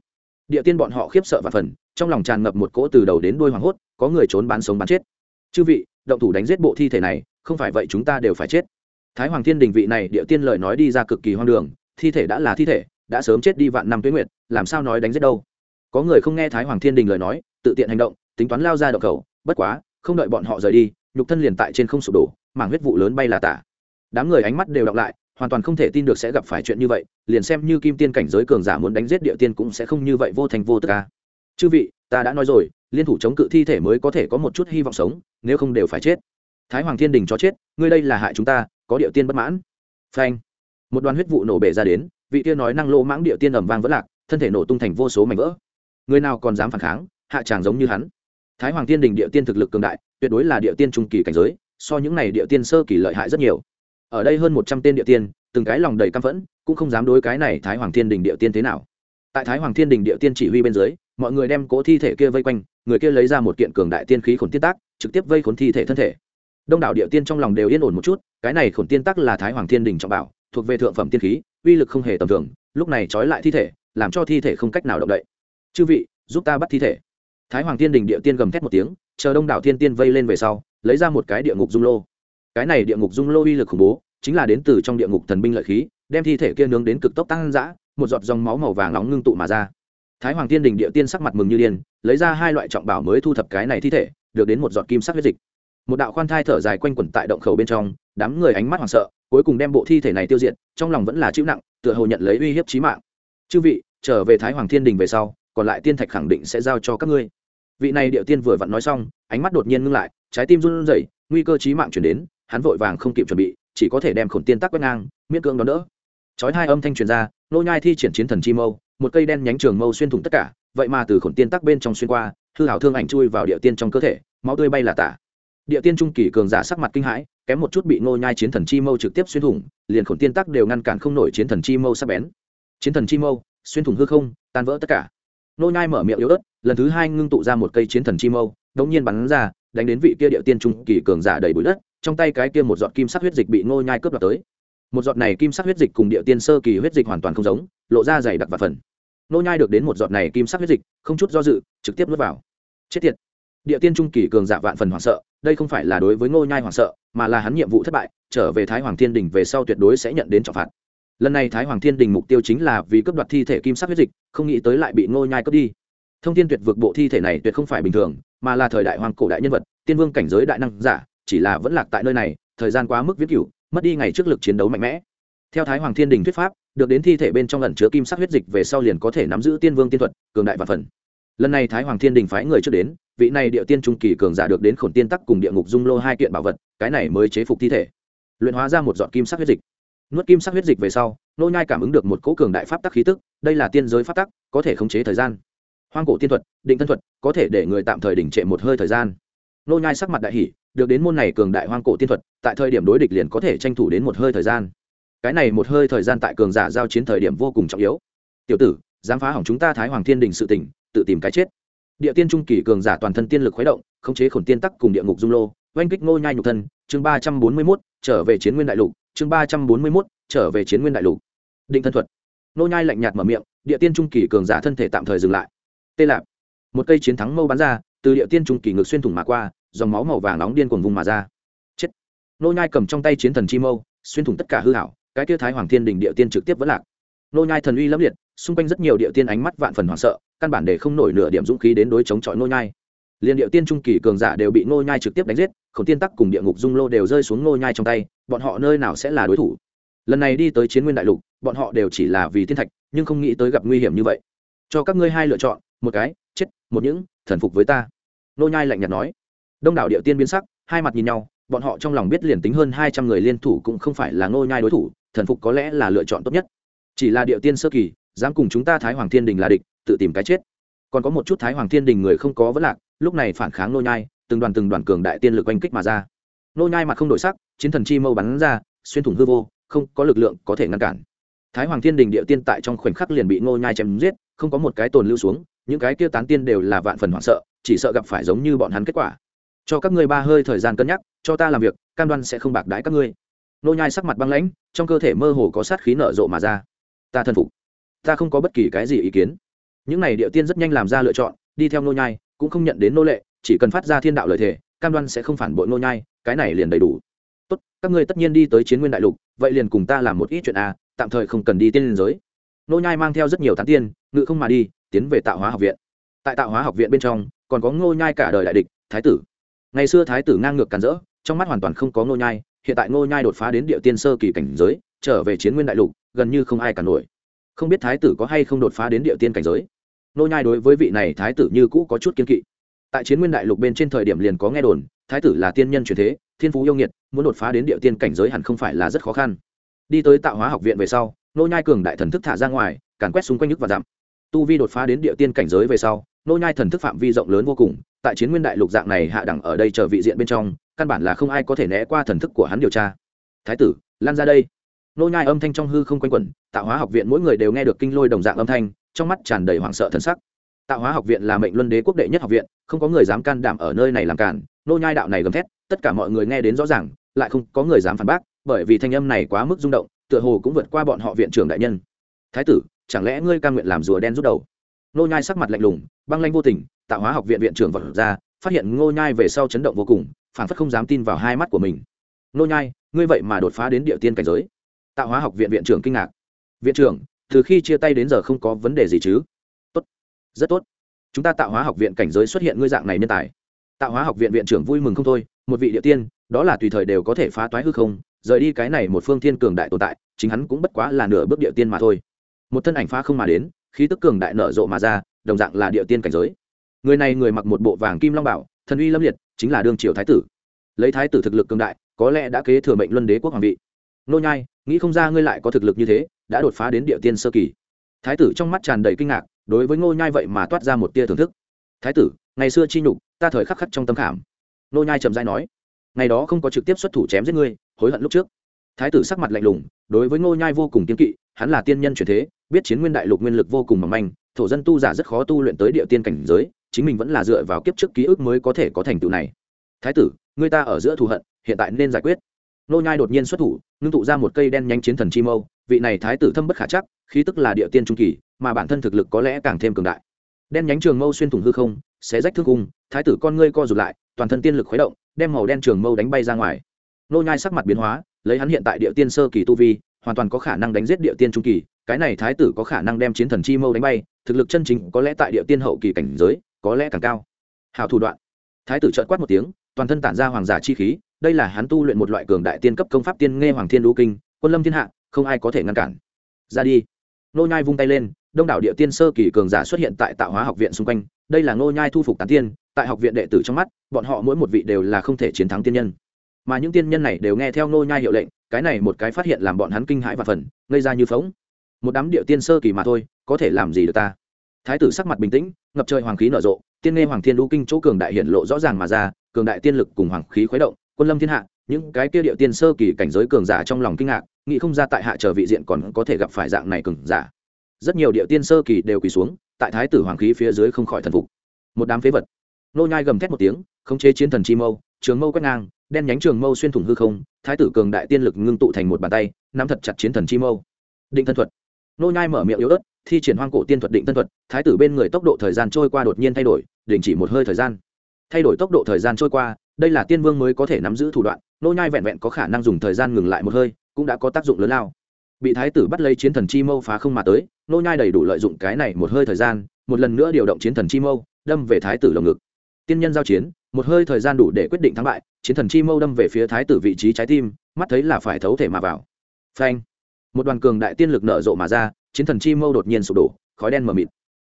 Địa tiên bọn họ khiếp sợ và phần, trong lòng tràn ngập một cỗ từ đầu đến đuôi hoảng hốt, có người trốn bán sống bán chết. Chư vị, động thủ đánh giết bộ thi thể này không phải vậy chúng ta đều phải chết. Thái hoàng thiên đình vị này địa tiên lời nói đi ra cực kỳ hoang đường, thi thể đã là thi thể, đã sớm chết đi vạn năm tuyến nguyệt, làm sao nói đánh giết đâu? Có người không nghe thái hoàng thiên đình lời nói, tự tiện hành động, tính toán lao ra động khẩu bất quá, không đợi bọn họ rời đi, nhục thân liền tại trên không sụp đổ, mảng huyết vụ lớn bay là tả. Đám người ánh mắt đều đọc lại, hoàn toàn không thể tin được sẽ gặp phải chuyện như vậy, liền xem như kim tiên cảnh giới cường giả muốn đánh giết địa tiên cũng sẽ không như vậy vô thành vô tức ca chư vị, ta đã nói rồi, liên thủ chống cự thi thể mới có thể có một chút hy vọng sống, nếu không đều phải chết thái hoàng thiên đình cho chết, ngươi đây là hại chúng ta, có địa tiên bất mãn. Phanh. Một đoàn huyết vụ nổ bể ra đến, vị tiên nói năng lô mãng địa tiên ẩm vang vỡ lạc, thân thể nổ tung thành vô số mảnh vỡ. Người nào còn dám phản kháng, hạ tràng giống như hắn. Thái hoàng thiên đình địa tiên thực lực cường đại, tuyệt đối là địa tiên trung kỳ cảnh giới, so những này địa tiên sơ kỳ lợi hại rất nhiều. Ở đây hơn một trăm tên địa tiên, từng cái lòng đầy căm phẫn, cũng không dám đối cái này thái hoàng thiên đình địa tiên thế nào. Tại thái hoàng thiên đình địa tiên chỉ huy bên dưới, mọi người đem cố thi thể kia vây quanh, người kia lấy ra một kiện cường đại tiên khí khổn tiết tác, trực tiếp vây khốn thi thể thân thể đông đảo địa tiên trong lòng đều yên ổn một chút, cái này khổn tiên tắc là thái hoàng thiên đình trọng bảo, thuộc về thượng phẩm tiên khí, uy lực không hề tầm thường, lúc này trói lại thi thể, làm cho thi thể không cách nào động đậy. Chư vị, giúp ta bắt thi thể. Thái hoàng thiên đình địa tiên gầm thét một tiếng, chờ đông đảo thiên tiên vây lên về sau, lấy ra một cái địa ngục dung lô. Cái này địa ngục dung lô uy lực khủng bố, chính là đến từ trong địa ngục thần binh lợi khí, đem thi thể kia nướng đến cực tốc tăng dã, một giọt dòng máu màu vàng nóng ngưng tụ mà ra. Thái hoàng thiên đình địa tiên sắc mặt mừng như điên, lấy ra hai loại trọng bảo mới thu thập cái này thi thể, được đến một giọt kim sắc huyết dịch một đạo khoan thai thở dài quanh quẩn tại động khẩu bên trong, đám người ánh mắt hoảng sợ, cuối cùng đem bộ thi thể này tiêu diệt, trong lòng vẫn là chịu nặng, tựa hồ nhận lấy uy hiếp chí mạng. Chư vị, trở về thái hoàng thiên đình về sau, còn lại tiên thạch khẳng định sẽ giao cho các ngươi. Vị này điệu tiên vừa vặn nói xong, ánh mắt đột nhiên ngưng lại, trái tim run rẩy, nguy cơ chí mạng chuyển đến, hắn vội vàng không kịp chuẩn bị, chỉ có thể đem khổn tiên tắc quét ngang, miễn cưỡng đón đỡ. Chói hai âm thanh truyền ra, nô nhai thi triển chiến thần chi mâu, một cây đen nhánh trường mâu xuyên thủng tất cả, vậy mà từ khổn tiên tắc bên trong xuyên qua, hư hảo thương ảnh chui vào điệu tiên trong cơ thể, máu tươi bay là tả địa tiên trung kỳ cường giả sắc mặt kinh hãi, kém một chút bị nô nhai chiến thần chi mâu trực tiếp xuyên thủng, liền khổn tiên tắc đều ngăn cản không nổi chiến thần chi mâu sắc bén. Chiến thần chi mâu, xuyên thủng hư không, tan vỡ tất cả. Nô nhai mở miệng yếu ớt, lần thứ hai ngưng tụ ra một cây chiến thần chi mâu, đống nhiên bắn ra, đánh đến vị kia địa tiên trung kỳ cường giả đầy bụi đất, trong tay cái kia một giọt kim sắc huyết dịch bị nô nhai cướp đoạt tới. Một giọt này kim sắc huyết dịch cùng địa tiên sơ kỳ huyết dịch hoàn toàn không giống, lộ ra dày đặc và phần. Nô nhai được đến một giọt này kim sắc huyết dịch, không chút do dự, trực tiếp nuốt vào. Chết tiệt! Địa tiên trung kỳ cường giả vạn phần hoảng sợ, đây không phải là đối với ngô nhai hoảng sợ, mà là hắn nhiệm vụ thất bại, trở về thái hoàng thiên đình về sau tuyệt đối sẽ nhận đến trọng phạt. Lần này thái hoàng thiên đình mục tiêu chính là vì cướp đoạt thi thể kim sắc huyết dịch, không nghĩ tới lại bị ngô nhai cướp đi. Thông thiên tuyệt vực bộ thi thể này tuyệt không phải bình thường, mà là thời đại hoàng cổ đại nhân vật, tiên vương cảnh giới đại năng giả, chỉ là vẫn lạc tại nơi này, thời gian quá mức viết cửu, mất đi ngày trước lực chiến đấu mạnh mẽ. Theo thái hoàng thiên đình thuyết pháp, được đến thi thể bên trong ẩn chứa kim sắc huyết dịch về sau liền có thể nắm giữ tiên vương tiên thuật, cường đại và phần lần này thái hoàng thiên đình phái người trước đến, vị này địa tiên trung kỳ cường giả được đến khổn tiên tắc cùng địa ngục dung lô hai kiện bảo vật, cái này mới chế phục thi thể. Luyện hóa ra một giọt kim sắc huyết dịch. Nuốt kim sắc huyết dịch về sau, nô nhai cảm ứng được một cỗ cường đại pháp tắc khí tức, đây là tiên giới pháp tắc, có thể khống chế thời gian. Hoang cổ tiên thuật, định thân thuật, có thể để người tạm thời đỉnh trệ một hơi thời gian. Nô nhai sắc mặt đại hỉ, được đến môn này cường đại hoang cổ tiên thuật, tại thời điểm đối địch liền có thể tranh thủ đến một hơi thời gian. Cái này một hơi thời gian tại cường giả giao chiến thời điểm vô cùng trọng yếu. Tiểu tử, dám phá hỏng chúng ta thái hoàng thiên đình sự tình tự tìm cái chết. Địa tiên trung kỳ cường giả toàn thân tiên lực khuấy động khống chế khổn tiên tắc cùng địa ngục dung lô oanh kích nô nhai nhục thân chương ba trăm bốn mươi 341, trở về chiến nguyên đại lục chương ba trăm bốn mươi 341, trở về chiến nguyên đại lục. Định thân thuật. Nô nhai lạnh nhạt mở miệng địa tiên trung kỳ cường giả thân thể tạm thời dừng lại. Tê lạp. Một cây chiến thắng mâu bắn ra từ địa tiên trung kỳ ngực xuyên thủng mà qua dòng máu màu vàng nóng điên cuồng vùng mà ra. Chết. Nô nhai cầm trong tay chiến thần chi mâu xuyên thủng tất cả hư hảo cái kia thái hoàng thiên đỉnh địa tiên trực tiếp vẫn lạc nô nhai thần uy lẫm liệt, xung quanh rất nhiều địa tiên ánh mắt vạn phần hoảng sợ, căn bản để không nổi nửa điểm dũng khí đến đối chống chọi nô nhai. Liên địa tiên trung kỳ cường giả đều bị nô nhai trực tiếp đánh giết, khổng tiên tắc cùng địa ngục dung lô đều rơi xuống nô nhai trong tay, bọn họ nơi nào sẽ là đối thủ? Lần này đi tới chiến nguyên đại lục, bọn họ đều chỉ là vì thiên thạch, nhưng không nghĩ tới gặp nguy hiểm như vậy. Cho các ngươi hai lựa chọn, một cái, chết, một những, thần phục với ta. Nô nhai lạnh nhạt nói. Đông đảo địa tiên biến sắc, hai mặt nhìn nhau, bọn họ trong lòng biết liền tính hơn hai trăm người liên thủ cũng không phải là nô nhai đối thủ, thần phục có lẽ là lựa chọn tốt nhất chỉ là địa tiên sơ kỳ, dám cùng chúng ta thái hoàng thiên đình là địch, tự tìm cái chết. Còn có một chút thái hoàng thiên đình người không có vấn lạc, lúc này phản kháng nô nhai, từng đoàn từng đoàn cường đại tiên lực oanh kích mà ra. Nô nhai mặt không đổi sắc, chiến thần chi mâu bắn ra, xuyên thủng hư vô, không có lực lượng có thể ngăn cản. Thái hoàng thiên đình địa tiên tại trong khoảnh khắc liền bị nô nhai chém giết, không có một cái tồn lưu xuống, những cái kia tán tiên đều là vạn phần hoảng sợ, chỉ sợ gặp phải giống như bọn hắn kết quả. Cho các ngươi ba hơi thời gian cân nhắc, cho ta làm việc, cam đoan sẽ không bạc đãi các ngươi. Nô nhai sắc mặt băng lãnh, trong cơ thể mơ hồ có sát khí nở rộ mà ra ta thân phục. Ta không có bất kỳ cái gì ý kiến. Những này địa tiên rất nhanh làm ra lựa chọn, đi theo nô nhai, cũng không nhận đến nô lệ, chỉ cần phát ra thiên đạo lời thề, cam đoan sẽ không phản bội nô nhai, cái này liền đầy đủ. Tốt, các ngươi tất nhiên đi tới chiến nguyên đại lục, vậy liền cùng ta làm một ít chuyện a tạm thời không cần đi tiên liên giới. Nô nhai mang theo rất nhiều tán tiên, ngự không mà đi, tiến về tạo hóa học viện. Tại tạo hóa học viện bên trong, còn có ngô nhai cả đời đại địch, thái tử. Ngày xưa thái tử ngang ngược càn rỡ, trong mắt hoàn toàn không có ngô nhai, hiện tại ngô nhai đột phá đến địa tiên sơ kỳ cảnh giới trở về chiến nguyên đại lục, gần như không ai cả nổi. Không biết thái tử có hay không đột phá đến địa tiên cảnh giới. Nô nhai đối với vị này thái tử như cũ có chút kiên kỵ. Tại chiến nguyên đại lục bên trên thời điểm liền có nghe đồn, thái tử là tiên nhân truyền thế, thiên phú yêu nghiệt, muốn đột phá đến địa tiên cảnh giới hẳn không phải là rất khó khăn. Đi tới tạo hóa học viện về sau, nô nhai cường đại thần thức thả ra ngoài, càn quét xung quanh nước và dặm. Tu vi đột phá đến địa tiên cảnh giới về sau, nô nhai thần thức phạm vi rộng lớn vô cùng, tại chiến nguyên đại lục dạng này hạ đẳng ở đây chờ vị diện bên trong, căn bản là không ai có thể né qua thần thức của hắn điều tra. Thái tử, lan ra đây nô nhai âm thanh trong hư không quanh quẩn, tạo hóa học viện mỗi người đều nghe được kinh lôi đồng dạng âm thanh, trong mắt tràn đầy hoảng sợ thần sắc. Tạo hóa học viện là mệnh luân đế quốc đệ nhất học viện, không có người dám can đảm ở nơi này làm cản, nô nhai đạo này gầm thét, tất cả mọi người nghe đến rõ ràng, lại không có người dám phản bác, bởi vì thanh âm này quá mức rung động, tựa hồ cũng vượt qua bọn họ viện trưởng đại nhân. Thái tử, chẳng lẽ ngươi cam nguyện làm rùa đen rút đầu? Nô nhai sắc mặt lạnh lùng, băng lanh vô tình, tạo hóa học viện viện trưởng vật ra, phát hiện ngô nhai về sau chấn động vô cùng phản phất không dám tin vào hai mắt của mình. Nô nhai, ngươi vậy mà đột phá đến địa tiên cảnh giới tạo hóa học viện viện trưởng kinh ngạc. Viện trưởng, từ khi chia tay đến giờ không có vấn đề gì chứ? Tốt. Rất tốt. Chúng ta tạo hóa học viện cảnh giới xuất hiện ngươi dạng này nhân tài. Tạo hóa học viện viện trưởng vui mừng không thôi, một vị địa tiên, đó là tùy thời đều có thể phá toái hư không, rời đi cái này một phương thiên cường đại tồn tại, chính hắn cũng bất quá là nửa bước địa tiên mà thôi. Một thân ảnh phá không mà đến, khí tức cường đại nở rộ mà ra, đồng dạng là địa tiên cảnh giới. Người này người mặc một bộ vàng kim long bảo, thần uy lâm liệt, chính là đương triều thái tử. Lấy thái tử thực lực cường đại, có lẽ đã kế thừa mệnh luân đế quốc hoàng vị nô nhai, nghĩ không ra ngươi lại có thực lực như thế, đã đột phá đến địa tiên sơ kỳ. Thái tử trong mắt tràn đầy kinh ngạc, đối với ngô nhai vậy mà toát ra một tia thưởng thức. Thái tử, ngày xưa chi nhục, ta thời khắc khắc trong tâm khảm. Nô nhai trầm dai nói, ngày đó không có trực tiếp xuất thủ chém giết ngươi, hối hận lúc trước. Thái tử sắc mặt lạnh lùng, đối với ngô nhai vô cùng kiên kỵ, hắn là tiên nhân chuyển thế, biết chiến nguyên đại lục nguyên lực vô cùng mỏng manh, thổ dân tu giả rất khó tu luyện tới địa tiên cảnh giới, chính mình vẫn là dựa vào kiếp trước ký ức mới có thể có thành tựu này. Thái tử, người ta ở giữa thù hận, hiện tại nên giải quyết nô nhai đột nhiên xuất thủ, ngưng tụ ra một cây đen nhánh chiến thần chi mâu, vị này thái tử thâm bất khả chắc, khí tức là địa tiên trung kỳ, mà bản thân thực lực có lẽ càng thêm cường đại. Đen nhánh trường mâu xuyên thủng hư không, xé rách thương cung, thái tử con ngươi co rụt lại, toàn thân tiên lực khuấy động, đem màu đen trường mâu đánh bay ra ngoài. Nô nhai sắc mặt biến hóa, lấy hắn hiện tại địa tiên sơ kỳ tu vi, hoàn toàn có khả năng đánh giết địa tiên trung kỳ, cái này thái tử có khả năng đem chiến thần chi mâu đánh bay, thực lực chân chính có lẽ tại địa tiên hậu kỳ cảnh giới, có lẽ càng cao. Hảo thủ đoạn. Thái tử trợn quát một tiếng, toàn thân tản ra hoàng giả chi khí đây là hắn tu luyện một loại cường đại tiên cấp công pháp tiên nghe hoàng thiên đũ kinh, quân lâm thiên hạ, không ai có thể ngăn cản. Ra đi. Nô nhai vung tay lên, đông đảo địa tiên sơ kỳ cường giả xuất hiện tại tạo hóa học viện xung quanh. Đây là nô nhai thu phục tán tiên, tại học viện đệ tử trong mắt, bọn họ mỗi một vị đều là không thể chiến thắng tiên nhân. Mà những tiên nhân này đều nghe theo nô nhai hiệu lệnh, cái này một cái phát hiện làm bọn hắn kinh hãi và phần ngây ra như phóng một đám địa tiên sơ kỳ mà thôi, có thể làm gì được ta? Thái tử sắc mặt bình tĩnh, ngập trời hoàng khí nở rộ, tiên nghe hoàng thiên đu kinh chỗ cường đại hiển lộ rõ ràng mà ra, cường đại tiên lực cùng hoàng khí khuấy động quân lâm thiên hạ, những cái kia địa tiên sơ kỳ cảnh giới cường giả trong lòng kinh ngạc, nghĩ không ra tại hạ chờ vị diện còn có thể gặp phải dạng này cường giả. Rất nhiều địa tiên sơ kỳ đều quỳ xuống, tại thái tử hoàng khí phía dưới không khỏi thần phục. Một đám phế vật. Nô nhai gầm thét một tiếng, khống chế chiến thần chi mâu, trường mâu quét ngang, đen nhánh trường mâu xuyên thủng hư không, thái tử cường đại tiên lực ngưng tụ thành một bàn tay, nắm thật chặt chiến thần chi mâu. Định thân thuật. Nô nhai mở miệng yếu ớt, thi triển hoang cổ tiên thuật định thân thuật, thái tử bên người tốc độ thời gian trôi qua đột nhiên thay đổi, đình chỉ một hơi thời gian. Thay đổi tốc độ thời gian trôi qua đây là tiên vương mới có thể nắm giữ thủ đoạn, nô nhai vẹn vẹn có khả năng dùng thời gian ngừng lại một hơi, cũng đã có tác dụng lớn lao. Bị thái tử bắt lấy chiến thần chi mâu phá không mà tới, nô nhai đầy đủ lợi dụng cái này một hơi thời gian, một lần nữa điều động chiến thần chi mâu, đâm về thái tử lồng ngực. Tiên nhân giao chiến, một hơi thời gian đủ để quyết định thắng bại, chiến thần chi mâu đâm về phía thái tử vị trí trái tim, mắt thấy là phải thấu thể mà vào. Phanh! Một đoàn cường đại tiên lực nở rộ mà ra, chiến thần chi mâu đột nhiên sụp đổ, khói đen mờ mịt.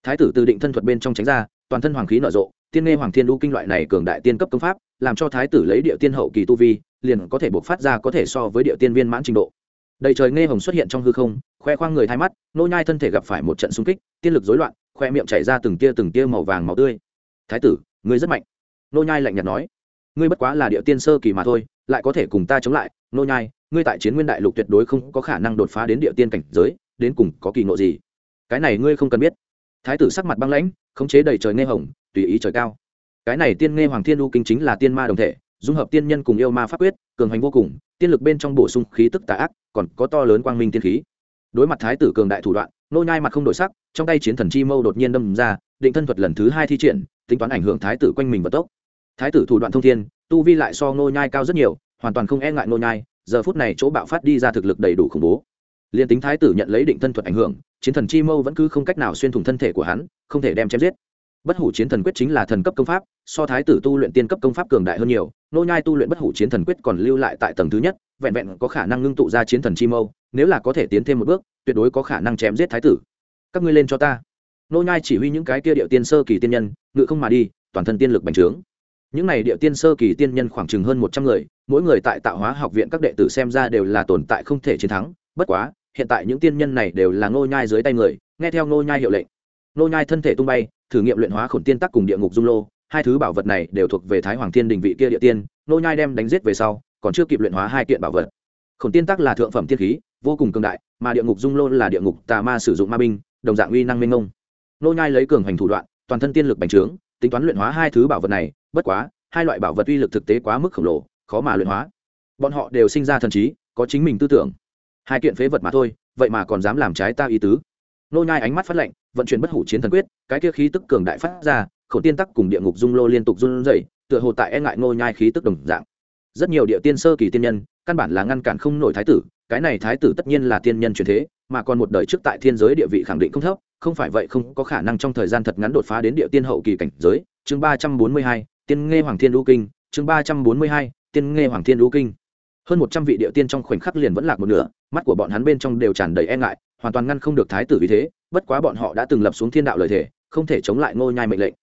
Thái tử từ định thân thuật bên trong tránh ra, toàn thân hoàng khí nở rộ tiên nghe hoàng thiên đu kinh loại này cường đại tiên cấp công pháp, làm cho thái tử lấy địa tiên hậu kỳ tu vi, liền có thể buộc phát ra có thể so với địa tiên viên mãn trình độ. Đầy trời nghe hồng xuất hiện trong hư không, khoe khoang người thay mắt, nô nhai thân thể gặp phải một trận xung kích, tiên lực rối loạn, khoe miệng chảy ra từng tia từng tia màu vàng màu tươi. Thái tử, ngươi rất mạnh. Nô nhai lạnh nhạt nói. Ngươi bất quá là địa tiên sơ kỳ mà thôi, lại có thể cùng ta chống lại. Nô nhai, ngươi tại chiến nguyên đại lục tuyệt đối không có khả năng đột phá đến địa tiên cảnh giới, đến cùng có kỳ ngộ gì? Cái này ngươi không cần biết thái tử sắc mặt băng lãnh, khống chế đầy trời nghe hồng, tùy ý trời cao. Cái này tiên nghe hoàng thiên u kinh chính là tiên ma đồng thể, dung hợp tiên nhân cùng yêu ma pháp quyết, cường hành vô cùng, tiên lực bên trong bổ sung khí tức tà ác, còn có to lớn quang minh tiên khí. Đối mặt thái tử cường đại thủ đoạn, nô nhai mặt không đổi sắc, trong tay chiến thần chi mâu đột nhiên đâm ra, định thân thuật lần thứ hai thi triển, tính toán ảnh hưởng thái tử quanh mình vận tốc. Thái tử thủ đoạn thông thiên, tu vi lại so nô nhai cao rất nhiều, hoàn toàn không e ngại nô nhai, giờ phút này chỗ bạo phát đi ra thực lực đầy đủ khủng bố. Liên tính thái tử nhận lấy định thân thuật ảnh hưởng chiến thần chi mâu vẫn cứ không cách nào xuyên thủng thân thể của hắn, không thể đem chém giết. Bất hủ chiến thần quyết chính là thần cấp công pháp, so thái tử tu luyện tiên cấp công pháp cường đại hơn nhiều, nô nhai tu luyện bất hủ chiến thần quyết còn lưu lại tại tầng thứ nhất, vẹn vẹn có khả năng ngưng tụ ra chiến thần chi mâu, nếu là có thể tiến thêm một bước, tuyệt đối có khả năng chém giết thái tử. Các ngươi lên cho ta. Nô nhai chỉ huy những cái kia điệu tiên sơ kỳ tiên nhân, ngự không mà đi, toàn thân tiên lực bành trướng. Những này điệu tiên sơ kỳ tiên nhân khoảng chừng hơn một trăm người, mỗi người tại tạo hóa học viện các đệ tử xem ra đều là tồn tại không thể chiến thắng, bất quá hiện tại những tiên nhân này đều là nô nhai dưới tay người, nghe theo nô nhai hiệu lệnh. Nô nhai thân thể tung bay, thử nghiệm luyện hóa khổn tiên tắc cùng địa ngục dung lô, hai thứ bảo vật này đều thuộc về thái hoàng thiên đình vị kia địa tiên nô nhai đem đánh giết về sau, còn chưa kịp luyện hóa hai kiện bảo vật. Khổn tiên tắc là thượng phẩm tiên khí, vô cùng cường đại, mà địa ngục dung lô là địa ngục tà ma sử dụng ma binh, đồng dạng uy năng minh ngông nô nhai lấy cường hành thủ đoạn, toàn thân tiên lực bành trướng, tính toán luyện hóa hai thứ bảo vật này, bất quá, hai loại bảo vật uy lực thực tế quá mức khổng lồ, khó mà luyện hóa. Bọn họ đều sinh ra thần trí, có chính mình tư tưởng hai kiện phế vật mà thôi, vậy mà còn dám làm trái ta ý tứ. Nô nhai ánh mắt phát lạnh, vận chuyển bất hủ chiến thần quyết, cái kia khí tức cường đại phát ra, khổ tiên tắc cùng địa ngục dung lô liên tục run rẩy, tựa hồ tại e ngại nô nhai khí tức đồng dạng. Rất nhiều địa tiên sơ kỳ tiên nhân, căn bản là ngăn cản không nổi thái tử, cái này thái tử tất nhiên là tiên nhân truyền thế, mà còn một đời trước tại thiên giới địa vị khẳng định không thấp, không phải vậy không có khả năng trong thời gian thật ngắn đột phá đến địa tiên hậu kỳ cảnh giới. Chương ba trăm bốn mươi hai, tiên nghe hoàng thiên đu kinh, chương ba trăm bốn mươi hai, tiên nghe hoàng thiên đu kinh hơn một trăm vị địa tiên trong khoảnh khắc liền vẫn lạc một nửa, mắt của bọn hắn bên trong đều tràn đầy e ngại, hoàn toàn ngăn không được thái tử vì thế, bất quá bọn họ đã từng lập xuống thiên đạo lời thể không thể chống lại ngô nhai mệnh lệnh.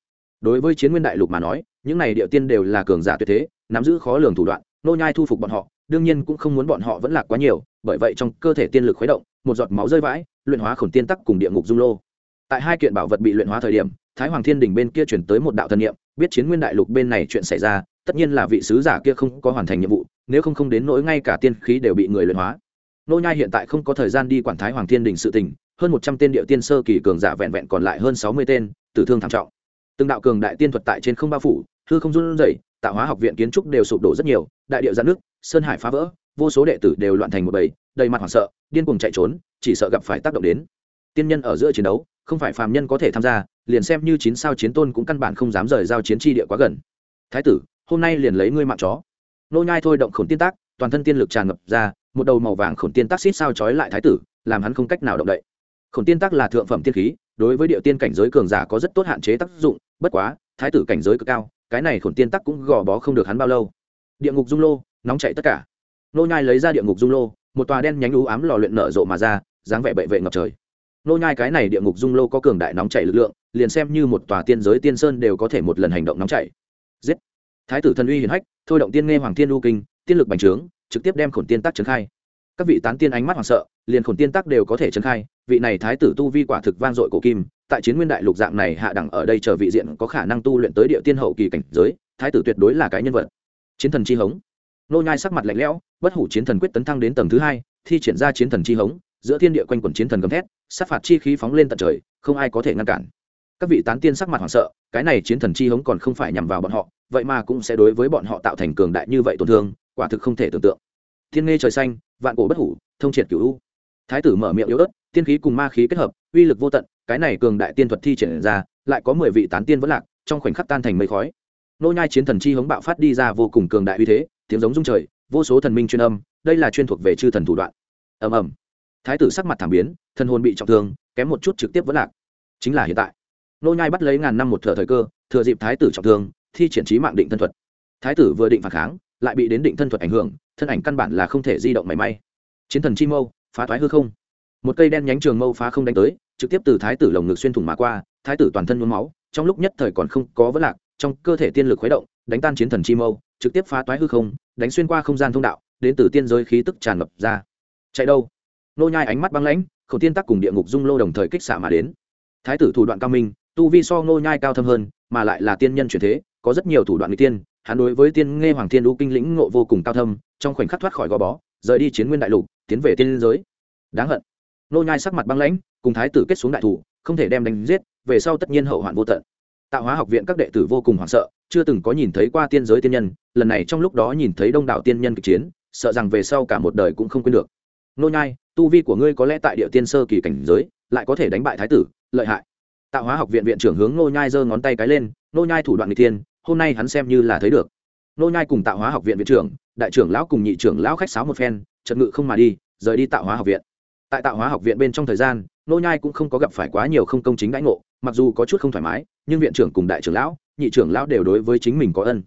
Đối với chiến nguyên đại lục mà nói, những này địa tiên đều là cường giả tuyệt thế, nắm giữ khó lường thủ đoạn, ngô nhai thu phục bọn họ, đương nhiên cũng không muốn bọn họ vẫn lạc quá nhiều, bởi vậy trong cơ thể tiên lực khuấy động, một giọt máu rơi vãi, luyện hóa khổn tiên tắc cùng địa ngục dung lô. Tại hai kiện bảo vật bị luyện hóa thời điểm, thái hoàng thiên đình bên kia chuyển tới một đạo thần niệm, biết chiến nguyên đại lục bên này chuyện xảy ra tất nhiên là vị sứ giả kia không có hoàn thành nhiệm vụ, nếu không không đến nỗi ngay cả tiên khí đều bị người luyện hóa. Nô nhai hiện tại không có thời gian đi quản thái hoàng thiên đình sự tình, hơn một trăm tên địa tiên sơ kỳ cường giả vẹn vẹn còn lại hơn sáu mươi tên, tử thương thảm trọng. Từng đạo cường đại tiên thuật tại trên không bao phủ, hư không run rẩy, tạo hóa học viện kiến trúc đều sụp đổ rất nhiều, đại địa giãn nước sơn hải phá vỡ, vô số đệ tử đều loạn thành một bầy, đầy mặt hoảng sợ, điên cuồng chạy trốn, chỉ sợ gặp phải tác động đến. Tiên nhân ở giữa chiến đấu, không phải phàm nhân có thể tham gia, liền xem như chín sao chiến tôn cũng căn bản không dám rời giao chiến tri địa quá gần. Thái tử hôm nay liền lấy ngươi mạng chó. Nô nhai thôi động khổn tiên tác, toàn thân tiên lực tràn ngập ra, một đầu màu vàng khổn tiên tác xít sao chói lại thái tử, làm hắn không cách nào động đậy. Khổn tiên tác là thượng phẩm tiên khí, đối với địa tiên cảnh giới cường giả có rất tốt hạn chế tác dụng, bất quá, thái tử cảnh giới cực cao, cái này khổn tiên tác cũng gò bó không được hắn bao lâu. Địa ngục dung lô, nóng chảy tất cả. Nô nhai lấy ra địa ngục dung lô, một tòa đen nhánh u ám lò luyện nở rộ mà ra, dáng vẻ bệ vệ ngập trời. Nô nhai cái này địa ngục dung lô có cường đại nóng chảy lực lượng, liền xem như một tòa tiên giới tiên sơn đều có thể một lần hành động nóng chảy. Giết! Thái tử thần uy hiển hách, thôi động tiên nghe hoàng thiên lưu kinh, tiên lực bành trướng, trực tiếp đem khổn tiên tác trấn khai. Các vị tán tiên ánh mắt hoảng sợ, liền khổn tiên tác đều có thể trấn khai, vị này thái tử tu vi quả thực vang dội cổ kim, tại chiến nguyên đại lục dạng này hạ đẳng ở đây chờ vị diện có khả năng tu luyện tới địa tiên hậu kỳ cảnh giới, thái tử tuyệt đối là cái nhân vật. Chiến thần chi hống. Nô nhai sắc mặt lạnh lẽo, bất hủ chiến thần quyết tấn thăng đến tầng thứ hai, thi triển ra chiến thần chi hống, giữa thiên địa quanh quẩn chiến thần gầm thét, sát phạt chi khí phóng lên tận trời, không ai có thể ngăn cản các vị tán tiên sắc mặt hoảng sợ, cái này chiến thần chi hống còn không phải nhằm vào bọn họ, vậy mà cũng sẽ đối với bọn họ tạo thành cường đại như vậy tổn thương, quả thực không thể tưởng tượng. Thiên nghe trời xanh, vạn cổ bất hủ, thông triệt cửu u. Thái tử mở miệng yếu ớt, tiên khí cùng ma khí kết hợp, uy lực vô tận, cái này cường đại tiên thuật thi triển ra, lại có mười vị tán tiên vẫn lạc, trong khoảnh khắc tan thành mây khói. Nô nhai chiến thần chi hống bạo phát đi ra vô cùng cường đại uy thế, tiếng giống rung trời, vô số thần minh chuyên âm, đây là chuyên thuộc về chư thần thủ đoạn. Ầm ầm. Thái tử sắc mặt thảm biến, thần hồn bị trọng thương, kém một chút trực tiếp vẫn lạc. Chính là hiện tại nô nhai bắt lấy ngàn năm một thở thời cơ, thừa dịp thái tử trọng thương, thi triển trí mạng định thân thuật. Thái tử vừa định phản kháng, lại bị đến định thân thuật ảnh hưởng, thân ảnh căn bản là không thể di động mảy may. Chiến thần chi mâu, phá thoái hư không. Một cây đen nhánh trường mâu phá không đánh tới, trực tiếp từ thái tử lồng ngực xuyên thủng mà qua, thái tử toàn thân nhuốm máu, trong lúc nhất thời còn không có vấn lạc, trong cơ thể tiên lực khuấy động, đánh tan chiến thần chi mâu, trực tiếp phá toái hư không, đánh xuyên qua không gian thông đạo, đến từ tiên giới khí tức tràn ngập ra. Chạy đâu? Nô nhai ánh mắt băng lãnh khẩu tiên tắc cùng địa ngục dung lô đồng thời kích xạ mà đến. Thái tử thủ đoạn cao minh tu vi so nô nhai cao thâm hơn, mà lại là tiên nhân chuyển thế, có rất nhiều thủ đoạn người tiên, hắn đối với tiên nghe hoàng thiên đũ kinh lĩnh ngộ vô cùng cao thâm, trong khoảnh khắc thoát khỏi gò bó, rời đi chiến nguyên đại lục, tiến về tiên giới. Đáng hận. Nô nhai sắc mặt băng lãnh, cùng thái tử kết xuống đại thủ, không thể đem đánh giết, về sau tất nhiên hậu hoạn vô tận. Tạo hóa học viện các đệ tử vô cùng hoảng sợ, chưa từng có nhìn thấy qua tiên giới tiên nhân, lần này trong lúc đó nhìn thấy đông đảo tiên nhân kịch chiến, sợ rằng về sau cả một đời cũng không quên được. Nô nhai, tu vi của ngươi có lẽ tại địa tiên sơ kỳ cảnh giới, lại có thể đánh bại thái tử, lợi hại tạo hóa học viện viện trưởng hướng nô nhai giơ ngón tay cái lên nô nhai thủ đoạn người tiên hôm nay hắn xem như là thấy được. Nô nhai cùng tạo hóa học viện viện trưởng, đại trưởng lão cùng nhị trưởng lão khách sáo một phen trật ngự không mà đi, rời đi tạo hóa học viện. Tại tạo hóa học viện bên trong thời gian nô nhai cũng không có gặp phải quá nhiều không công chính đãi ngộ, mặc dù có chút không thoải mái, nhưng viện trưởng cùng đại trưởng lão, nhị trưởng lão đều đối với chính mình có ân.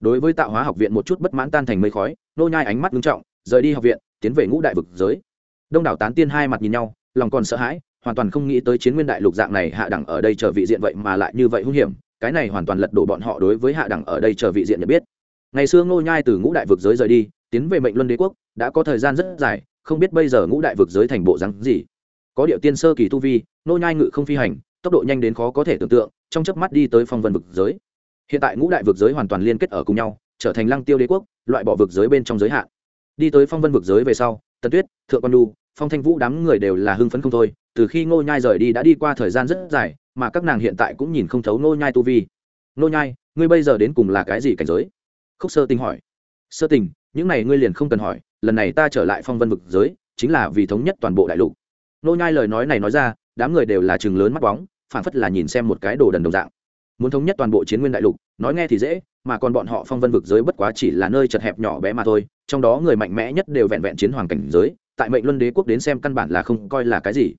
Đối với tạo hóa học viện một chút bất mãn tan thành mây khói nô nhai ánh mắt nghiêm trọng, rời đi học viện, tiến về ngũ đại vực giới. Đông đảo tán tiên hai mặt nhìn nhau, lòng còn sợ hãi hoàn toàn không nghĩ tới chiến nguyên đại lục dạng này hạ đẳng ở đây chờ vị diện vậy mà lại như vậy hung hiểm, cái này hoàn toàn lật đổ bọn họ đối với hạ đẳng ở đây chờ vị diện nhận biết. Ngày xưa ngô nhai từ ngũ đại vực giới rời đi, tiến về mệnh luân đế quốc, đã có thời gian rất dài, không biết bây giờ ngũ đại vực giới thành bộ rắn gì. Có điệu tiên sơ kỳ tu vi, ngô nhai ngự không phi hành, tốc độ nhanh đến khó có thể tưởng tượng, trong chớp mắt đi tới phong vân vực giới. Hiện tại ngũ đại vực giới hoàn toàn liên kết ở cùng nhau, trở thành lăng tiêu đế quốc, loại bỏ vực giới bên trong giới hạn. Đi tới phong vân vực giới về sau, tần tuyết, thượng quan đu phong thanh vũ đám người đều là hưng phấn không thôi từ khi ngô nhai rời đi đã đi qua thời gian rất dài, mà các nàng hiện tại cũng nhìn không thấu ngô nhai tu vi. Ngô nhai, ngươi bây giờ đến cùng là cái gì cảnh giới? Khúc sơ tình hỏi. Sơ tình, những này ngươi liền không cần hỏi, lần này ta trở lại phong vân vực giới, chính là vì thống nhất toàn bộ đại lục. Ngô nhai lời nói này nói ra, đám người đều là chừng lớn mắt bóng phản phất là nhìn xem một cái đồ đần đồng dạng. Muốn thống nhất toàn bộ chiến nguyên đại lục, nói nghe thì dễ, mà còn bọn họ phong vân vực giới bất quá chỉ là nơi chật hẹp nhỏ bé mà thôi, trong đó người mạnh mẽ nhất đều vẹn vẹn chiến hoàng cảnh giới, tại mệnh luân đế quốc đến xem căn bản là không coi là cái gì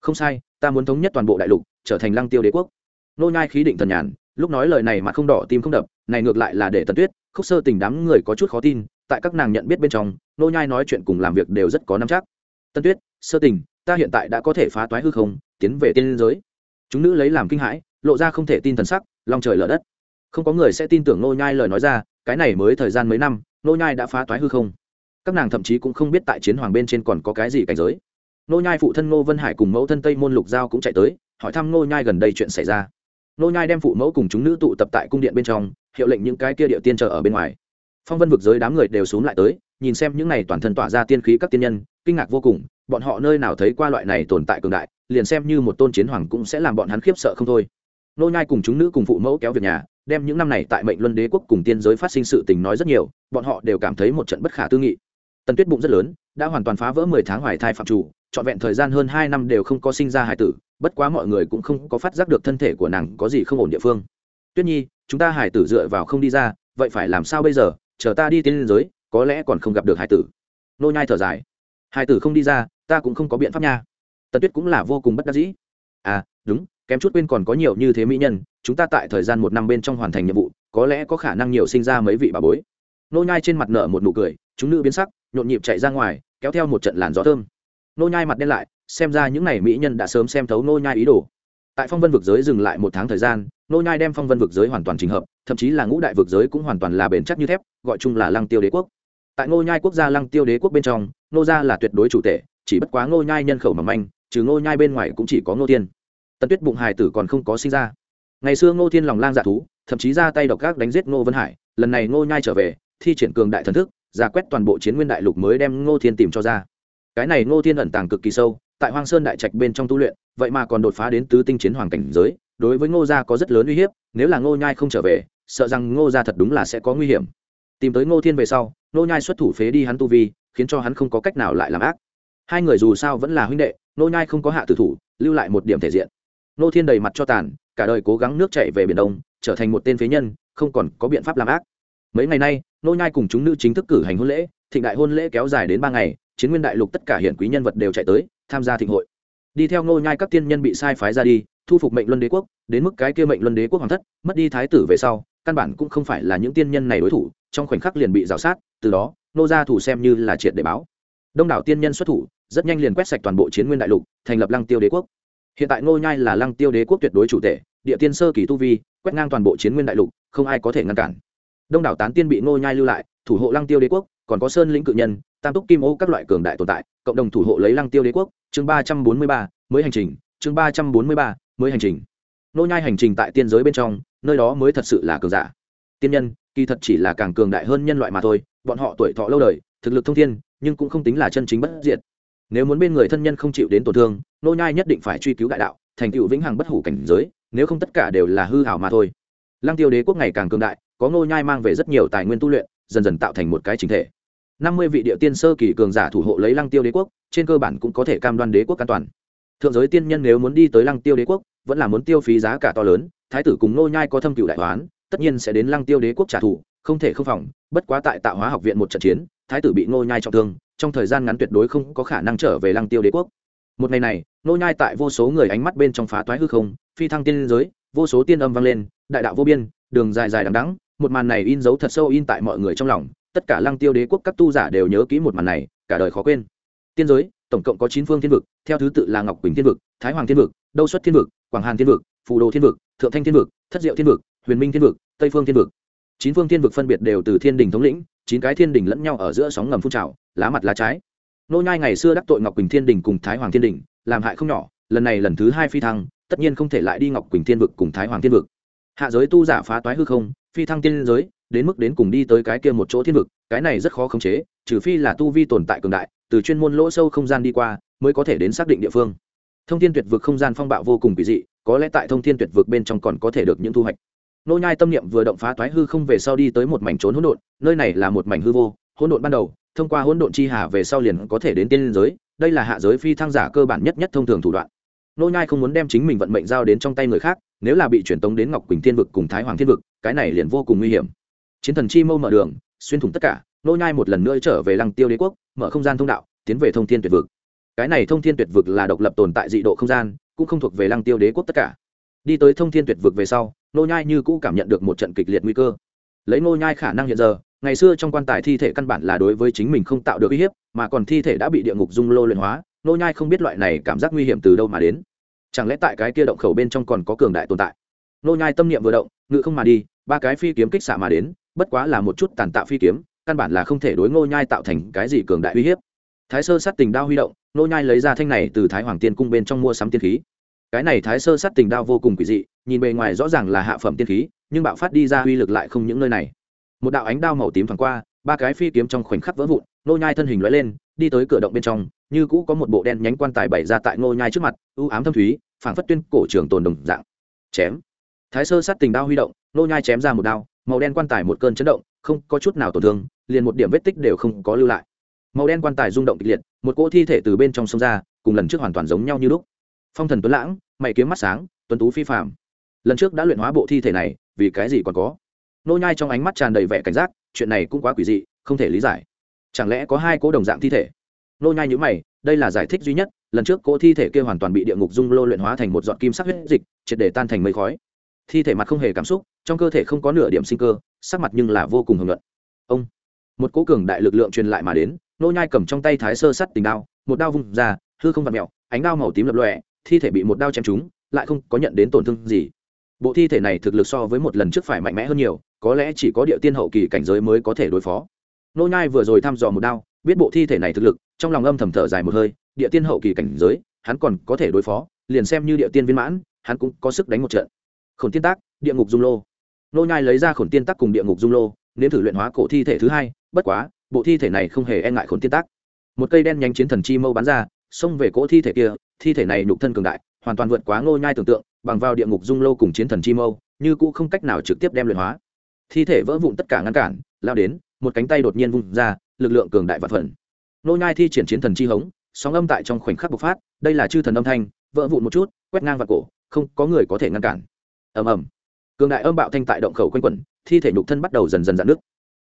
không sai, ta muốn thống nhất toàn bộ đại lục, trở thành lăng tiêu đế quốc. Nô nhai khí định thần nhàn, lúc nói lời này mà không đỏ tim không đập, này ngược lại là để tần tuyết, khúc sơ tình đám người có chút khó tin, tại các nàng nhận biết bên trong, nô nhai nói chuyện cùng làm việc đều rất có nắm chắc. Tân tuyết, sơ tình, ta hiện tại đã có thể phá toái hư không, tiến về tiên giới. Chúng nữ lấy làm kinh hãi, lộ ra không thể tin thần sắc, long trời lở đất. Không có người sẽ tin tưởng nô nhai lời nói ra, cái này mới thời gian mấy năm, nô nhai đã phá toái hư không. Các nàng thậm chí cũng không biết tại chiến hoàng bên trên còn có cái gì cảnh giới nô nhai phụ thân ngô vân hải cùng mẫu thân tây môn lục giao cũng chạy tới, hỏi thăm nô nhai gần đây chuyện xảy ra. Nô nhai đem phụ mẫu cùng chúng nữ tụ tập tại cung điện bên trong, hiệu lệnh những cái kia địa tiên chờ ở bên ngoài. Phong vân vực giới đám người đều xuống lại tới, nhìn xem những này toàn thân tỏa ra tiên khí các tiên nhân, kinh ngạc vô cùng, bọn họ nơi nào thấy qua loại này tồn tại cường đại, liền xem như một tôn chiến hoàng cũng sẽ làm bọn hắn khiếp sợ không thôi. Nô nhai cùng chúng nữ cùng phụ mẫu kéo việc nhà, đem những năm này tại mệnh luân đế quốc cùng tiên giới phát sinh sự tình nói rất nhiều, bọn họ đều cảm thấy một trận bất khả tư nghị. Tần tuyết bụng rất lớn, đã hoàn toàn phá vỡ mười tháng hoài thai phạm chủ trọn vẹn thời gian hơn hai năm đều không có sinh ra hải tử, bất quá mọi người cũng không có phát giác được thân thể của nàng có gì không ổn địa phương. Tuyết nhi, chúng ta hải tử dựa vào không đi ra, vậy phải làm sao bây giờ? Chờ ta đi tiên giới, có lẽ còn không gặp được hải tử. Nô nhai thở dài. Hải tử không đi ra, ta cũng không có biện pháp nha. Tần tuyết cũng là vô cùng bất đắc dĩ. À đúng, kém chút quên còn có nhiều như thế mỹ nhân, chúng ta tại thời gian một năm bên trong hoàn thành nhiệm vụ, có lẽ có khả năng nhiều sinh ra mấy vị bà bối. Nô nhai trên mặt nở một nụ cười, chúng nữ biến sắc, nhộn nhịp chạy ra ngoài, kéo theo một trận làn gió thơm nô nhai mặt đen lại xem ra những này mỹ nhân đã sớm xem thấu nô nhai ý đồ. Tại phong vân vực giới dừng lại một tháng thời gian nô nhai đem phong vân vực giới hoàn toàn trình hợp thậm chí là ngũ đại vực giới cũng hoàn toàn là bền chắc như thép gọi chung là lăng tiêu đế quốc. Tại nô nhai quốc gia lăng tiêu đế quốc bên trong nô gia là tuyệt đối chủ thể, chỉ bất quá nô nhai nhân khẩu mỏng manh trừ nô nhai bên ngoài cũng chỉ có nô tiên tần tuyết bụng hài tử còn không có sinh ra. Ngày xưa nô thiên lòng lang dạ thú thậm chí ra tay độc ác đánh giết nô vân hải lần này nô nhai trở về thi triển cường đại thần thức giả quét toàn bộ chiến nguyên đại lục mới đem ngô thiên tìm cho ra cái này ngô thiên ẩn tàng cực kỳ sâu, tại hoang sơn đại trạch bên trong tu luyện, vậy mà còn đột phá đến tứ tinh chiến hoàng cảnh giới, đối với ngô gia có rất lớn uy hiếp, nếu là ngô nhai không trở về, sợ rằng ngô gia thật đúng là sẽ có nguy hiểm. Tìm tới ngô thiên về sau, ngô nhai xuất thủ phế đi hắn tu vi, khiến cho hắn không có cách nào lại làm ác. Hai người dù sao vẫn là huynh đệ, ngô nhai không có hạ tử thủ, lưu lại một điểm thể diện. Ngô thiên đầy mặt cho tàn, cả đời cố gắng nước chảy về biển đông, trở thành một tên phế nhân, không còn có biện pháp làm ác. Mấy ngày nay, Ngô nhai cùng chúng nữ chính thức cử hành hôn lễ, thịnh đại hôn lễ kéo dài đến ba ngày chiến nguyên đại lục tất cả hiển quý nhân vật đều chạy tới, tham gia thịnh hội. Đi theo ngô nhai các tiên nhân bị sai phái ra đi, thu phục mệnh luân đế quốc, đến mức cái kia mệnh luân đế quốc hoàng thất, mất đi thái tử về sau, căn bản cũng không phải là những tiên nhân này đối thủ, trong khoảnh khắc liền bị rào sát, từ đó nô gia thủ xem như là triệt để báo. Đông đảo tiên nhân xuất thủ, rất nhanh liền quét sạch toàn bộ chiến nguyên đại lục, thành lập lăng tiêu đế quốc. Hiện tại ngô nhai là lăng tiêu đế quốc tuyệt đối chủ tể địa tiên sơ kỳ tu vi, quét ngang toàn bộ chiến nguyên đại lục, không ai có thể ngăn cản. Đông đảo tán tiên bị ngô nhai lưu lại, thủ hộ lăng tiêu đế quốc còn có sơn lĩnh cự nhân, tam túc kim ô các loại cường đại tồn tại, cộng đồng thủ hộ lấy lăng tiêu đế quốc, chương ba trăm bốn mươi ba, mới hành trình, chương ba trăm bốn mươi ba, mới hành trình. Nô nhai hành trình tại tiên giới bên trong, nơi đó mới thật sự là cường giả. Tiên nhân, kỳ thật chỉ là càng cường đại hơn nhân loại mà thôi, bọn họ tuổi thọ lâu đời, thực lực thông thiên, nhưng cũng không tính là chân chính bất diệt. Nếu muốn bên người thân nhân không chịu đến tổn thương, nô nhai nhất định phải truy cứu đại đạo, thành tựu vĩnh hằng bất hủ cảnh giới, nếu không tất cả đều là hư ảo mà thôi. Lăng tiêu đế quốc ngày càng cường đại, có nô nhai mang về rất nhiều tài nguyên tu luyện, dần dần tạo thành một cái chính thể năm mươi vị địa tiên sơ kỳ cường giả thủ hộ lấy lăng tiêu đế quốc, trên cơ bản cũng có thể cam đoan đế quốc an toàn. Thượng giới tiên nhân nếu muốn đi tới lăng tiêu đế quốc, vẫn là muốn tiêu phí giá cả to lớn, thái tử cùng Nô nhai có thâm cửu đại toán, tất nhiên sẽ đến lăng tiêu đế quốc trả thù, không thể không phòng, bất quá tại tạo hóa học viện một trận chiến, thái tử bị Nô nhai trọng thương, trong thời gian ngắn tuyệt đối không có khả năng trở về lăng tiêu đế quốc. Một ngày này, Nô nhai tại vô số người ánh mắt bên trong phá toái hư không, phi thăng tiên giới, vô số tiên âm vang lên, đại đạo vô biên, đường dài dài đằng đẵng, một màn này in dấu thật sâu in tại mọi người trong lòng tất cả lăng tiêu đế quốc các tu giả đều nhớ kỹ một màn này, cả đời khó quên. Tiên giới, tổng cộng có chín phương thiên vực, theo thứ tự là ngọc quỳnh thiên vực, thái hoàng thiên vực, đâu xuất thiên vực, quảng hàn thiên vực, phù đồ thiên vực, thượng thanh thiên vực, thất diệu thiên vực, huyền minh thiên vực, tây phương thiên vực. Chín phương thiên vực phân biệt đều từ thiên đình thống lĩnh, chín cái thiên đình lẫn nhau ở giữa sóng ngầm phun trào, lá mặt lá trái. Nô nhai ngày xưa đắc tội ngọc quỳnh thiên đình cùng thái hoàng thiên đình, làm hại không nhỏ, lần này lần thứ hai phi thăng, tất nhiên không thể lại đi ngọc quỳnh thiên vực cùng thái hoàng thiên vực. Hạ giới tu giả phá toái hư không, phi thăng tiên giới đến mức đến cùng đi tới cái kia một chỗ thiên vực, cái này rất khó khống chế, trừ phi là tu vi tồn tại cường đại, từ chuyên môn lỗ sâu không gian đi qua, mới có thể đến xác định địa phương. Thông thiên tuyệt vực không gian phong bạo vô cùng kỳ dị, có lẽ tại thông thiên tuyệt vực bên trong còn có thể được những thu hoạch. Nô nhai tâm niệm vừa động phá toái hư không về sau đi tới một mảnh trốn hỗn độn, nơi này là một mảnh hư vô, hỗn độn ban đầu, thông qua hỗn độn chi hà về sau liền có thể đến tiên giới, đây là hạ giới phi thăng giả cơ bản nhất nhất thông thường thủ đoạn. Nô nhai không muốn đem chính mình vận mệnh giao đến trong tay người khác, nếu là bị chuyển tống đến ngọc quỳnh thiên vực cùng thái hoàng thiên vực, cái này liền vô cùng nguy hiểm chiến thần chi mâu mở đường, xuyên thủng tất cả, nô nhai một lần nữa trở về lăng tiêu đế quốc, mở không gian thông đạo, tiến về thông thiên tuyệt vực. Cái này thông thiên tuyệt vực là độc lập tồn tại dị độ không gian, cũng không thuộc về lăng tiêu đế quốc tất cả. Đi tới thông thiên tuyệt vực về sau, nô nhai như cũ cảm nhận được một trận kịch liệt nguy cơ. Lấy nô nhai khả năng hiện giờ, ngày xưa trong quan tài thi thể căn bản là đối với chính mình không tạo được uy hiếp, mà còn thi thể đã bị địa ngục dung lô luyện hóa, nô nhai không biết loại này cảm giác nguy hiểm từ đâu mà đến. Chẳng lẽ tại cái kia động khẩu bên trong còn có cường đại tồn tại? Nô nhai tâm niệm vừa động, ngự không mà đi, ba cái phi kiếm kích xạ mà đến bất quá là một chút tàn tạo phi kiếm, căn bản là không thể đối ngô nhai tạo thành cái gì cường đại uy hiếp. Thái sơ sát tình đao huy động, Ngô nhai lấy ra thanh này từ thái hoàng tiên cung bên trong mua sắm tiên khí. Cái này thái sơ sát tình đao vô cùng quỷ dị, nhìn bề ngoài rõ ràng là hạ phẩm tiên khí, nhưng bạo phát đi ra uy lực lại không những nơi này. Một đạo ánh đao màu tím thoáng qua, ba cái phi kiếm trong khoảnh khắc vỡ vụn, Ngô nhai thân hình lóe lên, đi tới cửa động bên trong, như cũ có một bộ đen nhánh quan tài bày ra tại Ngô nhai trước mặt, u ám thâm thúy, phảng phất tuyên cổ trường tồn đồng dạng. Chém. Thái sơ sát tình đao huy động, Ngô nhai chém ra một đao màu đen quan tài một cơn chấn động, không có chút nào tổn thương, liền một điểm vết tích đều không có lưu lại. Màu đen quan tài rung động kịch liệt, một cỗ thi thể từ bên trong sông ra, cùng lần trước hoàn toàn giống nhau như lúc. Phong thần tuấn lãng, mày kiếm mắt sáng, tuấn tú phi phạm lần trước đã luyện hóa bộ thi thể này, vì cái gì còn có? Nô nhai trong ánh mắt tràn đầy vẻ cảnh giác, chuyện này cũng quá quỷ dị, không thể lý giải. Chẳng lẽ có hai cỗ đồng dạng thi thể? Nô nhai nhíu mày, đây là giải thích duy nhất, lần trước cỗ thi thể kia hoàn toàn bị địa ngục dung lô luyện hóa thành một giọt kim sắc huyết dịch, triệt để tan thành mây khói thi thể mặt không hề cảm xúc, trong cơ thể không có nửa điểm sinh cơ, sắc mặt nhưng là vô cùng hưởng luận ông, một cỗ cường đại lực lượng truyền lại mà đến, nô nhai cầm trong tay thái sơ sắt tình đao, một đao vung ra, hư không vặn mèo, ánh đao màu tím lập lòe, thi thể bị một đao chém trúng, lại không có nhận đến tổn thương gì. Bộ thi thể này thực lực so với một lần trước phải mạnh mẽ hơn nhiều, có lẽ chỉ có địa tiên hậu kỳ cảnh giới mới có thể đối phó. Nô nhai vừa rồi thăm dò một đao, biết bộ thi thể này thực lực, trong lòng âm thầm thở dài một hơi, địa tiên hậu kỳ cảnh giới, hắn còn có thể đối phó, liền xem như địa tiên viên mãn, hắn cũng có sức đánh một trận khổn tiên tác, địa ngục dung lô. Nô nhai lấy ra khổn tiên tác cùng địa ngục dung lô, nếm thử luyện hóa cổ thi thể thứ hai, bất quá, bộ thi thể này không hề e ngại khổn tiên tác. Một cây đen nhanh chiến thần chi mâu bắn ra, xông về cỗ thi thể kia, thi thể này nhục thân cường đại, hoàn toàn vượt quá Nô nhai tưởng tượng, bằng vào địa ngục dung lô cùng chiến thần chi mâu, như cũ không cách nào trực tiếp đem luyện hóa. Thi thể vỡ vụn tất cả ngăn cản, lao đến, một cánh tay đột nhiên vung ra, lực lượng cường đại vật phần. Nô nhai thi triển chiến thần chi hống, sóng âm tại trong khoảnh khắc bộc phát, đây là chư thần âm thanh, vỡ vụn một chút, quét ngang vào cổ, không có người có thể ngăn cản ầm ầm. Cường đại âm bạo thanh tại động khẩu quanh quẩn, thi thể nhục thân bắt đầu dần dần dạn nước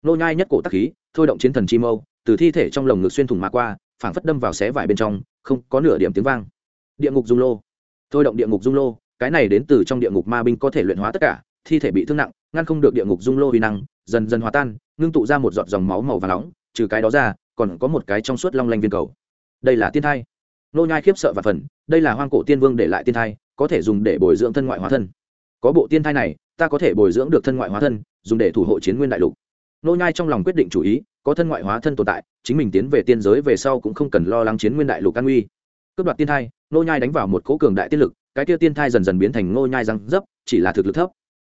nô nhai nhất cổ tắc khí, thôi động chiến thần chi mâu, từ thi thể trong lồng ngực xuyên thủng mà qua, phảng phất đâm vào xé vải bên trong, không có nửa điểm tiếng vang. Địa ngục dung lô. Thôi động địa ngục dung lô, cái này đến từ trong địa ngục ma binh có thể luyện hóa tất cả, thi thể bị thương nặng, ngăn không được địa ngục dung lô uy năng, dần dần hòa tan, ngưng tụ ra một giọt dòng máu màu và nóng, trừ cái đó ra, còn có một cái trong suốt long lanh viên cầu. Đây là tiên thai. Nô nhai khiếp sợ và phần đây là hoang cổ tiên vương để lại tiên thai, có thể dùng để bồi dưỡng thân ngoại hóa thân có bộ tiên thai này, ta có thể bồi dưỡng được thân ngoại hóa thân, dùng để thủ hộ chiến nguyên đại lục. Nô nhai trong lòng quyết định chủ ý, có thân ngoại hóa thân tồn tại, chính mình tiến về tiên giới về sau cũng không cần lo lắng chiến nguyên đại lục an nguy. Cướp đoạt tiên thai, nô nhai đánh vào một cỗ cường đại tiên lực, cái kia tiên thai dần dần biến thành nô nhai răng dấp, chỉ là thực lực thấp.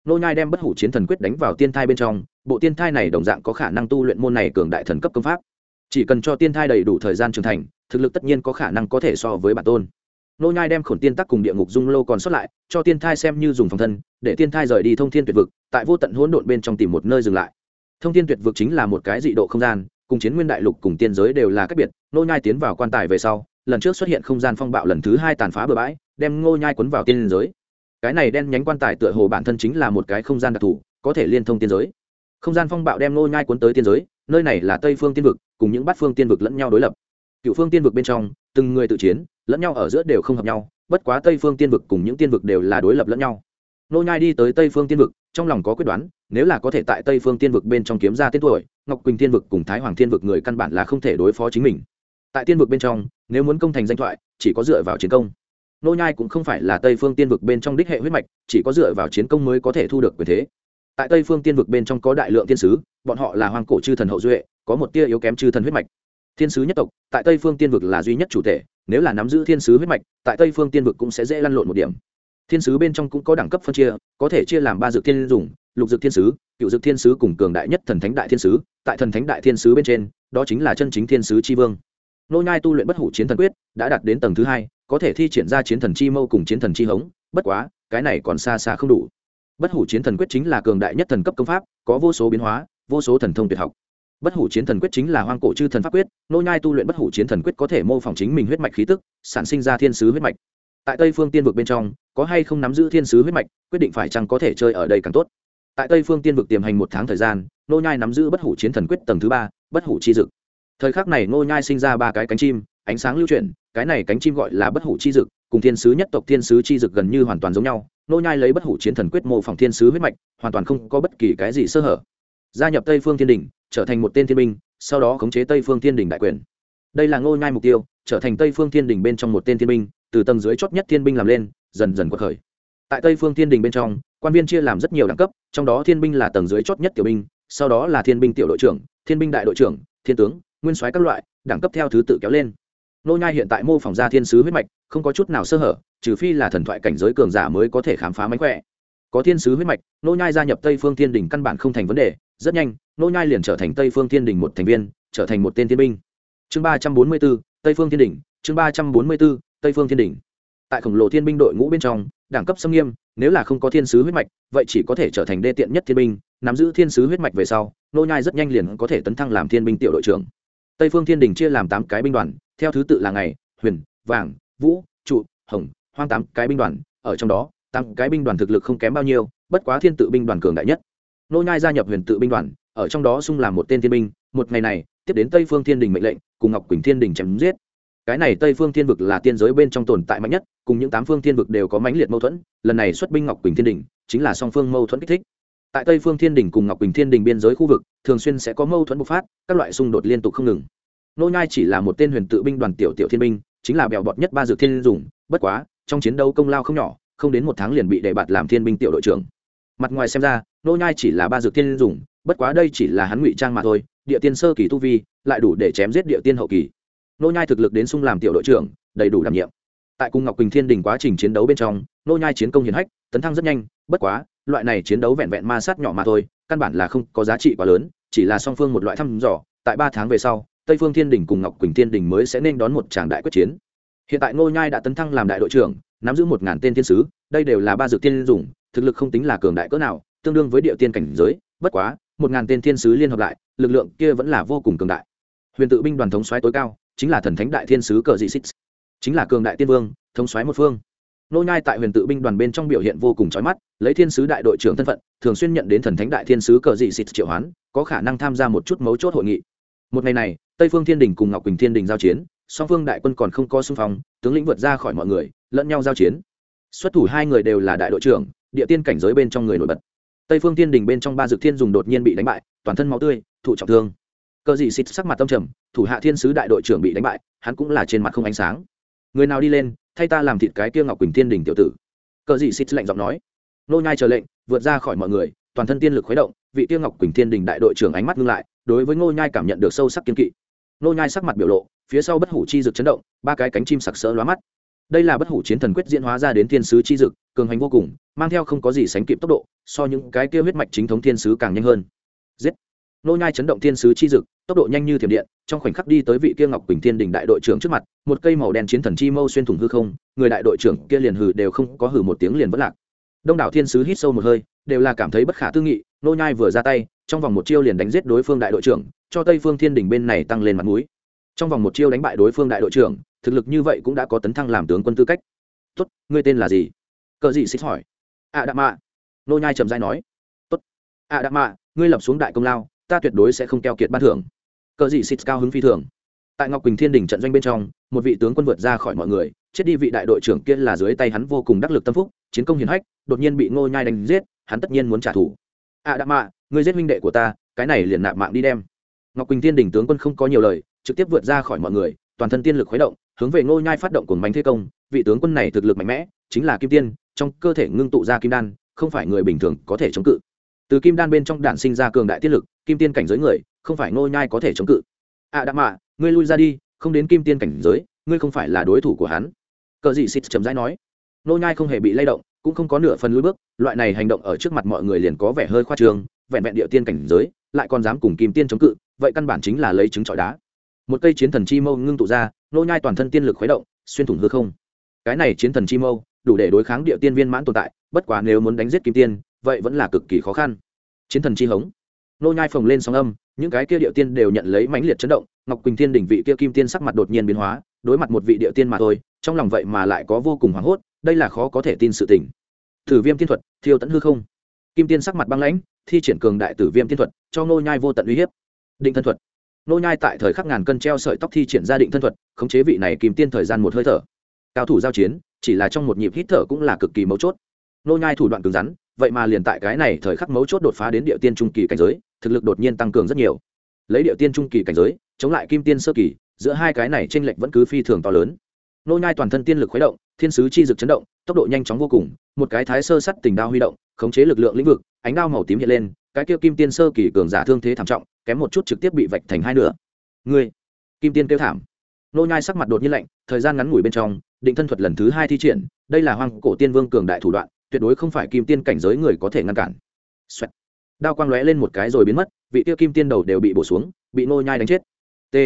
Nô nhai đem bất hủ chiến thần quyết đánh vào tiên thai bên trong, bộ tiên thai này đồng dạng có khả năng tu luyện môn này cường đại thần cấp công pháp. Chỉ cần cho tiên thai đầy đủ thời gian trưởng thành, thực lực tất nhiên có khả năng có thể so với bản tôn nô nhai đem khổn tiên tắc cùng địa ngục dung lô còn xuất lại, cho tiên thai xem như dùng phòng thân, để tiên thai rời đi thông thiên tuyệt vực, tại vô tận hỗn độn bên trong tìm một nơi dừng lại. Thông thiên tuyệt vực chính là một cái dị độ không gian, cùng chiến nguyên đại lục cùng tiên giới đều là cách biệt. Nô nhai tiến vào quan tài về sau, lần trước xuất hiện không gian phong bạo lần thứ hai tàn phá bờ bãi, đem ngô nhai cuốn vào tiên giới. Cái này đen nhánh quan tài tựa hồ bản thân chính là một cái không gian đặc thù, có thể liên thông tiên giới. Không gian phong bạo đem ngô nhai cuốn tới tiên giới, nơi này là tây phương tiên vực, cùng những bát phương tiên vực lẫn nhau đối lập. Cựu phương tiên vực bên trong, từng người tự chiến lẫn nhau ở giữa đều không hợp nhau, bất quá tây phương tiên vực cùng những tiên vực đều là đối lập lẫn nhau. Nô nhai đi tới tây phương tiên vực, trong lòng có quyết đoán, nếu là có thể tại tây phương tiên vực bên trong kiếm ra tên tuổi, ngọc quỳnh tiên vực cùng thái hoàng tiên vực người căn bản là không thể đối phó chính mình. Tại tiên vực bên trong, nếu muốn công thành danh thoại, chỉ có dựa vào chiến công. Nô nhai cũng không phải là tây phương tiên vực bên trong đích hệ huyết mạch, chỉ có dựa vào chiến công mới có thể thu được quyền thế. Tại tây phương tiên vực bên trong có đại lượng thiên sứ, bọn họ là hoàng cổ chư thần hậu duệ, có một tia yếu kém chư thần huyết mạch. Thiên sứ nhất tộc, tại tây phương tiên vực là duy nhất chủ thể nếu là nắm giữ thiên sứ huyết mạch, tại tây phương tiên vực cũng sẽ dễ lăn lộn một điểm. Thiên sứ bên trong cũng có đẳng cấp phân chia, có thể chia làm ba dược thiên dùng, lục dược thiên sứ, cựu dược thiên sứ cùng cường đại nhất thần thánh đại thiên sứ. Tại thần thánh đại thiên sứ bên trên, đó chính là chân chính thiên sứ tri vương. Nô nhai tu luyện bất hủ chiến thần quyết, đã đạt đến tầng thứ hai, có thể thi triển ra chiến thần chi mâu cùng chiến thần chi hống, bất quá, cái này còn xa xa không đủ. Bất hủ chiến thần quyết chính là cường đại nhất thần cấp công pháp, có vô số biến hóa, vô số thần thông tuyệt học bất hủ chiến thần quyết chính là hoang cổ chư thần pháp quyết, nô nhai tu luyện bất hủ chiến thần quyết có thể mô phỏng chính mình huyết mạch khí tức, sản sinh ra thiên sứ huyết mạch. Tại tây phương tiên vực bên trong, có hay không nắm giữ thiên sứ huyết mạch, quyết định phải chăng có thể chơi ở đây càng tốt. Tại tây phương tiên vực tiềm hành một tháng thời gian, nô nhai nắm giữ bất hủ chiến thần quyết tầng thứ ba, bất hủ chi dực. Thời khắc này nô nhai sinh ra ba cái cánh chim, ánh sáng lưu chuyển, cái này cánh chim gọi là bất hủ chi dực, cùng thiên sứ nhất tộc thiên sứ chi dực gần như hoàn toàn giống nhau. Nô nhai lấy bất hủ chiến thần quyết mô phỏng thiên sứ huyết mạch, hoàn toàn không có bất kỳ cái gì sơ hở gia nhập tây phương thiên đình, trở thành một tên thiên binh, sau đó khống chế tây phương thiên đình đại quyền. Đây là ngô nhai mục tiêu, trở thành tây phương thiên đình bên trong một tên thiên binh, từ tầng dưới chót nhất thiên binh làm lên, dần dần quật khởi. Tại tây phương thiên đình bên trong, quan viên chia làm rất nhiều đẳng cấp, trong đó thiên binh là tầng dưới chót nhất tiểu binh, sau đó là thiên binh tiểu đội trưởng, thiên binh đại đội trưởng, thiên tướng, nguyên soái các loại, đẳng cấp theo thứ tự kéo lên. Nô nhai hiện tại mô phỏng ra thiên sứ huyết mạch, không có chút nào sơ hở, trừ phi là thần thoại cảnh giới cường giả mới có thể khám phá mánh khỏe có thiên sứ huyết mạch nô nhai gia nhập tây phương thiên đình căn bản không thành vấn đề rất nhanh nô nhai liền trở thành tây phương thiên đình một thành viên trở thành một tên thiên binh. Chương ba trăm bốn mươi 344, tây phương thiên đình chương ba trăm bốn mươi 344, tây phương thiên đình. Tại khổng lồ thiên binh đội ngũ bên trong đẳng cấp xâm nghiêm nếu là không có thiên sứ huyết mạch vậy chỉ có thể trở thành đê tiện nhất thiên binh nắm giữ thiên sứ huyết mạch về sau nô nhai rất nhanh liền có thể tấn thăng làm thiên binh tiểu đội trưởng. Tây phương thiên đình chia làm tám cái binh đoàn theo thứ tự là ngày huyền vàng vũ trụ hồng hoang tám cái binh đoàn ở trong đó tám cái binh đoàn thực lực không kém bao nhiêu, bất quá thiên tự binh đoàn cường đại nhất. Nô nhai gia nhập huyền tự binh đoàn, ở trong đó xung làm một tên thiên binh, một ngày này, tiếp đến tây phương thiên đình mệnh lệnh, cùng ngọc quỳnh thiên đình chém giết. Cái này tây phương thiên vực là tiên giới bên trong tồn tại mạnh nhất, cùng những tám phương thiên vực đều có mãnh liệt mâu thuẫn, lần này xuất binh ngọc quỳnh thiên đình, chính là song phương mâu thuẫn kích thích. Tại tây phương thiên đình cùng ngọc quỳnh thiên đình biên giới khu vực, thường xuyên sẽ có mâu thuẫn bộc phát, các loại xung đột liên tục không ngừng. Nô nhai chỉ là một tên huyền tự binh đoàn tiểu tiểu thiên binh, chính là bèo bọt nhất ba dược thiên dùng, bất quá, trong chiến đấu công lao không nhỏ không đến một tháng liền bị đề bạt làm thiên binh tiểu đội trưởng. Mặt ngoài xem ra, nô nhai chỉ là ba dược tiên dùng, bất quá đây chỉ là hắn ngụy trang mà thôi, địa tiên sơ kỳ tu vi, lại đủ để chém giết địa tiên hậu kỳ. Nô nhai thực lực đến sung làm tiểu đội trưởng, đầy đủ đảm nhiệm. Tại cung ngọc quỳnh thiên đình quá trình chiến đấu bên trong, nô nhai chiến công hiển hách, tấn thăng rất nhanh, bất quá, loại này chiến đấu vẹn vẹn ma sát nhỏ mà thôi, căn bản là không có giá trị quá lớn, chỉ là song phương một loại thăm dò, tại ba tháng về sau, tây phương thiên đình cùng ngọc quỳnh thiên đình mới sẽ nên đón một tràng đại quyết chiến. Hiện tại nô nhai đã tấn thăng làm đại đội trưởng nắm giữ một ngàn tên thiên sứ, đây đều là ba dược tiên dùng, thực lực không tính là cường đại cỡ nào, tương đương với địa tiên cảnh giới, bất quá, một ngàn tên thiên sứ liên hợp lại, lực lượng kia vẫn là vô cùng cường đại. Huyền tự binh đoàn thống soái tối cao, chính là thần thánh đại thiên sứ cờ dị xích. Chính là cường đại tiên vương, thống soái một phương. Nô nhai tại huyền tự binh đoàn bên trong biểu hiện vô cùng chói mắt, lấy thiên sứ đại đội trưởng thân phận, thường xuyên nhận đến thần thánh đại thiên sứ cờ dị xích triệu hoán, có khả năng tham gia một chút mấu chốt hội nghị. Một ngày này, tây phương thiên đình cùng ngọc quỳnh thiên đình giao chiến song phương đại quân còn không có xung phong, tướng lĩnh vượt ra khỏi mọi người, lẫn nhau giao chiến. Xuất thủ hai người đều là đại đội trưởng, địa tiên cảnh giới bên trong người nổi bật. Tây phương thiên đình bên trong ba dược thiên dùng đột nhiên bị đánh bại, toàn thân máu tươi, thụ trọng thương. Cờ dị xịt sắc mặt tâm trầm, thủ hạ thiên sứ đại đội trưởng bị đánh bại, hắn cũng là trên mặt không ánh sáng. Người nào đi lên, thay ta làm thịt cái kia ngọc quỳnh thiên đình tiểu tử. Cờ dị xịt lạnh giọng nói. Nô nhai chờ lệnh, vượt ra khỏi mọi người, toàn thân tiên lực khuấy động, vị tiêu ngọc quỳnh thiên đình đại đội trưởng ánh mắt ngưng lại, đối với ngô nhai cảm nhận được sâu sắc kiên kỵ. Nô nhai sắc mặt biểu lộ phía sau bất hủ chi dực chấn động, ba cái cánh chim sặc sỡ lóa mắt. Đây là bất hủ chiến thần quyết diễn hóa ra đến thiên sứ chi dực, cường hành vô cùng, mang theo không có gì sánh kịp tốc độ, so những cái kia huyết mạch chính thống thiên sứ càng nhanh hơn. Giết! Nô nhai chấn động thiên sứ chi dực, tốc độ nhanh như thiểm điện, trong khoảnh khắc đi tới vị kia ngọc quỳnh thiên đỉnh đại đội trưởng trước mặt, một cây màu đen chiến thần chi mâu xuyên thủng hư không, người đại đội trưởng kia liền hừ đều không có hừ một tiếng liền vỡ lạc. Đông đảo thiên sứ hít sâu một hơi, đều là cảm thấy bất khả tư nghị, nô nhai vừa ra tay, trong vòng một chiêu liền đánh giết đối phương đại đội trưởng, cho tây phương thiên đỉnh bên này tăng lên mặt mũi trong vòng một chiêu đánh bại đối phương đại đội trưởng, thực lực như vậy cũng đã có tấn thăng làm tướng quân tư cách. Tốt, ngươi tên là gì? Cờ gì xích hỏi. Ạ đạ mạ. Nô nhai trầm dai nói. Tốt ạ đạ mạ, ngươi lập xuống đại công lao, ta tuyệt đối sẽ không keo kiệt ban thưởng. Cờ gì xích cao hứng phi thường. Tại ngọc quỳnh thiên đình trận doanh bên trong, một vị tướng quân vượt ra khỏi mọi người, chết đi vị đại đội trưởng kia là dưới tay hắn vô cùng đắc lực tâm phúc, chiến công hiển hách, đột nhiên bị ngô nhai đánh giết, hắn tất nhiên muốn trả thù. A đạ mạ, ngươi giết huynh đệ của ta, cái này liền nạp mạng đi đem. Ngọc quỳnh thiên đỉnh tướng quân không có nhiều lời trực tiếp vượt ra khỏi mọi người, toàn thân tiên lực khuấy động, hướng về ngô nhai phát động cùng bánh thế công, vị tướng quân này thực lực mạnh mẽ, chính là kim tiên, trong cơ thể ngưng tụ ra kim đan, không phải người bình thường có thể chống cự. Từ kim đan bên trong đản sinh ra cường đại tiên lực, kim tiên cảnh giới người, không phải ngô nhai có thể chống cự. A à đạ mạ, ngươi lui ra đi, không đến kim tiên cảnh giới, ngươi không phải là đối thủ của hắn. Cờ dị xịt chấm dãi nói. Nô nhai không hề bị lay động, cũng không có nửa phần lùi bước, loại này hành động ở trước mặt mọi người liền có vẻ hơi khoa trương, vẹn vẹn địa tiên cảnh giới, lại còn dám cùng kim tiên chống cự, vậy căn bản chính là lấy trứng trọi đá một cây chiến thần chi mâu ngưng tụ ra, nô nhai toàn thân tiên lực khuấy động, xuyên thủng hư không. Cái này chiến thần chi mâu, đủ để đối kháng địa tiên viên mãn tồn tại, bất quá nếu muốn đánh giết kim tiên, vậy vẫn là cực kỳ khó khăn. Chiến thần chi hống. Nô nhai phồng lên sóng âm, những cái kia địa tiên đều nhận lấy mãnh liệt chấn động, ngọc quỳnh thiên đỉnh vị kia kim tiên sắc mặt đột nhiên biến hóa, đối mặt một vị địa tiên mà thôi, trong lòng vậy mà lại có vô cùng hoảng hốt, đây là khó có thể tin sự tình. Tử viêm tiên thuật, thiêu tận hư không. Kim tiên sắc mặt băng lãnh, thi triển cường đại tử viêm tiên thuật, cho nô nhai vô tận uy hiếp. Định thân thuật nô nhai tại thời khắc ngàn cân treo sợi tóc thi triển ra định thân thuật, khống chế vị này kìm tiên thời gian một hơi thở. Cao thủ giao chiến, chỉ là trong một nhịp hít thở cũng là cực kỳ mấu chốt. Nô nhai thủ đoạn cứng rắn, vậy mà liền tại cái này thời khắc mấu chốt đột phá đến địa tiên trung kỳ cảnh giới, thực lực đột nhiên tăng cường rất nhiều. Lấy địa tiên trung kỳ cảnh giới, chống lại kim tiên sơ kỳ, giữa hai cái này tranh lệch vẫn cứ phi thường to lớn. Nô nhai toàn thân tiên lực khuấy động, thiên sứ chi dực chấn động, tốc độ nhanh chóng vô cùng, một cái thái sơ sắt tình đao huy động, khống chế lực lượng lĩnh vực, ánh đao màu tím hiện lên, cái kia kim tiên sơ kỳ cường giả thương thế thảm trọng kém một chút trực tiếp bị vạch thành hai nửa. Ngươi, kim tiên kêu thảm. Nô nhai sắc mặt đột nhiên lạnh, thời gian ngắn ngủi bên trong, định thân thuật lần thứ hai thi triển, đây là hoang cổ tiên vương cường đại thủ đoạn, tuyệt đối không phải kim tiên cảnh giới người có thể ngăn cản. Xoẹt. đao quang lóe lên một cái rồi biến mất, vị tiêu kim tiên đầu đều bị bổ xuống, bị nô nhai đánh chết. T.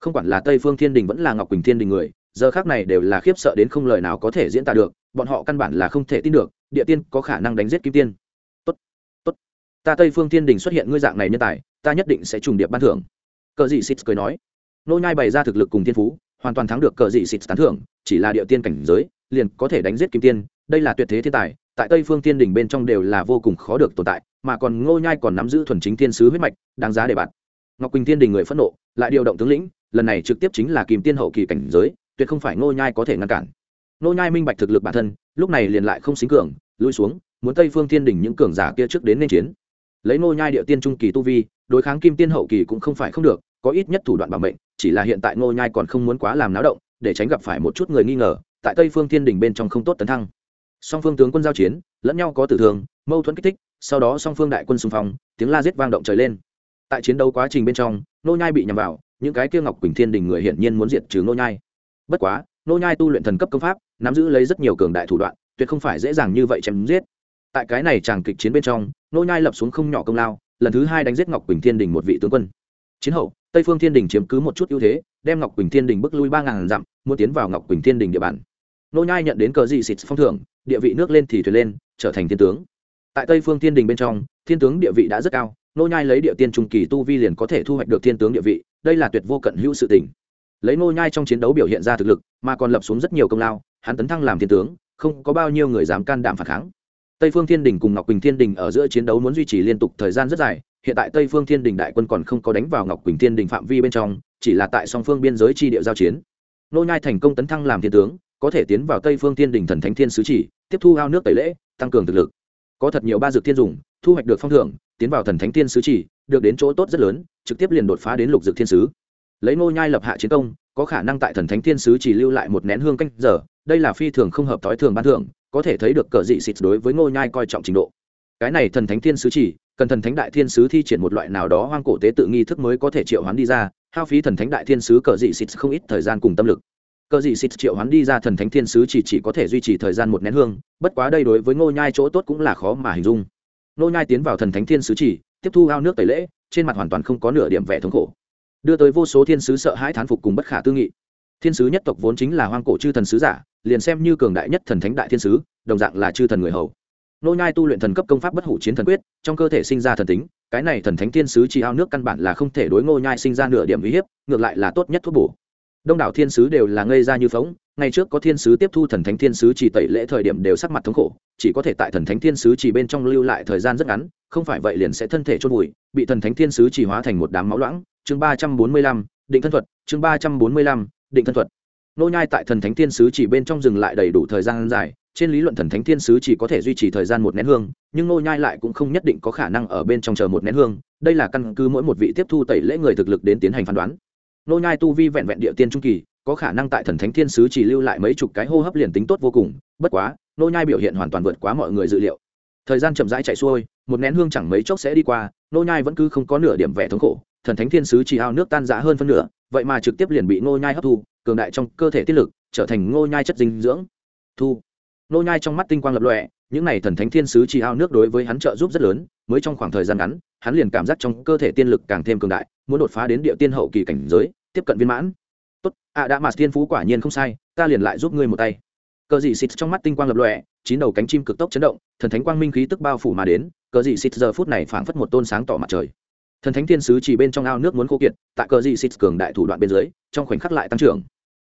Không quản là tây phương thiên đình vẫn là ngọc quỳnh thiên đình người, giờ khác này đều là khiếp sợ đến không lời nào có thể diễn tả được, bọn họ căn bản là không thể tin được, địa tiên có khả năng đánh giết kim tiên ta tây phương thiên đình xuất hiện ngươi dạng này nhân tài, ta nhất định sẽ trùng điệp ban thưởng. Cờ dị xịt cười nói. Nô nhai bày ra thực lực cùng thiên phú, hoàn toàn thắng được cờ dị xịt tán thưởng, chỉ là địa tiên cảnh giới, liền có thể đánh giết kim tiên, đây là tuyệt thế thiên tài, tại tây phương thiên đình bên trong đều là vô cùng khó được tồn tại, mà còn ngô nhai còn nắm giữ thuần chính thiên sứ huyết mạch, đáng giá để bạn ngọc quỳnh thiên đình người phẫn nộ, lại điều động tướng lĩnh, lần này trực tiếp chính là kim tiên hậu kỳ cảnh giới, tuyệt không phải ngô nhai có thể ngăn cản. Ngô nhai minh bạch thực lực bản thân, lúc này liền lại không xính cường, lui xuống, muốn tây phương thiên đình những cường giả kia trước đến nên chiến lấy ngô nhai địa tiên trung kỳ tu vi, đối kháng kim tiên hậu kỳ cũng không phải không được, có ít nhất thủ đoạn bảo mệnh, chỉ là hiện tại ngô nhai còn không muốn quá làm náo động, để tránh gặp phải một chút người nghi ngờ, tại tây phương thiên đình bên trong không tốt tấn thăng. Song phương tướng quân giao chiến, lẫn nhau có tử thương, mâu thuẫn kích thích, sau đó song phương đại quân xung phong, tiếng la giết vang động trời lên. Tại chiến đấu quá trình bên trong nô nhai bị nhầm vào, những cái kia ngọc quỳnh thiên đình người hiển nhiên muốn diệt trừ nô nhai. Bất quá nô nhai tu luyện thần cấp công pháp, nắm giữ lấy rất nhiều cường đại thủ đoạn, tuyệt không phải dễ dàng như vậy chém giết tại cái này chàng kịch chiến bên trong, nô nhai lập xuống không nhỏ công lao, lần thứ hai đánh giết ngọc quỳnh thiên đình một vị tướng quân. Chiến hậu, tây phương thiên đình chiếm cứ một chút ưu thế, đem ngọc quỳnh thiên đình bước lui ba ngàn dặm, muốn tiến vào ngọc quỳnh thiên đình địa bàn. Nô nhai nhận đến cờ dị xịt phong thưởng, địa vị nước lên thì thuyền lên, trở thành thiên tướng. Tại tây phương thiên đình bên trong, thiên tướng địa vị đã rất cao, nô nhai lấy địa tiên trung kỳ tu vi liền có thể thu hoạch được thiên tướng địa vị, đây là tuyệt vô cận hữu sự tình. Lấy nô nhai trong chiến đấu biểu hiện ra thực lực, mà còn lập xuống rất nhiều công lao, hắn tấn thăng làm thiên tướng, không có bao nhiêu người dám can đảm phản kháng tây phương thiên đình cùng ngọc quỳnh thiên đình ở giữa chiến đấu muốn duy trì liên tục thời gian rất dài, hiện tại tây phương thiên đình đại quân còn không có đánh vào ngọc quỳnh thiên đình phạm vi bên trong, chỉ là tại song phương biên giới chi địa giao chiến. Nô nhai thành công tấn thăng làm thiên tướng, có thể tiến vào tây phương thiên đình thần thánh thiên sứ chỉ, tiếp thu ao nước tẩy lễ, tăng cường thực lực. Có thật nhiều ba dược thiên dùng, thu hoạch được phong thưởng, tiến vào thần thánh thiên sứ chỉ, được đến chỗ tốt rất lớn, trực tiếp liền đột phá đến lục dược thiên sứ. Lấy nô nhai lập hạ chiến công, có khả năng tại thần thánh thiên sứ chỉ lưu lại một nén hương canh giờ, đây là phi thường không hợp thói thường ban thưởng có thể thấy được cờ dị xịt đối với Ngô nhai coi trọng trình độ. Cái này thần thánh thiên sứ chỉ, cần thần thánh đại thiên sứ thi triển một loại nào đó hoang cổ tế tự nghi thức mới có thể triệu hoán đi ra, hao phí thần thánh đại thiên sứ cờ dị xịt không ít thời gian cùng tâm lực. Cờ dị xịt triệu hoán đi ra thần thánh thiên sứ chỉ chỉ có thể duy trì thời gian một nén hương, bất quá đây đối với ngô nhai chỗ tốt cũng là khó mà hình dung. Ngô nhai tiến vào thần thánh thiên sứ chỉ, tiếp thu ao nước tẩy lễ, trên mặt hoàn toàn không có nửa điểm vẻ thống khổ. Đưa tới vô số thiên sứ sợ hãi thán phục cùng bất khả tư nghị. Thiên sứ nhất tộc vốn chính là hoang cổ chư thần sứ giả liền xem như cường đại nhất thần thánh đại thiên sứ, đồng dạng là chư thần người hầu. Nô nhai tu luyện thần cấp công pháp bất hủ chiến thần quyết, trong cơ thể sinh ra thần tính, cái này thần thánh thiên sứ chỉ ao nước căn bản là không thể đối ngô nhai sinh ra nửa điểm uy hiếp, ngược lại là tốt nhất thuốc bổ. Đông đảo thiên sứ đều là ngây ra như phóng, ngày trước có thiên sứ tiếp thu thần thánh thiên sứ chỉ tẩy lễ thời điểm đều sắc mặt thống khổ, chỉ có thể tại thần thánh thiên sứ chỉ bên trong lưu lại thời gian rất ngắn, không phải vậy liền sẽ thân thể chôn vùi, bị thần thánh thiên sứ chỉ hóa thành một đám máu loãng. Chương ba trăm bốn mươi lăm, định thân thuật, chương ba trăm bốn mươi lăm, định thân thuật nô nhai tại thần thánh thiên sứ chỉ bên trong dừng lại đầy đủ thời gian dài, trên lý luận thần thánh thiên sứ chỉ có thể duy trì thời gian một nén hương, nhưng nô nhai lại cũng không nhất định có khả năng ở bên trong chờ một nén hương, đây là căn cứ mỗi một vị tiếp thu tẩy lễ người thực lực đến tiến hành phán đoán. Nô nhai tu vi vẹn vẹn địa tiên trung kỳ, có khả năng tại thần thánh thiên sứ chỉ lưu lại mấy chục cái hô hấp liền tính tốt vô cùng, bất quá, nô nhai biểu hiện hoàn toàn vượt quá mọi người dự liệu. Thời gian chậm rãi chạy xuôi, một nén hương chẳng mấy chốc sẽ đi qua, nô nhai vẫn cứ không có nửa điểm vẻ thống khổ, thần thánh thiên sứ chỉ ao nước tan rã hơn phân nửa, vậy mà trực tiếp liền bị nô nhai hấp thu cường đại trong cơ thể tiết lực, trở thành ngô nhai chất dinh dưỡng. Thu. Ngô nhai trong mắt tinh quang lập lòe, những này thần thánh thiên sứ chỉ ao nước đối với hắn trợ giúp rất lớn, mới trong khoảng thời gian ngắn, hắn liền cảm giác trong cơ thể tiên lực càng thêm cường đại, muốn đột phá đến địa tiên hậu kỳ cảnh giới, tiếp cận viên mãn. Tốt, ạ, đã mà thiên phú quả nhiên không sai, ta liền lại giúp ngươi một tay. Cờ dị xịt trong mắt tinh quang lập lòe, chín đầu cánh chim cực tốc chấn động, thần thánh quang minh khí tức bao phủ mà đến, cờ dị xịt giờ phút này phảng phất một tôn sáng tỏ mặt trời. Thần thánh thiên sứ chỉ bên trong ao nước muốn khô kiệt, tại cờ dị xịt cường đại thủ đoạn bên dưới, trong khoảnh khắc lại tăng trưởng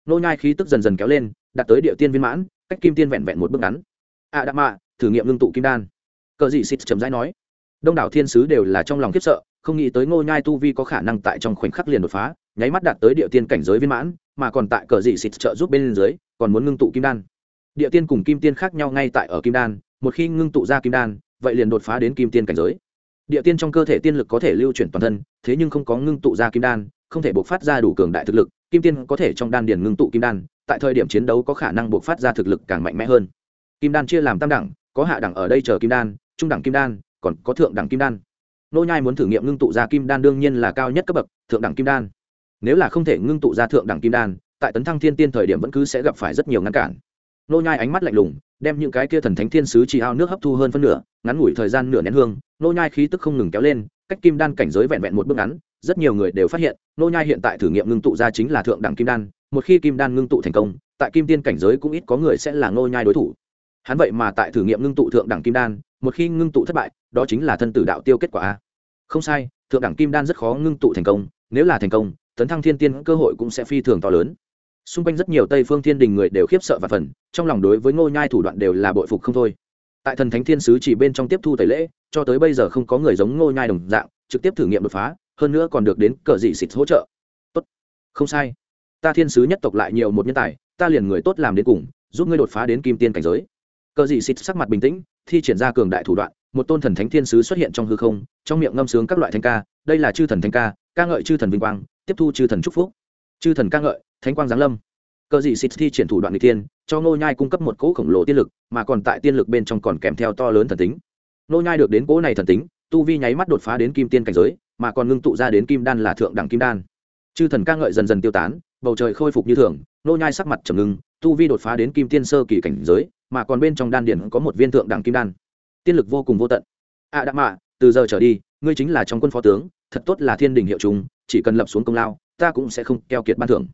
nô nhai khí tức dần dần kéo lên đạt tới địa tiên viên mãn cách kim tiên vẹn vẹn một bước ngắn. À, đã mạ thử nghiệm ngưng tụ kim đan. Cờ dị xịt chậm rãi nói. Đông đảo thiên sứ đều là trong lòng khiếp sợ không nghĩ tới ngô nhai tu vi có khả năng tại trong khoảnh khắc liền đột phá nháy mắt đạt tới địa tiên cảnh giới viên mãn mà còn tại cờ dị xịt trợ giúp bên dưới còn muốn ngưng tụ kim đan. Địa tiên cùng kim tiên khác nhau ngay tại ở kim đan một khi ngưng tụ ra kim đan vậy liền đột phá đến kim tiên cảnh giới. Địa tiên trong cơ thể tiên lực có thể lưu chuyển toàn thân thế nhưng không có ngưng tụ ra kim đan không thể buộc phát ra đủ cường đại thực lực, kim tiên có thể trong đan điền ngưng tụ kim đan, tại thời điểm chiến đấu có khả năng buộc phát ra thực lực càng mạnh mẽ hơn. Kim đan chia làm tam đẳng, có hạ đẳng ở đây chờ kim đan, trung đẳng kim đan, còn có thượng đẳng kim đan. Nô nhai muốn thử nghiệm ngưng tụ ra kim đan đương nhiên là cao nhất cấp bậc, thượng đẳng kim đan. Nếu là không thể ngưng tụ ra thượng đẳng kim đan, tại tấn thăng thiên tiên thời điểm vẫn cứ sẽ gặp phải rất nhiều ngăn cản. Nô nhai ánh mắt lạnh lùng, đem những cái kia thần thánh thiên sứ chỉ ao nước hấp thu hơn phân nửa, ngắn ngủi thời gian nửa nén hương, nô nhai khí tức không ngừng kéo lên cách kim đan cảnh giới vẹn vẹn một bước ngắn, rất nhiều người đều phát hiện, nô nhai hiện tại thử nghiệm ngưng tụ ra chính là thượng đẳng kim đan, một khi kim đan ngưng tụ thành công, tại kim tiên cảnh giới cũng ít có người sẽ là nô nhai đối thủ. Hắn vậy mà tại thử nghiệm ngưng tụ thượng đẳng kim đan, một khi ngưng tụ thất bại, đó chính là thân tử đạo tiêu kết quả a. Không sai, thượng đẳng kim đan rất khó ngưng tụ thành công, nếu là thành công, tấn thăng thiên tiên cơ hội cũng sẽ phi thường to lớn. Xung quanh rất nhiều tây phương thiên đình người đều khiếp sợ và phần trong lòng đối với ngô nhai thủ đoạn đều là bội phục không thôi tại thần thánh thiên sứ chỉ bên trong tiếp thu tẩy lễ, cho tới bây giờ không có người giống ngô nhai đồng dạng, trực tiếp thử nghiệm đột phá, hơn nữa còn được đến cờ dị xịt hỗ trợ. Tốt. Không sai. Ta thiên sứ nhất tộc lại nhiều một nhân tài, ta liền người tốt làm đến cùng, giúp ngươi đột phá đến kim tiên cảnh giới. Cờ dị xịt sắc mặt bình tĩnh, thi triển ra cường đại thủ đoạn, một tôn thần thánh thiên sứ xuất hiện trong hư không, trong miệng ngâm sướng các loại thanh ca, đây là chư thần thanh ca ca ngợi chư thần vinh quang, tiếp thu chư thần chúc phúc. Chư thần ca ngợi, thánh quang giáng lâm cờ dị xịt thi triển thủ đoạn n g tiên cho ngô nhai cung cấp một cỗ khổng lồ tiên lực, mà còn tại tiên lực bên trong còn kèm theo to lớn thần tính. Ngô nhai được đến cỗ này thần tính, tu vi nháy mắt đột phá đến kim tiên cảnh giới, mà còn ngưng tụ ra đến kim đan là thượng đẳng kim đan. Chư thần ca ngợi dần dần tiêu tán, bầu trời khôi phục như thường, ngô nhai sắc mặt trầm ngưng, tu vi đột phá đến kim tiên sơ kỳ cảnh giới, mà còn bên trong đan điển có một viên thượng đẳng kim đan. Tiên lực vô cùng vô tận. A à đã mạ, từ giờ trở đi, ngươi chính là trong quân phó tướng, thật tốt là thiên đình hiệu chúng, chỉ cần lập xuống công lao, ta cũng sẽ không keo kiệt ban thưởng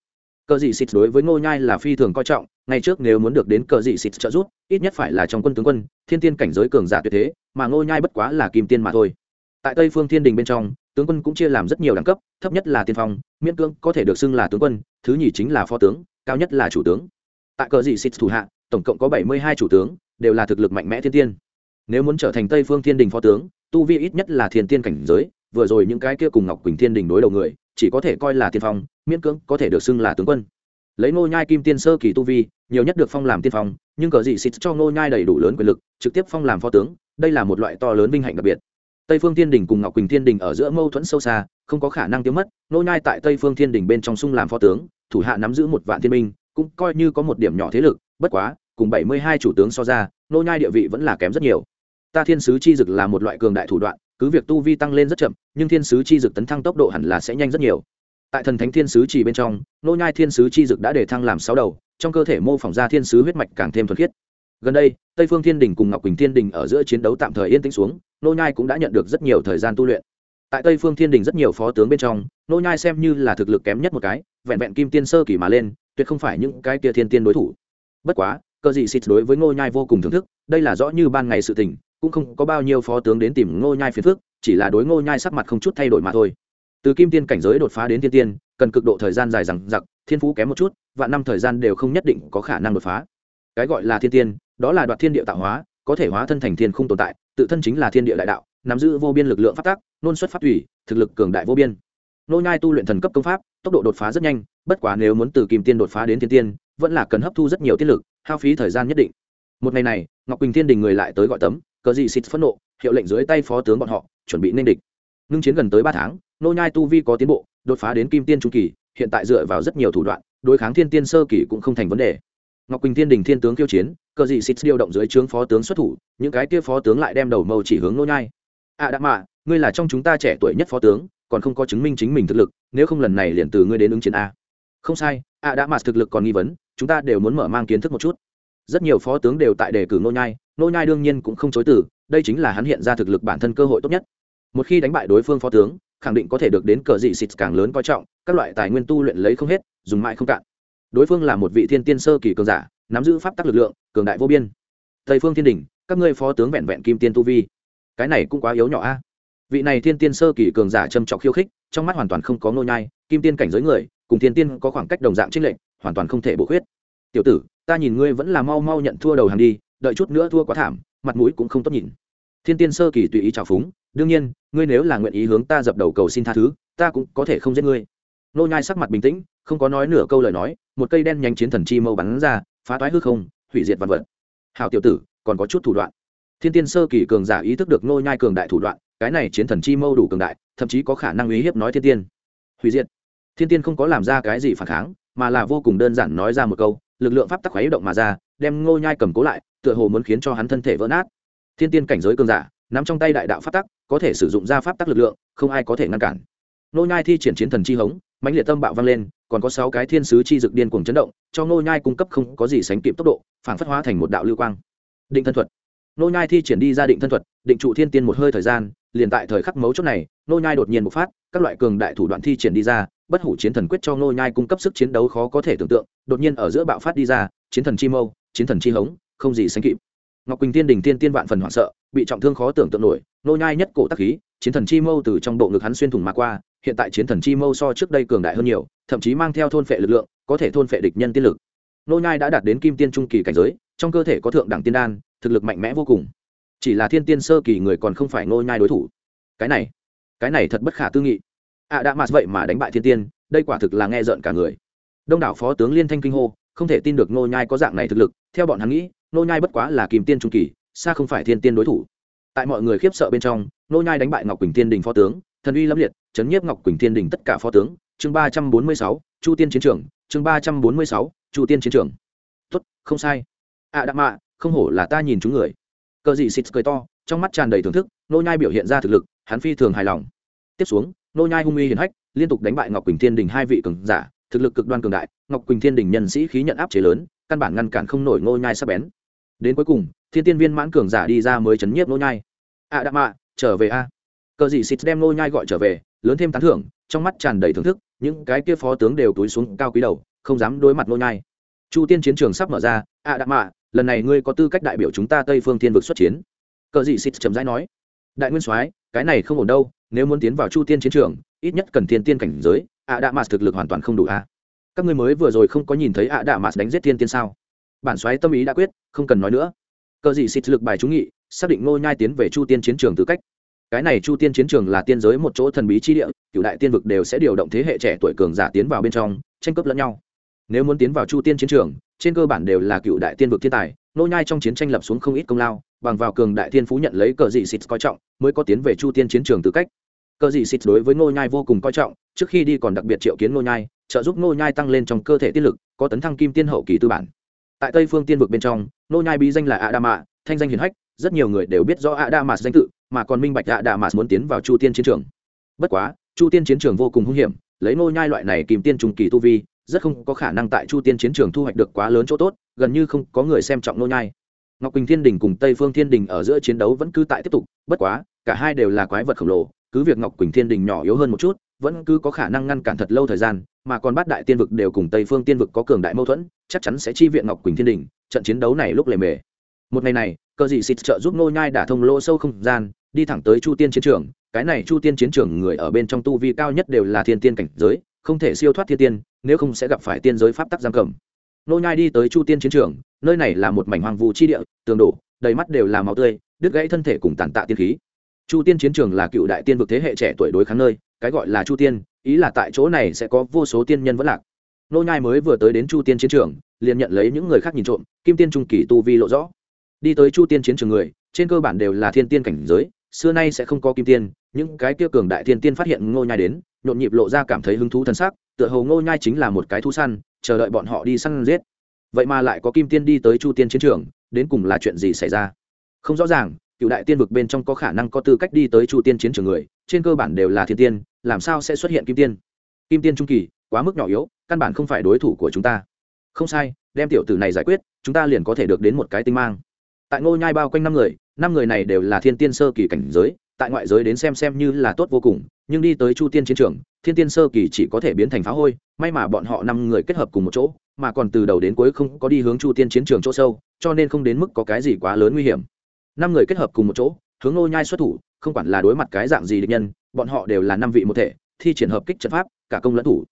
cờ dị xịt đối với ngô nhai là phi thường coi trọng ngay trước nếu muốn được đến cờ dị xịt trợ giúp, ít nhất phải là trong quân tướng quân, thiên tiên cảnh giới cường giả tuyệt thế, mà ngô nhai bất quá là kim tiên mà thôi. Tại tây phương thiên đình bên trong, tướng quân cũng chia làm rất nhiều đẳng cấp, thấp nhất là tiên phong, miễn cưỡng có thể được xưng là tướng quân, thứ nhì chính là phó tướng, cao nhất là chủ tướng. Tại cờ dị xịt thủ hạ, tổng cộng có bảy mươi hai chủ tướng, đều là thực lực mạnh mẽ thiên tiên. Nếu muốn trở thành tây phương thiên đình phó tướng, tu vi ít nhất là thiên tiên cảnh giới, vừa rồi những cái kia cùng ngọc quỳnh thiên đình đối đầu người chỉ có thể coi là tiên phong, miễn cưỡng có thể được xưng là tướng quân. Lấy ngô nhai kim tiên sơ kỳ tu vi, nhiều nhất được phong làm tiên phong, nhưng cờ dị xịt cho ngô nhai đầy đủ lớn quyền lực, trực tiếp phong làm phó tướng, đây là một loại to lớn vinh hạnh đặc biệt. Tây phương thiên đình cùng ngọc quỳnh thiên đình ở giữa mâu thuẫn sâu xa, không có khả năng tiêu mất, ngô nhai tại tây phương thiên đình bên trong sung làm phó tướng, thủ hạ nắm giữ một vạn thiên binh, cũng coi như có một điểm nhỏ thế lực, bất quá, cùng bảy mươi hai chủ tướng so ra, ngô nhai địa vị vẫn là kém rất nhiều. Ta thiên sứ chi dực là một loại cường đại thủ đoạn cứ việc tu vi tăng lên rất chậm, nhưng thiên sứ chi dực tấn thăng tốc độ hẳn là sẽ nhanh rất nhiều. Tại thần thánh thiên sứ chỉ bên trong, nô nhai thiên sứ chi dực đã để thăng làm sáu đầu, trong cơ thể mô phỏng ra thiên sứ huyết mạch càng thêm thuần khiết. Gần đây, tây phương thiên đình cùng ngọc quỳnh thiên đình ở giữa chiến đấu tạm thời yên tĩnh xuống, nô nhai cũng đã nhận được rất nhiều thời gian tu luyện. Tại tây phương thiên đình rất nhiều phó tướng bên trong, nô nhai xem như là thực lực kém nhất một cái, vẹn vẹn kim tiên sơ kỳ mà lên, tuyệt không phải những cái kia thiên tiên đối thủ. Bất quá cơ dị xịt đối với nô nhai vô cùng thưởng thức, đây là rõ như ban ngày sự tình cũng không có bao nhiêu phó tướng đến tìm ngô nhai phiền phức, chỉ là đối ngô nhai sắc mặt không chút thay đổi mà thôi. Từ kim tiên cảnh giới đột phá đến thiên tiên, cần cực độ thời gian dài rằng giặc thiên phú kém một chút và năm thời gian đều không nhất định có khả năng đột phá. Cái gọi là thiên tiên, đó là đoạt thiên địa tạo hóa, có thể hóa thân thành thiên không tồn tại, tự thân chính là thiên địa đại đạo, nắm giữ vô biên lực lượng phát tác nôn xuất phát thủy, thực lực cường đại vô biên. Nô nhai tu luyện thần cấp công pháp, tốc độ đột phá rất nhanh, bất quá nếu muốn từ kim tiên đột phá đến thiên tiên, vẫn là cần hấp thu rất nhiều tiên lực, hao phí thời gian nhất định. Một ngày này, ngọc quỳnh thiên đình người lại tới gọi tấm cờ dị xịt phẫn nộ, hiệu lệnh dưới tay phó tướng bọn họ, chuẩn bị nên địch. Ngưng chiến gần tới ba tháng, nô nhai tu vi có tiến bộ, đột phá đến kim tiên trung kỳ, hiện tại dựa vào rất nhiều thủ đoạn, đối kháng thiên tiên sơ kỳ cũng không thành vấn đề. Ngọc quỳnh thiên đình thiên tướng kiêu chiến, cờ dị xịt điều động dưới trướng phó tướng xuất thủ, những cái kia phó tướng lại đem đầu mâu chỉ hướng nô nhai. À đã mà ngươi là trong chúng ta trẻ tuổi nhất phó tướng, còn không có chứng minh chính mình thực lực, nếu không lần này liền từ ngươi đến ứng chiến a. Không sai à đã mà thực lực còn nghi vấn, chúng ta đều muốn mở mang kiến thức một chút rất nhiều phó tướng đều tại đề cử nô nhai nô nhai đương nhiên cũng không chối từ, đây chính là hắn hiện ra thực lực bản thân cơ hội tốt nhất. Một khi đánh bại đối phương phó tướng, khẳng định có thể được đến cờ dị xịt càng lớn coi trọng, các loại tài nguyên tu luyện lấy không hết, dùng mãi không cạn. Đối phương là một vị thiên tiên sơ kỳ cường giả, nắm giữ pháp tắc lực lượng, cường đại vô biên. Tây phương thiên đình, các ngươi phó tướng vẹn vẹn kim tiên tu vi. Cái này cũng quá yếu nhỏ a. Vị này thiên tiên sơ kỳ cường giả châm trọc khiêu khích, trong mắt hoàn toàn không có nô nhai, kim tiên cảnh giới người, cùng thiên tiên có khoảng cách đồng dạng trinh lệnh hoàn toàn không thể bổ khuyết. Tiểu tử ta nhìn ngươi vẫn là mau mau nhận thua đầu hàng đi, đợi chút nữa thua quá thảm, mặt mũi cũng không tốt nhìn. Thiên tiên sơ kỳ tùy ý trào phúng, đương nhiên, ngươi nếu là nguyện ý hướng ta dập đầu cầu xin tha thứ, ta cũng có thể không giết ngươi. Nô nhai sắc mặt bình tĩnh, không có nói nửa câu lời nói, một cây đen nhánh chiến thần chi mâu bắn ra, phá toái hư không, hủy diệt vạn vật. Hảo tiểu tử, còn có chút thủ đoạn. Thiên tiên sơ kỳ cường giả ý thức được nô nhai cường đại thủ đoạn, cái này chiến thần chi mâu đủ cường đại, thậm chí có khả năng uy hiếp nói thiên tiên. Hủy diệt. Thiên tiên không có làm ra cái gì phản kháng, mà là vô cùng đơn giản nói ra một câu lực lượng pháp tắc khuấy động mà ra, đem ngô nhai cầm cố lại, tựa hồ muốn khiến cho hắn thân thể vỡ nát. Thiên tiên cảnh giới cường giả, nắm trong tay đại đạo pháp tắc, có thể sử dụng ra pháp tắc lực lượng, không ai có thể ngăn cản. Ngô nhai thi triển chiến thần chi hống, mãnh liệt tâm bạo vang lên, còn có sáu cái thiên sứ chi dực điên cuồng chấn động, cho ngô nhai cung cấp không có gì sánh kịp tốc độ, phản phất hóa thành một đạo lưu quang. Định thân thuật. Ngô nhai thi triển đi ra định thân thuật, định trụ thiên tiên một hơi thời gian, liền tại thời khắc mấu chốt này, ngô nhai đột nhiên bộc phát, các loại cường đại thủ đoạn thi triển đi ra bất hủ chiến thần quyết cho ngô nhai cung cấp sức chiến đấu khó có thể tưởng tượng, đột nhiên ở giữa bạo phát đi ra, chiến thần chi mâu, chiến thần chi hống, không gì sánh kịp. Ngọc quỳnh tiên đình tiên tiên vạn phần hoảng sợ, bị trọng thương khó tưởng tượng nổi, ngô nhai nhất cổ tắc khí, chiến thần chi mâu từ trong bộ ngực hắn xuyên thủng mà qua, hiện tại chiến thần chi mâu so trước đây cường đại hơn nhiều, thậm chí mang theo thôn phệ lực lượng, có thể thôn phệ địch nhân tiên lực. Ngô nhai đã đạt đến kim tiên trung kỳ cảnh giới, trong cơ thể có thượng đẳng tiên đan, thực lực mạnh mẽ vô cùng. Chỉ là thiên tiên sơ kỳ người còn không phải ngô nhai đối thủ. Cái này cái này thật bất khả tư nghị ạ đã mạt vậy mà đánh bại thiên tiên, đây quả thực là nghe rợn cả người. Đông đảo phó tướng liên thanh kinh hô, không thể tin được nô nhai có dạng này thực lực, theo bọn hắn nghĩ nô nhai bất quá là kìm tiên trung kỳ, xa không phải thiên tiên đối thủ. Tại mọi người khiếp sợ bên trong nô nhai đánh bại ngọc quỳnh tiên đình phó tướng, thần uy lâm liệt, chấn nhiếp ngọc quỳnh tiên đình tất cả phó tướng. Chương ba trăm bốn mươi sáu, chu tiên chiến trường, chương ba trăm bốn mươi sáu, chu tiên chiến trường. Tốt, không sai. Ạ đạm mạ không hổ là ta nhìn chúng người. Cờ dị xịt cười to, trong mắt tràn đầy thưởng thức nô nhai biểu hiện ra thực lực, hắn phi thường hài lòng. Tiếp xuống nô nhai hung uy hiển hách, liên tục đánh bại ngọc quỳnh thiên đình hai vị cường giả, thực lực cực đoan cường đại, ngọc quỳnh thiên đình nhân sĩ khí nhận áp chế lớn, căn bản ngăn cản không nổi nô nhai sắp bén. Đến cuối cùng, thiên tiên viên mãn cường giả đi ra mới chấn nhiếp nô nhai. A à đạm ạ, trở về a. Cờ gì xịt đem nô nhai gọi trở về, lớn thêm tán thưởng, trong mắt tràn đầy thưởng thức, những cái kia phó tướng đều túi xuống cao quý đầu, không dám đối mặt nô nhai. Chu tiên chiến trường sắp mở ra, a à đạm ạ, lần này ngươi có tư cách đại biểu chúng ta tây phương thiên vực xuất chiến. Cờ Dị xịt chậm rãi nói. Đại nguyên soái, cái này không ổn đâu nếu muốn tiến vào chu tiên chiến trường, ít nhất cần thiên tiên cảnh giới ạ đạ mạt thực lực hoàn toàn không đủ a. Các ngươi mới vừa rồi không có nhìn thấy ạ đạ mạt đánh giết thiên tiên sao? Bản xoáy tâm ý đã quyết, không cần nói nữa. Cờ gì xịt lực bài trúng nghị, xác định ngô nhai tiến về chu tiên chiến trường tư cách. Cái này chu tiên chiến trường là tiên giới một chỗ thần bí chi địa cựu đại tiên vực đều sẽ điều động thế hệ trẻ tuổi cường giả tiến vào bên trong, tranh cướp lẫn nhau. Nếu muốn tiến vào chu tiên chiến trường, trên cơ bản đều là cựu đại tiên vực thiên tài nô nhai trong chiến tranh lập xuống không ít công lao, bằng vào cường đại thiên phú nhận lấy cờ dị xịt coi trọng, mới có tiến về chu tiên chiến trường tư cách cờ dị xịt đối với nô nhai vô cùng coi trọng, trước khi đi còn đặc biệt triệu kiến nô nhai, trợ giúp nô nhai tăng lên trong cơ thể tiên lực, có tấn thăng kim tiên hậu kỳ tư bản. Tại tây phương tiên vực bên trong nô nhai bí danh là adama, thanh danh hiển hách, rất nhiều người đều biết rõ adama danh tự, mà còn minh bạch adama muốn tiến vào chu tiên chiến trường. Bất quá, chu tiên chiến trường vô cùng hung hiểm, lấy nô nhai loại này kim tiên trùng kỳ tu vi, rất không có khả năng tại chu tiên chiến trường thu hoạch được quá lớn chỗ tốt, gần như không có người xem trọng nô nhai. Ngọc quỳnh thiên đình cùng tây phương thiên đình ở giữa chiến đấu vẫn cứ tại tiếp tục, bất quá, cả hai đều là quái vật khổng lồ cứ việc ngọc quỳnh thiên đình nhỏ yếu hơn một chút, vẫn cứ có khả năng ngăn cản thật lâu thời gian, mà còn bát đại tiên vực đều cùng tây phương tiên vực có cường đại mâu thuẫn, chắc chắn sẽ chi viện ngọc quỳnh thiên đình, trận chiến đấu này lúc lề mề. Một ngày này cơ dị xịt trợ giúp nô nhai đả thông lỗ sâu không gian, đi thẳng tới chu tiên chiến trường, cái này chu tiên chiến trường người ở bên trong tu vi cao nhất đều là thiên tiên cảnh giới, không thể siêu thoát thiên tiên, nếu không sẽ gặp phải tiên giới pháp tắc giam cầm. Nô nhai đi tới chu tiên chiến trường, nơi này là một mảnh hoang vu chi địa, tường đổ, đầy mắt đều là máu tươi, đứt gãy thân thể cùng tàn tạ tiên khí chu tiên chiến trường là cựu đại tiên vực thế hệ trẻ tuổi đối kháng nơi cái gọi là chu tiên ý là tại chỗ này sẽ có vô số tiên nhân vẫn lạc. Nô nhai mới vừa tới đến chu tiên chiến trường liền nhận lấy những người khác nhìn trộm kim tiên trung kỳ tu vi lộ rõ. Đi tới chu tiên chiến trường người trên cơ bản đều là thiên tiên cảnh giới xưa nay sẽ không có kim tiên những cái kia cường đại thiên tiên phát hiện ngô nhai đến nhộn nhịp lộ ra cảm thấy hứng thú thần sắc, tựa hồ ngô nhai chính là một cái thú săn chờ đợi bọn họ đi săn giết. Vậy mà lại có kim tiên đi tới chu tiên chiến trường đến cùng là chuyện gì xảy ra? Không rõ ràng cựu đại tiên vực bên trong có khả năng có tư cách đi tới chu tiên chiến trường người, trên cơ bản đều là thiên tiên, làm sao sẽ xuất hiện kim tiên? Kim tiên trung kỳ, quá mức nhỏ yếu, căn bản không phải đối thủ của chúng ta. Không sai, đem tiểu tử này giải quyết, chúng ta liền có thể được đến một cái tinh mang. Tại ngô nhai bao quanh năm người năm người này đều là thiên tiên sơ kỳ cảnh giới, tại ngoại giới đến xem xem như là tốt vô cùng, nhưng đi tới chu tiên chiến trường, thiên tiên sơ kỳ chỉ có thể biến thành phá hôi, may mà bọn họ năm người kết hợp cùng một chỗ, mà còn từ đầu đến cuối không có đi hướng chu tiên chiến trường chỗ sâu, cho nên không đến mức có cái gì quá lớn nguy hiểm năm người kết hợp cùng một chỗ, hướng nô nhai xuất thủ, không quản là đối mặt cái dạng gì địch nhân, bọn họ đều là năm vị một thể, thi triển hợp kích trận pháp, cả công lẫn thủ.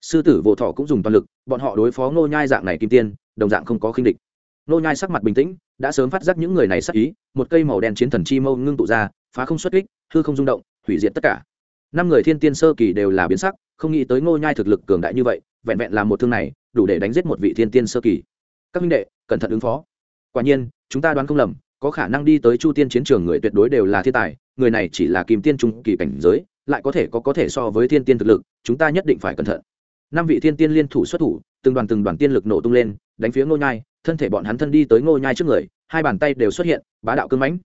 Sư tử vô thọ cũng dùng toàn lực, bọn họ đối phó nô nhai dạng này kim tiên, đồng dạng không có khinh địch. Nô nhai sắc mặt bình tĩnh, đã sớm phát giác những người này sắc ý, một cây màu đen chiến thần chi mâu ngưng tụ ra, phá không xuất kích, hư không rung động, hủy diệt tất cả. Năm người thiên tiên sơ kỳ đều là biến sắc, không nghĩ tới ngô nhai thực lực cường đại như vậy, vẹn vẹn làm một thương này, đủ để đánh giết một vị thiên tiên sơ kỳ. Các minh đệ, cẩn thận ứng phó. Quả nhiên, chúng ta đoán không lầm có khả năng đi tới chu tiên chiến trường người tuyệt đối đều là thiên tài, người này chỉ là kim tiên trung kỳ cảnh giới, lại có thể có có thể so với thiên tiên thực lực, chúng ta nhất định phải cẩn thận. Năm vị thiên tiên liên thủ xuất thủ, từng đoàn từng đoàn tiên lực nổ tung lên, đánh phía ngô nhai, thân thể bọn hắn thân đi tới ngô nhai trước người, hai bàn tay đều xuất hiện, bá đạo cương mãnh.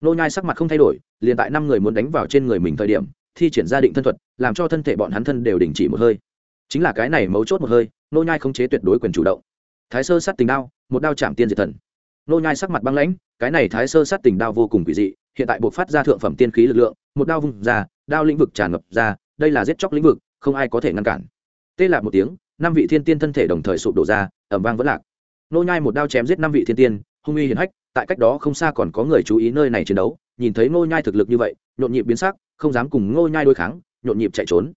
Ngô nhai sắc mặt không thay đổi, liền tại năm người muốn đánh vào trên người mình thời điểm, thi triển ra định thân thuật, làm cho thân thể bọn hắn thân đều đình chỉ một hơi. Chính là cái này mấu chốt một hơi, ngô nhai không chế tuyệt đối quyền chủ động. Thái sơ sát tình đao, một đao chạm tiên diệt thần. Nô nhai sắc mặt băng lãnh, cái này thái sơ sát tình đao vô cùng quỷ dị, hiện tại buộc phát ra thượng phẩm tiên khí lực lượng, một đao vung ra, đao lĩnh vực tràn ngập ra, đây là giết chóc lĩnh vực, không ai có thể ngăn cản. Tê lạc một tiếng, năm vị thiên tiên thân thể đồng thời sụp đổ ra ẩm vang vẫn lạc. Nô nhai một đao chém giết năm vị thiên tiên, hung uy hiển hách, tại cách đó không xa còn có người chú ý nơi này chiến đấu, nhìn thấy nô nhai thực lực như vậy, nhộn nhịp biến sắc, không dám cùng nô nhai đối kháng, nhộn nhịp chạy trốn.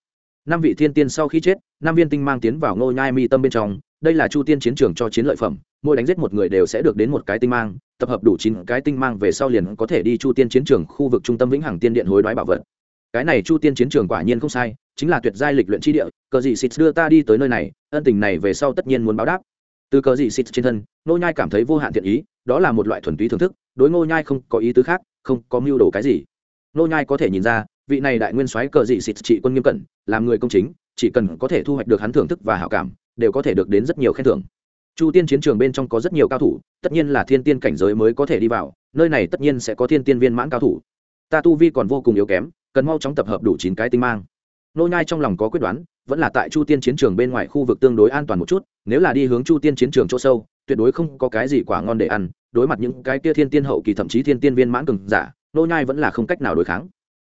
Năm vị thiên tiên sau khi chết, năm viên tinh mang tiến vào nô nhai mi tâm bên trong đây là chu tiên chiến trường cho chiến lợi phẩm, mỗi đánh giết một người đều sẽ được đến một cái tinh mang, tập hợp đủ chín cái tinh mang về sau liền có thể đi chu tiên chiến trường khu vực trung tâm vĩnh hằng tiên điện hối đoái bảo vật. Cái này chu tiên chiến trường quả nhiên không sai, chính là tuyệt giai lịch luyện chi địa, cờ dị xịt đưa ta đi tới nơi này, ân tình này về sau tất nhiên muốn báo đáp. Từ cờ dị xịt trên thân nô nhai cảm thấy vô hạn thiện ý, đó là một loại thuần túy thưởng thức, đối ngô nhai không có ý tứ khác, không có mưu đồ cái gì. Nô nhai có thể nhìn ra, vị này đại nguyên soái cờ dị xịt trị quân nghiêm cẩn, làm người công chính, chỉ cần có thể thu hoạch được hắn thưởng thức và hảo cảm đều có thể được đến rất nhiều khen thưởng. Chu tiên chiến trường bên trong có rất nhiều cao thủ, tất nhiên là thiên tiên cảnh giới mới có thể đi vào, nơi này tất nhiên sẽ có thiên tiên viên mãn cao thủ. Ta tu vi còn vô cùng yếu kém, cần mau chóng tập hợp đủ chín cái tinh mang. Nô nhai trong lòng có quyết đoán, vẫn là tại chu tiên chiến trường bên ngoài khu vực tương đối an toàn một chút, nếu là đi hướng chu tiên chiến trường chỗ sâu, tuyệt đối không có cái gì quả ngon để ăn, đối mặt những cái kia thiên tiên hậu kỳ thậm chí thiên tiên viên mãn cường giả, nô nhai vẫn là không cách nào đối kháng.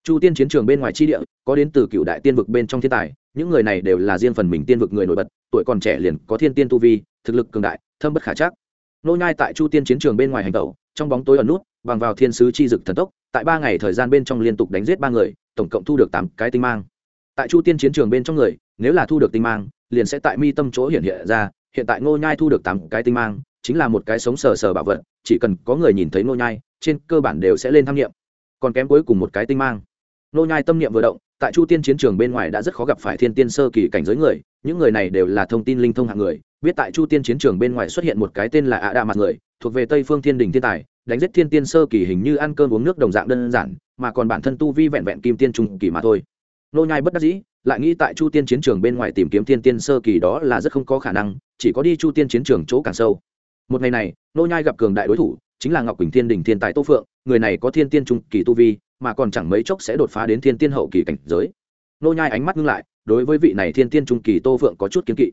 Chu tiên chiến trường bên ngoài chi địa, có đến từ cựu đại tiên vực bên trong thiên tài, những người này đều là riêng phần mình tiên vực người nổi bật tuổi còn trẻ liền có thiên tiên tu vi, thực lực cường đại, thâm bất khả chắc. Nô nhai tại chu tiên chiến trường bên ngoài hành tẩu, trong bóng tối ẩn nút, bằng vào thiên sứ chi dực thần tốc, tại ba ngày thời gian bên trong liên tục đánh giết ba người, tổng cộng thu được tám cái tinh mang. Tại chu tiên chiến trường bên trong người, nếu là thu được tinh mang, liền sẽ tại mi tâm chỗ hiện hiện ra, hiện tại ngô nhai thu được tám cái tinh mang, chính là một cái sống sờ sờ bảo vật, chỉ cần có người nhìn thấy ngô nhai, trên cơ bản đều sẽ lên tham nghiệm. Còn kém cuối cùng một cái tinh mang. Ngô nhai tâm niệm vừa động tại chu tiên chiến trường bên ngoài đã rất khó gặp phải thiên tiên sơ kỳ cảnh giới người, những người này đều là thông tin linh thông hạng người. Biết tại chu tiên chiến trường bên ngoài xuất hiện một cái tên là ạ đa mặt người, thuộc về tây phương thiên đình thiên tài, đánh giết thiên tiên sơ kỳ hình như ăn cơm uống nước đồng dạng đơn giản, mà còn bản thân tu vi vẹn vẹn kim tiên trung kỳ mà thôi. Nô nhai bất đắc dĩ, lại nghĩ tại chu tiên chiến trường bên ngoài tìm kiếm thiên tiên sơ kỳ đó là rất không có khả năng, chỉ có đi chu tiên chiến trường chỗ càng sâu. Một ngày này, nô nhai gặp cường đại đối thủ, chính là ngọc quỳnh thiên đình thiên tài tô phượng, người này có thiên tiên trung kỳ tu vi mà còn chẳng mấy chốc sẽ đột phá đến thiên tiên hậu kỳ cảnh giới. Nô nhai ánh mắt ngưng lại, đối với vị này thiên tiên trung kỳ tô phượng có chút kiến kỵ.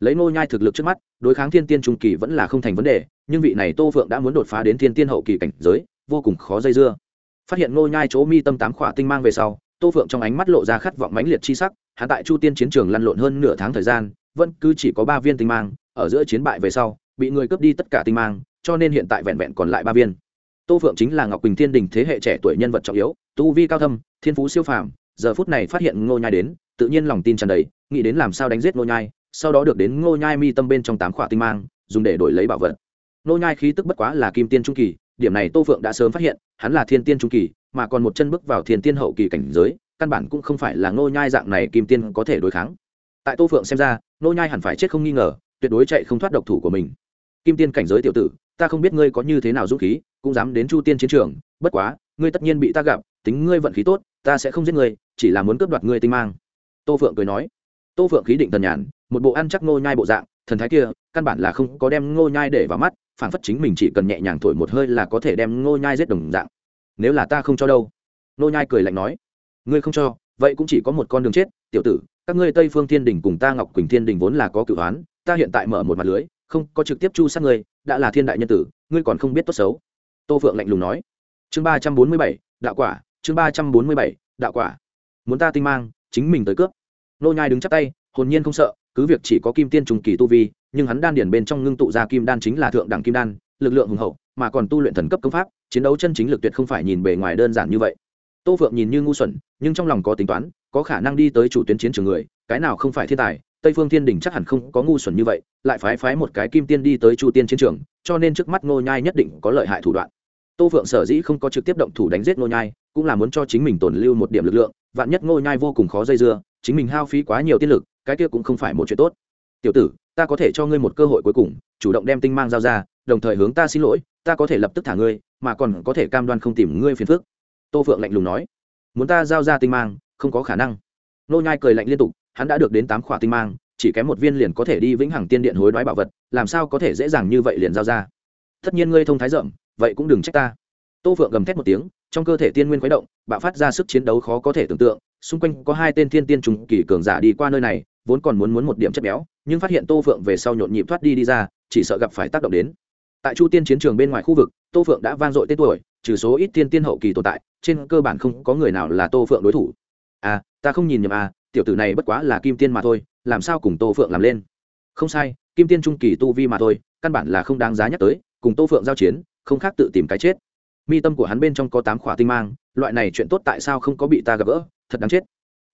Lấy nô nhai thực lực trước mắt, đối kháng thiên tiên trung kỳ vẫn là không thành vấn đề, nhưng vị này tô phượng đã muốn đột phá đến thiên tiên hậu kỳ cảnh giới, vô cùng khó dây dưa. Phát hiện nô nhai chỗ mi tâm tám khỏa tinh mang về sau, tô phượng trong ánh mắt lộ ra khát vọng mãnh liệt chi sắc hạ tại chu tiên chiến trường lăn lộn hơn nửa tháng thời gian, vẫn cứ chỉ có ba viên tinh mang, ở giữa chiến bại về sau, bị người cướp đi tất cả tinh mang, cho nên hiện tại vẹn vẹn còn lại ba viên tô phượng chính là ngọc quỳnh thiên đình thế hệ trẻ tuổi nhân vật trọng yếu, tu vi cao thâm, thiên phú siêu phàm, giờ phút này phát hiện ngô nhai đến, tự nhiên lòng tin tràn đầy, nghĩ đến làm sao đánh giết ngô nhai, sau đó được đến ngô nhai mi tâm bên trong tám khỏa tinh mang, dùng để đổi lấy bảo vật. Ngô nhai khí tức bất quá là kim tiên trung kỳ, điểm này tô phượng đã sớm phát hiện, hắn là thiên tiên trung kỳ, mà còn một chân bước vào thiên tiên hậu kỳ cảnh giới, căn bản cũng không phải là ngô nhai dạng này kim tiên có thể đối kháng. Tại tô phượng xem ra, ngô nhai hẳn phải chết không nghi ngờ, tuyệt đối chạy không thoát độc thủ của mình kim tiên cảnh giới tiểu tử ta không biết ngươi có như thế nào dũng khí cũng dám đến chu tiên chiến trường bất quá ngươi tất nhiên bị ta gặp tính ngươi vận khí tốt ta sẽ không giết ngươi chỉ là muốn cướp đoạt ngươi tinh mang. Tô phượng cười nói. Tô phượng khí định thần nhàn một bộ ăn chắc ngô nhai bộ dạng thần thái kia căn bản là không có đem ngô nhai để vào mắt phản phất chính mình chỉ cần nhẹ nhàng thổi một hơi là có thể đem ngô nhai giết đồng dạng. Nếu là ta không cho đâu. Ngô nhai cười lạnh nói. Ngươi không cho vậy cũng chỉ có một con đường chết tiểu tử các ngươi tây phương thiên đình cùng ta ngọc quỳnh thiên đình vốn là có cửu đoán, ta hiện tại mở một mặt lưới không có trực tiếp chu sát ngươi, đã là thiên đại nhân tử, ngươi còn không biết tốt xấu. Tô phượng lạnh lùng nói. Chương ba trăm bốn mươi bảy, đạo quả, chương ba trăm bốn mươi bảy, đạo quả. Muốn ta tinh mang, chính mình tới cướp. Nô nhai đứng chắp tay, hồn nhiên không sợ, cứ việc chỉ có kim tiên trùng kỳ tu vi, nhưng hắn đan điển bên trong ngưng tụ ra kim đan chính là thượng đẳng kim đan, lực lượng hùng hậu, mà còn tu luyện thần cấp công pháp, chiến đấu chân chính lực tuyệt không phải nhìn bề ngoài đơn giản như vậy. Tô phượng nhìn như ngu xuẩn, nhưng trong lòng có tính toán, có khả năng đi tới chủ tuyến chiến trường người, cái nào không phải thiên tài tây phương thiên đình chắc hẳn không có ngu xuẩn như vậy, lại phái phái một cái kim tiên đi tới chu tiên chiến trường, cho nên trước mắt ngô nhai nhất định có lợi hại thủ đoạn. Tô phượng sở dĩ không có trực tiếp động thủ đánh giết ngô nhai, cũng là muốn cho chính mình tồn lưu một điểm lực lượng, vạn nhất ngô nhai vô cùng khó dây dưa, chính mình hao phí quá nhiều tiên lực, cái kia cũng không phải một chuyện tốt. Tiểu tử, ta có thể cho ngươi một cơ hội cuối cùng, chủ động đem tinh mang giao ra, đồng thời hướng ta xin lỗi, ta có thể lập tức thả ngươi, mà còn có thể cam đoan không tìm ngươi phiền phức. Tô phượng lạnh lùng nói. Muốn ta giao ra tinh mang, không có khả năng. Nô nhai cười lạnh liên tục hắn đã được đến tám khỏa tinh mang, chỉ kém một viên liền có thể đi vĩnh hằng tiên điện hối đoái bảo vật, làm sao có thể dễ dàng như vậy liền giao ra? Tất nhiên ngươi thông thái rộng, vậy cũng đừng trách ta. Tô phượng gầm thét một tiếng, trong cơ thể tiên nguyên khuấy động, bạo phát ra sức chiến đấu khó có thể tưởng tượng, xung quanh có hai tên thiên tiên trùng kỳ cường giả đi qua nơi này, vốn còn muốn muốn một điểm chất béo, nhưng phát hiện tô phượng về sau nhộn nhịp thoát đi đi ra, chỉ sợ gặp phải tác động đến. Tại chu tiên chiến trường bên ngoài khu vực, tô phượng đã vang dội tên tuổi, trừ số ít tiên tiên hậu kỳ tồn tại, trên cơ bản không có người nào là tô phượng đối thủ. À ta không nhìn nhầm à tiểu tử này bất quá là kim tiên mà thôi, làm sao cùng tô phượng làm lên? Không sai, kim tiên trung kỳ tu vi mà thôi, căn bản là không đáng giá nhắc tới, cùng tô phượng giao chiến, không khác tự tìm cái chết. Mi tâm của hắn bên trong có tám khỏa tinh mang, loại này chuyện tốt tại sao không có bị ta gặp gỡ, thật đáng chết.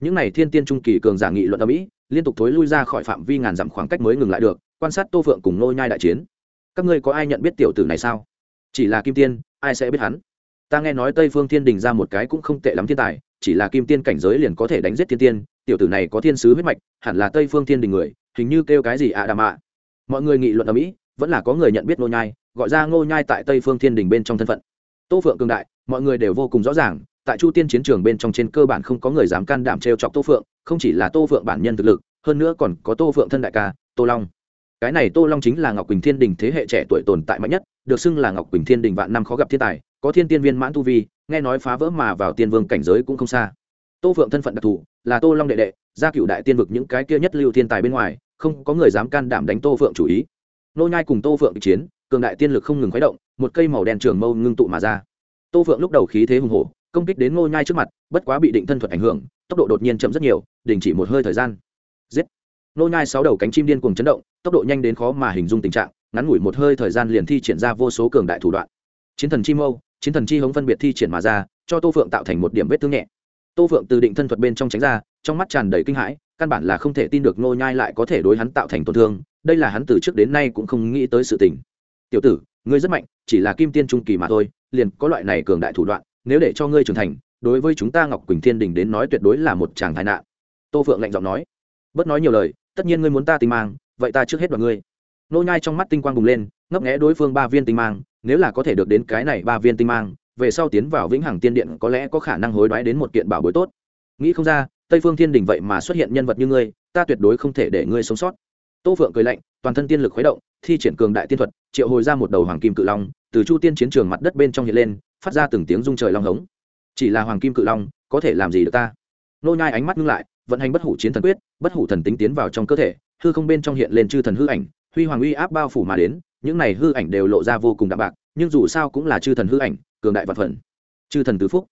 Những này thiên tiên trung kỳ cường giả nghị luận ở mỹ, liên tục thối lui ra khỏi phạm vi ngàn dặm khoảng cách mới ngừng lại được, quan sát tô phượng cùng nô nhai đại chiến. Các ngươi có ai nhận biết tiểu tử này sao? Chỉ là kim tiên, ai sẽ biết hắn? Ta nghe nói tây phương thiên đình ra một cái cũng không tệ lắm thiên tài, chỉ là kim tiên cảnh giới liền có thể đánh giết thiên tiên tiểu tử này có thiên sứ huyết mạch, hẳn là tây phương thiên đình người, hình như kêu cái gì ạ, đàm mạ mọi người nghị luận ở mỹ, vẫn là có người nhận biết Ngô nhai, gọi ra ngô nhai tại tây phương thiên đình bên trong thân phận. Tô phượng cường đại, mọi người đều vô cùng rõ ràng, tại chu tiên chiến trường bên trong trên cơ bản không có người dám can đảm trêu chọc tô phượng, không chỉ là tô phượng bản nhân thực lực, hơn nữa còn có tô phượng thân đại ca, tô long. Cái này tô long chính là ngọc quỳnh thiên đình thế hệ trẻ tuổi tồn tại mạnh nhất, được xưng là ngọc quỳnh thiên đình vạn năm khó gặp thiên tài, có thiên tiên viên mãn tu vi, nghe nói phá vỡ mà vào tiên vương cảnh giới cũng không xa. Tô phượng thân phận đặc thù là tô long đệ đệ, gia cựu đại tiên vực những cái kia nhất lưu thiên tài bên ngoài, không có người dám can đảm đánh tô phượng chủ ý. Nô nhai cùng tô phượng chiến, cường đại tiên lực không ngừng khuấy động, một cây màu đen trường mâu ngưng tụ mà ra. Tô phượng lúc đầu khí thế hùng hổ, công kích đến Nô nhai trước mặt, bất quá bị định thân thuật ảnh hưởng, tốc độ đột nhiên chậm rất nhiều, đình chỉ một hơi thời gian. Giết! Nô nhai sáu đầu cánh chim điên cuồng chấn động, tốc độ nhanh đến khó mà hình dung tình trạng, ngắn ngủi một hơi thời gian liền thi triển ra vô số cường đại thủ đoạn. Chiến thần chi mâu, chiến thần chi hống phân biệt thi triển mà ra, cho tô phượng tạo thành một điểm vết thương nhẹ tô phượng từ định thân thuật bên trong tránh ra, trong mắt tràn đầy kinh hãi, căn bản là không thể tin được ngô nhai lại có thể đối hắn tạo thành tổn thương, đây là hắn từ trước đến nay cũng không nghĩ tới sự tình. Tiểu tử, ngươi rất mạnh, chỉ là kim tiên trung kỳ mà thôi, liền có loại này cường đại thủ đoạn, nếu để cho ngươi trưởng thành, đối với chúng ta ngọc quỳnh thiên đình đến nói tuyệt đối là một chàng tai nạn. Tô phượng lạnh giọng nói. Bất nói nhiều lời, tất nhiên ngươi muốn ta tinh mang, vậy ta trước hết đoạt ngươi. Nô nhai trong mắt tinh quang bùng lên, ngấp nghé đối phương ba viên tinh mang, nếu là có thể được đến cái này ba viên tinh mang về sau tiến vào vĩnh hằng tiên điện có lẽ có khả năng hối đoái đến một kiện bảo bối tốt. Nghĩ không ra, tây phương thiên đình vậy mà xuất hiện nhân vật như ngươi, ta tuyệt đối không thể để ngươi sống sót. Tô phượng cười lạnh, toàn thân tiên lực khuấy động, thi triển cường đại tiên thuật, triệu hồi ra một đầu hoàng kim cự long, từ chu tiên chiến trường mặt đất bên trong hiện lên, phát ra từng tiếng rung trời long hống. Chỉ là hoàng kim cự long, có thể làm gì được ta? Nô nhai ánh mắt ngưng lại, vận hành bất hủ chiến thần quyết, bất hủ thần tính tiến vào trong cơ thể, hư không bên trong hiện lên chư thần hư ảnh, huy hoàng uy áp bao phủ mà đến, những này hư ảnh đều lộ ra vô cùng đạm bạc, nhưng dù sao cũng là chư thần hư ảnh cường đại vật phần. Chư thần tứ phúc.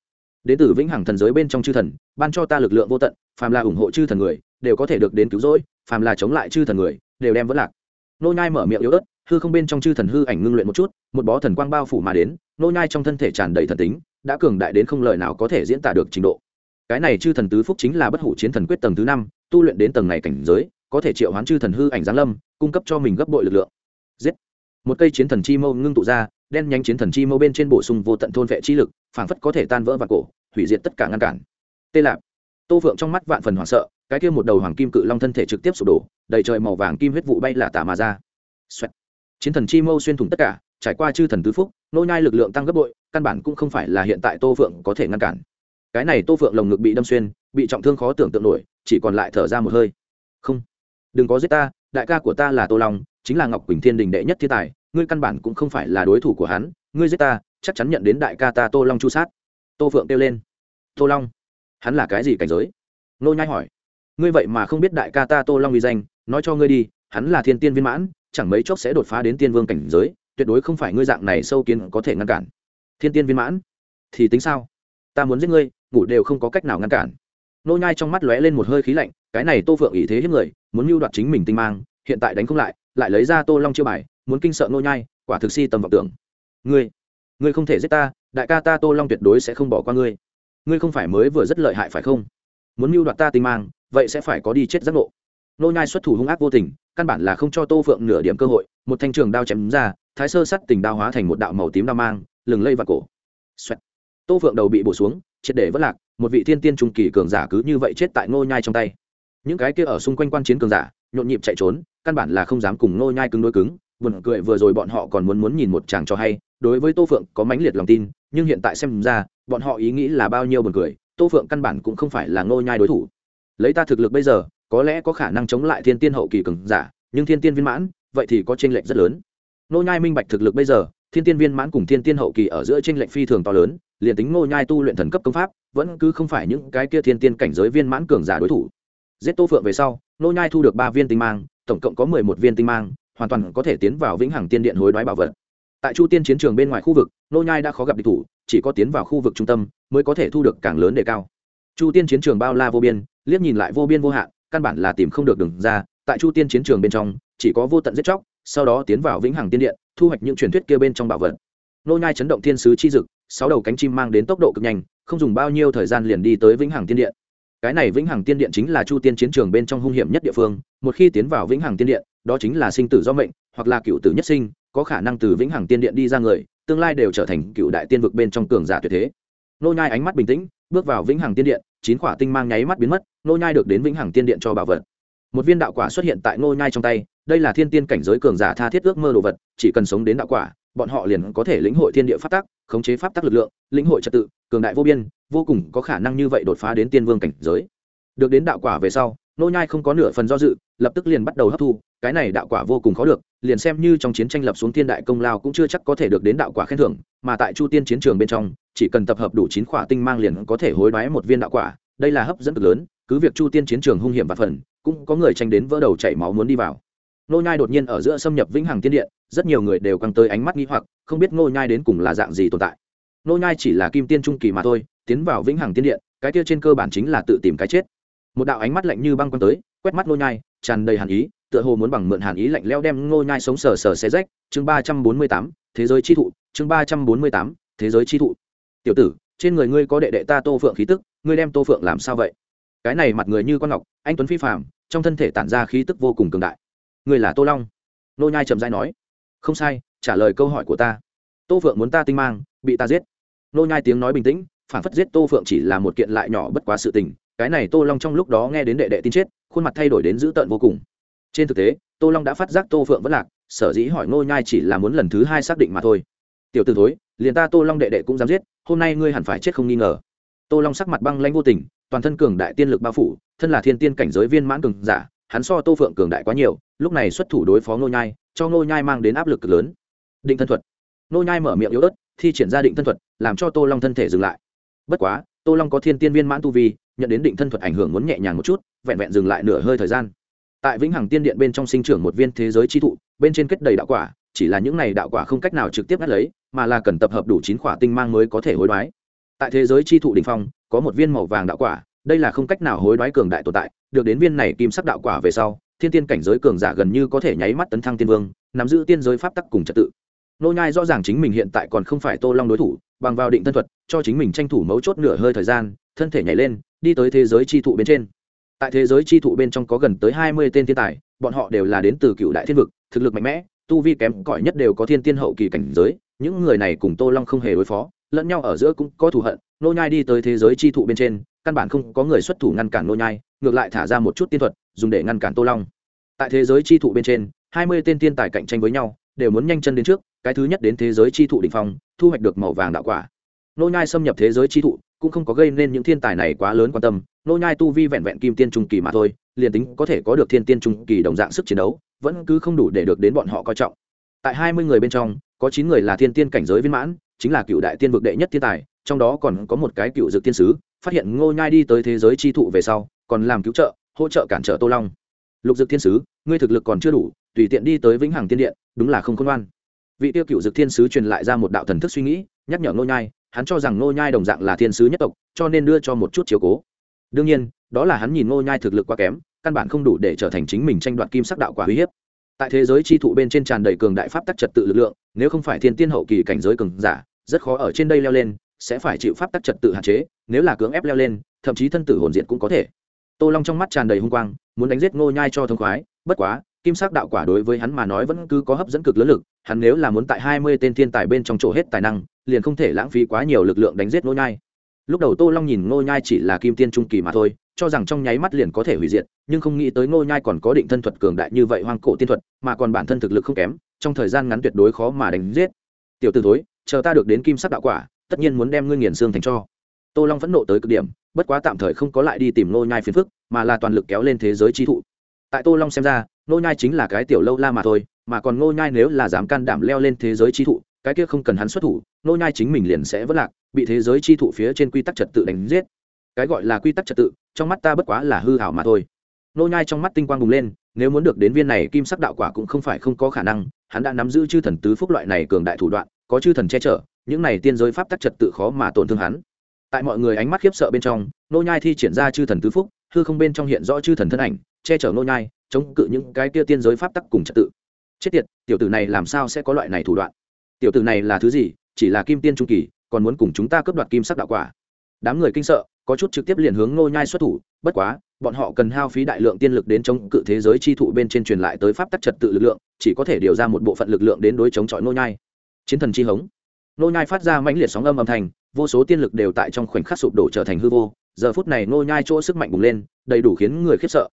Đến từ vĩnh hằng thần giới bên trong chư thần, ban cho ta lực lượng vô tận, phàm là ủng hộ chư thần người, đều có thể được đến cứu rỗi, phàm là chống lại chư thần người, đều đem vẫn lạc. Nô nhai mở miệng yếu ớt, hư không bên trong chư thần hư ảnh ngưng luyện một chút, một bó thần quang bao phủ mà đến, nô nhai trong thân thể tràn đầy thần tính, đã cường đại đến không lời nào có thể diễn tả được trình độ. Cái này chư thần tứ phúc chính là bất hủ chiến thần quyết tầng thứ năm, tu luyện đến tầng này cảnh giới, có thể triệu hoán chư thần hư ảnh giáng lâm, cung cấp cho mình gấp bội lực lượng. Giết. Một cây chiến thần chi mâu ngưng tụ ra đen nhánh chiến thần chi mâu bên trên bổ sung vô tận thôn vệ chi lực, phảng phất có thể tan vỡ và cổ, hủy diệt tất cả ngăn cản. Tê lạp. Tô phượng trong mắt vạn phần hoảng sợ, cái kia một đầu hoàng kim cự long thân thể trực tiếp sụp đổ, đầy trời màu vàng kim huyết vụ bay là tả mà ra、Xoẹt. Chiến thần chi mâu xuyên thủng tất cả, trải qua chư thần tứ phúc, nô nhai lực lượng tăng gấp bội, căn bản cũng không phải là hiện tại tô phượng có thể ngăn cản. Cái này tô phượng lồng ngực bị đâm xuyên, bị trọng thương khó tưởng tượng nổi, chỉ còn lại thở ra một hơi. Không. Đừng có giết ta, đại ca của ta là tô long, chính là ngọc quỳnh thiên đình đệ nhất thiên tài ngươi căn bản cũng không phải là đối thủ của hắn, ngươi giết ta, chắc chắn nhận đến đại ca ta tô long chu sát. Tô phượng kêu lên. Tô long? Hắn là cái gì cảnh giới? Nô nhai hỏi. Ngươi vậy mà không biết đại ca ta tô long uy danh, nói cho ngươi đi, hắn là thiên tiên viên mãn, chẳng mấy chốc sẽ đột phá đến tiên vương cảnh giới, tuyệt đối không phải ngươi dạng này sâu kiến có thể ngăn cản. Thiên tiên viên mãn? Thì tính sao? Ta muốn giết ngươi, ngủ đều không có cách nào ngăn cản. Nô nhai trong mắt lóe lên một hơi khí lạnh, cái này tô phượng ý thế hiếp người, muốn mưu đoạt chính mình tinh mang, hiện tại đánh không lại lại lấy ra tô long chiêu bài muốn kinh sợ nô nhai, quả thực si tầm vọng tưởng. Ngươi ngươi không thể giết ta, đại ca ta tô long tuyệt đối sẽ không bỏ qua ngươi. Ngươi không phải mới vừa rất lợi hại phải không? Muốn mưu đoạt ta tinh mang, vậy sẽ phải có đi chết giác ngộ. Nô nhai xuất thủ hung ác vô tình, căn bản là không cho tô phượng nửa điểm cơ hội, một thanh trường đao chém ra, thái sơ sắt tình đao hóa thành một đạo màu tím đao mang, lừng lây vào cổ. Xoẹt. tô phượng đầu bị bổ xuống, triệt để vất lạc, một vị thiên tiên trung kỳ cường giả cứ như vậy chết tại nô nhai trong tay. Những cái kia ở xung quanh quan chiến cường giả, nhộn nhịp chạy trốn, căn bản là không dám cùng nô nhai cứng đối cứng buồn cười vừa rồi bọn họ còn muốn muốn nhìn một chàng cho hay, đối với tô phượng có mãnh liệt lòng tin, nhưng hiện tại xem ra, bọn họ ý nghĩ là bao nhiêu buồn cười, tô phượng căn bản cũng không phải là nô nhai đối thủ. Lấy ta thực lực bây giờ, có lẽ có khả năng chống lại thiên tiên hậu kỳ cường giả, nhưng thiên tiên viên mãn, vậy thì có chênh lệch rất lớn. Nô nhai minh bạch thực lực bây giờ, thiên tiên viên mãn cùng thiên tiên hậu kỳ ở giữa chênh lệch phi thường to lớn, liền tính nô nhai tu luyện thần cấp công pháp, vẫn cứ không phải những cái kia thiên tiên cảnh giới viên mãn cường giả đối thủ. Giết tô phượng về sau nô nhai thu được ba viên tinh mang, tổng cộng có mười một viên tinh mang hoàn toàn có thể tiến vào vĩnh hằng tiên điện hối đoái bảo vật. Tại chu tiên chiến trường bên ngoài khu vực, nô nhai đã khó gặp địch thủ, chỉ có tiến vào khu vực trung tâm mới có thể thu được càng lớn đề cao. Chu tiên chiến trường bao la vô biên, liếc nhìn lại vô biên vô hạn, căn bản là tìm không được đường ra, tại chu tiên chiến trường bên trong, chỉ có vô tận giết chóc, sau đó tiến vào vĩnh hằng tiên điện, thu hoạch những truyền thuyết kia bên trong bảo vật. Nô nhai chấn động thiên sứ chi dực, sáu đầu cánh chim mang đến tốc độ cực nhanh, không dùng bao nhiêu thời gian liền đi tới vĩnh hằng tiên điện. Cái này vĩnh hằng tiên điện chính là chu tiên chiến trường bên trong hung hiểm nhất địa phương, một khi tiến vào vĩnh hằng tiên điện đó chính là sinh tử do mệnh, hoặc là cựu tử nhất sinh, có khả năng từ vĩnh hằng tiên điện đi ra người, tương lai đều trở thành cựu đại tiên vực bên trong cường giả tuyệt thế. Nô nhai ánh mắt bình tĩnh, bước vào vĩnh hằng tiên điện, chín quả tinh mang nháy mắt biến mất, nô nhai được đến vĩnh hằng tiên điện cho bảo vật. Một viên đạo quả xuất hiện tại nô nhai trong tay, đây là thiên tiên cảnh giới cường giả tha thiết ước mơ đồ vật, chỉ cần sống đến đạo quả, bọn họ liền có thể lĩnh hội thiên địa pháp tắc, khống chế pháp tắc lực lượng, lĩnh hội trật tự, cường đại vô biên, vô cùng có khả năng như vậy đột phá đến tiên vương cảnh giới. Được đến đạo quả về sau nô nhai không có nửa phần do dự, lập tức liền bắt đầu hấp thu, cái này đạo quả vô cùng khó được, liền xem như trong chiến tranh lập xuống thiên đại công lao cũng chưa chắc có thể được đến đạo quả khen thưởng, mà tại chu tiên chiến trường bên trong, chỉ cần tập hợp đủ chín quả tinh mang liền có thể hối đoái một viên đạo quả, đây là hấp dẫn cực lớn, cứ việc chu tiên chiến trường hung hiểm và phần, cũng có người tranh đến vỡ đầu chảy máu muốn đi vào. Nô nhai đột nhiên ở giữa xâm nhập vĩnh hằng tiên điện, rất nhiều người đều căng tới ánh mắt nghi hoặc, không biết nô nhai đến cùng là dạng gì tồn tại. Nô nhai chỉ là kim tiên trung kỳ mà thôi, tiến vào vĩnh hằng tiên điện, cái kia trên cơ bản chính là tự tìm cái chết một đạo ánh mắt lạnh như băng quăng tới, quét mắt Ngô nhai, tràn đầy hàn ý, tựa hồ muốn bằng mượn hàn ý lạnh leo đem Ngô nhai sống sờ sờ xé rách. Chương ba trăm bốn mươi tám, thế giới chi thụ. Chương ba trăm bốn mươi tám, thế giới chi thụ. Tiểu tử, trên người ngươi có đệ đệ ta tô phượng khí tức, ngươi đem tô phượng làm sao vậy? Cái này mặt người như con ngọc, anh tuấn phi phàm, trong thân thể tản ra khí tức vô cùng cường đại. Ngươi là tô long? Nô nhai trầm dai nói. Không sai, trả lời câu hỏi của ta. Tô phượng muốn ta tinh mang, bị ta giết. Nô nhai tiếng nói bình tĩnh, phản phất giết tô phượng chỉ là một kiện lại nhỏ bất quá sự tình cái này tô long trong lúc đó nghe đến đệ đệ tin chết, khuôn mặt thay đổi đến dữ tợn vô cùng. Trên thực tế, tô long đã phát giác tô phượng vẫn lạc, sở dĩ hỏi nô nhai chỉ là muốn lần thứ hai xác định mà thôi. Tiểu t ử thối, liền ta tô long đệ đệ cũng dám giết, hôm nay ngươi hẳn phải chết không nghi ngờ. Tô long sắc mặt băng lanh vô tình, toàn thân cường đại tiên lực bao phủ, thân là thiên tiên cảnh giới viên mãn cường giả, hắn so tô phượng cường đại quá nhiều, lúc này xuất thủ đối phó ngô nhai, cho ngô nhai mang đến áp lực cực lớn. Định thân thuật. Ngô nhai mở miệng yếu ớt, thi triển ra định thân thuật, làm cho tô long thân thể dừng lại. Bất quá tô long có thiên tiên viên mãn tu vi, nhận đến định thân thuật ảnh hưởng muốn nhẹ nhàng một chút, vẹn vẹn dừng lại nửa hơi thời gian. Tại vĩnh hằng tiên điện bên trong sinh trưởng một viên thế giới chi thụ, bên trên kết đầy đạo quả, chỉ là những này đạo quả không cách nào trực tiếp ngắt lấy, mà là cần tập hợp đủ chín quả tinh mang mới có thể hối đoái. Tại thế giới chi thụ đỉnh phong, có một viên màu vàng đạo quả, đây là không cách nào hối đoái cường đại tồn tại, được đến viên này kim sắc đạo quả về sau, thiên tiên cảnh giới cường giả gần như có thể nháy mắt tấn thăng tiên vương, nắm giữ tiên giới pháp tắc cùng trật tự. Nô nhai rõ ràng chính mình hiện tại còn không phải tô long đối thủ bằng vào định thân thuật, cho chính mình tranh thủ mấu chốt nửa hơi thời gian, thân thể nhảy lên, đi tới thế giới chi thụ bên trên. Tại thế giới chi thụ bên trong có gần tới hai mươi tên thiên tài, bọn họ đều là đến từ cựu đại thiên vực, thực lực mạnh mẽ, tu vi kém cỏi nhất đều có thiên tiên hậu kỳ cảnh giới, những người này cùng tô long không hề đối phó, lẫn nhau ở giữa cũng có thù hận, nô nhai đi tới thế giới chi thụ bên trên, căn bản không có người xuất thủ ngăn cản nô nhai, ngược lại thả ra một chút tiên thuật, dùng để ngăn cản tô long. Tại thế giới chi thụ bên trên, hai mươi tên tiên tài cạnh tranh với nhau, đều muốn nhanh chân đến trước cái thứ nhất đến thế giới chi thụ đ ỉ n h phong, thu hoạch được màu vàng đạo quả. Nô nhai xâm nhập thế giới chi thụ, cũng không có gây nên những thiên tài này quá lớn quan tâm, nô nhai tu vi vẹn vẹn kim tiên trung kỳ mà thôi, liền tính có thể có được thiên tiên trung kỳ đồng dạng sức chiến đấu, vẫn cứ không đủ để được đến bọn họ coi trọng. Tại hai mươi người bên trong, có chín người là thiên tiên cảnh giới viên mãn, chính là cựu đại tiên vực đệ nhất thiên tài, trong đó còn có một cái cựu dược tiên sứ, phát hiện ngô nhai đi tới thế giới chi thụ về sau, còn làm cứu trợ, hỗ trợ cản trở tô long. Lục dược thiên sứ, ngươi thực lực còn chưa đủ, tùy tiện đi tới vĩnh hằng tiên điện, đúng là không khôn ngoan vị tiêu cựu dược thiên sứ truyền lại ra một đạo thần thức suy nghĩ, nhắc nhở ngô nhai, hắn cho rằng ngô nhai đồng dạng là thiên sứ nhất tộc, cho nên đưa cho một chút chiếu cố. Đương nhiên, đó là hắn nhìn ngô nhai thực lực quá kém, căn bản không đủ để trở thành chính mình tranh đoạt kim sắc đạo quả uy hiếp. Tại thế giới chi thụ bên trên tràn đầy cường đại pháp tắc trật tự lực lượng, nếu không phải thiên tiên hậu kỳ cảnh giới cường giả, rất khó ở trên đây leo lên, sẽ phải chịu pháp tắc trật tự hạn chế, nếu là cưỡng ép leo lên, thậm chí thân tử hồn diện cũng có thể. Tô long trong mắt tràn đầy hung quang, muốn đánh giết ngô nhai cho thông khoái, bất quá kim sắc đạo quả đối với hắn mà nói vẫn cứ có hấp dẫn cực lớn lực, hắn nếu là muốn tại hai mươi tên thiên tài bên trong chỗ hết tài năng, liền không thể lãng phí quá nhiều lực lượng đánh giết ngô nhai. Lúc đầu tô long nhìn ngô nhai chỉ là kim tiên trung kỳ mà thôi, cho rằng trong nháy mắt liền có thể hủy diệt, nhưng không nghĩ tới ngô nhai còn có định thân thuật cường đại như vậy hoang cổ tiên thuật, mà còn bản thân thực lực không kém, trong thời gian ngắn tuyệt đối khó mà đánh giết. Tiểu tử thối, chờ ta được đến kim sắc đạo quả, tất nhiên muốn đem ngươi nghiền xương thành cho. Tô long phẫn nộ tới cực điểm, bất quá tạm thời không có lại đi tìm nô nhai phiền phức, mà là toàn lực kéo lên thế giới chi thụ. Tại tô long xem ra nô nhai chính là cái tiểu lâu la mà thôi, mà còn nô nhai nếu là dám can đảm leo lên thế giới chi thụ, cái kia không cần hắn xuất thủ nô nhai chính mình liền sẽ vất lạc, bị thế giới chi thụ phía trên quy tắc trật tự đánh giết. Cái gọi là quy tắc trật tự, trong mắt ta bất quá là hư ảo mà thôi. Nô nhai trong mắt tinh quang bùng lên, nếu muốn được đến viên này kim sắc đạo quả cũng không phải không có khả năng, hắn đã nắm giữ chư thần tứ phúc loại này cường đại thủ đoạn, có chư thần che chở, những này tiên giới pháp tắc trật tự khó mà tổn thương hắn. Tại mọi người ánh mắt khiếp sợ bên trong nô nhai thi triển ra chư thần tứ phúc, hư không bên trong hiện rõ chư thần thân ảnh, che chở nô nhai chống cự những cái kia tiên giới pháp tắc cùng trật tự. Chết tiệt, tiểu tử này làm sao sẽ có loại này thủ đoạn? Tiểu tử này là thứ gì? Chỉ là kim tiên trung kỳ, còn muốn cùng chúng ta cướp đoạt kim sắc đạo quả. Đám người kinh sợ, có chút trực tiếp liền hướng nô nhai xuất thủ, bất quá, bọn họ cần hao phí đại lượng tiên lực đến chống cự thế giới chi thụ bên trên truyền lại tới pháp tắc trật tự lực lượng, chỉ có thể điều ra một bộ phận lực lượng đến đối chống chọi nô nhai. Chiến thần chi hống. Nô nhai phát ra mãnh liệt sóng âm âm thanh, vô số tiên lực đều tại trong khoảnh khắc sụp đổ trở thành hư vô. Giờ phút này nô nhai chỗ sức mạnh bùng lên, đầy đủ khiến người khiếp sợ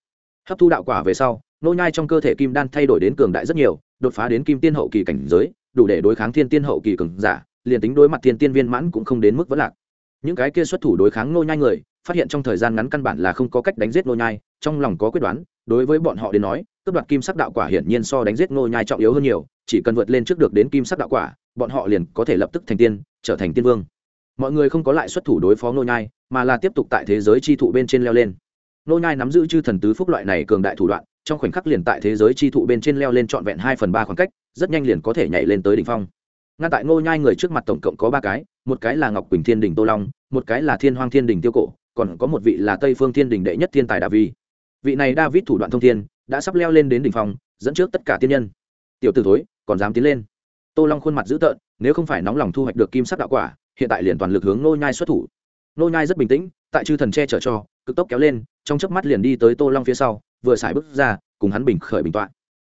hấp thu đạo quả về sau, nô nhai trong cơ thể kim đan thay đổi đến cường đại rất nhiều, đột phá đến kim tiên hậu kỳ cảnh giới, đủ để đối kháng thiên tiên hậu kỳ cường giả, liền tính đối mặt thiên tiên viên mãn cũng không đến mức vẫn lạc. Những cái kia xuất thủ đối kháng nô nhai người, phát hiện trong thời gian ngắn căn bản là không có cách đánh giết nô nhai, trong lòng có quyết đoán, đối với bọn họ đến nói, cướp đoạt kim sắc đạo quả hiển nhiên so đánh giết nô nhai trọng yếu hơn nhiều, chỉ cần vượt lên trước được đến kim sắc đạo quả, bọn họ liền có thể lập tức thành tiên, trở thành tiên vương. Mọi người không có lại xuất thủ đối phó nô nhai, mà là tiếp tục tại thế giới chi thụ bên trên leo lên nô nhai nắm giữ chư thần tứ phúc loại này cường đại thủ đoạn, trong khoảnh khắc liền tại thế giới chi thụ bên trên leo lên trọn vẹn hai phần ba khoảng cách, rất nhanh liền có thể nhảy lên tới đỉnh phong. Ngay tại nô nhai người trước mặt tổng cộng có ba cái, một cái là ngọc quỳnh thiên đình tô long, một cái là thiên hoang thiên đình tiêu cổ, còn có một vị là tây phương thiên đình đệ nhất thiên tài đa vi vị này david thủ đoạn thông thiên, đã sắp leo lên đến đỉnh phong, dẫn trước tất cả tiên nhân. Tiểu tử thối, còn dám tiến lên. Tô long khuôn mặt dữ tợn, nếu không phải nóng lòng thu hoạch được kim sắc đạo quả, hiện tại liền toàn lực hướng nô nhai xuất thủ. Nô nhai rất bình tĩnh, tại chư thần che chở cho cực tốc kéo lên, trong chớp mắt liền đi tới tô long phía sau, vừa xài bước ra, cùng hắn bình khởi bình toạn.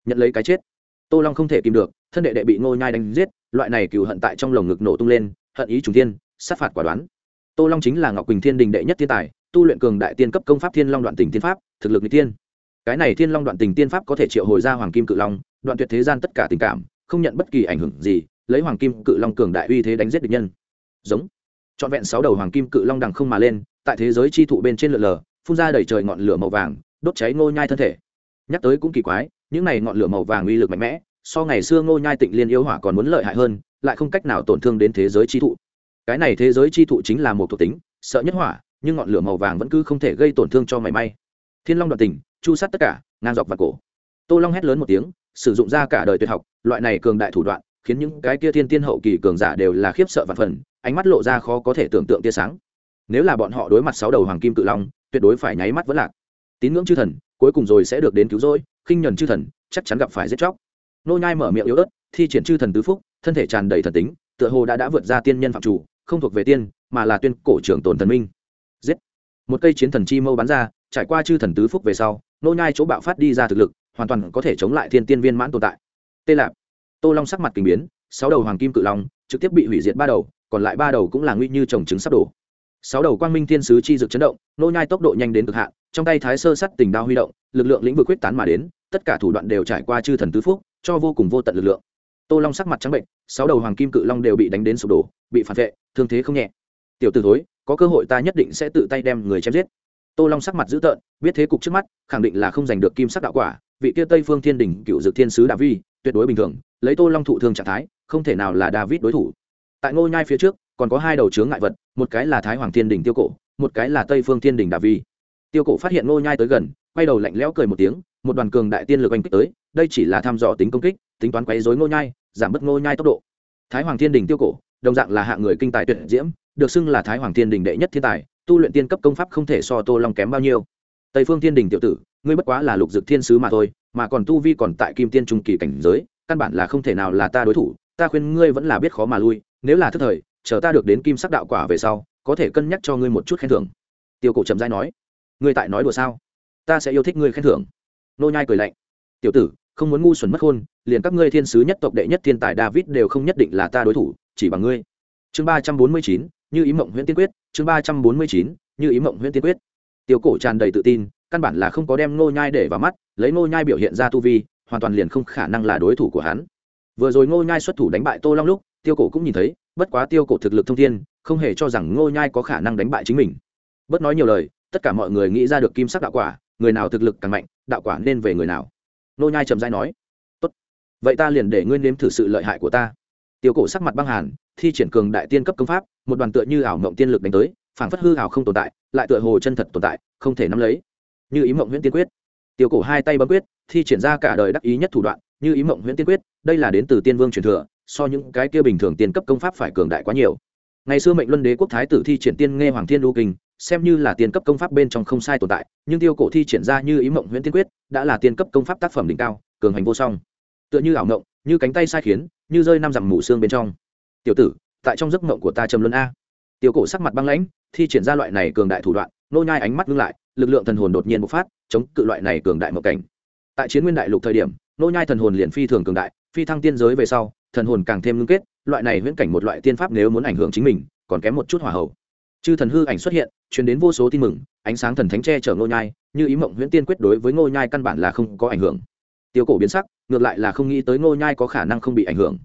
Nhận lấy cái chết. Tô long không thể kìm được, thân đệ đệ bị ngô nhai đánh giết, loại này cừu hận tại trong lồng ngực nổ tung lên, hận ý trùng thiên, sát phạt quả đoán. Tô long chính là ngọc quỳnh thiên đình đệ nhất thiên tài, tu luyện cường đại tiên cấp công pháp thiên long đoạn tình tiên pháp, thực lực n tiên cái này thiên long đoạn tình tiên pháp có thể triệu hồi ra hoàng kim cự long, đoạn tuyệt thế gian tất cả tình cảm, không nhận bất kỳ ảnh hưởng gì, lấy hoàng kim cự long cường đại uy thế đánh giết địch nhân. Giống. Trọn vẹn sáu đầu hoàng kim cự long đằng không mà lên tại thế giới chi thụ bên trên lượn lờ, phun ra đầy trời ngọn lửa màu vàng, đốt cháy ngô nhai thân thể. Nhắc tới cũng kỳ quái, những này ngọn lửa màu vàng uy lực mạnh mẽ, so ngày xưa ngô nhai tịnh liên yêu hỏa còn muốn lợi hại hơn, lại không cách nào tổn thương đến thế giới chi thụ. Cái này thế giới chi thụ chính là một thuộc tính, sợ nhất hỏa, nhưng ngọn lửa màu vàng vẫn cứ không thể gây tổn thương cho mảy may. Thiên long đoạn tình, chu sát tất cả, ngang dọc và cổ. Tô long hét lớn một tiếng, sử dụng ra cả đời tuyệt học, loại này cường đại thủ đoạn, khiến những cái kia thiên tiên hậu kỳ cường giả đều là khiếp sợ và phần, ánh mắt lộ ra khó có thể tưởng tượng tia sáng nếu là bọn họ đối mặt sáu đầu hoàng kim cự long, tuyệt đối phải nháy mắt vẫn lạc. Tín ngưỡng chư thần, cuối cùng rồi sẽ được đến cứu rỗi, khinh nhuần chư thần, chắc chắn gặp phải giết chóc. Nô nhai mở miệng yếu ớt, thi triển chư thần tứ phúc, thân thể tràn đầy thần tính, tựa hồ đã đã vượt ra tiên nhân phạm chủ, không thuộc về tiên, mà là tuyên cổ trưởng tồn thần minh. Giết! Một cây chiến thần chi mâu bắn ra, trải qua chư thần tứ phúc về sau, nô nhai chỗ bạo phát đi ra thực lực, hoàn toàn có thể chống lại thiên tiên viên mãn tồn tại. Tê lạp! Tô long sắc mặt kinh biến, sáu đầu hoàng kim cự long, trực tiếp bị hủy diệt ba đầu, còn lại ba đầu cũng là nguy như trồng trứng sắp đổ sáu đầu quang minh thiên sứ chi dực chấn động, nô nhai tốc độ nhanh đến cực hạn, trong tay thái sơ sắt tình đao huy động, lực lượng lĩnh vực quyết tán mà đến, tất cả thủ đoạn đều trải qua chư thần tứ phúc, cho vô cùng vô tận lực lượng. Tô long sắc mặt trắng bệnh, sáu đầu hoàng kim cự long đều bị đánh đến sụp đổ, bị phản vệ, thương thế không nhẹ. Tiểu tử thối, có cơ hội ta nhất định sẽ tự tay đem người chém giết. Tô long sắc mặt dữ tợn, biết thế cục trước mắt, khẳng định là không giành được kim sắc đạo quả, vị kia tây phương thiên đình cựu dực thiên sứ đà vi, tuyệt đối bình thường, lấy tô long thụ thương trạng thái, không thể nào là david đối thủ. Tại ngôi nhai phía trước còn có hai đầu chướng ngại vật, một cái là thái hoàng thiên đình tiêu cổ, một cái là tây phương thiên đình đà vi. Tiêu cổ phát hiện Ngô nhai tới gần, quay đầu lạnh lẽo cười một tiếng, một đoàn cường đại tiên lực oanh kích tới, đây chỉ là thăm dò tính công kích, tính toán quấy rối Ngô nhai, giảm bớt Ngô nhai tốc độ. Thái hoàng thiên đình tiêu cổ, đồng dạng là hạng người kinh tài tuyệt diễm, được xưng là thái hoàng thiên đình đệ nhất thiên tài, tu luyện tiên cấp công pháp không thể so tô long kém bao nhiêu. Tây phương thiên đình tiểu tử, ngươi bất quá là lục dực thiên sứ mà thôi, mà còn tu vi còn tại kim tiên trung kỳ cảnh giới, căn bản là không thể nào là ta đối thủ, ta khuyên ngươi vẫn là biết khó mà lui, nếu là thức thời chờ ta được đến kim sắc đạo quả về sau có thể cân nhắc cho ngươi một chút khen thưởng. Tiêu cổ trầm dai nói. Ngươi tại nói đùa sao? Ta sẽ yêu thích ngươi khen thưởng. Nô nhai cười lạnh. Tiểu tử không muốn ngu xuẩn mất hôn, liền các ngươi thiên sứ nhất tộc đệ nhất thiên tài david đều không nhất định là ta đối thủ chỉ bằng ngươi. Chương ba trăm bốn mươi chín như ý mộng huyễn tiên quyết chương ba trăm bốn mươi chín như ý mộng huyễn tiên quyết. Tiêu cổ tràn đầy tự tin căn bản là không có đem nô nhai để vào mắt lấy nô nhai biểu hiện ra tu vi hoàn toàn liền không khả năng là đối thủ của hắn. Vừa rồi ngô nhai xuất thủ đánh bại tô long lúc tiêu cổ cũng nhìn thấy, bất quá tiêu cổ thực lực thông thiên, không hề cho rằng ngô nhai có khả năng đánh bại chính mình. Bất nói nhiều lời, tất cả mọi người nghĩ ra được kim sắc đạo quả, người nào thực lực càng mạnh, đạo quả nên về người nào. Ngô nhai trầm dai nói, tốt, vậy ta liền để Nguyên nếm thử sự lợi hại của ta. Tiêu cổ sắc mặt băng hàn, thi triển cường đại tiên cấp công pháp, một đoàn tựa như ảo mộng tiên lực đánh tới, phảng phất hư ảo không tồn tại, lại tựa hồ chân thật tồn tại, không thể nắm lấy. Như ý mộng huyễn tiên quyết. Tiêu cổ hai tay bấm quyết, thi triển ra cả đời đắc ý nhất thủ đoạn, như ý mộng huyễn tiên quyết, đây là đến từ tiên vương truyền thừa so những cái kia bình thường tiên cấp công pháp phải cường đại quá nhiều. Ngày xưa mệnh luân đế quốc thái tử thi triển tiên nghe hoàng thiên đô kinh, xem như là tiên cấp công pháp bên trong không sai tồn tại, nhưng tiêu cổ thi triển ra như ý mộng huyễn tiên quyết, đã là tiên cấp công pháp tác phẩm đỉnh cao, cường hành vô song. Tựa như ảo mộng, như cánh tay sai khiến, như rơi năm dặm mù xương bên trong. Tiểu tử, tại trong giấc mộng của ta trầm luân a. Tiêu cổ sắc mặt băng lãnh, thi triển ra loại này cường đại thủ đoạn, nô nhai ánh mắt ngưng lại, lực lượng thần hồn đột nhiên bộc phát, chống cự loại này cường đại mộng cảnh. Tại chiến nguyên đại lục thời điểm, nô nhai thần hồn liền phi thường cường đại, phi thăng tiên giới về sau thần hồn càng thêm ngưng kết, loại này huyễn cảnh một loại tiên pháp nếu muốn ảnh hưởng chính mình, còn kém một chút hỏa hậu chư thần hư ảnh xuất hiện, truyền đến vô số tin mừng, ánh sáng thần thánh che chở ngô nhai, như ý mộng huyễn tiên quyết đối với ngô nhai căn bản là không có ảnh hưởng. Tiêu cổ biến sắc, ngược lại là không nghĩ tới ngô nhai có khả năng không bị ảnh hưởng.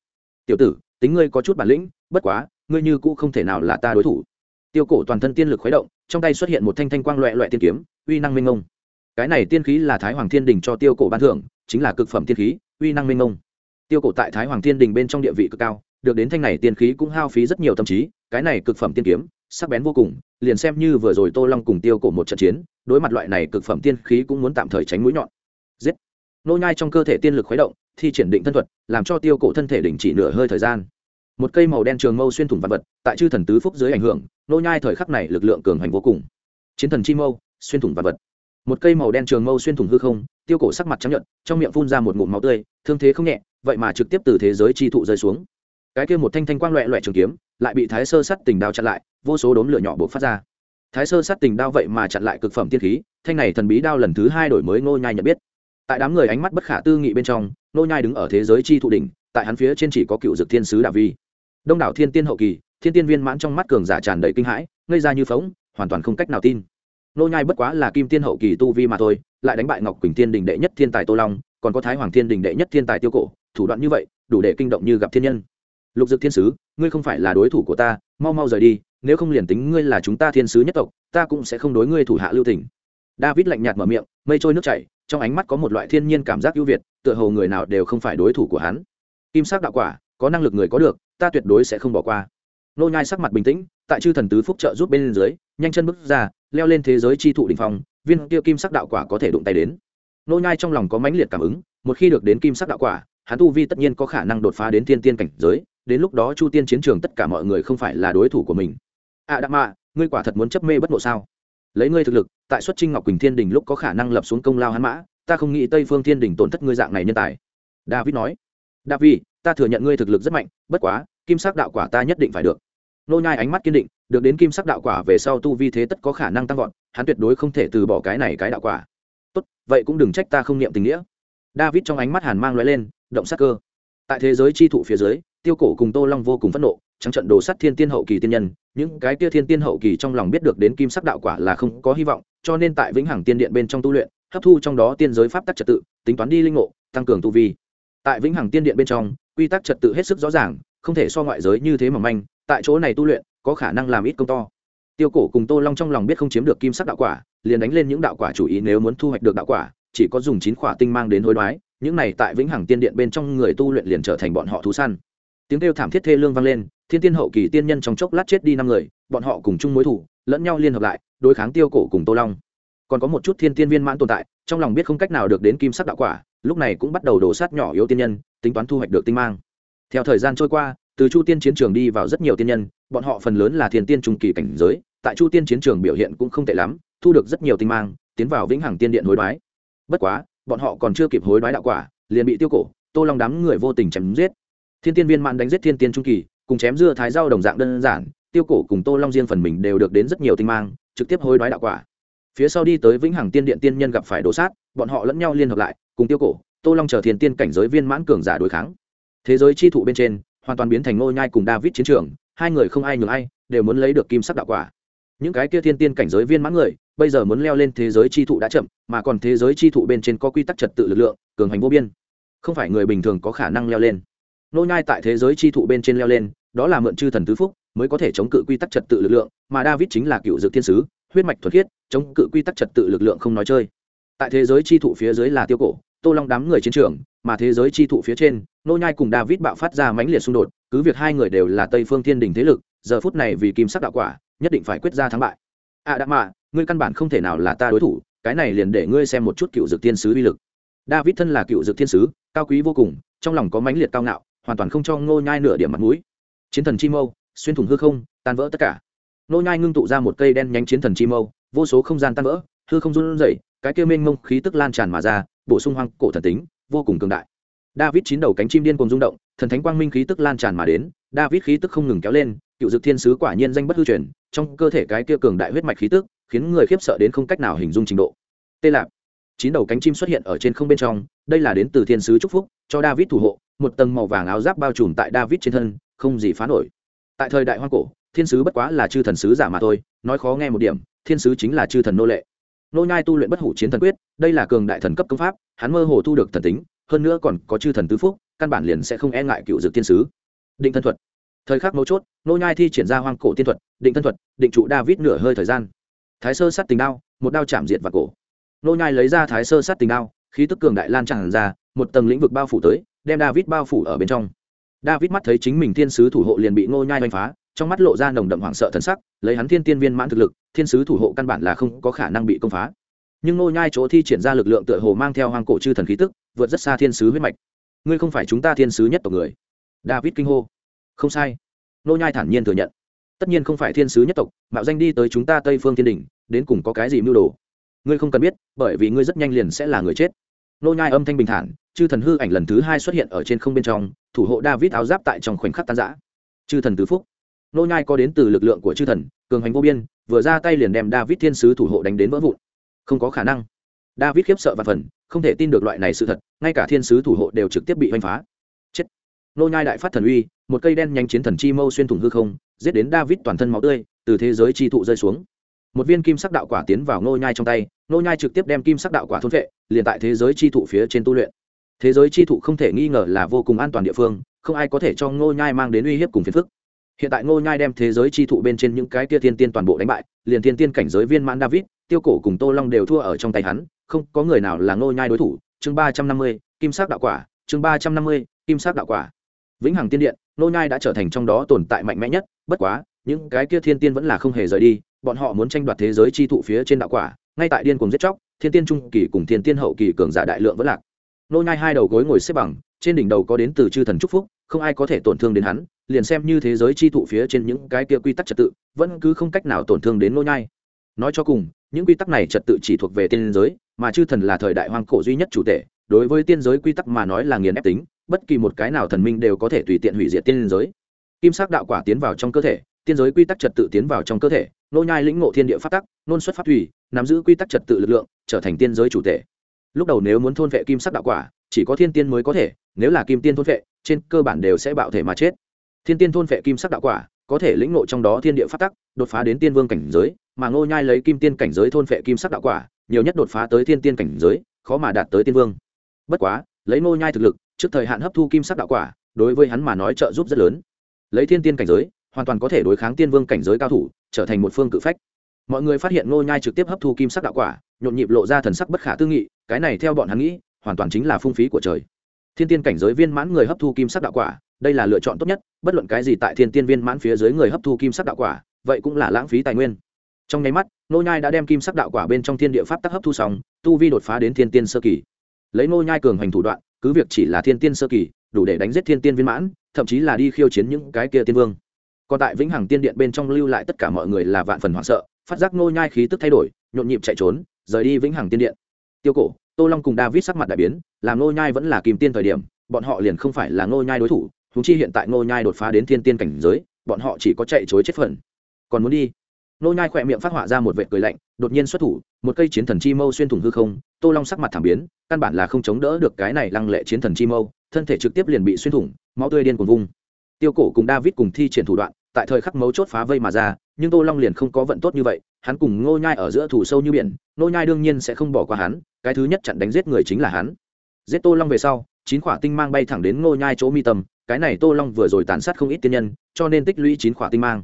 Tiểu tử, tính ngươi có chút bản lĩnh, bất quá, ngươi như cũ không thể nào là ta đối thủ. Tiêu cổ toàn thân tiên lực khuấy động, trong tay xuất hiện một thanh thanh quang loẹ loẹ tiên kiếm, uy năng minh ngông cái này tiên khí là thái hoàng thiên đình cho tiêu cổ ban thưởng, chính là cực phẩm tiên khí, uy năng minh ngông tiêu cổ tại thái hoàng thiên đình bên trong địa vị cực cao, được đến thanh này tiên khí cũng hao phí rất nhiều tâm trí, cái này cực phẩm tiên kiếm, sắc bén vô cùng, liền xem như vừa rồi tô long cùng tiêu cổ một trận chiến, đối mặt loại này cực phẩm tiên khí cũng muốn tạm thời tránh mũi nhọn. Giết! Nô nhai trong cơ thể tiên lực khuấy động, thi triển định thân thuật, làm cho tiêu cổ thân thể đình chỉ nửa hơi thời gian. Một cây màu đen trường mâu xuyên thủng vật vật, tại chư thần tứ phúc dưới ảnh hưởng, nô nhai thời khắc này lực lượng cường hành vô cùng. Chiến thần chi mâu, xuyên thủng vật vật. Một cây màu đen trường mâu xuyên thủng hư không, tiêu cổ sắc mặt trắng nhận trong miệng phun ra một ngụm máu tươi, thương thế không nhẹ vậy mà trực tiếp từ thế giới chi thụ rơi xuống. Cái kia một thanh thanh quang loẹ loẹ trường kiếm, lại bị thái sơ sắt tình đao chặn lại, vô số đốm lửa nhỏ buộc phát ra. Thái sơ sắt tình đao vậy mà chặn lại cực phẩm tiên khí, thanh này thần bí đao lần thứ hai đổi mới ngô nhai nhận biết. Tại đám người ánh mắt bất khả tư nghị bên trong, ngô nhai đứng ở thế giới chi thụ đỉnh, tại hắn phía trên chỉ có cựu dực thiên sứ đạo vi. Đông đảo thiên tiên hậu kỳ, thiên tiên viên mãn trong mắt cường giả tràn đầy kinh hãi, ngây ra như phóng hoàn toàn không cách nào tin. Nô nhai bất quá là kim tiên hậu kỳ tu vi mà thôi, lại đánh bại ngọc quỳnh thiên đình đệ nhất thiên tài tô long, còn có thái hoàng thiên đình đệ nhất thiên tài tiêu cổ thủ đoạn như vậy, đủ để kinh động như gặp thiên nhân. Lục dực thiên sứ, ngươi không phải là đối thủ của ta, mau mau rời đi, nếu không liền tính ngươi là chúng ta thiên sứ nhất tộc, ta cũng sẽ không đối ngươi thủ hạ lưu tình. David lạnh nhạt mở miệng, mây trôi nước chảy, trong ánh mắt có một loại thiên nhiên cảm giác ưu việt, tựa hồ người nào đều không phải đối thủ của hắn. Kim sắc đạo quả, có năng lực người có được, ta tuyệt đối sẽ không bỏ qua. Nô nhai sắc mặt bình tĩnh, tại chư thần tứ phúc trợ giúp bên dưới, nhanh chân bước ra, leo lên thế giới chi thụ đỉnh phong, viên kia kim sắc đạo quả có thể đụng tay đến. Nô nhai trong lòng có mãnh liệt cảm ứng, một khi được đến kim sắc đạo quả hắn tu vi tất nhiên có khả năng đột phá đến thiên tiên cảnh giới, đến lúc đó chu tiên chiến trường tất cả mọi người không phải là đối thủ của mình. À đặng mạ, ngươi quả thật muốn chấp mê bất ngộ sao? Lấy ngươi thực lực, tại xuất trinh ngọc quỳnh thiên đình lúc có khả năng lập xuống công lao hắn mã, ta không nghĩ tây phương thiên đình tổn thất ngươi dạng này nhân tài. David nói, david, ta thừa nhận ngươi thực lực rất mạnh, bất quá, kim sắc đạo quả ta nhất định phải được. Nô nhai ánh mắt kiên định, được đến kim sắc đạo quả về sau tu vi thế tất có khả năng tăng vọt, hắn tuyệt đối không thể từ bỏ cái này cái đạo quả. Tốt, vậy cũng đừng trách ta không niệm tình nghĩa david trong ánh mắt hàn mang lóe lên, động sát cơ. Tại thế giới chi thụ phía dưới, tiêu cổ cùng tô long vô cùng phẫn nộ, trắng trận đồ sắt thiên tiên hậu kỳ tiên nhân, những cái kia thiên tiên hậu kỳ trong lòng biết được đến kim sắc đạo quả là không có hy vọng, cho nên tại vĩnh hằng tiên điện bên trong tu luyện, hấp thu trong đó tiên giới pháp tắc trật tự, tính toán đi linh ngộ, tăng cường tu vi. Tại vĩnh hằng tiên điện bên trong, quy tắc trật tự hết sức rõ ràng, không thể so ngoại giới như thế mà manh, tại chỗ này tu luyện, có khả năng làm ít công to. Tiêu cổ cùng tô long trong lòng biết không chiếm được kim sắc đạo quả, liền đánh lên những đạo quả chủ ý nếu muốn thu hoạch được đạo quả chỉ có dùng chín khỏa tinh mang đến hối đoái, những này tại vĩnh hằng tiên điện bên trong người tu luyện liền trở thành bọn họ thú săn. Tiếng kêu thảm thiết thê lương vang lên, thiên tiên hậu kỳ tiên nhân trong chốc lát chết đi năm người, bọn họ cùng chung mối thủ, lẫn nhau liên hợp lại, đối kháng tiêu cổ cùng tô long. Còn có một chút thiên tiên viên mãn tồn tại, trong lòng biết không cách nào được đến kim sắc đạo quả, lúc này cũng bắt đầu đổ sát nhỏ yếu tiên nhân, tính toán thu hoạch được tinh mang. Theo thời gian trôi qua, từ chu tiên chiến trường đi vào rất nhiều tiên nhân, bọn họ phần lớn là thiên tiên trung kỳ cảnh giới, tại chu tiên chiến trường biểu hiện cũng không tệ lắm, thu được rất nhiều tinh mang, tiến vào vĩnh hằng tiên điện hối đoái bất quá, bọn họ còn chưa kịp hối đoái đạo quả, liền bị tiêu cổ, tô long đám người vô tình chém giết. Thiên tiên viên mãn đánh giết thiên tiên trung kỳ, cùng chém dưa thái rau đồng dạng đơn giản, tiêu cổ cùng tô long riêng phần mình đều được đến rất nhiều tinh mang, trực tiếp hối đoái đạo quả. Phía sau đi tới vĩnh hằng tiên điện tiên nhân gặp phải đổ sát, bọn họ lẫn nhau liên hợp lại, cùng tiêu cổ, tô long chờ thiên tiên cảnh giới viên mãn cường giả đối kháng. Thế giới chi thụ bên trên, hoàn toàn biến thành ngôi nhai cùng david chiến trường, hai người không ai nhường ai, đều muốn lấy được kim sắc đạo quả những cái kia thiên tiên cảnh giới viên mãn người, bây giờ muốn leo lên thế giới chi thụ đã chậm, mà còn thế giới chi thụ bên trên có quy tắc trật tự lực lượng, cường hành vô biên. Không phải người bình thường có khả năng leo lên. Nô nhai tại thế giới chi thụ bên trên leo lên, đó là mượn chư thần tứ phúc, mới có thể chống cự quy tắc trật tự lực lượng, mà david chính là cựu dược thiên sứ, huyết mạch thuật khiết, chống cự quy tắc trật tự lực lượng không nói chơi. Tại thế giới chi thụ phía dưới là tiêu cổ, tô long đám người chiến trường, mà thế giới chi thụ phía trên, nô nhai cùng david bạo phát ra mãnh liệt xung đột, cứ việc hai người đều là tây phương thiên đình thế lực, giờ phút này vì kim sắc đạo quả nhất định phải quyết ra thắng bại. À, A đã mạ, ngươi căn bản không thể nào là ta đối thủ, cái này liền để ngươi xem một chút cựu dược thiên sứ uy lực. David thân là cựu dược thiên sứ, cao quý vô cùng, trong lòng có mãnh liệt cao ngạo, hoàn toàn không cho ngô nhai nửa điểm mặt mũi. Chiến thần chi mâu, xuyên thủng hư không, tan vỡ tất cả. Ngô nhai ngưng tụ ra một cây đen nhánh chiến thần chi mâu, vô số không gian tan vỡ, hư không run rẩy, cái kia mênh mông khí tức lan tràn mà ra, bổ sung hoang cổ thần tính, vô cùng cường đại. David chín đầu cánh chim điên cùng rung động, thần thánh quang minh khí tức lan tràn mà đến, david khí tức không ngừng kéo lên, cựu dực thiên sứ quả nhiên danh bất hư truyền trong cơ thể cái kia cường đại huyết mạch khí tức, khiến người khiếp sợ đến không cách nào hình dung trình độ. Tê lạp. Chín đầu cánh chim xuất hiện ở trên không bên trong, đây là đến từ thiên sứ chúc phúc, cho david thủ hộ, một tầng màu vàng áo giáp bao trùm tại david trên thân, không gì phá nổi. Tại thời đại hoang cổ, thiên sứ bất quá là chư thần sứ giả mà thôi, nói khó nghe một điểm, thiên sứ chính là chư thần nô lệ. Nô nhai tu luyện bất hủ chiến thần quyết, đây là cường đại thần cấp công pháp, hắn mơ hồ thu được thần tính, hơn nữa còn có chư thần tứ phúc, căn bản liền sẽ không e ngại cựu dược thiên sứ. Định thân thuật thời khắc mấu chốt nô nhai thi triển ra hoang cổ tiên thuật, định thân thuật, định trụ david nửa hơi thời gian. Thái sơ sát tình đao, một đao chạm diệt vào cổ. Nô nhai lấy ra thái sơ sát tình đao, khí tức cường đại lan tràn ra, một tầng lĩnh vực bao phủ tới, đem david bao phủ ở bên trong. David mắt thấy chính mình thiên sứ thủ hộ liền bị nô nhai đánh phá, trong mắt lộ ra nồng đậm hoảng sợ thần sắc, lấy hắn thiên tiên viên mãn thực lực, thiên sứ thủ hộ căn bản là không có khả năng bị công phá. Nhưng nô nhai chỗ thi triển ra lực lượng tựa hồ mang theo hoang cổ chư thần khí tức, vượt rất xa thiên sứ huyết mạch. Ngươi không phải chúng ta thiên sứ nhất tộc người. David kinh hô không sai. Nô nhai thản nhiên thừa nhận. Tất nhiên không phải thiên sứ nhất tộc, mạo danh đi tới chúng ta tây phương thiên đình, đến cùng có cái gì mưu đồ? Ngươi không cần biết, bởi vì ngươi rất nhanh liền sẽ là người chết. Nô nhai âm thanh bình thản, chư thần hư ảnh lần thứ hai xuất hiện ở trên không bên trong, thủ hộ david áo giáp tại trong khoảnh khắc tan rã. Chư thần tứ phúc. Nô nhai có đến từ lực lượng của chư thần, cường hành vô biên, vừa ra tay liền đem david thiên sứ thủ hộ đánh đến vỡ vụn. Không có khả năng. David khiếp sợ và phần không thể tin được loại này sự thật, ngay cả thiên sứ thủ hộ đều trực tiếp bị hoành phá nô nhai đại phát thần uy, một cây đen nhanh chiến thần chi mâu xuyên thủng hư không, giết đến david toàn thân máu tươi, từ thế giới chi thụ rơi xuống. Một viên kim sắc đạo quả tiến vào nô nhai trong tay, nô nhai trực tiếp đem kim sắc đạo quả thôn vệ, liền tại thế giới chi thụ phía trên tu luyện. Thế giới chi thụ không thể nghi ngờ là vô cùng an toàn địa phương, không ai có thể cho nô nhai mang đến uy hiếp cùng phiền phức. Hiện tại nô nhai đem thế giới chi thụ bên trên những cái tia thiên tiên toàn bộ đánh bại, liền thiên tiên cảnh giới viên mãn david, tiêu cổ cùng tô long đều thua ở trong tay hắn, không có người nào là nô nhai đối thủ. Chương ba trăm năm mươi, kim sắc đạo quả, chương ba trăm năm mươi, kim sắc đạo quả vĩnh hằng tiên điện, nô nhai đã trở thành trong đó tồn tại mạnh mẽ nhất, bất quá, những cái kia thiên tiên vẫn là không hề rời đi, bọn họ muốn tranh đoạt thế giới chi thụ phía trên đạo quả, ngay tại điên cuồng giết chóc, thiên tiên trung kỳ cùng thiên tiên hậu kỳ cường giả đại lượng vẫn lạc. Nô nhai hai đầu gối ngồi xếp bằng, trên đỉnh đầu có đến từ chư thần chúc phúc, không ai có thể tổn thương đến hắn, liền xem như thế giới chi thụ phía trên những cái kia quy tắc trật tự, vẫn cứ không cách nào tổn thương đến nô nhai. Nói cho cùng, những quy tắc này trật tự chỉ thuộc về tiên giới, mà chư thần là thời đại hoang cổ duy nhất chủ thể, đối với tiên giới quy tắc mà nói là nghiền ép tính bất kỳ một cái nào thần minh đều có thể tùy tiện hủy diệt tiên giới. Kim sắc đạo quả tiến vào trong cơ thể, tiên giới quy tắc trật tự tiến vào trong cơ thể, nô nhai lĩnh ngộ thiên địa pháp tắc, nôn xuất pháp thủy, nắm giữ quy tắc trật tự lực lượng, trở thành tiên giới chủ thể. Lúc đầu nếu muốn thôn vệ kim sắc đạo quả, chỉ có thiên tiên mới có thể, nếu là kim tiên thôn vệ, trên cơ bản đều sẽ bạo thể mà chết. Thiên tiên thôn vệ kim sắc đạo quả, có thể lĩnh ngộ trong đó thiên địa pháp tắc, đột phá đến tiên vương cảnh giới, mà ngô nhai lấy kim tiên cảnh giới thôn vệ kim sắc đạo quả, nhiều nhất đột phá tới thiên tiên cảnh giới, khó mà đạt tới tiên vương. Bất quá, lấy ngô nhai thực lực trước thời hạn hấp thu kim sắc đạo quả, đối với hắn mà nói trợ giúp rất lớn. Lấy thiên tiên cảnh giới, hoàn toàn có thể đối kháng tiên vương cảnh giới cao thủ, trở thành một phương cự phách. Mọi người phát hiện ngô nhai trực tiếp hấp thu kim sắc đạo quả, nhộn nhịp lộ ra thần sắc bất khả tư nghị, cái này theo bọn hắn nghĩ, hoàn toàn chính là phung phí của trời. Thiên tiên cảnh giới viên mãn người hấp thu kim sắc đạo quả, đây là lựa chọn tốt nhất, bất luận cái gì tại thiên tiên viên mãn phía dưới người hấp thu kim sắc đạo quả, vậy cũng là lãng phí tài nguyên. Trong nháy mắt nô nhai đã đem kim sắc đạo quả bên trong thiên địa pháp tắc hấp thu xong, tu vi đột phá đến thiên tiên sơ kỳ. Lấy nô nhai cường hành thủ đoạn cứ việc chỉ là thiên tiên sơ kỳ, đủ để đánh giết thiên tiên viên mãn, thậm chí là đi khiêu chiến những cái kia tiên vương. Còn tại vĩnh hằng tiên điện bên trong lưu lại tất cả mọi người là vạn phần hoảng sợ, phát giác nô nhai khí tức thay đổi, nhộn nhịp chạy trốn, rời đi vĩnh hằng tiên điện. Tiêu cổ, tô long cùng david sắc mặt đại biến, làm nô nhai vẫn là kìm tiên thời điểm, bọn họ liền không phải là nô nhai đối thủ chúng chi hiện tại nô nhai đột phá đến thiên tiên cảnh giới, bọn họ chỉ có chạy chối chết phần. Còn muốn đi? Nô nhai khỏe miệng phát họa ra một vệt cười lạnh, đột nhiên xuất thủ, một cây chiến thần chi mâu xuyên thủng hư không, tô long sắc mặt thảm biến, căn bản là không chống đỡ được cái này lăng lệ chiến thần chi mâu, thân thể trực tiếp liền bị xuyên thủng, máu tươi điên cuồng vung. Tiêu cổ cùng david cùng thi triển thủ đoạn, tại thời khắc mấu chốt phá vây mà ra, nhưng tô long liền không có vận tốt như vậy, hắn cùng ngô nhai ở giữa thủ sâu như biển, ngô nhai đương nhiên sẽ không bỏ qua hắn, cái thứ nhất chặn đánh giết người chính là hắn. Giết tô long về sau, chín quả tinh mang bay thẳng đến ngô nhai chỗ mi tâm, cái này tô long vừa rồi tàn sát không ít tiên nhân, cho nên tích lũy chín quả tinh mang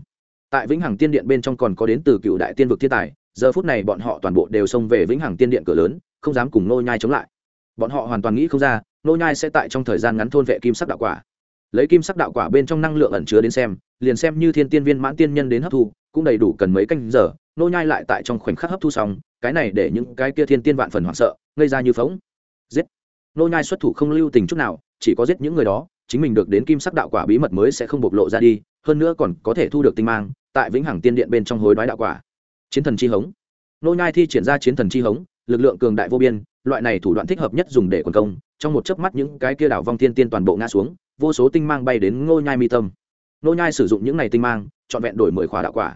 tại vĩnh hằng tiên điện bên trong còn có đến từ cựu đại tiên vực thiên tài, giờ phút này bọn họ toàn bộ đều xông về vĩnh hằng tiên điện cửa lớn, không dám cùng nô nhai chống lại. Bọn họ hoàn toàn nghĩ không ra, nô nhai sẽ tại trong thời gian ngắn thôn vệ kim sắc đạo quả. Lấy kim sắc đạo quả bên trong năng lượng ẩn chứa đến xem, liền xem như thiên tiên viên mãn tiên nhân đến hấp thu, cũng đầy đủ cần mấy canh giờ, nô nhai lại tại trong khoảnh khắc hấp thu xong, cái này để những cái kia thiên tiên vạn phần hoảng sợ, ngây ra như phóng giết! Nô nhai xuất thủ không lưu tình chút nào, chỉ có giết những người đó, chính mình được đến kim sắc đạo quả bí mật mới sẽ không bộc lộ ra đi hơn nữa còn có thể thu được tinh mang, tại vĩnh hằng tiên điện bên trong hối đoái đạo quả. Chiến thần chi hống. Nô nhai thi triển ra chiến thần chi hống, lực lượng cường đại vô biên, loại này thủ đoạn thích hợp nhất dùng để quần công, trong một chớp mắt những cái kia đảo vong thiên tiên toàn bộ ngã xuống, vô số tinh mang bay đến ngô nhai mi tâm. Nô nhai sử dụng những này tinh mang chọn vẹn đổi mười khóa đạo quả.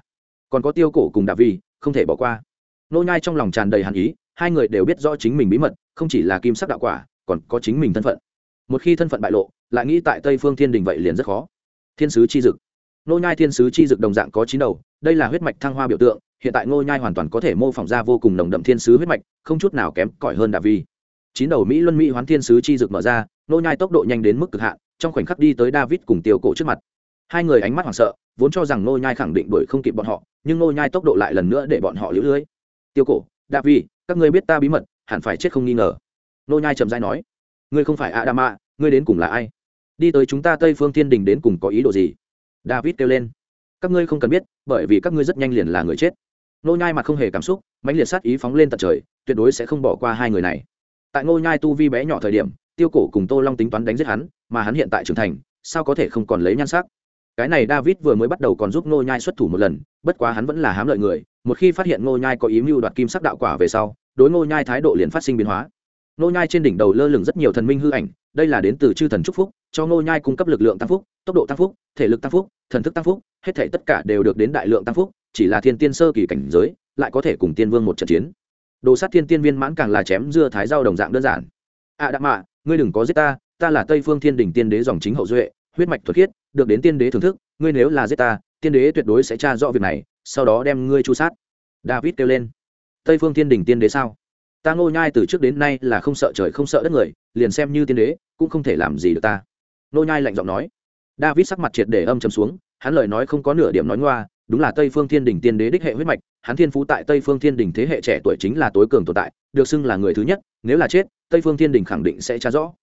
Còn có tiêu cổ cùng đạp vi, không thể bỏ qua. Nô nhai trong lòng tràn đầy hàn ý, hai người đều biết rõ chính mình bí mật, không chỉ là kim sắc đạo quả, còn có chính mình thân phận. Một khi thân phận bại lộ, lại nghĩ tại tây phương thiên đình vậy liền rất khó. Thiên sứ chi dực nô nhai thiên sứ chi dực đồng dạng có chín đầu, đây là huyết mạch thăng hoa biểu tượng, hiện tại nô nhai hoàn toàn có thể mô phỏng ra vô cùng nồng đậm thiên sứ huyết mạch, không chút nào kém cỏi hơn đà vi. Chín đầu mỹ luân mỹ hoán thiên sứ chi dực mở ra nô nhai tốc độ nhanh đến mức cực hạn, trong khoảnh khắc đi tới david cùng tiêu cổ trước mặt. Hai người ánh mắt hoảng sợ, vốn cho rằng nô nhai khẳng định đuổi không kịp bọn họ, nhưng nô nhai tốc độ lại lần nữa để bọn họ liễu lưới tiêu cổ david các ngươi biết ta bí mật, hẳn phải chết không nghi ngờ. Nô nhai trầm giai nói, ngươi không phải adama, ngươi đến cùng là ai? Đi tới chúng ta tây phương thiên đình đến cùng có ý đồ gì? David kêu lên. Các ngươi không cần biết, bởi vì các ngươi rất nhanh liền là người chết. Nô nhai mặt không hề cảm xúc, mãnh liệt sát ý phóng lên tận trời, tuyệt đối sẽ không bỏ qua hai người này. Tại nô nhai tu vi bé nhỏ thời điểm, tiêu cổ cùng tô long tính toán đánh giết hắn, mà hắn hiện tại trưởng thành, sao có thể không còn lấy nhan sắc? Cái này david vừa mới bắt đầu còn giúp nô nhai xuất thủ một lần, bất quá hắn vẫn là hám lợi người, một khi phát hiện nô nhai có ý mưu đoạt kim sắc đạo quả về sau, đối nô nhai thái độ liền phát sinh biến hóa. Nô nhai trên đỉnh đầu lơ lửng rất nhiều thần minh hư ảnh đây là đến từ chư thần chúc phúc, cho Ngô nhai cung cấp lực lượng tăng phúc, tốc độ tăng phúc, thể lực tăng phúc, thần thức tăng phúc, hết thể tất cả đều được đến đại lượng tăng phúc, chỉ là thiên tiên sơ kỳ cảnh giới, lại có thể cùng tiên vương một trận chiến. Đồ sát thiên tiên viên mãn càng là chém dưa thái rau đồng dạng đơn giản. À đạm mạ, ngươi đừng có giết ta ta là tây phương thiên đình tiên đế dòng chính hậu duệ, huyết mạch thuật khiết, được đến tiên đế thưởng thức, ngươi nếu là giết ta, tiên đế tuyệt đối sẽ tra rõ việc này, sau đó đem ngươi chu sát. David kêu lên. Tây phương thiên đình tiên đế sao? Ta ngô nhai từ trước đến nay là không sợ trời không sợ đất người, liền xem như tiên đế cũng không thể làm gì được ta. Nô nhai lạnh giọng nói. David sắc mặt triệt để âm trầm xuống, hắn lời nói không có nửa điểm nói ngoa, đúng là tây phương thiên đình tiên đế đích hệ huyết mạch, hắn thiên phú tại tây phương thiên đình thế hệ trẻ tuổi chính là tối cường tồn tại, được xưng là người thứ nhất, nếu là chết, tây phương thiên đình khẳng định sẽ tra rõ.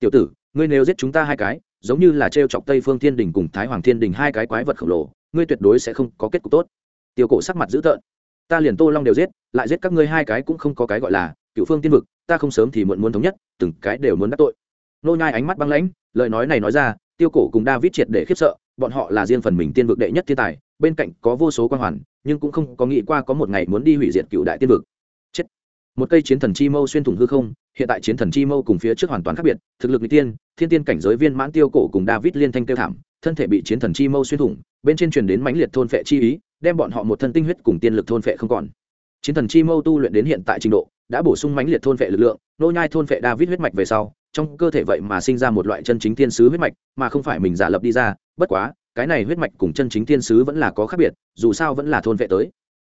Tiểu tử, ngươi nếu giết chúng ta hai cái, giống như là treo chọc tây phương thiên đình cùng thái hoàng thiên đình hai cái quái vật khổng lồ, ngươi tuyệt đối sẽ không có kết cục tốt. Tiểu cổ sắc mặt dữ tợn. Ta liền tô long đều giết, lại giết các ngươi hai cái cũng không có cái gọi là cựu phương tiên vực, ta không sớm thì muộn muốn thống nhất, từng cái đều muốn đắc tội nô nhai ánh mắt băng lãnh, lời nói này nói ra, tiêu cổ cùng david triệt để khiếp sợ, bọn họ là riêng phần mình tiên vực đệ nhất thiên tài, bên cạnh có vô số quan hoàn, nhưng cũng không có nghĩ qua có một ngày muốn đi hủy diệt cựu đại tiên vực. Chết. Một cây chiến thần chi mâu xuyên thủng hư không, hiện tại chiến thần chi mâu cùng phía trước hoàn toàn khác biệt, thực lực n tiên, thiên tiên cảnh giới viên mãn tiêu cổ cùng david liên thanh tiêu thảm, thân thể bị chiến thần chi mâu xuyên thủng, bên trên truyền đến mãnh liệt thôn phệ chi ý, đem bọn họ một thân tinh huyết cùng tiên lực thôn phệ không còn. Chiến thần chi mâu tu luyện đến hiện tại trình độ, đã bổ sung mãnh liệt thôn phệ lực lượng, nô nhai thôn phệ david huyết mạch về sau trong cơ thể vậy mà sinh ra một loại chân chính thiên sứ huyết mạch, mà không phải mình giả lập đi ra, bất quá, cái này huyết mạch cùng chân chính thiên sứ vẫn là có khác biệt, dù sao vẫn là thôn vệ tới.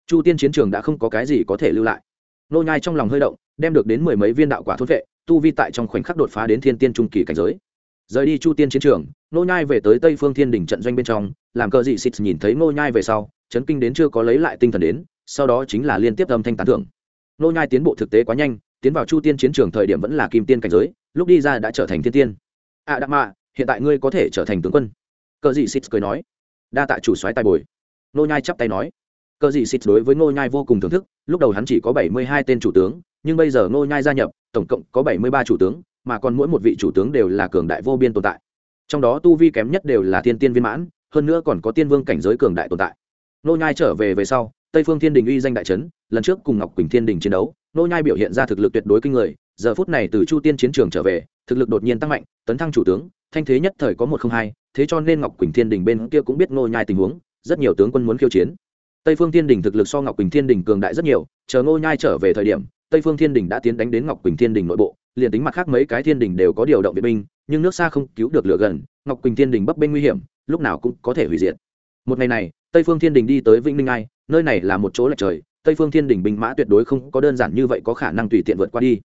Chu tiên chiến trường đã không có cái gì có thể lưu lại. Nô nhai trong lòng hơi động, đem được đến mười mấy viên đạo quả thôn vệ, tu vi tại trong khoảnh khắc đột phá đến thiên tiên trung kỳ cảnh giới. Rời đi chu tiên chiến trường, nô nhai về tới tây phương thiên đỉnh trận doanh bên trong, làm cờ dị xịt nhìn thấy nô nhai về sau, chấn kinh đến chưa có lấy lại tinh thần đến, sau đó chính là liên tiếp âm thanh tán thưởng. Nô nhai tiến bộ thực tế quá nhanh tiến vào chu tiên chiến trường thời điểm vẫn là kim tiên cảnh giới, lúc đi ra đã trở thành thiên tiên. À, Ạ đạ mạ, hiện tại ngươi có thể trở thành tướng quân. Cờ dị xịt cười nói. Đa tạ chủ soái tài bồi. Nô nhai chắp tay nói. Cờ dị xịt đối với nô nhai vô cùng thưởng thức, lúc đầu hắn chỉ có bảy mươi hai tên chủ tướng, nhưng bây giờ nô nhai gia nhập, tổng cộng có bảy mươi ba chủ tướng, mà còn mỗi một vị chủ tướng đều là cường đại vô biên tồn tại. Trong đó tu vi kém nhất đều là thiên tiên viên mãn, hơn nữa còn có tiên vương cảnh giới cường đại tồn tại. Nô nhai trở về về sau, tây phương thiên đình uy danh đại trấn lần trước cùng ngọc quỳnh thiên đình chiến đấu nô nhai biểu hiện ra thực lực tuyệt đối kinh người, giờ phút này từ chu tiên chiến trường trở về, thực lực đột nhiên tăng mạnh, tấn thăng chủ tướng, thanh thế nhất thời có một không hai, thế cho nên ngọc quỳnh thiên đình bên kia cũng biết nô nhai tình huống, rất nhiều tướng quân muốn khiêu chiến. Tây phương thiên đình thực lực so ngọc quỳnh thiên đình cường đại rất nhiều, chờ nô nhai trở về thời điểm, tây phương thiên đình đã tiến đánh đến ngọc quỳnh thiên đình nội bộ, liền tính mặt khác mấy cái thiên đình đều có điều động viện binh, nhưng nước xa không cứu được lửa gần, ngọc quỳnh thiên đình bấp bênh nguy hiểm, lúc nào cũng có thể hủy diệt. Một ngày này, tây phương thiên đình đi tới vĩnh ninh ai, nơi này là một chỗ lệch trời tây phương thiên đình binh mã tuyệt đối không có đơn giản như vậy có khả năng tùy tiện vượt qua đi.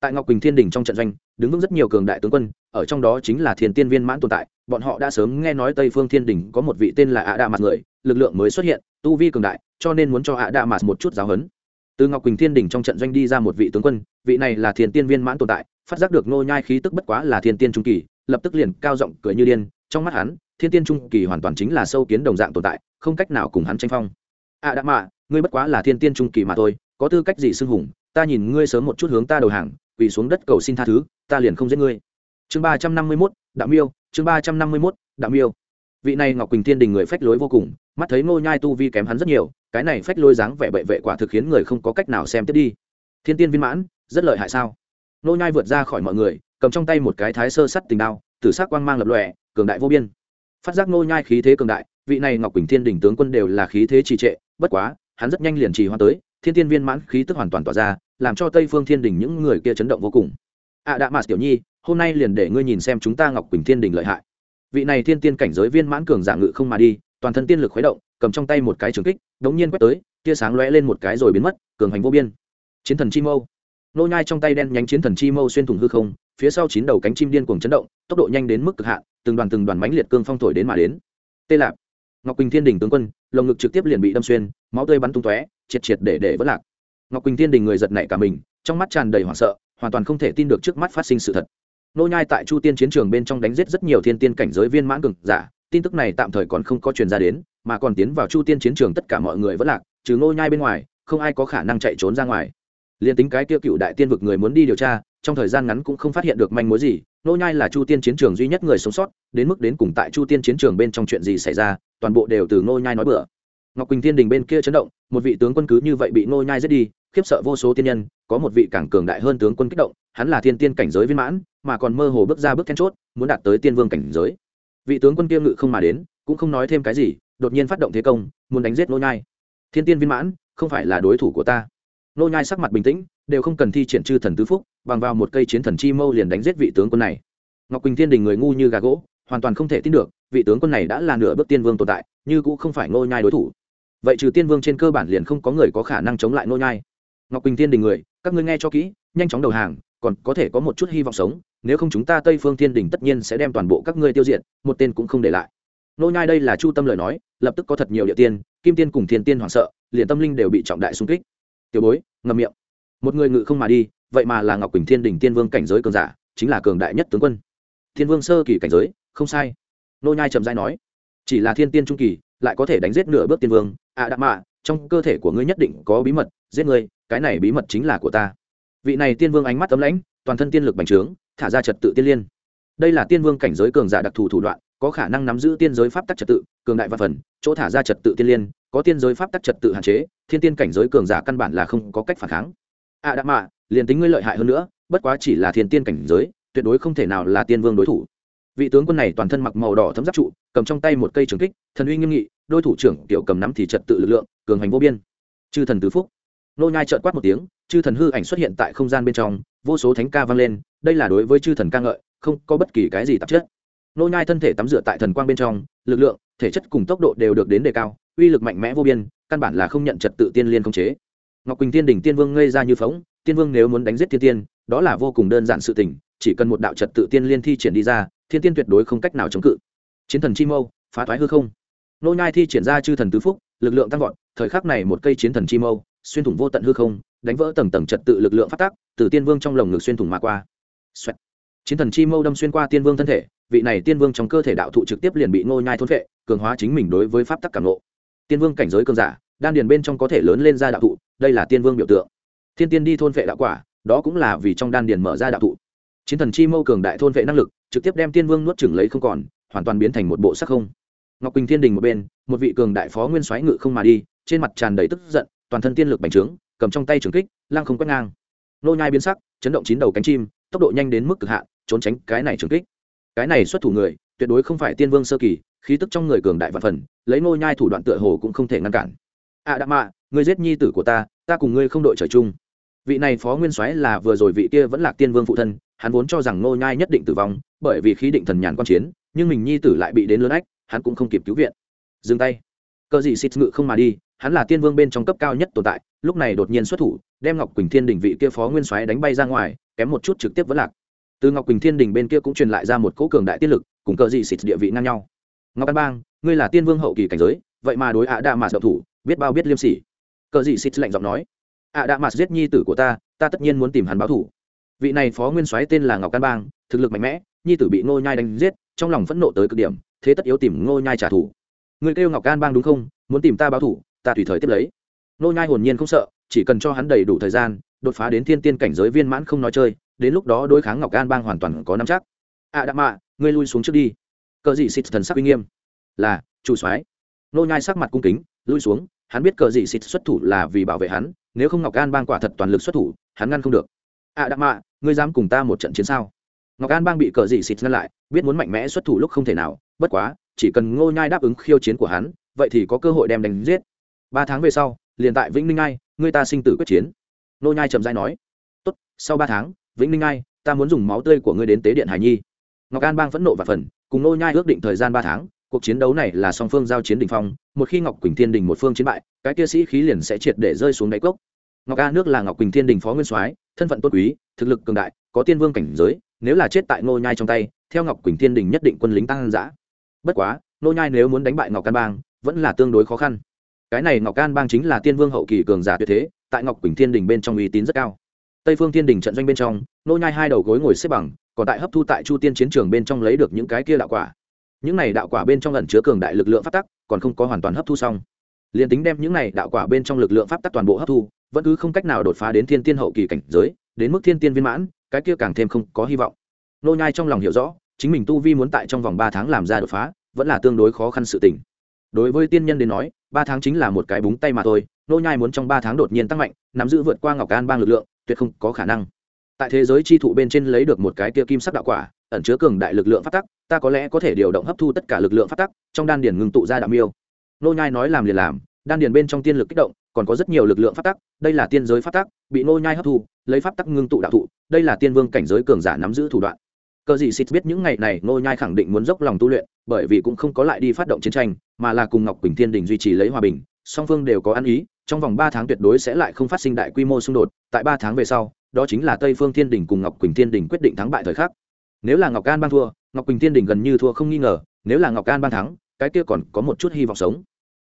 Tại ngọc quỳnh thiên đình trong trận doanh, đứng vững rất nhiều cường đại tướng quân, ở trong đó chính là thiên tiên viên mãn tồn tại, bọn họ đã sớm nghe nói tây phương thiên đình có một vị tên là ạ đa mặt người, lực lượng mới xuất hiện, tu vi cường đại, cho nên muốn cho ạ đa mặt một chút giáo huấn. Từ ngọc quỳnh thiên đình trong trận doanh đi ra một vị tướng quân, vị này là thiên tiên viên mãn tồn tại, phát giác được nô nhai khí tức bất quá là thiên tiên trung kỳ, lập tức liền cao giọng cười như điên, trong mắt hắn, thiên tiên trung kỳ hoàn toàn chính là sâu kiến đồng dạng tồn tại, không cách nào cùng hắn tranh phong. Ạ đa mạ ngươi bất quá là thiên tiên trung kỳ mà thôi, có tư cách gì xưng hùng, ta nhìn ngươi sớm một chút hướng ta đầu hàng, quỳ xuống đất cầu xin tha thứ, ta liền không giết ngươi. Chương ba trăm năm mươi mốt, đạo miêu, chương ba trăm năm mươi mốt, đạo miêu. Vị này ngọc quỳnh thiên đình người phách lối vô cùng, mắt thấy ngô nhai tu vi kém hắn rất nhiều, cái này phách lối dáng vẻ bệ vệ quả thực khiến người không có cách nào xem tiếp đi. Thiên tiên viên mãn, rất lợi hại sao? Ngô nhai vượt ra khỏi mọi người, cầm trong tay một cái thái sơ sắt tình đao, tử sắc quang mang lập lòe, cường đại vô biên. Phát giác ngô nhai khí thế cường đại, vị này ngọc quỳnh thiên đình tướng quân đều là khí thế trì trệ, bất quá hắn rất nhanh liền trì hoa tới, thiên tiên viên mãn khí tức hoàn toàn tỏa ra, làm cho tây phương thiên đình những người kia chấn động vô cùng. Ạ à đạ mạt tiểu nhi, hôm nay liền để ngươi nhìn xem chúng ta ngọc quỳnh thiên đình lợi hại. Vị này thiên tiên cảnh giới viên mãn cường giả ngự không mà đi, toàn thân tiên lực khuấy động, cầm trong tay một cái trường kích, đống nhiên quét tới, tia sáng lóe lên một cái rồi biến mất, cường hành vô biên. Chiến thần chi mâu. Nô nhai trong tay đen nhánh chiến thần chi mâu xuyên thủng hư không, phía sau chín đầu cánh chim điên cuồng chấn động, tốc độ nhanh đến mức cực hạn, từng đoàn từng đoàn mãnh liệt cương phong thổi đến mà đến. Tê lạp ngọc quỳnh thiên đình tướng quân, lồng ngực trực tiếp liền bị đâm xuyên, máu tươi bắn tung tóe, triệt triệt để để vỡ lạc. Ngọc quỳnh thiên đình người giật nảy cả mình, trong mắt tràn đầy hoảng sợ, hoàn toàn không thể tin được trước mắt phát sinh sự thật. Nô nhai tại chu tiên chiến trường bên trong đánh giết rất nhiều thiên tiên cảnh giới viên mãn cường giả, tin tức này tạm thời còn không có truyền ra đến, mà còn tiến vào chu tiên chiến trường tất cả mọi người vẫn lạc, trừ nô nhai bên ngoài, không ai có khả năng chạy trốn ra ngoài. Liên tính cái tiêu cựu đại tiên vực người muốn đi điều tra, trong thời gian ngắn cũng không phát hiện được manh mối gì, nô nhai là chu tiên chiến trường duy nhất người sống sót, đến mức đến cùng tại chu tiên chiến trường bên trong chuyện gì xảy ra toàn bộ đều từ nô nhai nói bừa. Ngọc quỳnh thiên đình bên kia chấn động, một vị tướng quân cứ như vậy bị nô nhai giết đi, khiếp sợ vô số tiên nhân, có một vị càng cường đại hơn tướng quân kích động, hắn là thiên tiên cảnh giới viên mãn, mà còn mơ hồ bước ra bước then chốt, muốn đạt tới tiên vương cảnh giới. Vị tướng quân kia ngự không mà đến, cũng không nói thêm cái gì, đột nhiên phát động thế công, muốn đánh giết nô nhai. Thiên tiên viên mãn, không phải là đối thủ của ta. Nô nhai sắc mặt bình tĩnh, đều không cần thi triển chư thần tứ phúc, bằng vào một cây chiến thần chi mâu liền đánh giết vị tướng quân này. Ngọc quỳnh thiên đình người ngu như gà gỗ hoàn toàn không thể tin được, vị tướng quân này đã là nửa bước tiên vương tồn tại, như cũng không phải nô nhai đối thủ. Vậy trừ tiên vương trên cơ bản liền không có người có khả năng chống lại nô nhai. Ngọc quỳnh thiên đình người, các ngươi nghe cho kỹ, nhanh chóng đầu hàng, còn có thể có một chút hy vọng sống, nếu không chúng ta tây phương thiên đình tất nhiên sẽ đem toàn bộ các ngươi tiêu diệt, một tên cũng không để lại. Nô nhai đây là chu tâm lời nói, lập tức có thật nhiều địa tiên, kim tiên cùng thiên tiên hoảng sợ, liền tâm linh đều bị trọng đại xung kích. Tiểu bối, ngậm miệng. Một người ngự không mà đi, vậy mà là ngọc quỳnh thiên đình tiên vương cảnh giới cường giả, chính là cường đại nhất tướng quân. Thiên vương sơ kỳ cảnh giới không sai. Nô nhai trầm dai nói, chỉ là thiên tiên trung kỳ, lại có thể đánh giết nửa bước tiên vương à đạm mạ, trong cơ thể của ngươi nhất định có bí mật, giết ngươi, cái này bí mật chính là của ta. Vị này tiên vương ánh mắt tấm lãnh, toàn thân tiên lực bành trướng, thả ra trật tự tiên liên. Đây là tiên vương cảnh giới cường giả đặc thù thủ đoạn, có khả năng nắm giữ tiên giới pháp tắc trật tự, cường đại và phần, chỗ thả ra trật tự tiên liên, có tiên giới pháp tắc trật tự hạn chế, thiên tiên cảnh giới cường giả căn bản là không có cách phản kháng. À đạm mạ, liền tính ngươi lợi hại hơn nữa, bất quá chỉ là thiên tiên cảnh giới, tuyệt đối không thể nào là tiên vương đối thủ vị tướng quân này toàn thân mặc màu đỏ thấm giáp trụ, cầm trong tay một cây trường kích, thần uy nghiêm nghị, đôi thủ trưởng tiểu cầm nắm thì trật tự lực lượng, cường hành vô biên. Chư thần tứ phúc. Nô nhai trợn quát một tiếng, chư thần hư ảnh xuất hiện tại không gian bên trong, vô số thánh ca vang lên, đây là đối với chư thần ca ngợi, không có bất kỳ cái gì tạp chất. Nô nhai thân thể tắm rửa tại thần quang bên trong, lực lượng, thể chất cùng tốc độ đều được đến đề cao, uy lực mạnh mẽ vô biên, căn bản là không nhận trật tự tiên liên không chế. Ngọc quỳnh tiên đỉnh tiên vương ngây ra như phóng, tiên vương nếu muốn đánh giết thiên tiên, đó là vô cùng đơn giản sự tình, chỉ cần một đạo trật tự tiên liên thi triển đi ra thiên tiên tuyệt đối không cách nào chống cự. Chiến thần chi mâu, phá thoái hư không. Nô nhai thi triển ra chư thần tứ phúc, lực lượng tăng vọt, thời khắc này một cây chiến thần chi mâu, xuyên thủng vô tận hư không, đánh vỡ tầng tầng trật tự lực lượng phát tác, từ tiên vương trong lồng ngực xuyên thủng mà qua. Xoẹt. chiến thần chi mâu đâm xuyên qua tiên vương thân thể, vị này tiên vương trong cơ thể đạo thụ trực tiếp liền bị nô nhai thôn phệ, cường hóa chính mình đối với pháp tắc cảm nộ tiên vương cảnh giới cường giả, đan điền bên trong có thể lớn lên ra đạo thụ, đây là tiên vương biểu tượng. Thiên tiên đi thôn phệ đạo quả, đó cũng là vì trong đan điền mở ra đạo thụ chiến thần chi mâu cường đại thôn vệ năng lực, trực tiếp đem tiên vương nuốt chửng lấy không còn, hoàn toàn biến thành một bộ sắc không. Ngọc quỳnh thiên đình một bên, một vị cường đại phó nguyên soái ngự không mà đi, trên mặt tràn đầy tức giận, toàn thân tiên lực bành trướng, cầm trong tay trường kích lang không quét ngang. Nô nhai biến sắc, chấn động chín đầu cánh chim, tốc độ nhanh đến mức cực hạn, trốn tránh cái này trường kích. Cái này xuất thủ người, tuyệt đối không phải tiên vương sơ kỳ, khí tức trong người cường đại vạn phần, lấy nô nhai thủ đoạn tựa hồ cũng không thể ngăn cản. A à đạ mạ ngươi giết nhi tử của ta ta cùng ngươi không đội trời chung. Vị này phó nguyên soái là vừa rồi vị kia vẫn là tiên vương phụ thân hắn vốn cho rằng nô nhai nhất định tử vong, bởi vì khí định thần nhàn quan chiến, nhưng mình nhi tử lại bị đến lớn ách, hắn cũng không kịp cứu viện. Dừng tay. Cờ gì xịt ngự không mà đi, hắn là tiên vương bên trong cấp cao nhất tồn tại, lúc này đột nhiên xuất thủ, đem ngọc quỳnh thiên đình vị kia phó nguyên soái đánh bay ra ngoài, kém một chút trực tiếp vẫn lạc. Từ ngọc quỳnh thiên đình bên kia cũng truyền lại ra một cỗ cường đại tiết lực, cùng cờ gì xịt địa vị ngang nhau. Ngọc an bang, ngươi là tiên vương hậu kỳ cảnh giới, vậy mà đối ạ đa mạt độc thủ, biết bao biết liêm sỉ. Cờ gì xịt lạnh giọng nói. Ạ đa mạt giết nhi tử của ta ta tất nhiên muốn tìm hắn báo thủ vị này phó nguyên soái tên là ngọc Can bang thực lực mạnh mẽ nhi tử bị ngô nhai đánh giết trong lòng phẫn nộ tới cực điểm thế tất yếu tìm ngô nhai trả thù. Người kêu ngọc Can bang đúng không? Muốn tìm ta báo thù, ta tùy thời tiếp lấy. Ngô nhai hồn nhiên không sợ chỉ cần cho hắn đầy đủ thời gian đột phá đến thiên tiên cảnh giới viên mãn không nói chơi đến lúc đó đối kháng ngọc Can bang hoàn toàn có nắm chắc. À đạm mạ ngươi lui xuống trước đi. Cờ dị xịt thần sắc uy nghiêm. Là chủ soái. Nô nhai sắc mặt cung kính lui xuống hắn biết cờ dị xịt xuất thủ là vì bảo vệ hắn nếu không ngọc an bang quả thật toàn lực xuất thủ hắn ngăn không được à đạ mạ, ngươi dám cùng ta một trận chiến sao? Ngọc an bang bị cờ dị xịt ngăn lại, biết muốn mạnh mẽ xuất thủ lúc không thể nào, bất quá, chỉ cần ngô nhai đáp ứng khiêu chiến của hắn, vậy thì có cơ hội đem đánh giết. Ba tháng về sau, liền tại vĩnh ninh ai, ngươi ta sinh tử quyết chiến. Ngô nhai trầm dai nói. Tốt, sau ba tháng, vĩnh ninh ai, ta muốn dùng máu tươi của ngươi đến tế điện hải nhi. Ngọc an bang phẫn nộ và phần, cùng ngô nhai ước định thời gian ba tháng, cuộc chiến đấu này là song phương giao chiến đỉnh phong, một khi ngọc quỳnh thiên đình một phương chiến bại, cái kia sĩ khí liền sẽ triệt để rơi xuống đáy cốc ngọc a nước là ngọc quỳnh thiên đình phó nguyên soái, thân phận tốt quý, thực lực cường đại, có tiên vương cảnh giới, nếu là chết tại ngô nhai trong tay, theo ngọc quỳnh thiên đình nhất định quân lính tăng giã. Bất quá, ngô nhai nếu muốn đánh bại ngọc can bang, vẫn là tương đối khó khăn. Cái này ngọc can bang chính là tiên vương hậu kỳ cường giả tuyệt thế, tại ngọc quỳnh thiên đình bên trong uy tín rất cao. Tây phương thiên đình trận doanh bên trong, ngô nhai hai đầu gối ngồi xếp bằng, còn tại hấp thu tại chu tiên chiến trường bên trong lấy được những cái kia đạo quả. Những này đạo quả bên trong ẩn chứa cường đại lực lượng pháp tắc, còn không có hoàn toàn hấp thu xong liền tính đem những này đạo quả bên trong lực lượng pháp tắc toàn bộ hấp thu, vẫn cứ không cách nào đột phá đến thiên tiên hậu kỳ cảnh giới, đến mức thiên tiên viên mãn, cái kia càng thêm không có hy vọng. Nô nhai trong lòng hiểu rõ, chính mình tu vi muốn tại trong vòng ba tháng làm ra đột phá, vẫn là tương đối khó khăn sự tình. Đối với tiên nhân đến nói, ba tháng chính là một cái búng tay mà thôi, nô nhai muốn trong ba tháng đột nhiên tăng mạnh, nắm giữ vượt qua ngọc an bang lực lượng, tuyệt không có khả năng. Tại thế giới chi thụ bên trên lấy được một cái kia kim sắc đạo quả, ẩn chứa cường đại lực lượng phát tắc, ta có lẽ có thể điều động hấp thu tất cả lực lượng phát tắc, trong đan điển ngừng tụ ra đạo miêu nô nhai nói làm liền làm, đan điền bên trong tiên lực kích động, còn có rất nhiều lực lượng pháp tắc, đây là tiên giới pháp tắc, bị nô nhai hấp thu, lấy pháp tắc ngưng tụ đạo thụ, đây là tiên vương cảnh giới cường giả nắm giữ thủ đoạn. Cờ gì xịt biết những ngày này nô nhai khẳng định muốn dốc lòng tu luyện, bởi vì cũng không có lại đi phát động chiến tranh, mà là cùng ngọc quỳnh thiên đình duy trì lấy hòa bình, song phương đều có ăn ý, trong vòng ba tháng tuyệt đối sẽ lại không phát sinh đại quy mô xung đột, tại ba tháng về sau, đó chính là tây phương thiên đình cùng ngọc quỳnh thiên đình quyết định thắng bại thời khắc. Nếu là ngọc an ban thua, ngọc quỳnh thiên đình gần như thua không nghi ngờ, nếu là ngọc an ban thắng, cái kia còn có một chút hy vọng sống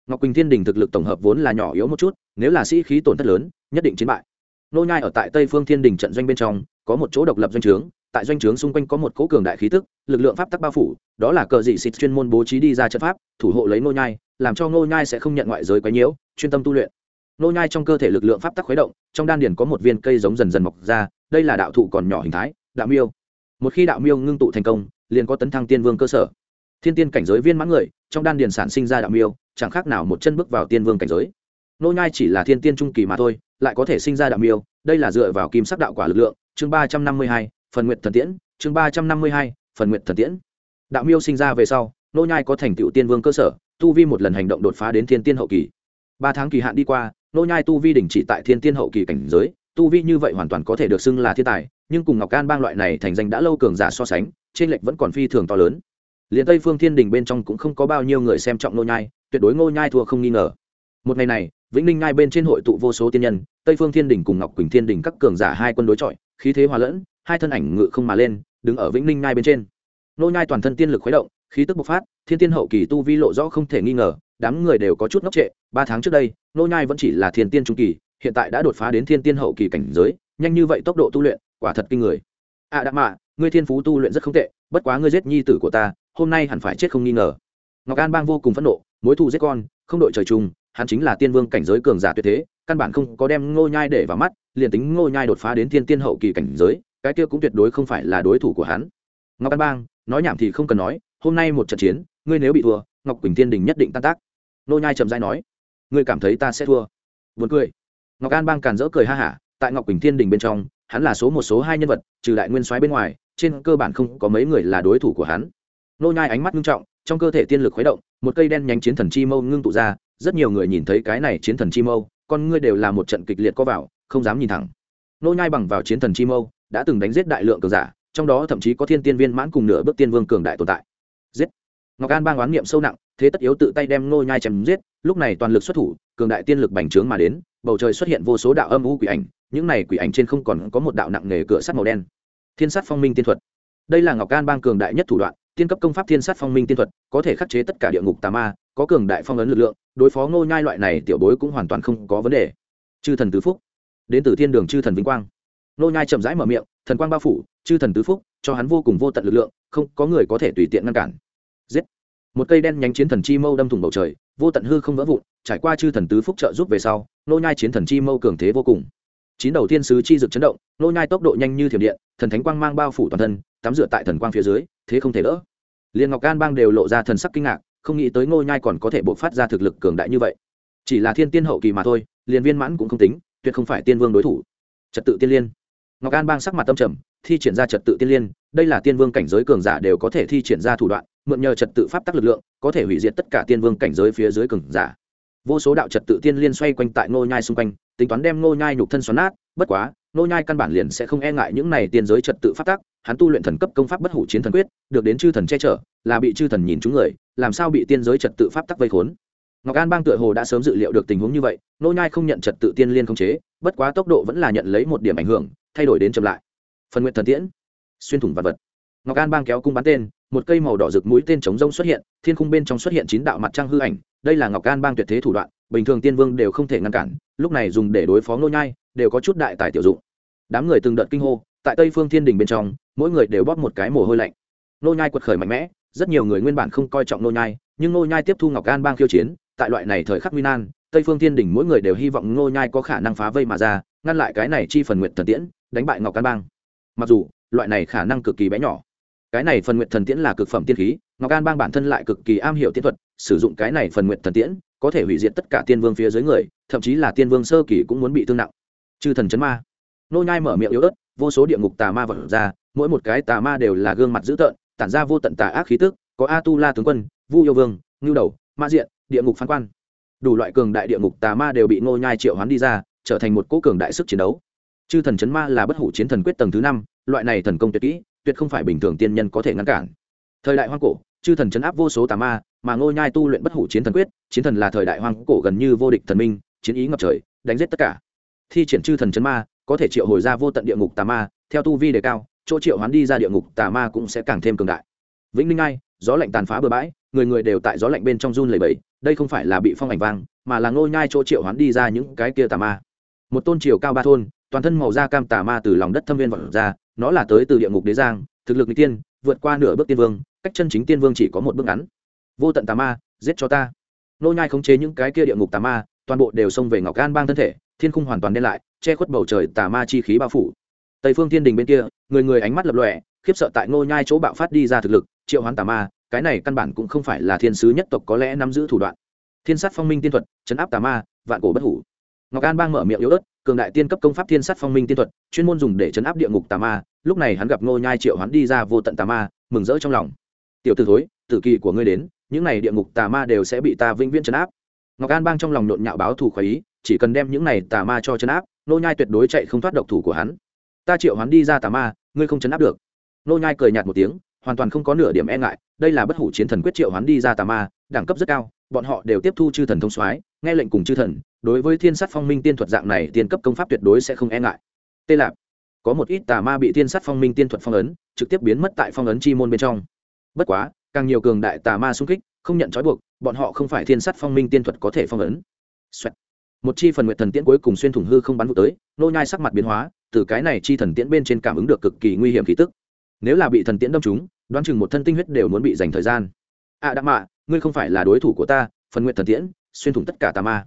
ngọc quỳnh thiên đình thực lực tổng hợp vốn là nhỏ yếu một chút, nếu là sĩ khí tổn thất lớn, nhất định chiến bại. Nô nhai ở tại tây phương thiên đình trận doanh bên trong, có một chỗ độc lập doanh trướng, tại doanh trướng xung quanh có một cỗ cường đại khí tức, lực lượng pháp tắc bao phủ, đó là cờ dị xịt chuyên môn bố trí đi ra trận pháp, thủ hộ lấy nô nhai, làm cho nô nhai sẽ không nhận ngoại giới quấy nhiễu, chuyên tâm tu luyện. Nô nhai trong cơ thể lực lượng pháp tắc khuấy động, trong đan điển có một viên cây giống dần dần mọc ra, đây là đạo thụ còn nhỏ hình thái, đạo miêu. Một khi đạo miêu ngưng tụ thành công, liền có tấn thăng tiên vương cơ sở. Thiên tiên cảnh giới viên mãn người, trong đan điền sản sinh ra đạo miêu chẳng khác nào một chân bước vào tiên vương cảnh giới. Nô nhai chỉ là thiên tiên trung kỳ mà thôi, lại có thể sinh ra đạo miêu, đây là dựa vào kim sắc đạo quả lực lượng, chương ba trăm năm mươi hai, phần nguyện thần tiễn, chương ba trăm năm mươi hai, phần nguyện thần tiễn. Đạo miêu sinh ra về sau, nô nhai có thành tựu tiên vương cơ sở, tu vi một lần hành động đột phá đến thiên tiên hậu kỳ. Ba tháng kỳ hạn đi qua, nô nhai tu vi đỉnh chỉ tại thiên tiên hậu kỳ cảnh giới, tu vi như vậy hoàn toàn có thể được xưng là thiên tài, nhưng cùng ngọc can bang loại này thành danh đã lâu cường giả so sánh, trên lệch vẫn còn phi thường to lớn. Liền tây phương thiên đình bên trong cũng không có bao nhiêu người xem trọng nô nhai tuyệt đối ngô nhai thua không nghi ngờ. Một ngày này, vĩnh ninh ngay bên trên hội tụ vô số tiên nhân, tây phương thiên đình cùng ngọc quỳnh thiên đình các cường giả hai quân đối chọi, khí thế hòa lẫn, hai thân ảnh ngự không mà lên, đứng ở vĩnh ninh ngay bên trên. Ngô nhai toàn thân tiên lực khuấy động, khí tức bộc phát, thiên tiên hậu kỳ tu vi lộ rõ không thể nghi ngờ, đám người đều có chút ngốc trệ. Ba tháng trước đây, Ngô nhai vẫn chỉ là thiên tiên trung kỳ, hiện tại đã đột phá đến thiên tiên hậu kỳ cảnh giới, nhanh như vậy tốc độ tu luyện, quả thật kinh người. À đạm mạ, ngươi thiên phú tu luyện rất không tệ, bất quá ngươi giết nhi tử của ta, hôm nay hẳn phải chết không nghi ngờ. Ngọc an bang vô cùng phẫn nộ mối thù giết con, không đội trời chung, hắn chính là tiên vương cảnh giới cường giả tuyệt thế, căn bản không có đem ngô nhai để vào mắt, liền tính ngô nhai đột phá đến thiên tiên hậu kỳ cảnh giới, cái kia cũng tuyệt đối không phải là đối thủ của hắn. Ngọc an bang, nói nhảm thì không cần nói, hôm nay một trận chiến, ngươi nếu bị thua, ngọc quỳnh thiên đình nhất định tan tác. Ngô nhai trầm dai nói, ngươi cảm thấy ta sẽ thua. Buồn cười. Ngọc an bang càn rỡ cười ha hả, tại ngọc quỳnh thiên đình bên trong, hắn là số một, số hai nhân vật, trừ đại nguyên soái bên ngoài, trên cơ bản không có mấy người là đối thủ của hắn. Nô nhai ánh mắt nghiêm trọng trong cơ thể tiên lực khuấy động, một cây đen nhánh chiến thần chi mâu ngưng tụ ra, rất nhiều người nhìn thấy cái này chiến thần chi mâu, con ngươi đều là một trận kịch liệt có vào, không dám nhìn thẳng. Nô nhai bằng vào chiến thần chi mâu, đã từng đánh giết đại lượng cường giả, trong đó thậm chí có thiên tiên viên mãn cùng nửa bước tiên vương cường đại tồn tại. Giết! Ngọc an bang oán niệm sâu nặng, thế tất yếu tự tay đem nô nhai chém giết, lúc này toàn lực xuất thủ, cường đại tiên lực bành trướng mà đến, bầu trời xuất hiện vô số đạo âm u quỷ ảnh, những này quỷ ảnh trên không còn có một đạo nặng nghề cửa sắt màu đen. Thiên sát phong minh tiên thuật. Đây là ngọc an bang cường đại nhất thủ đoạn tiên cấp công pháp thiên sát phong minh tiên thuật, có thể khắc chế tất cả địa ngục tà ma, có cường đại phong ấn lực lượng, đối phó ngô nhai loại này tiểu bối cũng hoàn toàn không có vấn đề. Chư thần tứ phúc. Đến từ thiên đường chư thần vinh quang. Ngô nhai chậm rãi mở miệng, thần quang bao phủ, chư thần tứ phúc, cho hắn vô cùng vô tận lực lượng, không có người có thể tùy tiện ngăn cản. Giết. Một cây đen nhánh chiến thần chi mâu đâm thủng bầu trời, vô tận hư không vỡ vụn, trải qua chư thần tứ phúc trợ giúp về sau nô nhai chiến thần chi mâu cường thế vô cùng. Chín đầu thiên sứ chi dực chấn động nô nhai tốc độ nhanh như thiểm điện, thần thánh quang mang bao phủ toàn thân, tắm rửa tại thần quang phía dưới thế không thể đỡ. Liên ngọc gan bang đều lộ ra thần sắc kinh ngạc, không nghĩ tới ngô nhai còn có thể bộc phát ra thực lực cường đại như vậy. Chỉ là thiên tiên hậu kỳ mà thôi, liền viên mãn cũng không tính, tuyệt không phải tiên vương đối thủ. Trật tự tiên liên. Ngọc an bang sắc mặt tâm trầm, thi triển ra trật tự tiên liên, đây là tiên vương cảnh giới cường giả đều có thể thi triển ra thủ đoạn, mượn nhờ trật tự pháp tắc lực lượng, có thể hủy diệt tất cả tiên vương cảnh giới phía dưới cường giả. Vô số đạo trật tự tiên liên xoay quanh tại ngô nhai xung quanh, tính toán đem ngô nhai nhục thân xoắn nát, bất quá, ngô nhai căn bản liền sẽ không e ngại những này tiên giới trật tự pháp tắc hắn tu luyện thần cấp công pháp bất hủ chiến thần quyết, được đến chư thần che chở, là bị chư thần nhìn chúng người, làm sao bị tiên giới trật tự pháp tắc vây khốn. Ngọc an bang tựa hồ đã sớm dự liệu được tình huống như vậy, nô nhai không nhận trật tự tiên liên không chế, bất quá tốc độ vẫn là nhận lấy một điểm ảnh hưởng, thay đổi đến chậm lại. Phần nguyện thần tiễn, xuyên thủng vật vật. Ngọc an bang kéo cung bắn tên, một cây màu đỏ rực mũi tên chống rông xuất hiện, thiên khung bên trong xuất hiện chín đạo mặt trăng hư ảnh, đây là ngọc an bang tuyệt thế thủ đoạn, bình thường tiên vương đều không thể ngăn cản, lúc này dùng để đối phó nô nhai, đều có chút đại tài tiểu dụng. Đám người từng đợt kinh hô tại tây phương thiên đình bên trong, mỗi người đều bóp một cái mồ hôi lạnh. Nô nhai quật khởi mạnh mẽ, rất nhiều người nguyên bản không coi trọng nô nhai, nhưng nô nhai tiếp thu ngọc an bang khiêu chiến, tại loại này thời khắc nguy nan, tây phương thiên đình mỗi người đều hy vọng nô nhai có khả năng phá vây mà ra, ngăn lại cái này chi phần nguyện thần tiễn, đánh bại ngọc an bang. Mặc dù, loại này khả năng cực kỳ bé nhỏ. Cái này phần nguyện thần tiễn là cực phẩm tiên khí, ngọc an bang bản thân lại cực kỳ am hiểu tiên thuật, sử dụng cái này phần nguyện thần tiễn, có thể hủy diệt tất cả tiên vương phía dưới người, thậm chí là tiên vương sơ kỳ cũng muốn bị thương nặng. Chư thần chấn ma. Nô nhai mở miệng yếu ớt vô số địa ngục tà ma vật ra, mỗi một cái tà ma đều là gương mặt dữ tợn, tản ra vô tận tà ác khí tức, có a tu la tướng quân, vu yêu vương, ngưu đầu, ma diện, địa ngục phán quan. Đủ loại cường đại địa ngục tà ma đều bị Ngô nhai triệu hoán đi ra, trở thành một cỗ cường đại sức chiến đấu. Chư thần chấn ma là bất hủ chiến thần quyết tầng thứ năm, loại này thần công tuyệt kỹ, tuyệt không phải bình thường tiên nhân có thể ngăn cản. Thời đại hoang cổ, chư thần chấn áp vô số tà ma, mà ngô nhai tu luyện bất hủ chiến thần quyết, chiến thần là thời đại hoang cổ gần như vô địch thần minh, chiến ý ngập trời, đánh giết tất cả. Thi triển chư thần chấn ma có thể triệu hồi ra vô tận địa ngục tà ma, theo tu vi đề cao, chỗ triệu hoán đi ra địa ngục tà ma cũng sẽ càng thêm cường đại. Vĩnh ninh ai, gió lạnh tàn phá bừa bãi, người người đều tại gió lạnh bên trong run lẩy bẩy, đây không phải là bị phong ảnh vang, mà là ngôi nhai chỗ triệu hoán đi ra những cái kia tà ma. Một tôn triều cao ba thôn, toàn thân màu da cam tà ma từ lòng đất thâm viên vọt ra, nó là tới từ địa ngục đế giang, thực lực n tiên, vượt qua nửa bước tiên vương, cách chân chính tiên vương chỉ có một bước ngắn. Vô tận tà ma, giết cho ta. Nô nhai khống chế những cái kia địa ngục tà ma, toàn bộ đều xông về ngọc gan bang thân thể, thiên khung hoàn toàn đen lại che khuất bầu trời tà ma chi khí bao phủ. Tây phương thiên đình bên kia, người người ánh mắt lập lòe, khiếp sợ tại nô nhai chỗ bạo phát đi ra thực lực, triệu hoán tà ma, cái này căn bản cũng không phải là thiên sứ nhất tộc có lẽ nắm giữ thủ đoạn. Thiên sát phong minh tiên thuật, chấn áp tà ma, vạn cổ bất hủ. Ngọc an bang mở miệng yếu ớt, cường đại tiên cấp công pháp thiên sát phong minh tiên thuật, chuyên môn dùng để chấn áp địa ngục tà ma, lúc này hắn gặp ngô nhai triệu hắn đi ra vô tận tà ma, mừng rỡ trong lòng. Tiểu tử thối, tử kỳ của ngươi đến, những này địa ngục tà ma đều sẽ bị ta vĩnh viễn chấn áp. Ngọc an bang trong lòng nhộn nhạo báo thù khoái ý, chỉ cần đem những này tà ma cho chấn áp Nô nhai tuyệt đối chạy không thoát độc thủ của hắn. Ta triệu hắn đi ra tà ma, ngươi không chấn áp được. Nô nhai cười nhạt một tiếng, hoàn toàn không có nửa điểm e ngại, đây là bất hủ chiến thần quyết triệu hắn đi ra tà ma, đẳng cấp rất cao, bọn họ đều tiếp thu chư thần thông soái, nghe lệnh cùng chư thần, đối với thiên sát phong minh tiên thuật dạng này tiên cấp công pháp tuyệt đối sẽ không e ngại. Tê lạp, có một ít tà ma bị thiên sát phong minh tiên thuật phong ấn, trực tiếp biến mất tại phong ấn chi môn bên trong. Bất quá, càng nhiều cường đại tà ma xung kích, không nhận trói buộc, bọn họ không phải thiên sát phong minh tiên thuật có thể phong ấn. Xoẹt một chi phần nguyện thần tiễn cuối cùng xuyên thủng hư không bắn vụ tới, nô nhai sắc mặt biến hóa, từ cái này chi thần tiễn bên trên cảm ứng được cực kỳ nguy hiểm khí tức. Nếu là bị thần tiễn đâm trúng, đoán chừng một thân tinh huyết đều muốn bị dành thời gian. À đã mạ, ngươi không phải là đối thủ của ta, phần nguyện thần tiễn, xuyên thủng tất cả tà ma.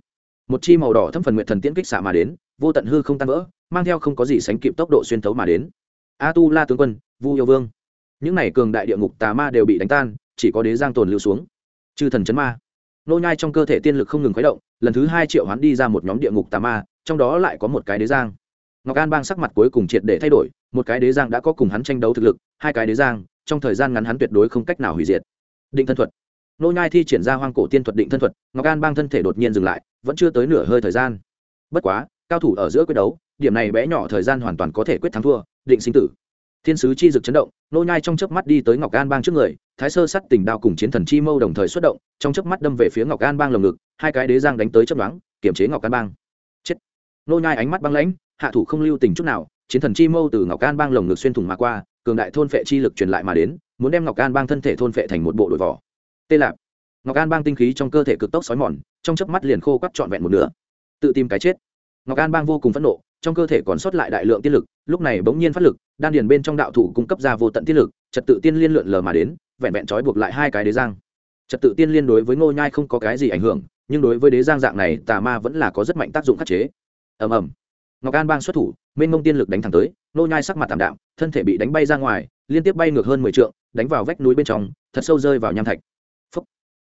Một chi màu đỏ thâm phần nguyện thần tiễn kích xạ mà đến, vô tận hư không tan vỡ, mang theo không có gì sánh kịp tốc độ xuyên thấu mà đến. A tu la tướng quân, vu yêu vương. Những này cường đại địa ngục tà ma đều bị đánh tan, chỉ có đế giang tồn lưu xuống. Chư thần chấn ma nô nhai trong cơ thể tiên lực không ngừng khuấy động, lần thứ hai triệu hoán đi ra một nhóm địa ngục tà ma, trong đó lại có một cái đế giang. Ngọc an bang sắc mặt cuối cùng triệt để thay đổi, một cái đế giang đã có cùng hắn tranh đấu thực lực, hai cái đế giang, trong thời gian ngắn hắn tuyệt đối không cách nào hủy diệt. Định thân thuật. Nô nhai thi triển ra hoang cổ tiên thuật định thân thuật, ngọc an bang thân thể đột nhiên dừng lại, vẫn chưa tới nửa hơi thời gian. Bất quá, cao thủ ở giữa quyết đấu, điểm này bé nhỏ thời gian hoàn toàn có thể quyết thắng thua, định sinh tử thiên sứ chi dực chấn động, nô nhai trong chớp mắt đi tới ngọc an bang trước người, thái sơ sắt tình đao cùng chiến thần chi mâu đồng thời xuất động, trong chớp mắt đâm về phía ngọc an bang lồng ngực, hai cái đế giang đánh tới chớp đoán kiểm chế ngọc an bang. Chết! Nô nhai ánh mắt băng lãnh, hạ thủ không lưu tình chút nào, chiến thần chi mâu từ ngọc an bang lồng ngực xuyên thủng mà qua, cường đại thôn phệ chi lực truyền lại mà đến, muốn đem ngọc an bang thân thể thôn phệ thành một bộ đội vỏ. Tê lạp! Ngọc an bang tinh khí trong cơ thể cực tốc sói mòn, trong chớp mắt liền khô quắt trọn vẹn một nửa. Tự tìm cái chết. Ngọc an bang vô cùng phẫn nộ, trong cơ thể còn sót lại đại lượng tiên lực lúc này bỗng nhiên phát lực, đan điền bên trong đạo thủ cung cấp ra vô tận tiết lực, trật tự tiên liên lượn lờ mà đến, vẹn vẹn trói buộc lại hai cái đế giang. Trật tự tiên liên đối với ngô nhai không có cái gì ảnh hưởng, nhưng đối với đế giang dạng này, tà ma vẫn là có rất mạnh tác dụng khắc chế. Ầm ầm. Ngọc an bang xuất thủ, mênh mông tiên lực đánh thẳng tới, ngô nhai sắc mặt tạm đạm, thân thể bị đánh bay ra ngoài, liên tiếp bay ngược hơn mười trượng, đánh vào vách núi bên trong, thật sâu rơi vào nham thạch. Phúc.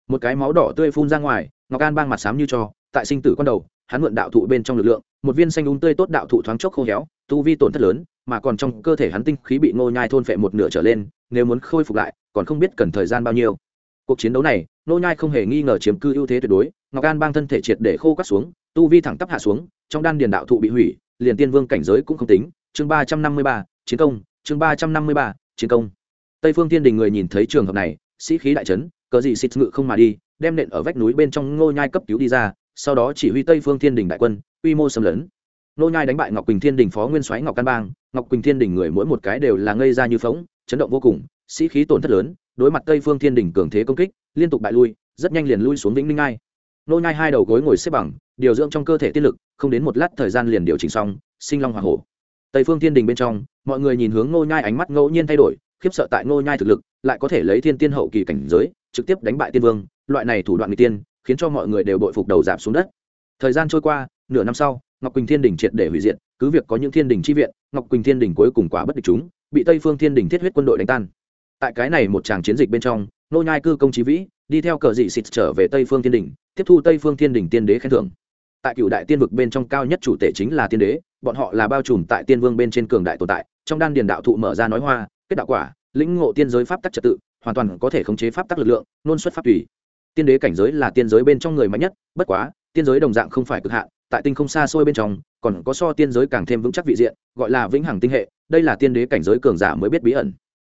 một cái máu đỏ tươi phun ra ngoài, ngọc an bang mặt sám như cho, tại sinh tử con đầu, hắn mượn đạo thụ bên trong lực lượng, một viên xanh úng tươi tốt đạo thụ thoáng chốc khô héo tu vi tổn thất lớn, mà còn trong cơ thể hắn tinh khí bị ngô nhai thôn phệ một nửa trở lên, nếu muốn khôi phục lại, còn không biết cần thời gian bao nhiêu. Cuộc chiến đấu này, ngô nhai không hề nghi ngờ chiếm cư ưu thế tuyệt đối, ngọc an bang thân thể triệt để khô cắt xuống, tu vi thẳng tắp hạ xuống, trong đan điền đạo thụ bị hủy, liền tiên vương cảnh giới cũng không tính. Chương ba trăm năm mươi ba, chiến công, chương ba trăm năm mươi ba, chiến công. Tây phương tiên đình người nhìn thấy trường hợp này, sĩ khí đại trấn cờ gì xịt ngự không mà đi, đem nện ở vách núi bên trong ngô nhai cấp cứu đi ra, sau đó chỉ huy tây phương thiên đình đại quân, quy mô xâm lấn nô nhai đánh bại ngọc quỳnh thiên đình phó nguyên soái ngọc căn bang. Ngọc quỳnh thiên đình người mỗi một cái đều là ngây ra như phóng chấn động vô cùng, sĩ khí tổn thất lớn, đối mặt tây phương thiên đình cường thế công kích, liên tục bại lui, rất nhanh liền lui xuống vĩnh ninh ngai. Nô nhai hai đầu gối ngồi xếp bằng, điều dưỡng trong cơ thể tiết lực, không đến một lát thời gian liền điều chỉnh xong, sinh long hỏa hổ. Tây phương thiên đình bên trong, mọi người nhìn hướng nô nhai ánh mắt ngẫu nhiên thay đổi, khiếp sợ tại nô nhai thực lực, lại có thể lấy thiên tiên hậu kỳ cảnh giới, trực tiếp đánh bại tiên vương, loại này thủ đoạn người tiên, khiến cho mọi người đều bội phục đầu giảm xuống đất. Thời gian trôi qua, nửa năm sau ngọc quỳnh thiên đình triệt để hủy diệt, cứ việc có những thiên đình chi viện, ngọc quỳnh thiên đình cuối cùng quả bất địch chúng, bị tây phương thiên đình thiết huyết quân đội đánh tan. Tại cái này một tràng chiến dịch bên trong, nô nhai cư công chí vĩ, đi theo cờ dị xịt trở về tây phương thiên đình, tiếp thu tây phương thiên đình tiên đế khen thưởng. Tại cựu đại tiên vực bên trong cao nhất chủ tể chính là tiên đế, bọn họ là bao trùm tại tiên vương bên trên cường đại tồn tại, trong đan điền đạo thụ mở ra nói hoa, kết đạo quả, lĩnh ngộ tiên giới pháp tắc trật tự, hoàn toàn có thể khống chế pháp tắc lực lượng, nôn xuất pháp tùy. Tiên đế cảnh giới là tiên giới bên trong người mạnh nhất, bất quá, tiên giới đồng dạng không phải cực hạn tại tinh không xa xôi bên trong, còn có so tiên giới càng thêm vững chắc vị diện, gọi là vĩnh hằng tinh hệ, đây là tiên đế cảnh giới cường giả mới biết bí ẩn.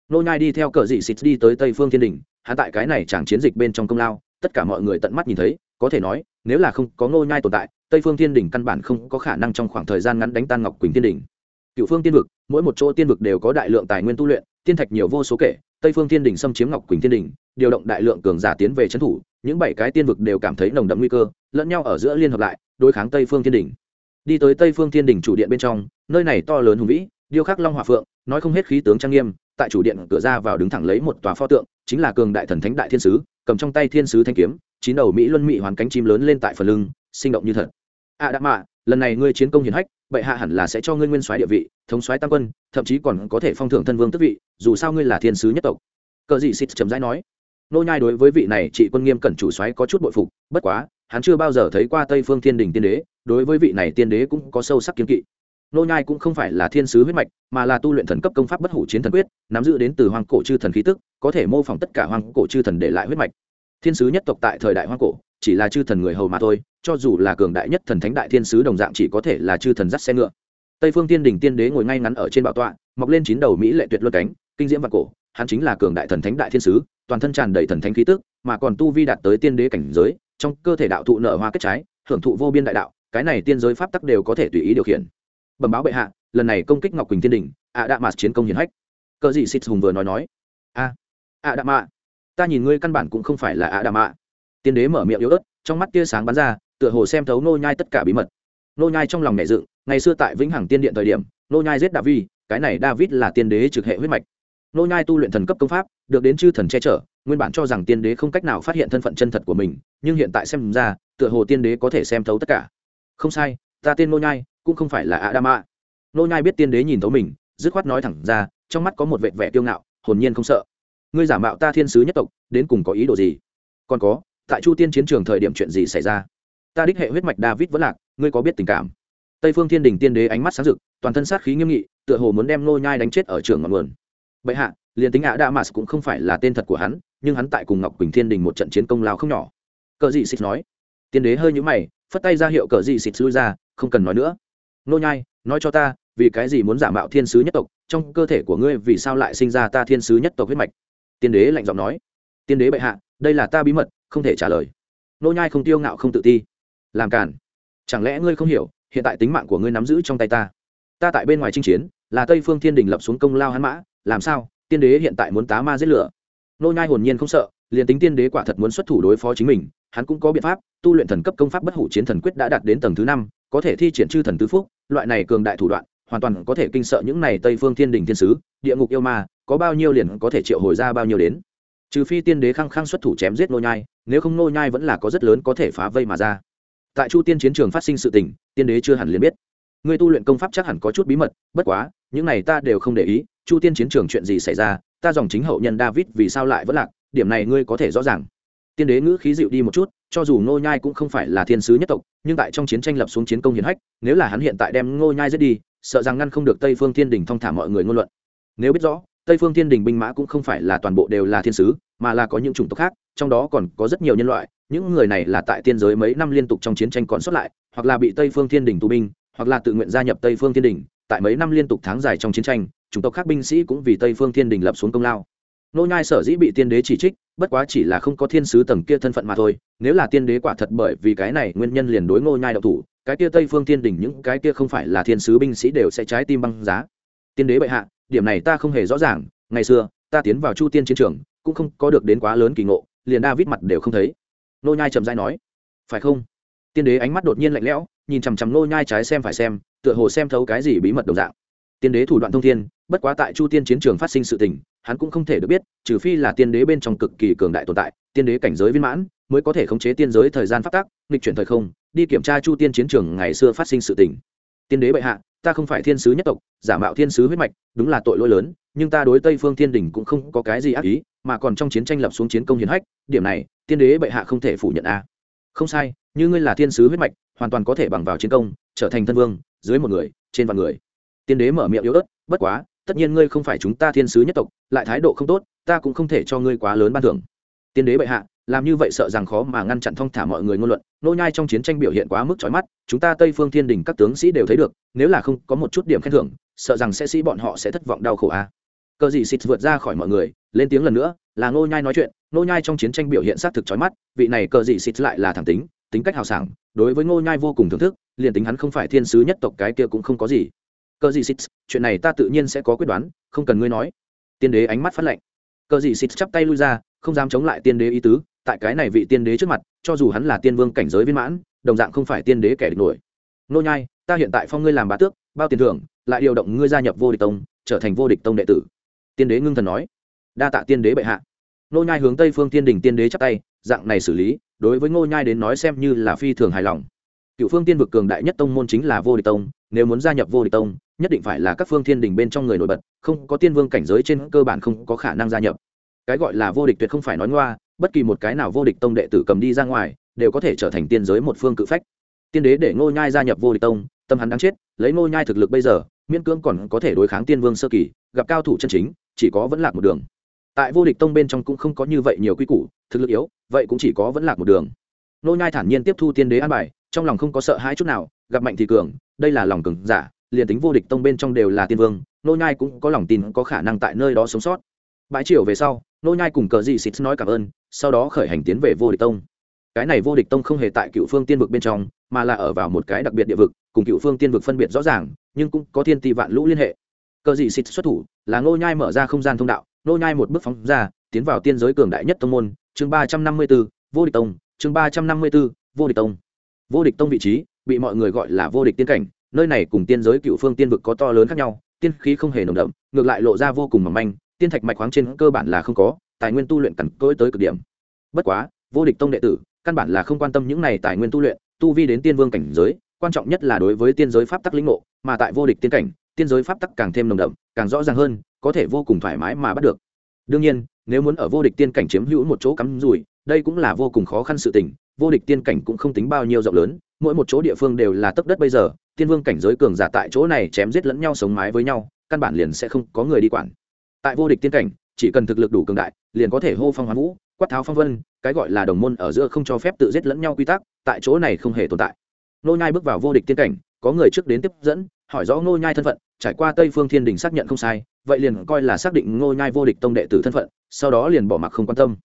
Nô nhai đi theo cờ dị xịt đi tới tây phương thiên đình hắn tại cái này chẳng chiến dịch bên trong công lao, tất cả mọi người tận mắt nhìn thấy, có thể nói, nếu là không có nô nhai tồn tại, tây phương thiên đình căn bản không có khả năng trong khoảng thời gian ngắn đánh tan ngọc quỳnh thiên đình cựu phương tiên vực, mỗi một chỗ tiên vực đều có đại lượng tài nguyên tu luyện, tiên thạch nhiều vô số kể, tây phương thiên đình xâm chiếm ngọc quỳnh thiên đình điều động đại lượng cường giả tiến về trấn thủ, những bảy cái tiên vực đều cảm thấy nồng đậm nguy cơ, lẫn nhau ở giữa liên hợp lại đối kháng tây phương thiên đình đi tới tây phương thiên đình chủ điện bên trong, nơi này to lớn hùng vĩ, điêu khắc long hòa phượng, nói không hết khí tướng trang nghiêm, tại chủ điện cửa ra vào đứng thẳng lấy một tòa pho tượng, chính là cường đại thần thánh đại thiên sứ, cầm trong tay thiên sứ thanh kiếm, chín đầu mỹ luân mỹ hoàn cánh chim lớn lên tại phần lưng, sinh động như thật. A à đã mạ, lần này ngươi chiến công hiển hách, bệ hạ hẳn là sẽ cho ngươi nguyên soái địa vị, thống soái tam quân, thậm chí còn có thể phong thưởng thân vương tước vị, dù sao ngươi là thiên sứ nhất tộc. Cờ dị xịt chấm dãi nói, nô nhai đối với vị này trị quân nghiêm cẩn chủ soái có chút bội phục, bất quá hắn chưa bao giờ thấy qua tây phương thiên đình tiên đế, đối với vị này tiên đế cũng có sâu sắc kiến kỵ. Nô nhai cũng không phải là thiên sứ huyết mạch, mà là tu luyện thần cấp công pháp bất hủ chiến thần quyết, nắm giữ đến từ hoang cổ chư thần khí tức, có thể mô phỏng tất cả hoang cổ chư thần để lại huyết mạch. Thiên sứ nhất tộc tại thời đại hoang cổ, chỉ là chư thần người hầu mà thôi, cho dù là cường đại nhất thần thánh đại thiên sứ đồng dạng chỉ có thể là chư thần dắt xe ngựa. Tây phương tiên đình tiên đế ngồi ngay ngắn ở trên bảo tọa, mọc lên chín đầu mỹ lệ tuyệt luân cánh, kinh diễm và cổ, hắn chính là cường đại thần thánh đại thiên sứ, toàn thân tràn đầy thần thánh khí tức, mà còn tu vi đạt tới tiên đế cảnh giới trong cơ thể đạo thụ nở hoa kết trái hưởng thụ vô biên đại đạo, cái này tiên giới pháp tắc đều có thể tùy ý điều khiển. Bẩm báo bệ hạ, lần này công kích ngọc quỳnh thiên đình ạ đạ mạt chiến công hiển hách. Cờ gì xịt hùng vừa nói nói, a ạ đạ mạ ta nhìn ngươi căn bản cũng không phải là ạ đạ mạ tiên đế mở miệng yếu ớt, trong mắt tia sáng bắn ra, tựa hồ xem thấu nô nhai tất cả bí mật. Nô nhai trong lòng nhẹ dựng, ngày xưa tại vĩnh hằng tiên điện thời điểm, nô nhai giết david cái này david là tiên đế trực hệ huyết mạch nô nhai tu luyện thần cấp công pháp, được đến chư thần che chở, nguyên bản cho rằng tiên đế không cách nào phát hiện thân phận chân thật của mình, nhưng hiện tại xem ra, tựa hồ tiên đế có thể xem thấu tất cả. Không sai, ta tên nô nhai, cũng không phải là adama. Nô nhai biết tiên đế nhìn thấu mình, dứt khoát nói thẳng ra, trong mắt có một vệt vẻ kiêu ngạo, hồn nhiên không sợ. Ngươi giả mạo ta thiên sứ nhất tộc, đến cùng có ý đồ gì? Còn có, tại chu tiên chiến trường thời điểm chuyện gì xảy ra? Ta đích hệ huyết mạch david vẫn lạc, ngươi có biết tình cảm? Tây phương thiên đình tiên đế ánh mắt sáng rực, toàn thân sát khí nghiêm nghị, tựa hồ muốn đem nô nhai đánh chết ở trường ngọn nguồn bệ hạ, liền tính ạ đa mạt cũng không phải là tên thật của hắn, nhưng hắn tại cùng ngọc quỳnh thiên đình một trận chiến công lao không nhỏ. Cờ dị xịt nói. Tiên đế hơi nhũ mày, phất tay ra hiệu cờ dị xịt lui ra, không cần nói nữa. Nô nhai, nói cho ta, vì cái gì muốn giả mạo thiên sứ nhất tộc, trong cơ thể của ngươi vì sao lại sinh ra ta thiên sứ nhất tộc huyết mạch? Tiên đế lạnh giọng nói. Tiên đế bệ hạ, đây là ta bí mật, không thể trả lời. Nô nhai không tiêu ngạo không tự ti. Làm cản chẳng lẽ ngươi không hiểu, hiện tại tính mạng của ngươi nắm giữ trong tay ta? Ta tại bên ngoài chinh chiến, là tây phương thiên đình lập xuống công lao hắn mã làm sao, tiên đế hiện tại muốn tá ma giết lửa. Nô nhai hồn nhiên không sợ, liền tính tiên đế quả thật muốn xuất thủ đối phó chính mình, hắn cũng có biện pháp, tu luyện thần cấp công pháp bất hủ chiến thần quyết đã đạt đến tầng thứ năm, có thể thi triển chư thần tứ phúc, loại này cường đại thủ đoạn, hoàn toàn có thể kinh sợ những này tây phương thiên đình thiên sứ, địa ngục yêu ma, có bao nhiêu liền có thể triệu hồi ra bao nhiêu đến. Trừ phi tiên đế khăng khăng xuất thủ chém giết nô nhai, nếu không nô nhai vẫn là có rất lớn có thể phá vây mà ra. Tại chu tiên chiến trường phát sinh sự tình, tiên đế chưa hẳn liền biết ngươi tu luyện công pháp chắc hẳn có chút bí mật, bất quá, những này ta đều không để ý, chu tiên chiến trường chuyện gì xảy ra, ta dòng chính hậu nhân david vì sao lại vẫn lạc, điểm này ngươi có thể rõ ràng. Tiên đế ngữ khí dịu đi một chút, cho dù ngô nhai cũng không phải là thiên sứ nhất tộc, nhưng tại trong chiến tranh lập xuống chiến công hiển hách, nếu là hắn hiện tại đem ngô nhai giết đi, sợ rằng ngăn không được tây phương thiên đình thong thả mọi người ngôn luận. Nếu biết rõ, tây phương thiên đình binh mã cũng không phải là toàn bộ đều là thiên sứ, mà là có những chủng tộc khác, trong đó còn có rất nhiều nhân loại, những người này là tại tiên giới mấy năm liên tục trong chiến tranh còn xuất lại, hoặc là bị tây phương thiên đình tù binh hoặc là tự nguyện gia nhập tây phương thiên đình, tại mấy năm liên tục tháng dài trong chiến tranh chúng tộc khác binh sĩ cũng vì tây phương thiên đình lập xuống công lao. Nô nhai sở dĩ bị tiên đế chỉ trích, bất quá chỉ là không có thiên sứ tầng kia thân phận mà thôi, nếu là tiên đế quả thật bởi vì cái này nguyên nhân liền đối ngô nhai đạo thủ, cái kia tây phương thiên đình những cái kia không phải là thiên sứ binh sĩ đều sẽ trái tim băng giá. Tiên đế bệ hạ, điểm này ta không hề rõ ràng, ngày xưa, ta tiến vào chu tiên chiến trường, cũng không có được đến quá lớn kỳ ngộ, liền david mặt đều không thấy. Nô nhai trầm rãi nói, phải không? Tiên đế ánh mắt đột nhiên lạnh lẽo nhìn chằm chằm nô nhai trái xem phải xem, tựa hồ xem thấu cái gì bí mật đồng dạng. Tiên đế thủ đoạn thông thiên, bất quá tại chu tiên chiến trường phát sinh sự tình, hắn cũng không thể được biết, trừ phi là tiên đế bên trong cực kỳ cường đại tồn tại, tiên đế cảnh giới viên mãn, mới có thể khống chế tiên giới thời gian phát tác nghịch chuyển thời không, đi kiểm tra chu tiên chiến trường ngày xưa phát sinh sự tình. Tiên đế bệ hạ, ta không phải thiên sứ nhất tộc, giả mạo thiên sứ huyết mạch, đúng là tội lỗi lớn, nhưng ta đối tây phương thiên đình cũng không có cái gì ác ý, mà còn trong chiến tranh lập xuống chiến công hiển hách, điểm này, tiên đế bệ hạ không thể phủ nhận a không sai, như ngươi là thiên sứ huyết mạch, hoàn toàn có thể bằng vào chiến công, trở thành thân vương, dưới một người, trên vạn người tiên đế mở miệng yếu ớt, bất quá, tất nhiên ngươi không phải chúng ta thiên sứ nhất tộc, lại thái độ không tốt, ta cũng không thể cho ngươi quá lớn ban thưởng tiên đế bệ hạ, làm như vậy sợ rằng khó mà ngăn chặn thong thả mọi người ngôn luận, nô nhai trong chiến tranh biểu hiện quá mức chói mắt, chúng ta tây phương thiên đình các tướng sĩ đều thấy được, nếu là không có một chút điểm khen thưởng, sợ rằng sẽ sĩ bọn họ sẽ thất vọng đau khổ a à. cờ gì xịt vượt ra khỏi mọi người, lên tiếng lần nữa, là nô nhai nói chuyện nô nhai trong chiến tranh biểu hiện sát thực chói mắt, vị này cờ Dị xịt lại là thẳng tính tính cách hào sảng, đối với nô nhai vô cùng thưởng thức, liền tính hắn không phải thiên sứ nhất tộc cái kia cũng không có gì. Cờ Dị xịt, chuyện này ta tự nhiên sẽ có quyết đoán, không cần ngươi nói. Tiên đế ánh mắt phát lạnh. Cờ Dị xịt chắp tay lui ra, không dám chống lại tiên đế ý tứ, tại cái này vị tiên đế trước mặt, cho dù hắn là tiên vương cảnh giới viên mãn, đồng dạng không phải tiên đế kẻ địch nổi. Nô nhai, ta hiện tại phong ngươi làm bá tước, bao tiền thưởng, lại điều động ngươi gia nhập vô địch tông, trở thành vô địch tông đệ tử. Tiên đế ngưng thần nói. Đa tạ tiên đế bệ hạ nô nhai hướng tây phương tiên đỉnh tiên đế chắp tay, dạng này xử lý, đối với ngô nhai đến nói xem như là phi thường hài lòng. Cựu phương tiên vực cường đại nhất tông môn chính là vô địch tông, nếu muốn gia nhập vô địch tông, nhất định phải là các phương thiên đình bên trong người nổi bật, không có tiên vương cảnh giới trên cơ bản không có khả năng gia nhập. Cái gọi là vô địch tuyệt không phải nói ngoa, bất kỳ một cái nào vô địch tông đệ tử cầm đi ra ngoài, đều có thể trở thành tiên giới một phương cự phách. Tiên đế để ngô nhai gia nhập vô địch tông, tâm hắn đáng chết, lấy ngô nhai thực lực bây giờ, miễn cưỡng còn có thể đối kháng tiên vương sơ kỳ, gặp cao thủ chân chính, chỉ có vẫn lạc một đường tại vô địch tông bên trong cũng không có như vậy nhiều quy củ, thực lực yếu, vậy cũng chỉ có vẫn lạc một đường. Nô nhai thản nhiên tiếp thu tiên đế an bài, trong lòng không có sợ hãi chút nào, gặp mạnh thì cường, đây là lòng cường giả, liền tính vô địch tông bên trong đều là tiên vương, nô nhai cũng có lòng tin có khả năng tại nơi đó sống sót. Bãi chiều về sau, nô nhai cùng cờ dị xịt nói cảm ơn, sau đó khởi hành tiến về vô địch tông. Cái này vô địch tông không hề tại cựu phương tiên vực bên trong, mà là ở vào một cái đặc biệt địa vực, cùng cựu phương tiên vực phân biệt rõ ràng, nhưng cũng có thiên tỷ vạn lũ liên hệ. Cờ dị xịt xuất thủ, là nô nhai mở ra không gian thông đạo nô nhai một bước phóng ra, tiến vào tiên giới cường đại nhất tông môn, chương ba trăm năm mươi b ố vô địch tông, chương ba trăm năm mươi b ố vô địch tông. Vô địch tông vị trí, bị mọi người gọi là vô địch tiên cảnh, nơi này cùng tiên giới cựu phương tiên vực có to lớn khác nhau, tiên khí không hề nồng đậm, ngược lại lộ ra vô cùng mỏng manh, tiên thạch mạch khoáng trên cơ bản là không có, tài nguyên tu luyện cằn cỗi tới cực điểm. Bất quá, vô địch tông đệ tử, căn bản là không quan tâm những này tài nguyên tu luyện, tu vi đến tiên vương cảnh giới, quan trọng nhất là đối với tiên giới pháp tắc lĩnh ngộ, mà tại vô địch tiên cảnh tiên giới pháp tắc càng thêm nồng đậm, càng rõ ràng hơn, có thể vô cùng thoải mái mà bắt được. Đương nhiên, nếu muốn ở vô địch tiên cảnh chiếm hữu một chỗ cắm rủi, đây cũng là vô cùng khó khăn sự tình, vô địch tiên cảnh cũng không tính bao nhiêu rộng lớn, mỗi một chỗ địa phương đều là tấc đất bây giờ, tiên vương cảnh giới cường giả tại chỗ này chém giết lẫn nhau sống mái với nhau, căn bản liền sẽ không có người đi quản. Tại vô địch tiên cảnh, chỉ cần thực lực đủ cường đại, liền có thể hô phong hoán vũ, quát tháo phong vân, cái gọi là đồng môn ở giữa không cho phép tự giết lẫn nhau quy tắc, tại chỗ này không hề tồn tại. Nô nhai bước vào vô địch tiên cảnh, có người trước đến tiếp dẫn hỏi rõ Ngô nhai thân phận, trải qua tây phương thiên đình xác nhận không sai, vậy liền coi là xác định Ngô nhai vô địch tông đệ tử thân phận, sau đó liền bỏ mặc không quan tâm.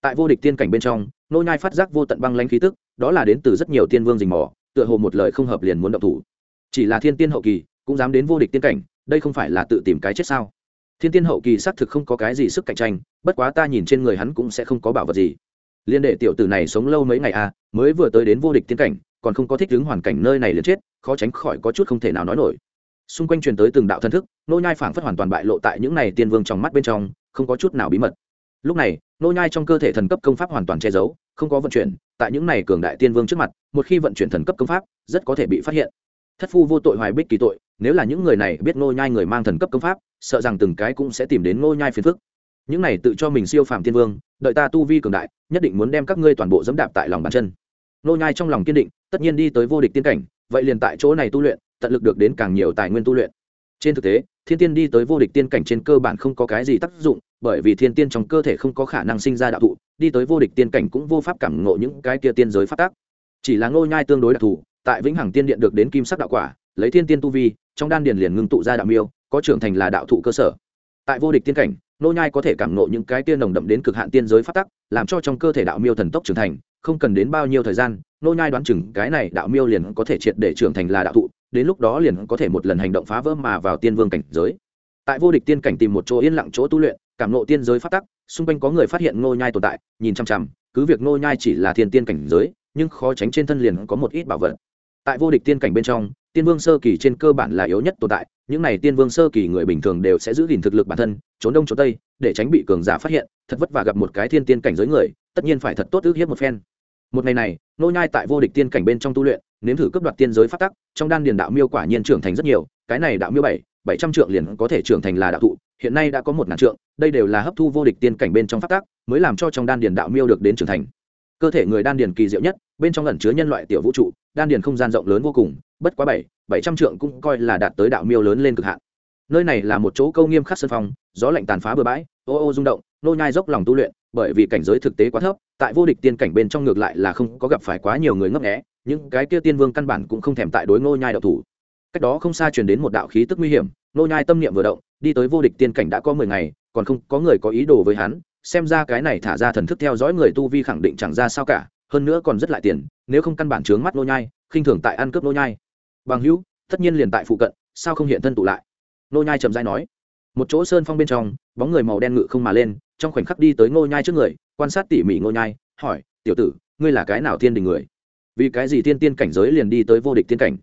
Tại vô địch tiên cảnh bên trong, Ngô nhai phát giác vô tận băng lãnh khí tức, đó là đến từ rất nhiều tiên vương rình mò, tựa hồ một lời không hợp liền muốn động thủ. Chỉ là thiên tiên hậu kỳ, cũng dám đến vô địch tiên cảnh, đây không phải là tự tìm cái chết sao? Thiên tiên hậu kỳ xác thực không có cái gì sức cạnh tranh, bất quá ta nhìn trên người hắn cũng sẽ không có bảo vật gì. Liên đệ tiểu tử này sống lâu mấy ngày à mới vừa tới đến vô địch tiên cảnh còn không có thích ứng hoàn cảnh nơi này liền chết, khó tránh khỏi có chút không thể nào nói nổi. Xung quanh truyền tới từng đạo thân thức, nô nhai phảng phất hoàn toàn bại lộ tại những này tiên vương trong mắt bên trong, không có chút nào bí mật. Lúc này, nô nhai trong cơ thể thần cấp công pháp hoàn toàn che giấu, không có vận chuyển, tại những này cường đại tiên vương trước mặt, một khi vận chuyển thần cấp công pháp, rất có thể bị phát hiện. Thất phu vô tội hoài bích kỳ tội, nếu là những người này biết nô nhai người mang thần cấp công pháp, sợ rằng từng cái cũng sẽ tìm đến nô nhai phiền phức. Những này tự cho mình siêu phàm tiên vương, đợi ta tu vi cường đại, nhất định muốn đem các ngươi toàn bộ dẫm đạp tại lòng bàn chân nô nhai trong lòng kiên định, tất nhiên đi tới vô địch tiên cảnh, vậy liền tại chỗ này tu luyện, tận lực được đến càng nhiều tài nguyên tu luyện. Trên thực tế, thiên tiên đi tới vô địch tiên cảnh trên cơ bản không có cái gì tác dụng, bởi vì thiên tiên trong cơ thể không có khả năng sinh ra đạo thụ, đi tới vô địch tiên cảnh cũng vô pháp cảm ngộ những cái kia tiên giới phát tác chỉ là ngô nhai tương đối đặc thù, tại vĩnh hằng tiên điện được đến kim sắc đạo quả, lấy thiên tiên tu vi, trong đan điền liền ngưng tụ ra đạo miêu, có trưởng thành là đạo thụ cơ sở. Tại vô địch tiên cảnh nô nhai có thể cảm ngộ những cái tiên nồng đậm đến cực hạn tiên giới phát tắc, làm cho trong cơ thể đạo miêu thần tốc trưởng thành không cần đến bao nhiêu thời gian, nô nhai đoán chừng cái này đạo miêu liền có thể triệt để trưởng thành là đạo thụ, đến lúc đó liền có thể một lần hành động phá vỡ mà vào tiên vương cảnh giới. Tại vô địch tiên cảnh tìm một chỗ yên lặng chỗ tu luyện, cảm ngộ tiên giới phát tắc, xung quanh có người phát hiện nô nhai tồn tại, nhìn chăm chăm cứ việc nô nhai chỉ là thiên tiên cảnh giới, nhưng khó tránh trên thân liền có một ít bảo vật. Tại vô địch tiên cảnh bên trong, tiên vương sơ kỳ trên cơ bản là yếu nhất tồn tại, những này tiên vương sơ kỳ người bình thường đều sẽ giữ gìn thực lực bản thân, trốn đông trốn tây, để tránh bị cường giả phát hiện, thật vất vả gặp một cái thiên tiên cảnh giới người, tất nhiên phải thật tốt ước hiếp một phen một ngày này nô nhai tại vô địch tiên cảnh bên trong tu luyện, nếm thử cấp đoạt tiên giới phát tắc, trong đan điền đạo miêu quả nhiên trưởng thành rất nhiều, cái này đạo miêu bảy bảy trăm trượng liền có thể trưởng thành là đạo thụ, hiện nay đã có một ngàn trượng, đây đều là hấp thu vô địch tiên cảnh bên trong phát tắc, mới làm cho trong đan điền đạo miêu được đến trưởng thành. Cơ thể người đan điền kỳ diệu nhất, bên trong ẩn chứa nhân loại tiểu vũ trụ, đan điền không gian rộng lớn vô cùng, bất quá bảy bảy trăm trượng cũng coi là đạt tới đạo miêu lớn lên cực hạn. Nơi này là một chỗ câu nghiêm khắc sân phong gió lạnh tàn phá bừa bãi, ô ô rung động nô nhai dốc lòng tu luyện bởi vì cảnh giới thực tế quá thấp, tại vô địch tiên cảnh bên trong ngược lại là không có gặp phải quá nhiều người ngấp nghé, những cái kia tiên vương căn bản cũng không thèm tại đối ngô nhai đạo thủ. Cách đó không xa truyền đến một đạo khí tức nguy hiểm nô nhai tâm niệm vừa động, đi tới vô địch tiên cảnh đã có mười ngày, còn không có người có ý đồ với hắn, xem ra cái này thả ra thần thức theo dõi người tu vi khẳng định chẳng ra sao cả, hơn nữa còn rất lại tiền, nếu không căn bản trướng mắt nô nhai, khinh thường tại ăn cướp nô nhai. Bằng hữu, tất nhiên liền tại phụ cận, sao không hiện thân tụ lại? Nô nhai trầm dai nói. Một chỗ sơn phong bên trong, bóng người màu đen ngự không mà lên trong khoảnh khắc đi tới Ngô nhai trước người, quan sát tỉ mỉ Ngô nhai, hỏi, tiểu tử, ngươi là cái nào thiên đình người? Vì cái gì thiên tiên cảnh giới liền đi tới vô địch tiên cảnh?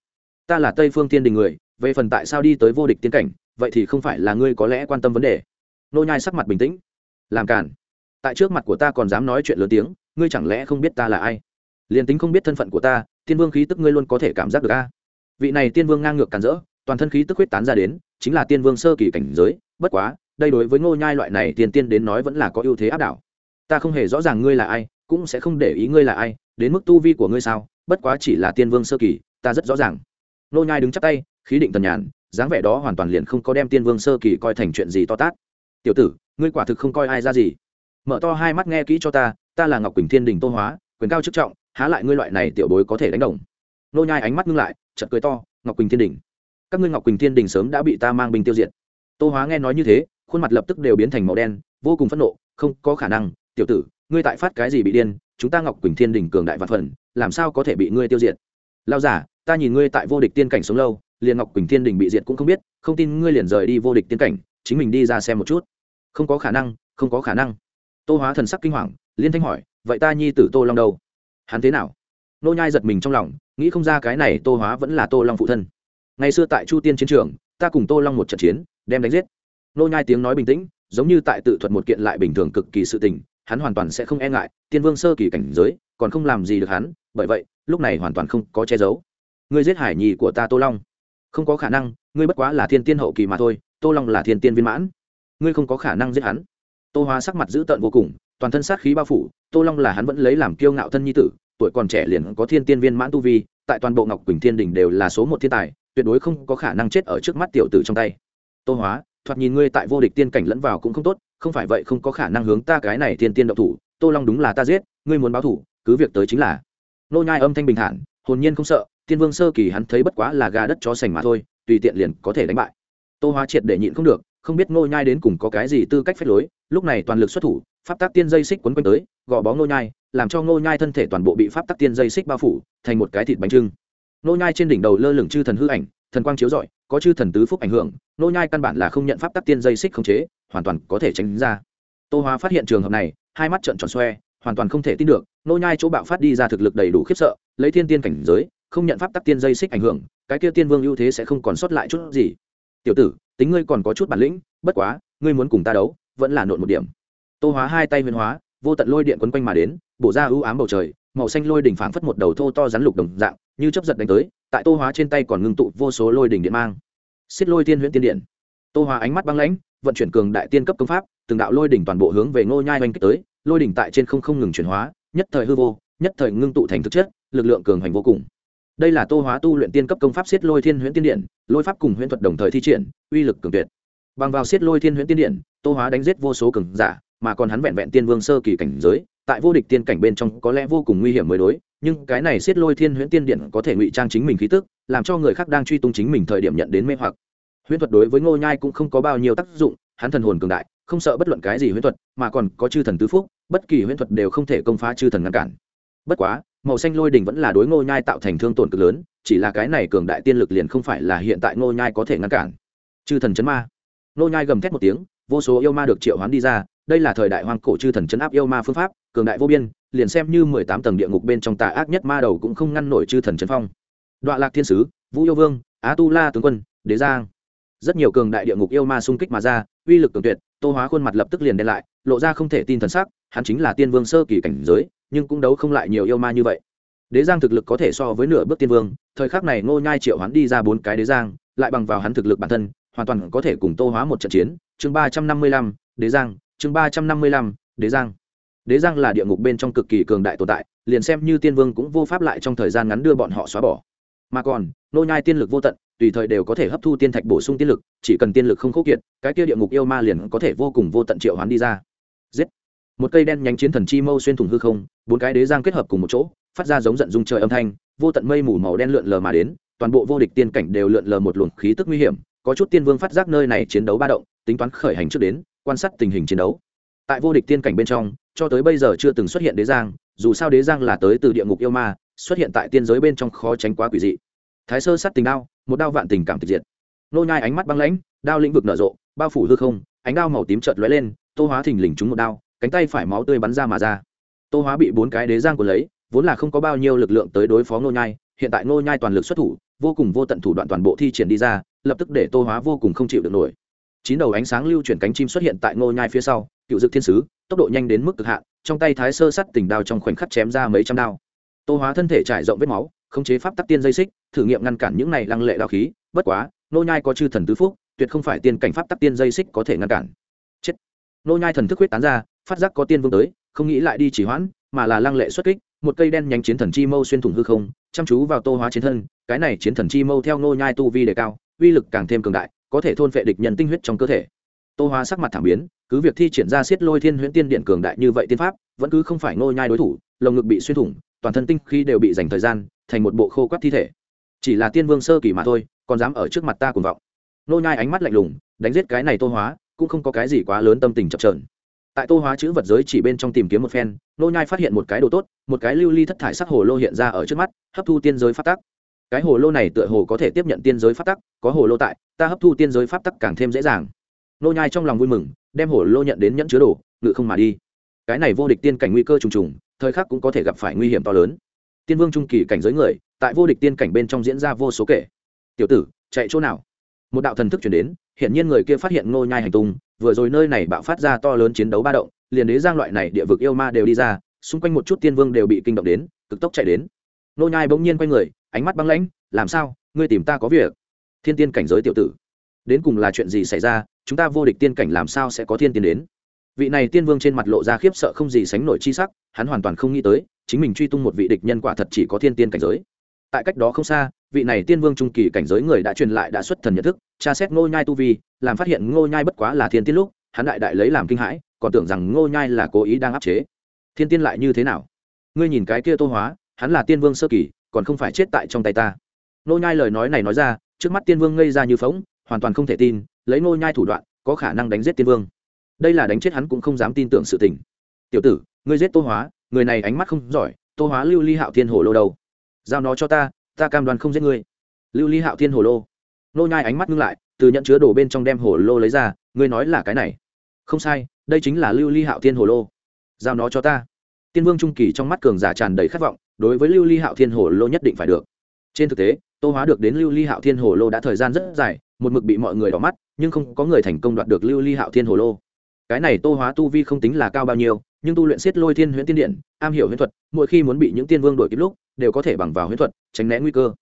Ta là tây phương thiên đình người, về phần tại sao đi tới vô địch tiên cảnh, vậy thì không phải là ngươi có lẽ quan tâm vấn đề. Ngô nhai sắc mặt bình tĩnh. Làm cản tại trước mặt của ta còn dám nói chuyện lớn tiếng, ngươi chẳng lẽ không biết ta là ai? Liền tính không biết thân phận của ta, tiên vương khí tức ngươi luôn có thể cảm giác được a. Vị này tiên vương ngang ngược cản rỡ, toàn thân khí tức huyết tán ra đến, chính là tiên vương sơ kỳ cảnh giới, bất quá đây đối với ngô nhai loại này tiền tiên đến nói vẫn là có ưu thế áp đảo. Ta không hề rõ ràng ngươi là ai, cũng sẽ không để ý ngươi là ai, đến mức tu vi của ngươi sao, bất quá chỉ là tiên vương sơ kỳ, ta rất rõ ràng. Ngô nhai đứng chắp tay, khí định tần nhàn, dáng vẻ đó hoàn toàn liền không có đem tiên vương sơ kỳ coi thành chuyện gì to tát. Tiểu tử, ngươi quả thực không coi ai ra gì. Mở to hai mắt nghe kỹ cho ta ta là ngọc quỳnh thiên đình tô hóa, quyền cao chức trọng, há lại ngươi loại này tiểu bối có thể đánh đồng. Nô nhai ánh mắt ngưng lại, chợt cười to, ngọc quỳnh thiên đình. Các ngươi ngọc quỳnh thiên đình sớm đã bị ta mang binh tiêu diệt. Tô hóa nghe nói như thế khuôn mặt lập tức đều biến thành màu đen, vô cùng phẫn nộ, không, có khả năng, tiểu tử, ngươi tại phát cái gì bị điên, chúng ta ngọc quỳnh thiên đình cường đại vạn phần, làm sao có thể bị ngươi tiêu diệt? Lao giả, ta nhìn ngươi tại vô địch tiên cảnh sống lâu, liền ngọc quỳnh thiên đình bị diệt cũng không biết, không tin ngươi liền rời đi vô địch tiên cảnh, chính mình đi ra xem một chút. Không có khả năng, không có khả năng. Tô hóa thần sắc kinh hoàng, liên thanh hỏi, vậy ta nhi tử tô long đâu? Hắn thế nào? Nô nhai giật mình trong lòng, nghĩ không ra cái này tô hóa vẫn là tô long phụ thân. Ngày xưa tại chu tiên chiến trường, ta cùng tô long một trận chiến, đem đánh giết nô nhai tiếng nói bình tĩnh, giống như tại tự thuật một kiện lại bình thường cực kỳ sự tình, hắn hoàn toàn sẽ không e ngại, tiên vương sơ kỳ cảnh giới, còn không làm gì được hắn, bởi vậy, lúc này hoàn toàn không có che giấu. Ngươi giết hải nhì của ta tô long. Không có khả năng, ngươi bất quá là thiên tiên hậu kỳ mà thôi, tô long là thiên tiên viên mãn. Ngươi không có khả năng giết hắn. Tô hóa sắc mặt dữ tợn vô cùng, toàn thân sát khí bao phủ, tô long là hắn vẫn lấy làm kiêu ngạo thân nhi tử, tuổi còn trẻ liền có thiên tiên viên mãn tu vi, tại toàn bộ ngọc quỳnh thiên đình đều là số một thiên tài, tuyệt đối không có khả năng chết ở trước mắt tiểu tử trong tay. Tô hóa thoạt nhìn ngươi tại vô địch tiên cảnh lẫn vào cũng không tốt, không phải vậy không có khả năng hướng ta cái này thiên tiên động thủ, tô long đúng là ta giết, ngươi muốn báo thủ, cứ việc tới chính là. Nô nhai âm thanh bình thản, hồn nhiên không sợ tiên vương sơ kỳ hắn thấy bất quá là gà đất chó sành mà thôi, tùy tiện liền có thể đánh bại. Tô hóa triệt để nhịn không được, không biết nô nhai đến cùng có cái gì tư cách phép lối, lúc này toàn lực xuất thủ, pháp tắc tiên dây xích quấn quanh tới, gò bó nô nhai, làm cho nô nhai thân thể toàn bộ bị pháp tắc tiên dây xích bao phủ, thành một cái thịt bánh trưng. Nô nhai trên đỉnh đầu lơ lửng chư thần hư ảnh thần quang chiếu rọi, có chư thần tứ phúc ảnh hưởng, nô nhai căn bản là không nhận pháp tắc tiên dây xích khống chế, hoàn toàn có thể tránh ra. Tô hóa phát hiện trường hợp này, hai mắt trợn tròn xoe, hoàn toàn không thể tin được, nô nhai chỗ bạo phát đi ra thực lực đầy đủ khiếp sợ, lấy thiên tiên cảnh giới, không nhận pháp tắc tiên dây xích ảnh hưởng, cái kia tiên vương ưu thế sẽ không còn sót lại chút gì. Tiểu tử, tính ngươi còn có chút bản lĩnh, bất quá, ngươi muốn cùng ta đấu, vẫn là nộn một điểm. Tô hóa hai tay huyền hóa, vô tận lôi điện quấn quanh mà đến, bổ ra ưu ám bầu trời, màu xanh lôi đỉnh phảng phất một đầu thô to rắn lục đồng dạng, như chớp giật đánh tới tại tô hóa trên tay còn ngưng tụ vô số lôi đỉnh điện mang. Xiết lôi tiên huyễn tiên điện. Tô hóa ánh mắt băng lãnh, vận chuyển cường đại tiên cấp công pháp, từng đạo lôi đỉnh toàn bộ hướng về ngô nhai oanh kích tới, lôi đỉnh tại trên không không ngừng chuyển hóa, nhất thời hư vô, nhất thời ngưng tụ thành thực chất, lực lượng cường hành vô cùng. Đây là tô hóa tu luyện tiên cấp công pháp xiết lôi thiên huyễn tiên điện, lôi pháp cùng huyễn thuật đồng thời thi triển, uy lực cường tuyệt. Bằng vào xiết lôi thiên huyễn tiên điện, tô hóa đánh giết vô số cường giả, mà còn hắn vẹn vẹn tiên vương sơ kỳ cảnh giới tại vô địch tiên cảnh bên trong có lẽ vô cùng nguy hiểm mới đối, nhưng cái này xiết lôi thiên huyễn tiên điện có thể ngụy trang chính mình khí tức, làm cho người khác đang truy tung chính mình thời điểm nhận đến mê hoặc. Huyễn thuật đối với ngô nhai cũng không có bao nhiêu tác dụng, hắn thần hồn cường đại, không sợ bất luận cái gì huyễn thuật, mà còn có chư thần tứ phúc, bất kỳ huyễn thuật đều không thể công phá chư thần ngăn cản. Bất quá, màu xanh lôi đỉnh vẫn là đối ngô nhai tạo thành thương tổn cực lớn, chỉ là cái này cường đại tiên lực liền không phải là hiện tại ngô nhai có thể ngăn cản. Chư thần chấn ma. Ngô nhai gầm thét một tiếng vô số yêu ma được triệu hoán đi ra, đây là thời đại hoang cổ chư thần chấn áp yêu ma phương pháp, cường đại vô biên, liền xem như mười tám tầng địa ngục bên trong tà ác nhất ma đầu cũng không ngăn nổi chư thần chấn phong. Đoạn lạc thiên sứ, vũ yêu vương, á tu la tướng quân, đế giang. Rất nhiều cường đại địa ngục yêu ma xung kích mà ra, uy lực cường tuyệt, tô hóa khuôn mặt lập tức liền đen lại, lộ ra không thể tin thần sắc, hắn chính là tiên vương sơ kỳ cảnh giới, nhưng cũng đấu không lại nhiều yêu ma như vậy. Đế giang thực lực có thể so với nửa bước tiên vương, thời khắc này ngô nhai triệu hắn đi ra bốn cái đế giang, lại bằng vào hắn thực lực bản thân hoàn toàn có thể cùng tô hóa một trận chiến. Chương ba trăm năm mươi lăm, đế giang, chương ba trăm năm mươi lăm, đế giang. Đế giang là địa ngục bên trong cực kỳ cường đại tồn tại, liền xem như tiên vương cũng vô pháp lại trong thời gian ngắn đưa bọn họ xóa bỏ. Mà còn, nô nhai tiên lực vô tận, tùy thời đều có thể hấp thu tiên thạch bổ sung tiên lực, chỉ cần tiên lực không khốc kiệt, cái kia địa ngục yêu ma liền có thể vô cùng vô tận triệu hoán đi ra. Giết! Một cây đen nhánh chiến thần chi mâu xuyên thủng hư không, bốn cái đế giang kết hợp cùng một chỗ, phát ra giống giận dung trời âm thanh, vô tận mây mù màu đen lượn lờ mà đến, toàn bộ vô địch tiên cảnh đều lượn lờ một luồng khí tức nguy hiểm có chút tiên vương phát giác nơi này chiến đấu ba động, tính toán khởi hành trước đến, quan sát tình hình chiến đấu. Tại vô địch tiên cảnh bên trong, cho tới bây giờ chưa từng xuất hiện đế giang, dù sao đế giang là tới từ địa ngục yêu ma, xuất hiện tại tiên giới bên trong khó tránh quá quỷ dị. Thái sơ sắt tình đao, một đao vạn tình cảm tịch diệt. Nô nhai ánh mắt băng lãnh, đao lĩnh vực nở rộ, bao phủ hư không, ánh đao màu tím chợt lóe lên, tô hóa thình lình trúng một đao, cánh tay phải máu tươi bắn ra mà ra. Tô hóa bị bốn cái đế giang của lấy, vốn là không có bao nhiêu lực lượng tới đối phó nô nhai, hiện tại nô nhai toàn lực xuất thủ, vô cùng vô tận thủ đoạn toàn bộ thi triển đi ra lập tức để tô hóa vô cùng không chịu được nổi. Chín đầu ánh sáng lưu chuyển cánh chim xuất hiện tại nô nhai phía sau, cựu dực thiên sứ, tốc độ nhanh đến mức cực hạn, trong tay thái sơ sắt tình đao trong khoảnh khắc chém ra mấy trăm đao. Tô hóa thân thể trải rộng vết máu, khống chế pháp tắc tiên dây xích, thử nghiệm ngăn cản những này lăng lệ đao khí, bất quá nô nhai có chư thần tứ phúc, tuyệt không phải tiên cảnh pháp tắc tiên dây xích có thể ngăn cản. Chết. Nô nhai thần thức huyết tán ra, phát giác có tiên vương tới, không nghĩ lại đi chỉ hoãn, mà là lăng lệ xuất kích, một cây đen nhánh chiến thần chi mâu xuyên thủng hư không, chăm chú vào tô hóa chiến thân, cái này chiến thần chi mâu theo nô nhai tu vi đề cao uy lực càng thêm cường đại, có thể thôn phệ địch nhân tinh huyết trong cơ thể. Tô hóa sắc mặt thảm biến, cứ việc thi triển ra xiết lôi thiên huyễn tiên điện cường đại như vậy tiên pháp, vẫn cứ không phải nô nhai đối thủ, lồng ngực bị xuyên thủng, toàn thân tinh khí đều bị dành thời gian, thành một bộ khô quắt thi thể. Chỉ là tiên vương sơ kỳ mà thôi, còn dám ở trước mặt ta cuồng vọng. Nô nhai ánh mắt lạnh lùng, đánh giết cái này tô hóa, cũng không có cái gì quá lớn tâm tình chập chờn. Tại tô hóa chữ vật giới chỉ bên trong tìm kiếm một phen nô nhai phát hiện một cái đồ tốt, một cái lưu ly thất thải sắc hồ lô hiện ra ở trước mắt, hấp thu tiên giới phát tác cái hồ lô này tựa hồ có thể tiếp nhận tiên giới pháp tắc, có hồ lô tại, ta hấp thu tiên giới pháp tắc càng thêm dễ dàng. Nô nhai trong lòng vui mừng, đem hồ lô nhận đến nhẫn chứa đồ, ngự không mà đi. Cái này vô địch tiên cảnh nguy cơ trùng trùng, thời khắc cũng có thể gặp phải nguy hiểm to lớn. Tiên vương trung kỳ cảnh giới người, tại vô địch tiên cảnh bên trong diễn ra vô số kể. Tiểu tử, chạy chỗ nào? Một đạo thần thức chuyển đến hiện nhiên người kia phát hiện nô nhai hành tung, vừa rồi nơi này bạo phát ra to lớn chiến đấu ba động, liền đế giang loại này địa vực yêu ma đều đi ra, xung quanh một chút tiên vương đều bị kinh động đến, cực tốc chạy đến. Nô nhai bỗng nhiên quay người ánh mắt băng lãnh, làm sao? Ngươi tìm ta có việc. Thiên tiên cảnh giới tiểu tử. Đến cùng là chuyện gì xảy ra, chúng ta vô địch tiên cảnh làm sao sẽ có thiên tiên đến? Vị này tiên vương trên mặt lộ ra khiếp sợ không gì sánh nổi chi sắc, hắn hoàn toàn không nghĩ tới, chính mình truy tung một vị địch nhân quả thật chỉ có thiên tiên cảnh giới. Tại cách đó không xa, vị này tiên vương trung kỳ cảnh giới người đã truyền lại đã xuất thần nhận thức, tra xét ngô nhai tu vi, làm phát hiện ngô nhai bất quá là thiên tiên lúc, hắn đại đại lấy làm kinh hãi, còn tưởng rằng ngô nhai là cố ý đang áp chế. Thiên tiên lại như thế nào? Ngươi nhìn cái kia tô hóa, hắn là tiên vương sơ kỳ còn không phải chết tại trong tay ta. Nô nhai lời nói này nói ra, trước mắt tiên vương ngây ra như phóng hoàn toàn không thể tin, lấy nô nhai thủ đoạn, có khả năng đánh giết tiên vương. Đây là đánh chết hắn cũng không dám tin tưởng sự tình. Tiểu tử, ngươi giết tô hóa, người này ánh mắt không giỏi, tô hóa lưu ly hạo thiên hồ lô đâu? Giao nó cho ta ta cam đoan không giết ngươi. Lưu ly hạo thiên hồ lô. Nô nhai ánh mắt ngưng lại, từ nhận chứa đồ bên trong đem hồ lô lấy ra, ngươi nói là cái này. Không sai, đây chính là lưu ly hạo thiên hồ lô. Giao nó cho ta. Tiên vương trung kỳ trong mắt cường giả tràn đầy khát vọng đối với lưu ly hạo thiên hồ lô nhất định phải được. Trên thực tế, tô hóa được đến lưu ly hạo thiên hồ lô đã thời gian rất dài, một mực bị mọi người đỏ mắt, nhưng không có người thành công đoạt được lưu ly hạo thiên hồ lô. Cái này tô hóa tu vi không tính là cao bao nhiêu, nhưng tu luyện xiết lôi thiên huyễn tiên điện, am hiểu huyễn thuật, mỗi khi muốn bị những tiên vương đuổi kịp lúc, đều có thể bằng vào huyễn thuật, tránh né nguy cơ.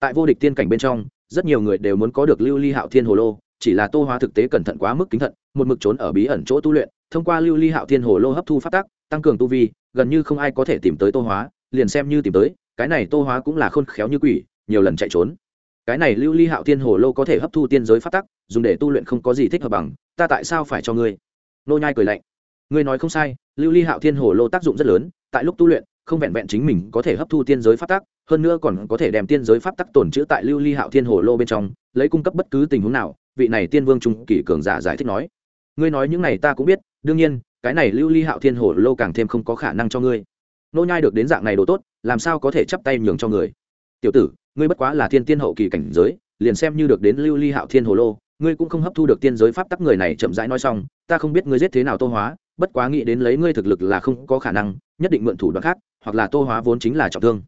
Tại vô địch tiên cảnh bên trong, rất nhiều người đều muốn có được lưu ly hạo thiên hồ lô, chỉ là tô hóa thực tế cẩn thận quá mức kính thận, một mực trốn ở bí ẩn chỗ tu luyện, thông qua lưu ly hạo thiên hồ lô hấp thu phát tác tăng cường tu vi, gần như không ai có thể tìm tới tô hóa liền xem như tìm tới, cái này tô hóa cũng là khôn khéo như quỷ, nhiều lần chạy trốn. Cái này lưu ly hạo thiên hồ lô có thể hấp thu tiên giới phát tắc, dùng để tu luyện không có gì thích hợp bằng, ta tại sao phải cho ngươi? Nô nhai cười lạnh. Ngươi nói không sai, lưu ly hạo thiên hồ lô tác dụng rất lớn, tại lúc tu luyện, không vẹn vẹn chính mình có thể hấp thu tiên giới pháp tắc, hơn nữa còn có thể đem tiên giới pháp tắc tồn trữ tại lưu ly hạo thiên hồ lô bên trong, lấy cung cấp bất cứ tình huống nào, vị này tiên vương trung kỳ cường giả giải thích nói. Ngươi nói những này ta cũng biết, đương nhiên, cái này lưu ly hạo thiên hồ lô càng thêm không có khả năng cho ngươi nô nhai được đến dạng này đồ tốt, làm sao có thể chắp tay nhường cho người? Tiểu tử, ngươi bất quá là thiên tiên hậu kỳ cảnh giới, liền xem như được đến lưu ly hạo thiên hồ lô, ngươi cũng không hấp thu được tiên giới pháp tắc người này chậm rãi nói xong, ta không biết ngươi giết thế nào tô hóa, bất quá nghĩ đến lấy ngươi thực lực là không có khả năng, nhất định mượn thủ đoạn khác, hoặc là tô hóa vốn chính là trọng thương.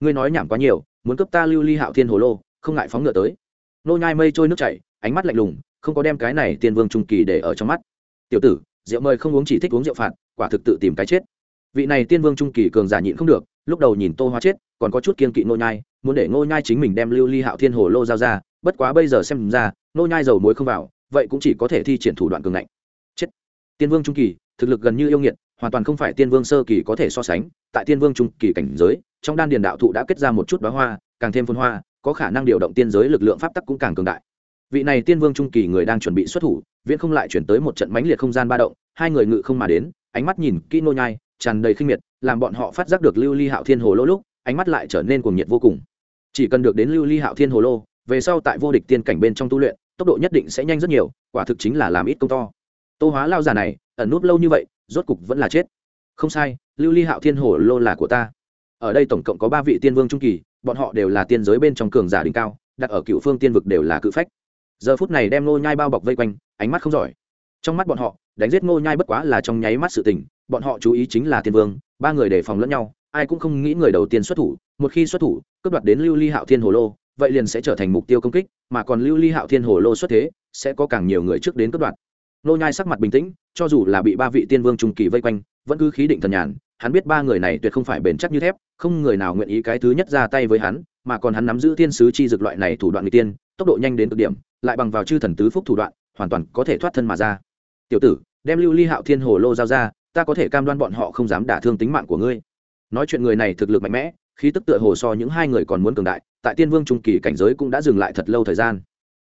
Ngươi nói nhảm quá nhiều, muốn cướp ta lưu ly hạo thiên hồ lô, không ngại phóng ngựa tới. Nô nhai mây trôi nước chảy, ánh mắt lạnh lùng, không có đem cái này tiên vương trung kỳ để ở trong mắt. Tiểu tử, rượu mời không uống chỉ thích uống rượu phạt, quả thực tự tìm cái chết vị này tiên vương trung kỳ cường giả nhịn không được, lúc đầu nhìn tô hóa chết, còn có chút kiên kỵ nô nhai, muốn để nô nhai chính mình đem lưu ly hạo thiên hồ lô giao ra, bất quá bây giờ xem ra nô nhai dầu muối không vào, vậy cũng chỉ có thể thi triển thủ đoạn cường ngạnh. Chết. Tiên vương trung kỳ, thực lực gần như yêu nghiệt, hoàn toàn không phải tiên vương sơ kỳ có thể so sánh, tại tiên vương trung kỳ cảnh giới, trong đan điền đạo thụ đã kết ra một chút bá hoa, càng thêm phân hoa, có khả năng điều động tiên giới lực lượng pháp tắc cũng càng cường đại. Vị này tiên vương trung kỳ người đang chuẩn bị xuất thủ, viễn không lại chuyển tới một trận mãnh liệt không gian ba động, hai người ngự không mà đến, ánh mắt nhìn kỹ nô nhai tràn đầy khinh miệt, làm bọn họ phát giác được lưu ly hạo thiên hồ lô lúc, ánh mắt lại trở nên cuồng nhiệt vô cùng. Chỉ cần được đến lưu ly hạo thiên hồ lô, về sau tại vô địch tiên cảnh bên trong tu luyện, tốc độ nhất định sẽ nhanh rất nhiều, quả thực chính là làm ít công to. Tô hóa lao giả này, ẩn núp lâu như vậy, rốt cục vẫn là chết. Không sai, lưu ly hạo thiên hồ lô là của ta. Ở đây tổng cộng có ba vị tiên vương trung kỳ, bọn họ đều là tiên giới bên trong cường giả đỉnh cao, đặt ở cựu phương tiên vực đều là cự phách. Giờ phút này đem ngô nhai bao bọc vây quanh, ánh mắt không giỏi. Trong mắt bọn họ, đánh giết ngô nhai bất quá là trong nháy mắt sự tình bọn họ chú ý chính là tiên vương, ba người đề phòng lẫn nhau, ai cũng không nghĩ người đầu tiên xuất thủ, một khi xuất thủ, cướp đoạt đến lưu ly hạo thiên hồ lô, vậy liền sẽ trở thành mục tiêu công kích, mà còn lưu ly hạo thiên hồ lô xuất thế, sẽ có càng nhiều người trước đến cướp đoạt. Nô nhai sắc mặt bình tĩnh, cho dù là bị ba vị tiên vương trung kỳ vây quanh, vẫn cứ khí định thần nhàn, hắn biết ba người này tuyệt không phải bền chắc như thép, không người nào nguyện ý cái thứ nhất ra tay với hắn, mà còn hắn nắm giữ thiên sứ chi dược loại này thủ đoạn người tiên, tốc độ nhanh đến cực điểm, lại bằng vào chư thần tứ phúc thủ đoạn, hoàn toàn có thể thoát thân mà ra. Tiểu tử, đem lưu ly hạo thiên hồ lô giao ra ta có thể cam đoan bọn họ không dám đả thương tính mạng của ngươi. Nói chuyện người này thực lực mạnh mẽ, khí tức tựa hồ so những hai người còn muốn cường đại, tại tiên vương trung kỳ cảnh giới cũng đã dừng lại thật lâu thời gian.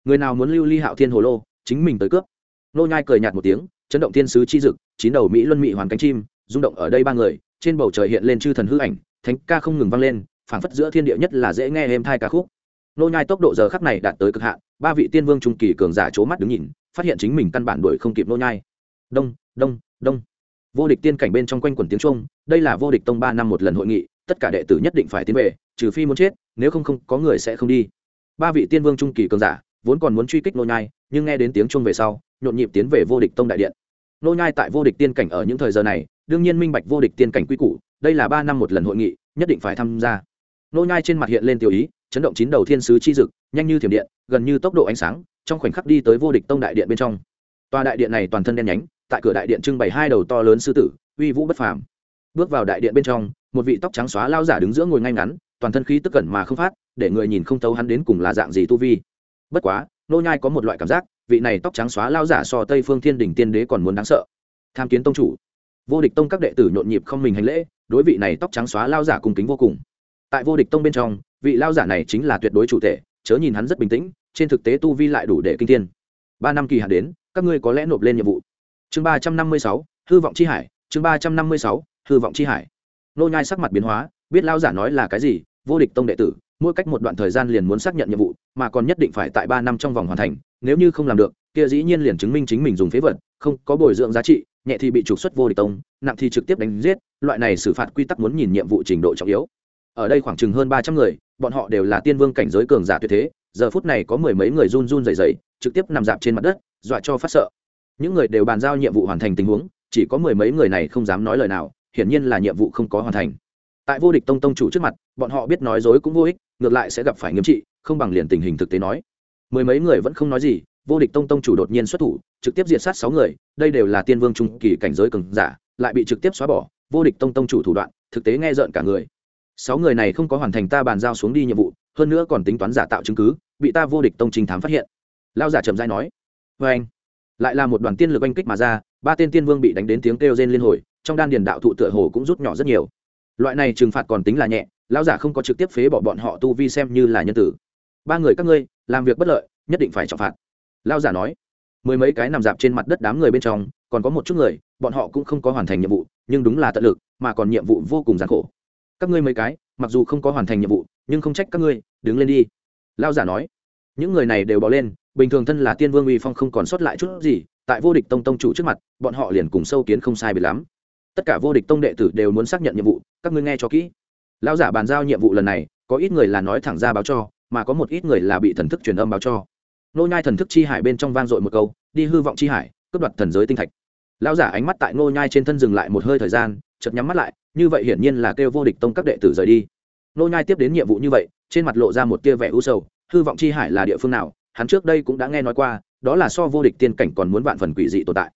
Người nào muốn lưu ly hạo thiên hồ lô, chính mình tới cướp. Nô nhai cười nhạt một tiếng, chấn động thiên sứ chi dực, chín đầu mỹ luân mỹ hoàn cánh chim, rung động ở đây ba người, trên bầu trời hiện lên chư thần hư ảnh, thánh ca không ngừng vang lên, phảng phất giữa thiên địa nhất là dễ nghe êm thai ca khúc. Nô nhai tốc độ giờ khắc này đạt tới cực hạn, ba vị tiên vương trung kỳ cường giả chố mắt đứng nhìn, phát hiện chính mình căn bản đuổi không kịp nô nhai. Đông đông đông vô địch tiên cảnh bên trong quanh quần tiếng trung, đây là vô địch tông ba năm một lần hội nghị, tất cả đệ tử nhất định phải tiến về, trừ phi muốn chết, nếu không không, có người sẽ không đi. Ba vị tiên vương trung kỳ cường giả, vốn còn muốn truy kích nô nhai, nhưng nghe đến tiếng chuông về sau, nhộn nhịp tiến về vô địch tông đại điện. Nô nhai tại vô địch tiên cảnh ở những thời giờ này, đương nhiên minh bạch vô địch tiên cảnh quy củ, đây là ba năm một lần hội nghị, nhất định phải tham gia. Nô nhai trên mặt hiện lên tiểu ý, chấn động chín đầu thiên sứ chi dực, nhanh như thiểm điện, gần như tốc độ ánh sáng, trong khoảnh khắc đi tới vô địch tông đại điện bên trong. Tòa đại điện này toàn thân đen nhánh tại cửa đại điện trưng bày hai đầu to lớn sư tử, uy vũ bất phàm. Bước vào đại điện bên trong, một vị tóc trắng xóa lao giả đứng giữa ngồi ngay ngắn, toàn thân khí tức cẩn mà không phát, để người nhìn không thấu hắn đến cùng là dạng gì tu vi. Bất quá, nô nhai có một loại cảm giác, vị này tóc trắng xóa lao giả so tây phương thiên đỉnh tiên đế còn muốn đáng sợ. Tham kiến tông chủ. Vô địch tông các đệ tử nhộn nhịp không mình hành lễ, đối vị này tóc trắng xóa lao giả cung kính vô cùng. Tại vô địch tông bên trong, vị lao giả này chính là tuyệt đối chủ thể chớ nhìn hắn rất bình tĩnh, trên thực tế tu vi lại đủ để kinh thiên. Ba năm kỳ hạn đến, các ngươi có lẽ nộp lên nhiệm vụ chương ba trăm năm mươi sáu, hư vọng chi hải, chương ba trăm năm mươi sáu, hư vọng chi hải. Nô nhai sắc mặt biến hóa, biết lao giả nói là cái gì, vô địch tông đệ tử, mỗi cách một đoạn thời gian liền muốn xác nhận nhiệm vụ, mà còn nhất định phải tại ba năm trong vòng hoàn thành, nếu như không làm được, kia dĩ nhiên liền chứng minh chính mình dùng phế vật, không có bồi dưỡng giá trị, nhẹ thì bị trục xuất vô địch tông, nặng thì trực tiếp đánh giết, loại này xử phạt quy tắc muốn nhìn nhiệm vụ trình độ trọng yếu. Ở đây khoảng chừng hơn ba trăm người, bọn họ đều là tiên vương cảnh giới cường giả tuyệt thế, giờ phút này có mười mấy người run run rẩy rẩy, trực tiếp nằm dạp trên mặt đất, dọa cho phát sợ những người đều bàn giao nhiệm vụ hoàn thành tình huống, chỉ có mười mấy người này không dám nói lời nào, hiển nhiên là nhiệm vụ không có hoàn thành. Tại vô địch tông tông chủ trước mặt, bọn họ biết nói dối cũng vô ích, ngược lại sẽ gặp phải nghiêm trị, không bằng liền tình hình thực tế nói. Mười mấy người vẫn không nói gì, vô địch tông tông chủ đột nhiên xuất thủ, trực tiếp diệt sát sáu người, đây đều là tiên vương trung kỳ cảnh giới cường giả, lại bị trực tiếp xóa bỏ, vô địch tông tông chủ thủ đoạn, thực tế nghe rợn cả người. Sáu người này không có hoàn thành ta bàn giao xuống đi nhiệm vụ, hơn nữa còn tính toán giả tạo chứng cứ, bị ta vô địch tông trình thám phát hiện. Lao giả trầm dai nói vê anh lại là một đoàn tiên lực oanh kích mà ra, ba tên tiên vương bị đánh đến tiếng kêu rên liên hồi, trong đan điền đạo thụ tựa hồ cũng rút nhỏ rất nhiều. Loại này trừng phạt còn tính là nhẹ, lão giả không có trực tiếp phế bỏ bọn họ tu vi xem như là nhân tử. Ba người các ngươi, làm việc bất lợi, nhất định phải trọng phạt. Lão giả nói, mười mấy cái nằm dạp trên mặt đất đám người bên trong, còn có một chút người, bọn họ cũng không có hoàn thành nhiệm vụ, nhưng đúng là tận lực, mà còn nhiệm vụ vô cùng gian khổ. Các ngươi mấy cái, mặc dù không có hoàn thành nhiệm vụ, nhưng không trách các ngươi, đứng lên đi. Lao giả nói, những người này đều bỏ lên bình thường thân là tiên vương uy phong không còn sót lại chút gì, tại vô địch tông tông chủ trước mặt, bọn họ liền cùng sâu kiến không sai bị lắm. Tất cả vô địch tông đệ tử đều muốn xác nhận nhiệm vụ, các ngươi nghe cho kỹ. Lão giả bàn giao nhiệm vụ lần này, có ít người là nói thẳng ra báo cho, mà có một ít người là bị thần thức truyền âm báo cho. Nô nhai thần thức chi hải bên trong vang dội một câu, đi hư vọng chi hải, cướp đoạt thần giới tinh thạch. Lão giả ánh mắt tại nô nhai trên thân dừng lại một hơi thời gian, chợt nhắm mắt lại, như vậy hiển nhiên là kêu vô địch tông các đệ tử rời đi. Nô nhai tiếp đến nhiệm vụ như vậy, trên mặt lộ ra một tia vẻ u sầu, hư vọng chi hải là địa phương nào hắn trước đây cũng đã nghe nói qua, đó là so vô địch tiên cảnh còn muốn vạn phần quỷ dị tồn tại.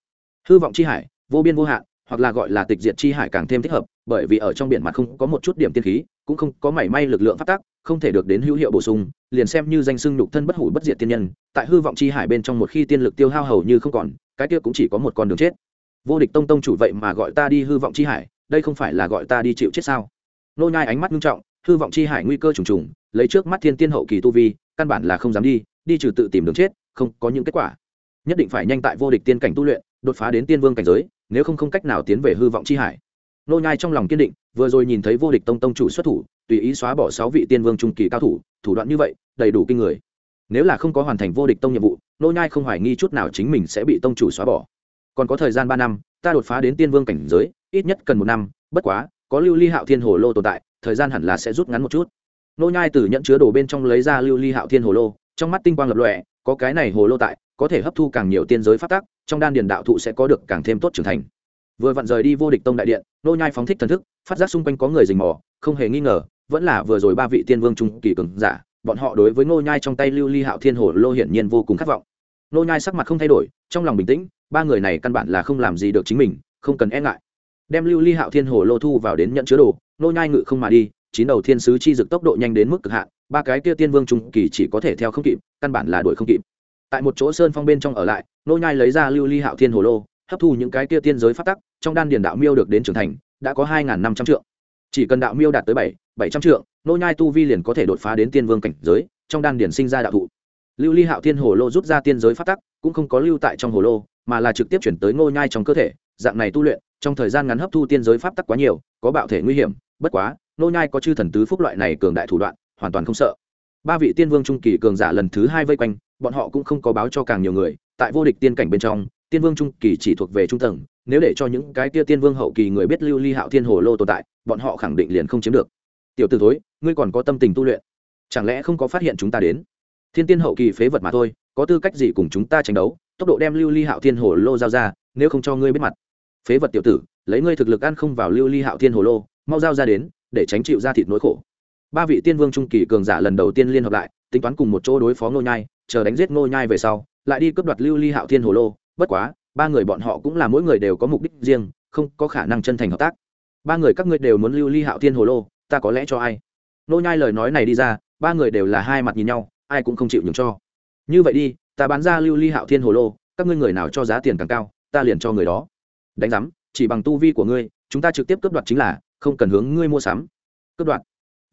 Hư vọng chi hải, vô biên vô hạn, hoặc là gọi là tịch diệt chi hải càng thêm thích hợp, bởi vì ở trong biển mặt không có một chút điểm tiên khí, cũng không có mảy may lực lượng phát tác, không thể được đến hữu hiệu bổ sung, liền xem như danh xưng nhục thân bất hủ bất diệt tiên nhân, tại hư vọng chi hải bên trong một khi tiên lực tiêu hao hầu như không còn, cái kia cũng chỉ có một con đường chết. Vô địch tông tông chủ vậy mà gọi ta đi hư vọng chi hải, đây không phải là gọi ta đi chịu chết sao? Nô nhai ánh mắt nghiêm trọng, hư vọng chi hải nguy cơ trùng trùng, lấy trước mắt thiên tiên hậu kỳ tu vi, căn bản là không dám đi đi trừ tự tìm đường chết, không có những kết quả. Nhất định phải nhanh tại vô địch tiên cảnh tu luyện, đột phá đến tiên vương cảnh giới, nếu không không cách nào tiến về hư vọng chi hải. Nô nhai trong lòng kiên định, vừa rồi nhìn thấy vô địch tông tông chủ xuất thủ, tùy ý xóa bỏ sáu vị tiên vương trung kỳ cao thủ thủ đoạn như vậy, đầy đủ kinh người. Nếu là không có hoàn thành vô địch tông nhiệm vụ, nô nhai không hoài nghi chút nào chính mình sẽ bị tông chủ xóa bỏ. Còn có thời gian ba năm, ta đột phá đến tiên vương cảnh giới, ít nhất cần một năm, bất quá, có lưu ly hạo thiên hồ lô tồn tại, thời gian hẳn là sẽ rút ngắn một chút. Nô nhai từ nhận chứa đồ bên trong lấy ra lưu ly hạo thiên hồ lô trong mắt tinh quang lập lòe, có cái này hồ lô tại, có thể hấp thu càng nhiều tiên giới phát tác trong đan điền đạo thụ sẽ có được càng thêm tốt trưởng thành. Vừa vặn rời đi vô địch tông đại điện, nô nhai phóng thích thần thức, phát giác xung quanh có người rình mò, không hề nghi ngờ, vẫn là vừa rồi ba vị tiên vương trung kỳ cường giả, bọn họ đối với nô nhai trong tay lưu ly hạo thiên hồ lô hiển nhiên vô cùng khát vọng. Nô nhai sắc mặt không thay đổi, trong lòng bình tĩnh, ba người này căn bản là không làm gì được chính mình, không cần e ngại. Đem lưu ly hạo thiên hồ lô thu vào đến nhận chứa đồ, nô nhai ngự không mà đi, chín đầu thiên sứ chi dực tốc độ nhanh đến mức cực hạn ba cái kia tiên vương trung kỳ chỉ có thể theo không kịp, căn bản là đuổi không kịp. Tại một chỗ sơn phong bên trong ở lại, nô nhai lấy ra lưu ly hạo thiên hồ lô, hấp thu những cái kia tiên giới phát tắc, trong đan điền đạo miêu được đến trưởng thành, đã có hai năm trăm trượng. Chỉ cần đạo miêu đạt tới bảy bảy trăm trượng, nô nhai tu vi liền có thể đột phá đến tiên vương cảnh giới, trong đan điền sinh ra đạo thụ. Lưu ly hạo thiên hồ lô rút ra tiên giới phát tắc, cũng không có lưu tại trong hồ lô, mà là trực tiếp chuyển tới nô nhai trong cơ thể. Dạng này tu luyện, trong thời gian ngắn hấp thu tiên giới pháp tắc quá nhiều, có bạo thể nguy hiểm. Bất quá, nô nhai có chư thần tứ phúc loại này cường đại thủ đoạn hoàn toàn không sợ. Ba vị tiên vương trung kỳ cường giả lần thứ hai vây quanh, bọn họ cũng không có báo cho càng nhiều người, tại vô địch tiên cảnh bên trong, tiên vương trung kỳ chỉ thuộc về trung tầng, nếu để cho những cái kia tiên vương hậu kỳ người biết lưu ly hạo thiên hồ lô tồn tại, bọn họ khẳng định liền không chiếm được. Tiểu tử thối, ngươi còn có tâm tình tu luyện. Chẳng lẽ không có phát hiện chúng ta đến? Thiên tiên hậu kỳ phế vật mà thôi, có tư cách gì cùng chúng ta tranh đấu? Tốc độ đem lưu ly hạo thiên hồ lô giao ra, nếu không cho ngươi biết mặt. Phế vật tiểu tử, lấy ngươi thực lực ăn không vào lưu ly hạo thiên hồ lô, mau giao ra đến, để tránh chịu ra thịt nỗi khổ ba vị tiên vương trung kỳ cường giả lần đầu tiên liên hợp lại, tính toán cùng một chỗ đối phó ngô nhai, chờ đánh giết ngô nhai về sau, lại đi cướp đoạt lưu ly hạo thiên hồ lô. Bất quá, ba người bọn họ cũng là mỗi người đều có mục đích riêng, không có khả năng chân thành hợp tác. Ba người các ngươi đều muốn lưu ly hạo thiên hồ lô, ta có lẽ cho ai? Ngô nhai lời nói này đi ra, ba người đều là hai mặt nhìn nhau, ai cũng không chịu nhường cho. Như vậy đi, ta bán ra lưu ly hạo thiên hồ lô, các ngươi người nào cho giá tiền càng cao, ta liền cho người đó. Đánh giám, chỉ bằng tu vi của ngươi, chúng ta trực tiếp cướp đoạt chính là, không cần hướng ngươi mua sắm. Cướp đoạt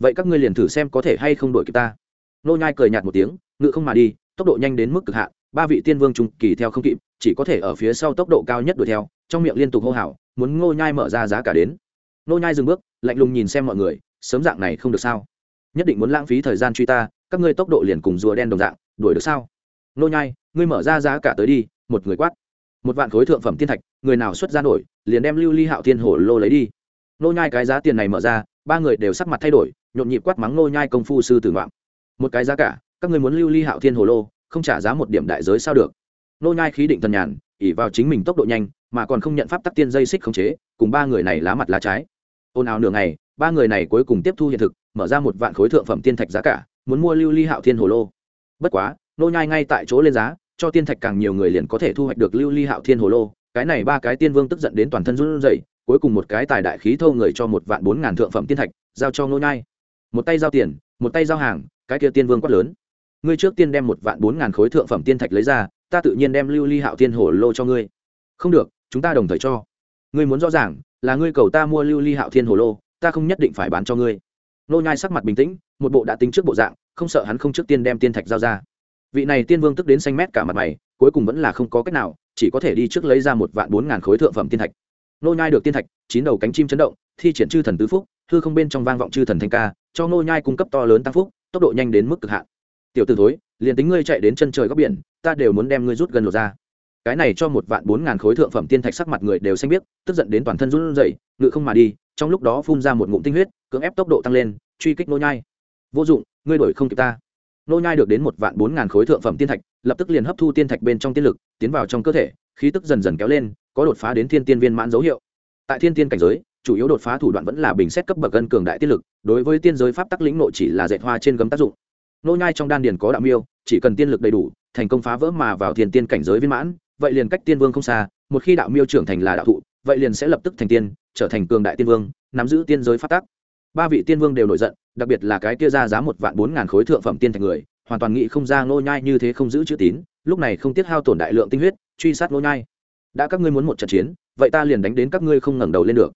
vậy các ngươi liền thử xem có thể hay không đuổi kịp ta. Nô nhai cười nhạt một tiếng, ngự không mà đi, tốc độ nhanh đến mức cực hạn, ba vị tiên vương trung kỳ theo không kịp, chỉ có thể ở phía sau tốc độ cao nhất đuổi theo, trong miệng liên tục hô hào, muốn ngô nhai mở ra giá cả đến. Nô nhai dừng bước, lạnh lùng nhìn xem mọi người, sớm dạng này không được sao? Nhất định muốn lãng phí thời gian truy ta, các ngươi tốc độ liền cùng rùa đen đồng dạng, đuổi được sao? Nô nhai, ngươi mở ra giá cả tới đi, một người quát. Một vạn khối thượng phẩm tiên thạch, người nào xuất ra nổi, liền đem lưu ly hạo thiên hổ lô lấy đi. Nô nhai cái giá tiền này mở ra, ba người đều sắc mặt thay đổi nhộn nhịp quát mắng nô nhai công phu sư tử ngoạm. Một cái giá cả, các ngươi muốn lưu ly hạo thiên hồ lô, không trả giá một điểm đại giới sao được. Nô nhai khí định thần nhàn ỉ vào chính mình tốc độ nhanh, mà còn không nhận pháp tắc tiên dây xích khống chế, cùng ba người này lá mặt lá trái. Ôn ào nửa ngày, ba người này cuối cùng tiếp thu hiện thực, mở ra một vạn khối thượng phẩm tiên thạch giá cả, muốn mua lưu ly hạo thiên hồ lô. Bất quá nô nhai ngay tại chỗ lên giá, cho tiên thạch càng nhiều người liền có thể thu hoạch được lưu ly hạo thiên hồ lô. Cái này ba cái tiên vương tức giận đến toàn thân run rẩy, cuối cùng một cái tài đại khí thâu người cho một vạn bốn ngàn thượng phẩm tiên thạch, giao cho nô nhai một tay giao tiền, một tay giao hàng, cái kia tiên vương quát lớn. Ngươi trước tiên đem một vạn bốn ngàn khối thượng phẩm tiên thạch lấy ra, ta tự nhiên đem lưu ly hạo tiên hồ lô cho ngươi. Không được, chúng ta đồng thời cho. Ngươi muốn rõ ràng, là ngươi cầu ta mua lưu ly hạo thiên hồ lô, ta không nhất định phải bán cho ngươi. Nô nhai sắc mặt bình tĩnh, một bộ đã tính trước bộ dạng, không sợ hắn không trước tiên đem tiên thạch giao ra. Vị này tiên vương tức đến xanh mét cả mặt mày, cuối cùng vẫn là không có cách nào, chỉ có thể đi trước lấy ra một vạn bốn ngàn khối thượng phẩm tiên thạch. Nô nhai được tiên thạch, chín đầu cánh chim chấn động, thi triển chư thần tứ phúc, hư không bên trong vang vọng chư thần thanh ca cho nô nhai cung cấp to lớn tăng phúc, tốc độ nhanh đến mức cực hạn. Tiểu tử thối, liền tính ngươi chạy đến chân trời góc biển, ta đều muốn đem ngươi rút gần lột ra. Cái này cho một vạn bốn ngàn khối thượng phẩm tiên thạch sắc mặt người đều xanh biết tức giận đến toàn thân run rẩy, ngự không mà đi, trong lúc đó phun ra một ngụm tinh huyết, cưỡng ép tốc độ tăng lên, truy kích nô nhai. Vô dụng, ngươi đổi không kịp ta. Nô nhai được đến một vạn bốn ngàn khối thượng phẩm tiên thạch, lập tức liền hấp thu tiên thạch bên trong tiên lực, tiến vào trong cơ thể, khí tức dần dần kéo lên, có đột phá đến thiên tiên viên mãn dấu hiệu. Tại thiên tiên cảnh giới chủ yếu đột phá thủ đoạn vẫn là bình xét cấp bậc gân cường đại tiết lực, đối với tiên giới pháp tắc lĩnh nội chỉ là dệt hoa trên gấm tác dụng. Nô nhai trong đan điền có đạo miêu, chỉ cần tiên lực đầy đủ, thành công phá vỡ mà vào thiên tiên cảnh giới viên mãn, vậy liền cách tiên vương không xa, một khi đạo miêu trưởng thành là đạo thụ, vậy liền sẽ lập tức thành tiên, trở thành cường đại tiên vương, nắm giữ tiên giới pháp tắc. Ba vị tiên vương đều nổi giận, đặc biệt là cái kia ra giá một vạn bốn ngàn khối thượng phẩm tiên thành người, hoàn toàn nghĩ không ra nô nhai như thế không giữ chữ tín, lúc này không tiếc hao tổn đại lượng tinh huyết, truy sát nô nhai. Đã các ngươi muốn một trận chiến, vậy ta liền đánh đến các ngươi không ngẩng đầu lên được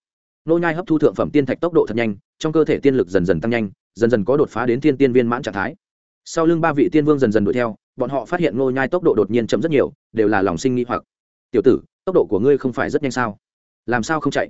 nô nhai hấp thu thượng phẩm tiên thạch tốc độ thật nhanh, trong cơ thể tiên lực dần dần tăng nhanh, dần dần có đột phá đến thiên tiên viên mãn trạng thái. Sau lưng ba vị tiên vương dần dần đuổi theo, bọn họ phát hiện nô nhai tốc độ đột nhiên chậm rất nhiều, đều là lòng sinh nghi hoặc. Tiểu tử, tốc độ của ngươi không phải rất nhanh sao? Làm sao không chạy?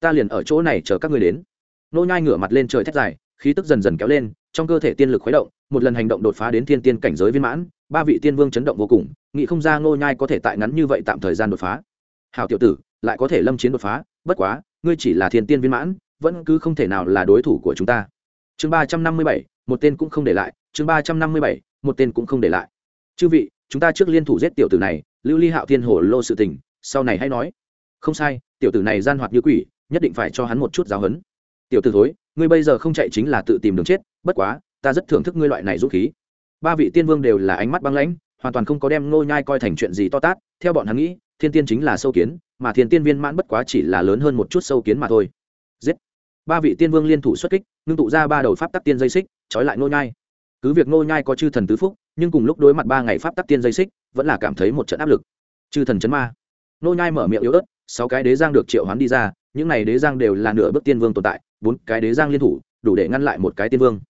Ta liền ở chỗ này chờ các ngươi đến. Nô nhai ngửa mặt lên trời thét dài, khí tức dần dần kéo lên, trong cơ thể tiên lực khuấy động, một lần hành động đột phá đến thiên tiên cảnh giới viên mãn, ba vị tiên vương chấn động vô cùng, nghĩ không ra nô nhai có thể tại ngắn như vậy tạm thời gian đột phá. Hảo tiểu tử lại có thể lâm chiến đột phá, bất quá, ngươi chỉ là thiên tiên viên mãn, vẫn cứ không thể nào là đối thủ của chúng ta. Chương ba trăm năm mươi bảy, một tên cũng không để lại, chương ba trăm năm mươi bảy, một tên cũng không để lại. Chư vị, chúng ta trước liên thủ giết tiểu tử này, lưu ly hạo thiên hồ lô sự tình, sau này hãy nói. Không sai, tiểu tử này gian hoạt như quỷ, nhất định phải cho hắn một chút giáo hấn tiểu tử thối, ngươi bây giờ không chạy chính là tự tìm đường chết, bất quá, ta rất thưởng thức ngươi loại này dũng khí. Ba vị tiên vương đều là ánh mắt băng lãnh, hoàn toàn không có đem ngô nhai coi thành chuyện gì to tát, theo bọn hắn nghĩ thiên tiên chính là sâu kiến, mà thiên tiên viên mãn bất quá chỉ là lớn hơn một chút sâu kiến mà thôi. Giết! Ba vị tiên vương liên thủ xuất kích, ngưng tụ ra ba đầu pháp tắc tiên dây xích, trói lại ngô nhai. Cứ việc ngô nhai có chư thần tứ phúc, nhưng cùng lúc đối mặt ba ngày pháp tắc tiên dây xích, vẫn là cảm thấy một trận áp lực. Chư thần chấn ma. Ngô nhai mở miệng yếu ớt, sáu cái đế giang được triệu hoán đi ra, những này đế giang đều là nửa bước tiên vương tồn tại, bốn cái đế giang liên thủ, đủ để ngăn lại một cái tiên vương.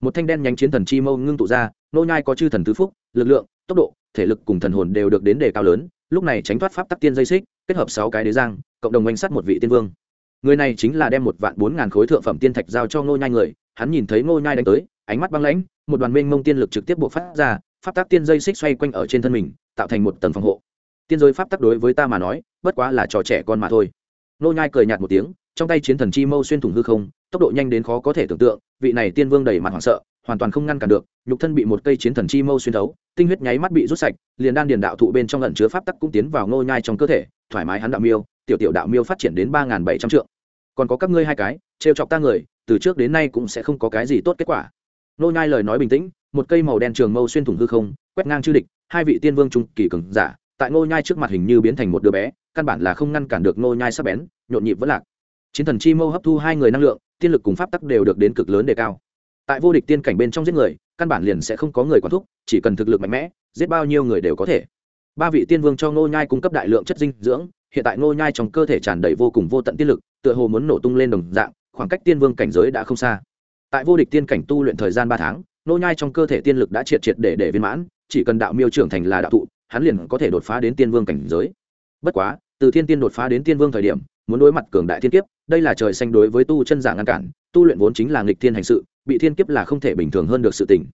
Một thanh đen nhánh chiến thần chi mâu ngưng tụ ra, ngô nhai có chư thần tứ phúc, lực lượng, tốc độ, thể lực cùng thần hồn đều được đến đề cao lớn lúc này tránh thoát pháp tắc tiên dây xích, kết hợp sáu cái đế giang, cộng đồng oanh sát một vị tiên vương. Người này chính là đem một vạn bốn ngàn khối thượng phẩm tiên thạch giao cho ngô nhai người, hắn nhìn thấy ngô nhai đánh tới, ánh mắt băng lãnh, một đoàn mênh mông tiên lực trực tiếp buộc phát ra, pháp tắc tiên dây xích xoay quanh ở trên thân mình, tạo thành một tầng phòng hộ. Tiên giới pháp tắc đối với ta mà nói, bất quá là trò trẻ con mà thôi. Ngô nhai cười nhạt một tiếng, trong tay chiến thần chi mâu xuyên thủng hư không, tốc độ nhanh đến khó có thể tưởng tượng, vị này tiên vương đầy mặt hoảng sợ hoàn toàn không ngăn cản được, nhục thân bị một cây chiến thần chi mâu xuyên thấu, tinh huyết nháy mắt bị rút sạch, liền đan điền đạo thụ bên trong lẩn chứa pháp tắc cũng tiến vào ngô nhai trong cơ thể, thoải mái hắn đạo miêu, tiểu tiểu đạo miêu phát triển đến ba bảy trăm trượng. Còn có các ngươi hai cái, trêu chọc ta người, từ trước đến nay cũng sẽ không có cái gì tốt kết quả. Ngô nhai lời nói bình tĩnh, một cây màu đen trường mâu xuyên thủng hư không, quét ngang chư địch, hai vị tiên vương trung kỳ cường giả, tại ngô nhai trước mặt hình như biến thành một đứa bé, căn bản là không ngăn cản được ngô nhai sắp bén, nhộn nhịp vẫn lạc. Chiến thần chi mâu hấp thu hai người năng lượng, tiên lực cùng pháp tắc đều được đến cực lớn đề cao tại vô địch tiên cảnh bên trong giết người, căn bản liền sẽ không có người quản thúc, chỉ cần thực lực mạnh mẽ, giết bao nhiêu người đều có thể. Ba vị tiên vương cho ngô nhai cung cấp đại lượng chất dinh dưỡng, hiện tại ngô nhai trong cơ thể tràn đầy vô cùng vô tận tiên lực, tựa hồ muốn nổ tung lên đồng dạng, khoảng cách tiên vương cảnh giới đã không xa. Tại vô địch tiên cảnh tu luyện thời gian ba tháng, ngô nhai trong cơ thể tiên lực đã triệt triệt để để viên mãn, chỉ cần đạo miêu trưởng thành là đạo thụ, hắn liền có thể đột phá đến tiên vương cảnh giới. Bất quá, từ thiên tiên đột phá đến tiên vương thời điểm, muốn đối mặt cường đại thiên kiếp, đây là trời xanh đối với tu chân giả ngăn cản, tu luyện vốn chính là nghịch thiên hành sự bị thiên kiếp là không thể bình thường hơn được sự tình.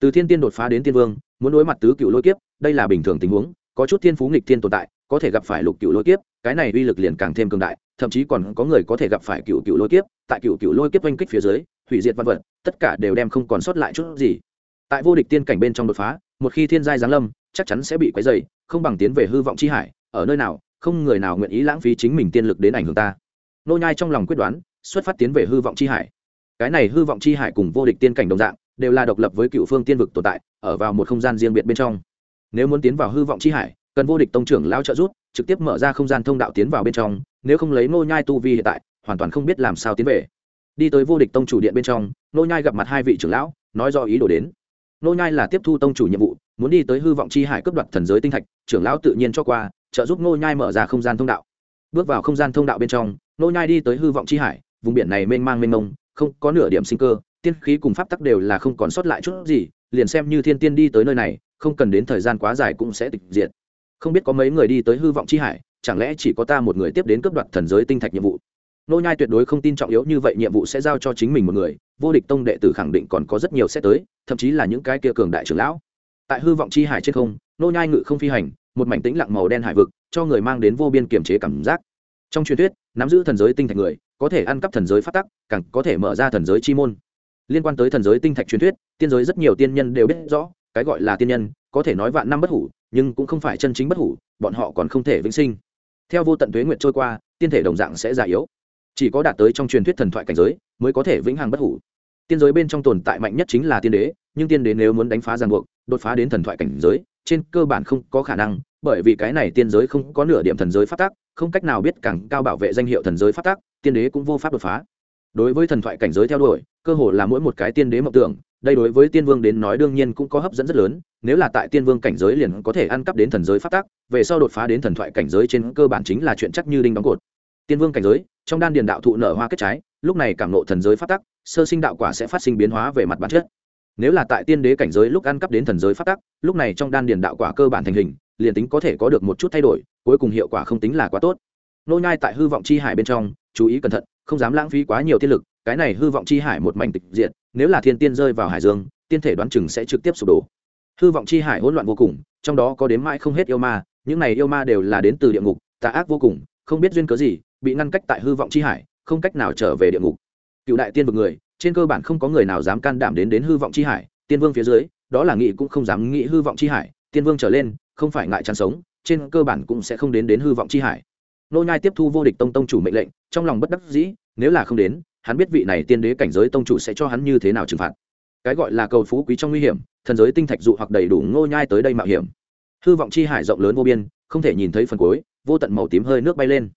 Từ thiên tiên đột phá đến tiên vương, muốn đối mặt tứ cựu lôi kiếp, đây là bình thường tình huống, có chút thiên phú nghịch thiên tồn tại, có thể gặp phải lục cựu lôi kiếp, cái này uy lực liền càng thêm cường đại, thậm chí còn có người có thể gặp phải cựu cựu lôi kiếp, tại cựu cựu lôi kiếp oanh kích phía dưới, hủy diệt văn vật, tất cả đều đem không còn sót lại chút gì. Tại vô địch tiên cảnh bên trong đột phá, một khi thiên giai giáng lâm, chắc chắn sẽ bị quấy dày không bằng tiến về hư vọng chi hải, ở nơi nào, không người nào nguyện ý lãng phí chính mình tiên lực đến ảnh hưởng ta. Nô nhai trong lòng quyết đoán, xuất phát tiến về hư vọng chi hải cái này hư vọng chi hải cùng vô địch tiên cảnh đồng dạng, đều là độc lập với cựu phương tiên vực tồn tại, ở vào một không gian riêng biệt bên trong. Nếu muốn tiến vào hư vọng chi hải, cần vô địch tông trưởng lao trợ giúp, trực tiếp mở ra không gian thông đạo tiến vào bên trong, nếu không lấy nô nhai tu vi hiện tại, hoàn toàn không biết làm sao tiến về. Đi tới vô địch tông chủ điện bên trong nô nhai gặp mặt hai vị trưởng lão, nói do ý đồ đến. Nô nhai là tiếp thu tông chủ nhiệm vụ, muốn đi tới hư vọng chi hải cướp đoạt thần giới tinh thạch, trưởng lão tự nhiên cho qua, trợ giúp nô nhai mở ra không gian thông đạo. Bước vào không gian thông đạo bên trong nô nhai đi tới hư vọng chi hải, vùng biển này mênh mang mênh mông không có nửa điểm sinh cơ, tiên khí cùng pháp tắc đều là không còn sót lại chút gì, liền xem như thiên tiên đi tới nơi này, không cần đến thời gian quá dài cũng sẽ tịch diệt. Không biết có mấy người đi tới hư vọng chi hải, chẳng lẽ chỉ có ta một người tiếp đến cấp đoạt thần giới tinh thạch nhiệm vụ? Nô nhai tuyệt đối không tin trọng yếu như vậy nhiệm vụ sẽ giao cho chính mình một người, vô địch tông đệ tử khẳng định còn có rất nhiều sẽ tới, thậm chí là những cái kia cường đại trưởng lão. Tại hư vọng chi hải trên không, nô nhai ngự không phi hành, một mảnh tĩnh lặng màu đen hải vực, cho người mang đến vô biên kiểm chế cảm giác. Trong truyền thuyết, nắm giữ thần giới tinh thạch người có thể ăn cắp thần giới phát tắc, càng có thể mở ra thần giới chi môn. Liên quan tới thần giới tinh thạch truyền thuyết, tiên giới rất nhiều tiên nhân đều biết rõ, cái gọi là tiên nhân, có thể nói vạn năm bất hủ, nhưng cũng không phải chân chính bất hủ, bọn họ còn không thể vĩnh sinh. Theo vô tận tuế nguyện trôi qua, tiên thể đồng dạng sẽ già yếu. Chỉ có đạt tới trong truyền thuyết thần thoại cảnh giới, mới có thể vĩnh hằng bất hủ. Tiên giới bên trong tồn tại mạnh nhất chính là tiên đế, nhưng tiên đế nếu muốn đánh phá ràng buộc, đột phá đến thần thoại cảnh giới, trên cơ bản không có khả năng, bởi vì cái này tiên giới không có nửa điểm thần giới phát tác không cách nào biết càng cao bảo vệ danh hiệu thần giới phát tác tiên đế cũng vô pháp đột phá. Đối với thần thoại cảnh giới theo đuổi cơ hồ là mỗi một cái tiên đế mộng tưởng đây đối với tiên vương đến nói đương nhiên cũng có hấp dẫn rất lớn nếu là tại tiên vương cảnh giới liền có thể ăn cắp đến thần giới phát tác về sau đột phá đến thần thoại cảnh giới trên cơ bản chính là chuyện chắc như đinh đóng cột. Tiên vương cảnh giới trong đan điền đạo thụ nở hoa kết trái lúc này cảm nộ thần giới phát tác, sơ sinh đạo quả sẽ phát sinh biến hóa về mặt bản chất. Nếu là tại tiên đế cảnh giới lúc ăn cắp đến thần giới phát tác, lúc này trong đan điền đạo quả cơ bản thành hình liền tính có thể có được một chút thay đổi, cuối cùng hiệu quả không tính là quá tốt. Nô nhai tại hư vọng chi hải bên trong, chú ý cẩn thận, không dám lãng phí quá nhiều tiên lực, cái này hư vọng chi hải một mảnh tịch diện nếu là thiên tiên rơi vào hải dương, tiên thể đoán chừng sẽ trực tiếp sụp đổ. Hư vọng chi hải hỗn loạn vô cùng, trong đó có đến mãi không hết yêu ma, những này yêu ma đều là đến từ địa ngục, tà ác vô cùng, không biết duyên cớ gì, bị ngăn cách tại hư vọng chi hải, không cách nào trở về địa ngục. Cựu đại tiên vực người, trên cơ bản không có người nào dám can đảm đến đến hư vọng chi hải, tiên vương phía dưới, đó là nghị cũng không dám nghĩ hư vọng chi hải, tiên vương trở lên không phải ngại chăn sống, trên cơ bản cũng sẽ không đến đến hư vọng chi hải. Nô nhai tiếp thu vô địch tông tông chủ mệnh lệnh, trong lòng bất đắc dĩ, nếu là không đến, hắn biết vị này tiên đế cảnh giới tông chủ sẽ cho hắn như thế nào trừng phạt. Cái gọi là cầu phú quý trong nguy hiểm, thần giới tinh thạch dụ hoặc đầy đủ ngô nhai tới đây mạo hiểm. Hư vọng chi hải rộng lớn vô biên, không thể nhìn thấy phần cuối, vô tận màu tím hơi nước bay lên.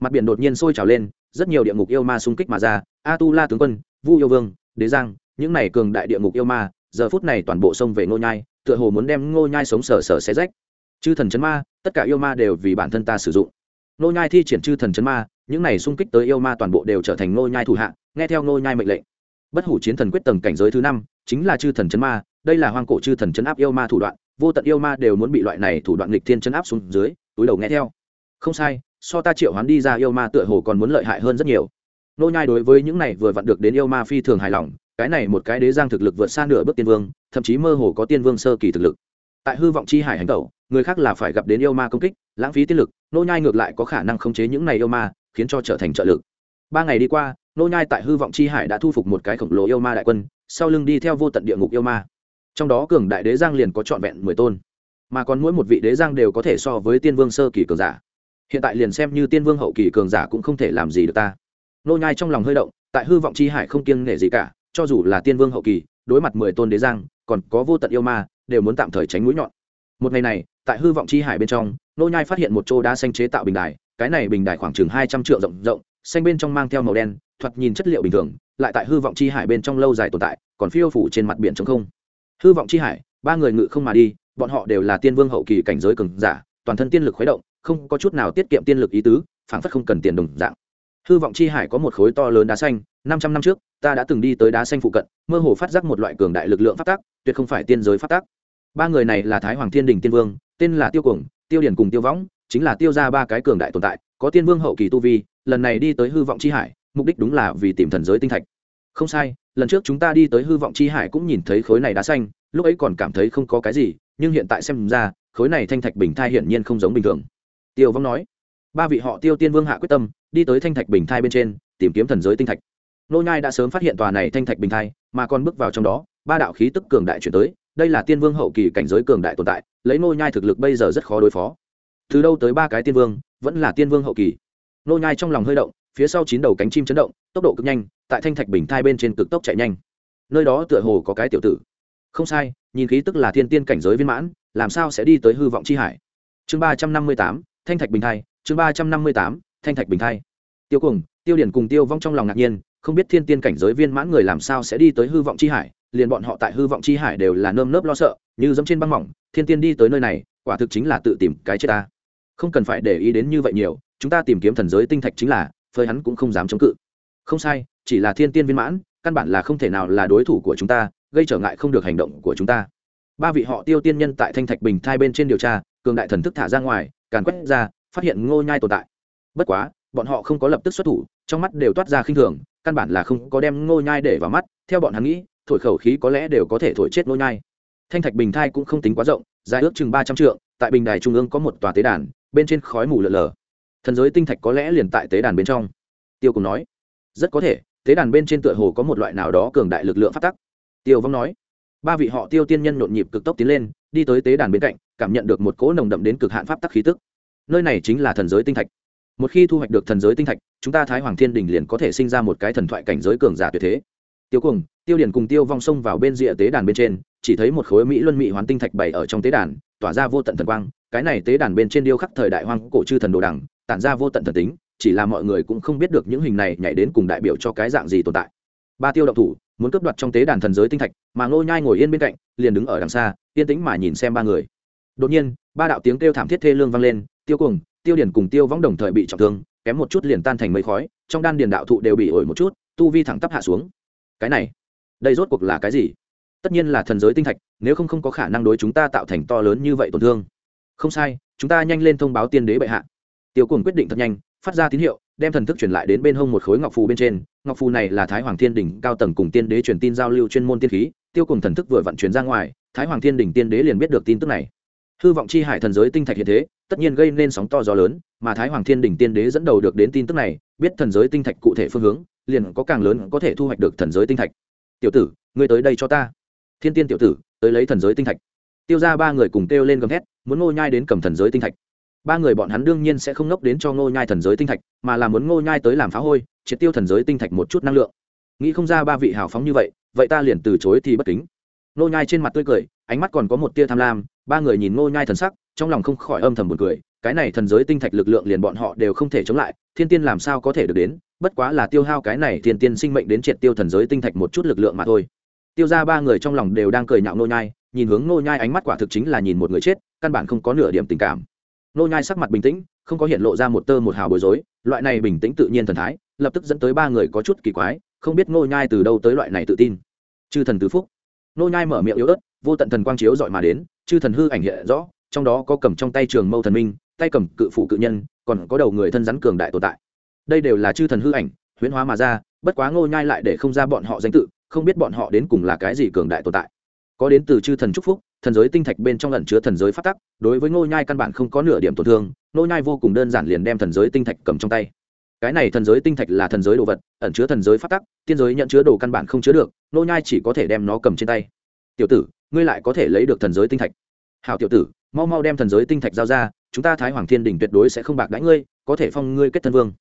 Mặt biển đột nhiên sôi trào lên, rất nhiều địa ngục yêu ma xung kích mà ra a tu la tướng quân, vu yêu vương, đế giang, những này cường đại địa ngục yêu ma, giờ phút này toàn bộ sông về ngô nhai, tựa hồ muốn đem ngô nhai sống sờ sờ xé rách chư thần chấn ma, tất cả yêu ma đều vì bản thân ta sử dụng. Nô nhai thi triển chư thần chấn ma, những này xung kích tới yêu ma toàn bộ đều trở thành nô nhai thủ hạ, nghe theo nô nhai mệnh lệnh. Bất hủ chiến thần quyết tầng cảnh giới thứ năm, chính là chư thần chấn ma, đây là hoang cổ chư thần chấn áp yêu ma thủ đoạn, vô tận yêu ma đều muốn bị loại này thủ đoạn lịch thiên chấn áp xuống dưới, túi đầu nghe theo. Không sai, so ta triệu hoán đi ra yêu ma tựa hồ còn muốn lợi hại hơn rất nhiều. Nô nhai đối với những này vừa vặn được đến yêu ma phi thường hài lòng, cái này một cái đế giang thực lực vượt xa nửa bước tiên vương, thậm chí mơ hồ có tiên vương sơ kỳ thực lực. Tại hư vọng chi hải hành tẩu người khác là phải gặp đến yêu ma công kích, lãng phí tiết lực, nô nhai ngược lại có khả năng khống chế những này yêu ma, khiến cho trở thành trợ lực. Ba ngày đi qua, nô nhai tại hư vọng chi hải đã thu phục một cái khổng lồ yêu ma đại quân, sau lưng đi theo vô tận địa ngục yêu ma. Trong đó cường đại đế giang liền có trọn vẹn mười tôn, mà còn mỗi một vị đế giang đều có thể so với tiên vương sơ kỳ cường giả. Hiện tại liền xem như tiên vương hậu kỳ cường giả cũng không thể làm gì được ta. Nô nhai trong lòng hơi động, tại hư vọng chi hải không kiêng nể gì cả, cho dù là tiên vương hậu kỳ, đối mặt mười tôn đế giang, còn có vô tận yêu ma, đều muốn tạm thời tránh mũi nhọn một ngày này, tại hư vọng chi hải bên trong, nô nhai phát hiện một chỗ đá xanh chế tạo bình đài, cái này bình đài khoảng chừng hai trăm trượng rộng rộng, xanh bên trong mang theo màu đen, thoạt nhìn chất liệu bình thường, lại tại hư vọng chi hải bên trong lâu dài tồn tại, còn phiêu phủ trên mặt biển trống không. Hư vọng chi hải, ba người ngự không mà đi, bọn họ đều là tiên vương hậu kỳ cảnh giới cường giả, toàn thân tiên lực khuấy động, không có chút nào tiết kiệm tiên lực ý tứ, phảng phất không cần tiền đồng dạng. Hư vọng chi hải có một khối to lớn đá xanh, năm trăm năm trước, ta đã từng đi tới đá xanh phụ cận, mơ hồ phát giác một loại cường đại lực lượng phát tác, tuyệt không phải tiên giới phát tác ba người này là thái hoàng thiên đình tiên vương, tên là tiêu cuồng, tiêu điển cùng tiêu võng, chính là tiêu ra ba cái cường đại tồn tại, có tiên vương hậu kỳ tu vi, lần này đi tới hư vọng chi hải, mục đích đúng là vì tìm thần giới tinh thạch. Không sai, lần trước chúng ta đi tới hư vọng chi hải cũng nhìn thấy khối này đá xanh, lúc ấy còn cảm thấy không có cái gì, nhưng hiện tại xem ra, khối này thanh thạch bình thai hiển nhiên không giống bình thường. Tiêu vong nói, ba vị họ tiêu tiên vương hạ quyết tâm, đi tới thanh thạch bình thai bên trên, tìm kiếm thần giới tinh thạch. Nô nhai đã sớm phát hiện tòa này thanh thạch bình thai, mà còn bước vào trong đó, ba đạo khí tức cường đại chuyển tới đây là tiên vương hậu kỳ cảnh giới cường đại tồn tại, lấy nô nhai thực lực bây giờ rất khó đối phó. Từ đâu tới ba cái tiên vương, vẫn là tiên vương hậu kỳ. Nô nhai trong lòng hơi động, phía sau chín đầu cánh chim chấn động, tốc độ cực nhanh, tại thanh thạch bình thai bên trên cực tốc chạy nhanh. Nơi đó tựa hồ có cái tiểu tử. Không sai, nhìn khí tức là thiên tiên cảnh giới viên mãn, làm sao sẽ đi tới hư vọng chi hải? Chương ba trăm năm mươi tám, thanh thạch bình thai, chương ba trăm năm mươi tám, thanh thạch bình thai. Tiêu cùng tiêu điển cùng tiêu vong trong lòng ngạc nhiên, không biết thiên tiên cảnh giới viên mãn người làm sao sẽ đi tới hư vọng chi hải? Liền bọn họ tại hư vọng chi hải đều là nơm nớp lo sợ, như dẫm trên băng mỏng, thiên tiên đi tới nơi này, quả thực chính là tự tìm cái chết ta. Không cần phải để ý đến như vậy nhiều, chúng ta tìm kiếm thần giới tinh thạch chính là, phơi hắn cũng không dám chống cự. Không sai, chỉ là thiên tiên viên mãn, căn bản là không thể nào là đối thủ của chúng ta, gây trở ngại không được hành động của chúng ta. Ba vị họ tiêu tiên nhân tại thanh thạch bình thai bên trên điều tra, cường đại thần thức thả ra ngoài, càn quét ra, phát hiện ngô nhai tồn tại. Bất quá, bọn họ không có lập tức xuất thủ, trong mắt đều toát ra khinh thường, căn bản là không có đem ngô nhai để vào mắt, theo bọn hắn nghĩ thổi khẩu khí có lẽ đều có thể thổi chết nô nhai. Thanh thạch bình thai cũng không tính quá rộng, dài ước chừng ba trăm trượng, tại bình đài trung ương có một tòa tế đàn, bên trên khói mù lờ lờ thần giới tinh thạch có lẽ liền tại tế đàn bên trong. Tiêu cùng nói, rất có thể, tế đàn bên trên tựa hồ có một loại nào đó cường đại lực lượng phát tắc tiêu vong nói, ba vị họ tiêu tiên nhân nhộn nhịp cực tốc tiến lên, đi tới tế đàn bên cạnh, cảm nhận được một cỗ nồng đậm đến cực hạn pháp tắc khí tức. Nơi này chính là thần giới tinh thạch. Một khi thu hoạch được thần giới tinh thạch, chúng ta thái hoàng thiên đình liền có thể sinh ra một cái thần thoại cảnh giới cường giả tuyệt thế. Tiêu cùng tiêu điển cùng tiêu vong sông vào bên rìa tế đàn bên trên, chỉ thấy một khối mỹ luân mỹ hoàn tinh thạch bày ở trong tế đàn, tỏa ra vô tận thần quang. Cái này tế đàn bên trên điêu khắc thời đại hoang cổ chư thần đồ đằng, tản ra vô tận thần tính, chỉ là mọi người cũng không biết được những hình này nhảy đến cùng đại biểu cho cái dạng gì tồn tại. Ba tiêu động thủ, muốn cướp đoạt trong tế đàn thần giới tinh thạch, mà ngô nhai ngồi yên bên cạnh, liền đứng ở đằng xa, yên tĩnh mà nhìn xem ba người. Đột nhiên, ba đạo tiếng kêu thảm thiết thê lương vang lên, tiêu cùng tiêu điển cùng tiêu võng đồng thời bị trọng thương, kém một chút liền tan thành mây khói, trong đan điền đạo thụ đều bị ổi một chút, tu vi thẳng tắp hạ xuống. Cái này đây rốt cuộc là cái gì? Tất nhiên là thần giới tinh thạch nếu không không có khả năng đối chúng ta tạo thành to lớn như vậy tổn thương. Không sai chúng ta nhanh lên thông báo tiên đế bệ hạ. Tiêu cùng quyết định thật nhanh phát ra tín hiệu đem thần thức truyền lại đến bên hông một khối ngọc phù bên trên. Ngọc phù này là thái hoàng thiên đỉnh, cao tầng cùng tiên đế truyền tin giao lưu chuyên môn tiên khí. Tiêu cùng thần thức vừa vận chuyển ra ngoài thái hoàng thiên đỉnh tiên đế liền biết được tin tức này. Hư vọng chi hải thần giới tinh thạch hiện thế tất nhiên gây nên sóng to gió lớn mà thái hoàng thiên đỉnh tiên đế dẫn đầu được đến tin tức này biết thần giới tinh thạch cụ thể phương hướng liền có càng lớn có thể thu hoạch được thần giới tinh thạch tiểu tử, ngươi tới đây cho ta. Thiên tiên tiểu tử, tới lấy thần giới tinh thạch. Tiêu ra ba người cùng kêu lên gầm thét, muốn ngô nhai đến cầm thần giới tinh thạch. Ba người bọn hắn đương nhiên sẽ không ngốc đến cho ngô nhai thần giới tinh thạch, mà là muốn ngô nhai tới làm phá hôi, triệt tiêu thần giới tinh thạch một chút năng lượng. Nghĩ không ra ba vị hào phóng như vậy vậy ta liền từ chối thì bất kính. Ngô nhai trên mặt tươi cười, ánh mắt còn có một tia tham lam, ba người nhìn ngô nhai thần sắc, trong lòng không khỏi âm thầm buồn cười, cái này thần giới tinh thạch lực lượng liền bọn họ đều không thể chống lại, thiên tiên làm sao có thể được đến bất quá là tiêu hao cái này thiên tiên sinh mệnh đến triệt tiêu thần giới tinh thạch một chút lực lượng mà thôi. Tiêu ra ba người trong lòng đều đang cười nhạo nô nhai, nhìn hướng nô nhai ánh mắt quả thực chính là nhìn một người chết, căn bản không có nửa điểm tình cảm. Nô nhai sắc mặt bình tĩnh, không có hiện lộ ra một tơ một hào bối rối, loại này bình tĩnh tự nhiên thần thái, lập tức dẫn tới ba người có chút kỳ quái, không biết nô nhai từ đâu tới loại này tự tin. Chư thần tứ phúc. Nô nhai mở miệng yếu ớt, vô tận thần quang chiếu dọi mà đến, chư thần hư ảnh hiện rõ, trong đó có cầm trong tay trường mâu thần minh, tay cầm cự phủ cự nhân, còn có đầu người thân rắn cường đại tồn tại đây đều là chư thần hư ảnh, huyễn hóa mà ra, bất quá ngô nhai lại để không ra bọn họ danh tự, không biết bọn họ đến cùng là cái gì cường đại tồn tại. Có đến từ chư thần chúc phúc, thần giới tinh thạch bên trong lần chứa thần giới phát tắc, đối với ngô nhai căn bản không có nửa điểm tổn thương, ngô nhai vô cùng đơn giản liền đem thần giới tinh thạch cầm trong tay. Cái này thần giới tinh thạch là thần giới đồ vật, ẩn chứa thần giới phát tắc, tiên giới nhận chứa đồ căn bản không chứa được, Ngô nhai chỉ có thể đem nó cầm trên tay. Tiểu tử, ngươi lại có thể lấy được thần giới tinh thạch. Hảo tiểu tử, mau mau đem thần giới tinh thạch giao ra, chúng ta thái hoàng thiên đình tuyệt đối sẽ không bạc đãi ngươi, có thể phong ngươi kết thân vương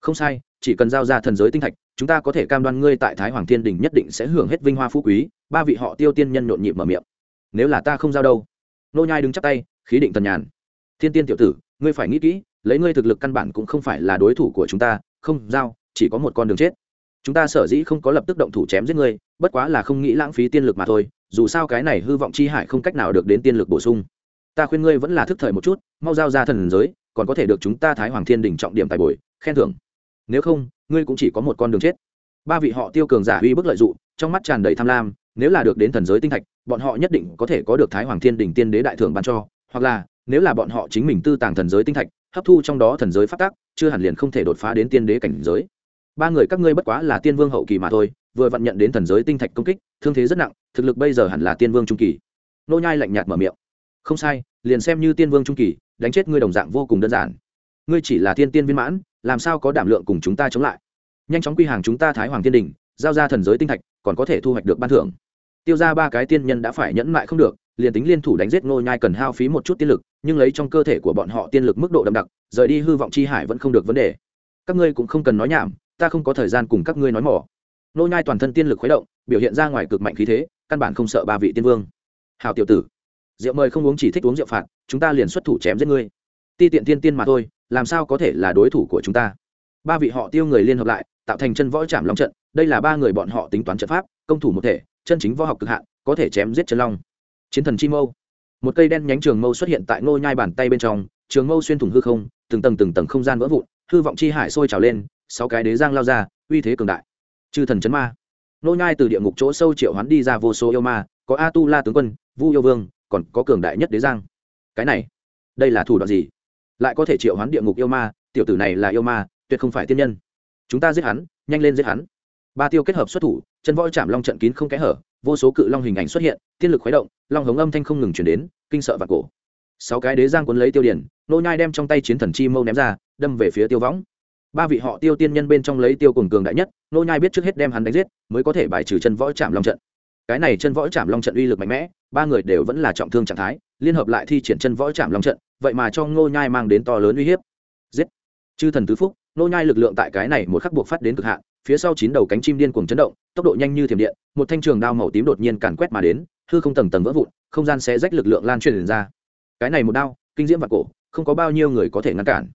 không sai, chỉ cần giao ra thần giới tinh thạch, chúng ta có thể cam đoan ngươi tại thái hoàng thiên đình nhất định sẽ hưởng hết vinh hoa phú quý, ba vị họ tiêu tiên nhân nhộn nhịp mở miệng. Nếu là ta không giao đâu. Nô nhai đứng chắp tay, khí định thần nhàn. Thiên tiên tiểu tử, ngươi phải nghĩ kỹ, lấy ngươi thực lực căn bản cũng không phải là đối thủ của chúng ta, không giao, chỉ có một con đường chết. Chúng ta sở dĩ không có lập tức động thủ chém giết ngươi, bất quá là không nghĩ lãng phí tiên lực mà thôi, dù sao cái này hư vọng chi hải không cách nào được đến tiên lực bổ sung. Ta khuyên ngươi vẫn là thức thời một chút, mau giao ra thần giới, còn có thể được chúng ta thái hoàng thiên đình trọng điểm tài bồi, khen thưởng nếu không, ngươi cũng chỉ có một con đường chết. Ba vị họ tiêu cường giả uy bức lợi dụng, trong mắt tràn đầy tham lam, nếu là được đến thần giới tinh thạch, bọn họ nhất định có thể có được thái hoàng thiên đình tiên đế đại thưởng ban cho, hoặc là, nếu là bọn họ chính mình tư tàng thần giới tinh thạch, hấp thu trong đó thần giới phát tác chưa hẳn liền không thể đột phá đến tiên đế cảnh giới. Ba người các ngươi bất quá là tiên vương hậu kỳ mà thôi, vừa vặn nhận đến thần giới tinh thạch công kích, thương thế rất nặng, thực lực bây giờ hẳn là tiên vương trung kỳ. Nô nhai lạnh nhạt mở miệng. Không sai, liền xem như tiên vương trung kỳ, đánh chết ngươi đồng dạng vô cùng đơn giản. Ngươi chỉ là thiên tiên viên mãn làm sao có đảm lượng cùng chúng ta chống lại? Nhanh chóng quy hàng chúng ta thái hoàng Thiên đình, giao ra thần giới tinh thạch, còn có thể thu hoạch được ban thưởng. Tiêu ra ba cái tiên nhân đã phải nhẫn mại không được, liền tính liên thủ đánh giết ngô nhai cần hao phí một chút tiên lực, nhưng lấy trong cơ thể của bọn họ tiên lực mức độ đậm đặc, rời đi hư vọng chi hải vẫn không được vấn đề. Các ngươi cũng không cần nói nhảm, ta không có thời gian cùng các ngươi nói mỏ. Ngô nhai toàn thân tiên lực khuấy động, biểu hiện ra ngoài cực mạnh khí thế, căn bản không sợ ba vị tiên vương. Hào tiểu tử, rượu mời không uống chỉ thích uống rượu phạt, chúng ta liền xuất thủ chém giết ngươi. Ti tiện tiên tiên mà thôi làm sao có thể là đối thủ của chúng ta? Ba vị họ tiêu người liên hợp lại, tạo thành chân võ trảm long trận. Đây là ba người bọn họ tính toán trận pháp, công thủ một thể, chân chính võ học cực hạn, có thể chém giết chân long. Chiến thần chi mâu. Một cây đen nhánh trường mâu xuất hiện tại ngô nhai bàn tay bên trong, trường mâu xuyên thủng hư không, từng tầng từng tầng không gian vỡ vụn, hư vọng chi hải sôi trào lên, sáu cái đế giang lao ra, uy thế cường đại. Chư thần chấn ma. Ngô nhai từ địa ngục chỗ sâu triệu hoán đi ra vô số yêu ma, có a tu la tướng quân, vu yêu vương, còn có cường đại nhất đế giang. Cái này, đây là thủ đoạn gì? Lại có thể triệu hoán địa ngục yêu ma, tiểu tử này là yêu ma, tuyệt không phải tiên nhân. Chúng ta giết hắn, nhanh lên giết hắn. Ba tiêu kết hợp xuất thủ, chân võ chạm long trận kín không kẽ hở, vô số cự long hình ảnh xuất hiện, tiên lực khuấy động, long hống âm thanh không ngừng chuyển đến, kinh sợ và cổ. Sáu cái đế giang cuốn lấy tiêu điển, nô nhai đem trong tay chiến thần chi mâu ném ra, đâm về phía tiêu võng. Ba vị họ tiêu tiên nhân bên trong lấy tiêu cùng cường đại nhất, nô nhai biết trước hết đem hắn đánh giết, mới có thể bài trừ chân võ chạm long trận. Cái này chân võ chạm long trận uy lực mạnh mẽ, ba người đều vẫn là trọng thương trạng thái, liên hợp lại thi triển chân võ chạm long trận vậy mà cho ngô nhai mang đến to lớn uy hiếp. Giết! Chư thần tứ phúc, ngô nhai lực lượng tại cái này một khắc buộc phát đến cực hạn, phía sau chín đầu cánh chim điên cuồng chấn động, tốc độ nhanh như thiểm điện, một thanh trường đao màu tím đột nhiên càn quét mà đến, hư không tầng tầng vỡ vụn, không gian sẽ rách lực lượng lan truyền ra. Cái này một đao, kinh diễm và cổ, không có bao nhiêu người có thể ngăn cản.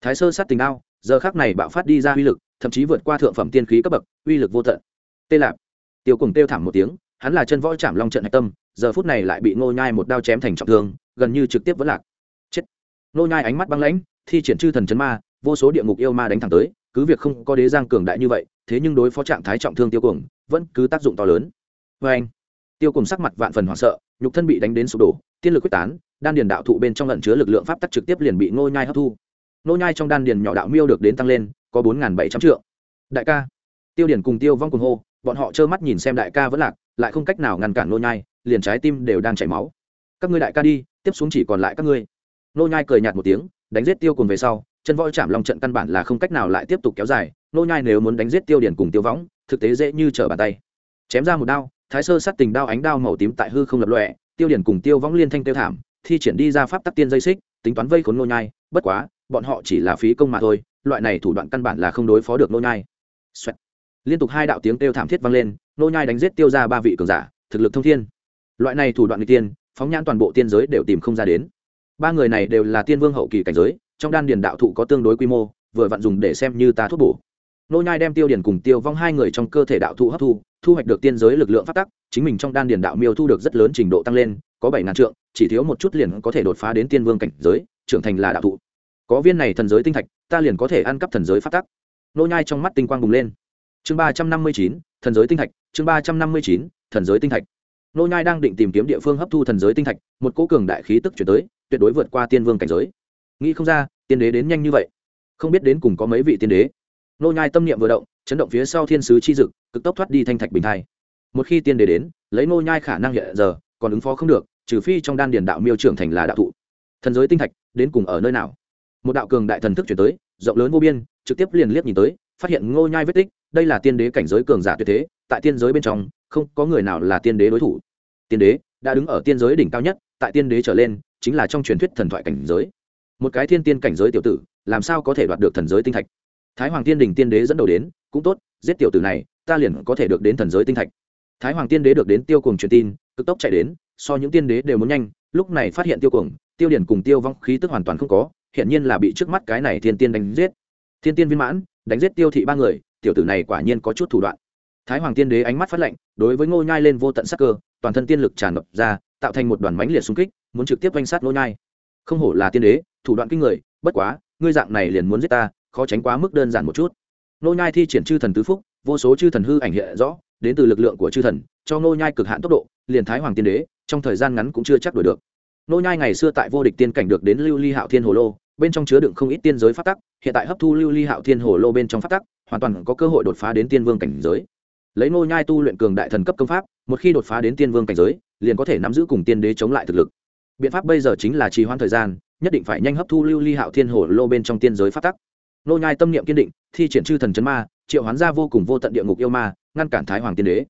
Thái sơ sát tình đao, giờ khắc này bạo phát đi ra uy lực, thậm chí vượt qua thượng phẩm tiên khí cấp bậc, uy lực vô tận. Tê lạp! Tiêu cùng tiêu thảm một tiếng, hắn là chân võ chạm long trận hạch tâm, giờ phút này lại bị ngô nhai một đao chém thành trọng thương, gần như trực tiếp vẫn lạc. Nô nhai ánh mắt băng lãnh, thi triển chư thần chấn ma, vô số địa ngục yêu ma đánh thẳng tới, cứ việc không có đế giang cường đại như vậy, thế nhưng đối phó trạng thái trọng thương tiêu cường vẫn cứ tác dụng to lớn. Với anh, tiêu cường sắc mặt vạn phần hoảng sợ, nhục thân bị đánh đến sụp đổ, tiên lực quyết tán, đan điền đạo thụ bên trong lẩn chứa lực lượng pháp tắc trực tiếp liền bị nô nhai hấp thu. Nô nhai trong đan điền nhỏ đạo miêu được đến tăng lên, có bốn bảy trăm trượng. đại ca, tiêu điển cùng tiêu vong cùng hô, bọn họ trơ mắt nhìn xem đại ca vẫn lạc, lại không cách nào ngăn cản nô nhai, liền trái tim đều đang chảy máu. Các ngươi đại ca đi, tiếp xuống chỉ còn lại các ngươi nô nhai cười nhạt một tiếng, đánh giết tiêu cùng về sau, chân võ chạm long trận căn bản là không cách nào lại tiếp tục kéo dài, nô nhai nếu muốn đánh giết tiêu điển cùng tiêu võng, thực tế dễ như trở bàn tay. Chém ra một đao, thái sơ sát tình đao ánh đao màu tím tại hư không lập lòe, tiêu điển cùng tiêu võng liên thanh tiêu thảm, thi triển đi ra pháp tắc tiên dây xích, tính toán vây khốn nô nhai, bất quá, bọn họ chỉ là phí công mà thôi, loại này thủ đoạn căn bản là không đối phó được nô nhai. Xoẹt. liên tục hai đạo tiếng tiêu thảm thiết vang lên, nô nhai đánh giết tiêu ra ba vị cường giả, thực lực thông thiên. Loại này thủ đoạn đi tiên, phóng nhãn toàn bộ tiên giới đều tìm không ra đến ba người này đều là tiên vương hậu kỳ cảnh giới, trong đan điền đạo thụ có tương đối quy mô, vừa vặn dùng để xem như ta thuốc bổ. Nô nhai đem tiêu điển cùng tiêu vong hai người trong cơ thể đạo thụ hấp thu thu hoạch được tiên giới lực lượng phát tắc, chính mình trong đan điền đạo miêu thu được rất lớn trình độ tăng lên, có bảy ngàn trượng, chỉ thiếu một chút liền có thể đột phá đến tiên vương cảnh giới, trưởng thành là đạo thụ. Có viên này thần giới tinh thạch, ta liền có thể ăn cắp thần giới phát tắc. Nô nhai trong mắt tinh quang bùng lên. Chương ba trăm năm mươi chín, thần giới tinh thạch, chương ba trăm năm mươi chín, thần giới tinh thạch. Nô nhai đang định tìm kiếm địa phương hấp thu thần giới tinh thạch, một cỗ cường đại khí tức chuyển tới tuyệt đối vượt qua tiên vương cảnh giới. Nghĩ không ra, tiên đế đến nhanh như vậy. Không biết đến cùng có mấy vị tiên đế. Nô nhai tâm niệm vừa động, chấn động phía sau thiên sứ chi dực, cực tốc thoát đi thanh thạch bình thai. Một khi tiên đế đến, lấy nô nhai khả năng hiện giờ, còn ứng phó không được, trừ phi trong đan điền đạo miêu trưởng thành là đạo thụ. Thần giới tinh thạch, đến cùng ở nơi nào? Một đạo cường đại thần thức chuyển tới, rộng lớn vô biên, trực tiếp liền liếc nhìn tới, phát hiện ngô nhai vết tích, đây là tiên đế cảnh giới cường giả tuyệt thế, tại tiên giới bên trong, không có người nào là tiên đế đối thủ. Tiên đế, đã đứng ở tiên giới đỉnh cao nhất, tại tiên đế trở lên chính là trong truyền thuyết thần thoại cảnh giới. Một cái thiên tiên cảnh giới tiểu tử, làm sao có thể đoạt được thần giới tinh thạch? Thái hoàng tiên đình tiên đế dẫn đầu đến, cũng tốt, giết tiểu tử này, ta liền có thể được đến thần giới tinh thạch. Thái hoàng tiên đế được đến tiêu cùng truyền tin, cực tốc chạy đến, so những tiên đế đều muốn nhanh, lúc này phát hiện tiêu cùng tiêu điển cùng tiêu vong khí tức hoàn toàn không có hiện nhiên là bị trước mắt cái này thiên tiên đánh giết. Thiên tiên viên mãn, đánh giết tiêu thị ba người, tiểu tử này quả nhiên có chút thủ đoạn. Thái hoàng tiên đế ánh mắt phát lạnh, đối với ngô nhai lên vô tận sắc cơ, toàn thân tiên lực tràn ngập ra tạo thành một đoàn mãnh liệt xung kích, muốn trực tiếp quanh sát nô nhai. Không hổ là tiên đế, thủ đoạn kinh người, bất quá, ngươi dạng này liền muốn giết ta, khó tránh quá mức đơn giản một chút. Nô nhai thi triển chư thần tứ phúc, vô số chư thần hư ảnh hiện rõ, đến từ lực lượng của chư thần, cho nô nhai cực hạn tốc độ, liền thái hoàng tiên đế, trong thời gian ngắn cũng chưa chắc đuổi được. Nô nhai ngày xưa tại vô địch tiên cảnh được đến lưu ly hạo thiên hồ lô, bên trong chứa đựng không ít tiên giới phát tắc, hiện tại hấp thu lưu ly hạo thiên hồ lô bên trong phát tắc, hoàn toàn có cơ hội đột phá đến tiên vương cảnh giới. Lấy nô nhai tu luyện cường đại thần cấp công pháp, một khi đột phá đến tiên vương cảnh giới liền có thể nắm giữ cùng tiên đế chống lại thực lực. Biện pháp bây giờ chính là trì hoãn thời gian, nhất định phải nhanh hấp thu lưu ly hạo thiên hồ lô bên trong tiên giới phát tắc. Nô nhai tâm niệm kiên định, thi triển chư thần chấn ma, triệu hoán ra vô cùng vô tận địa ngục yêu ma, ngăn cản thái hoàng tiên đế.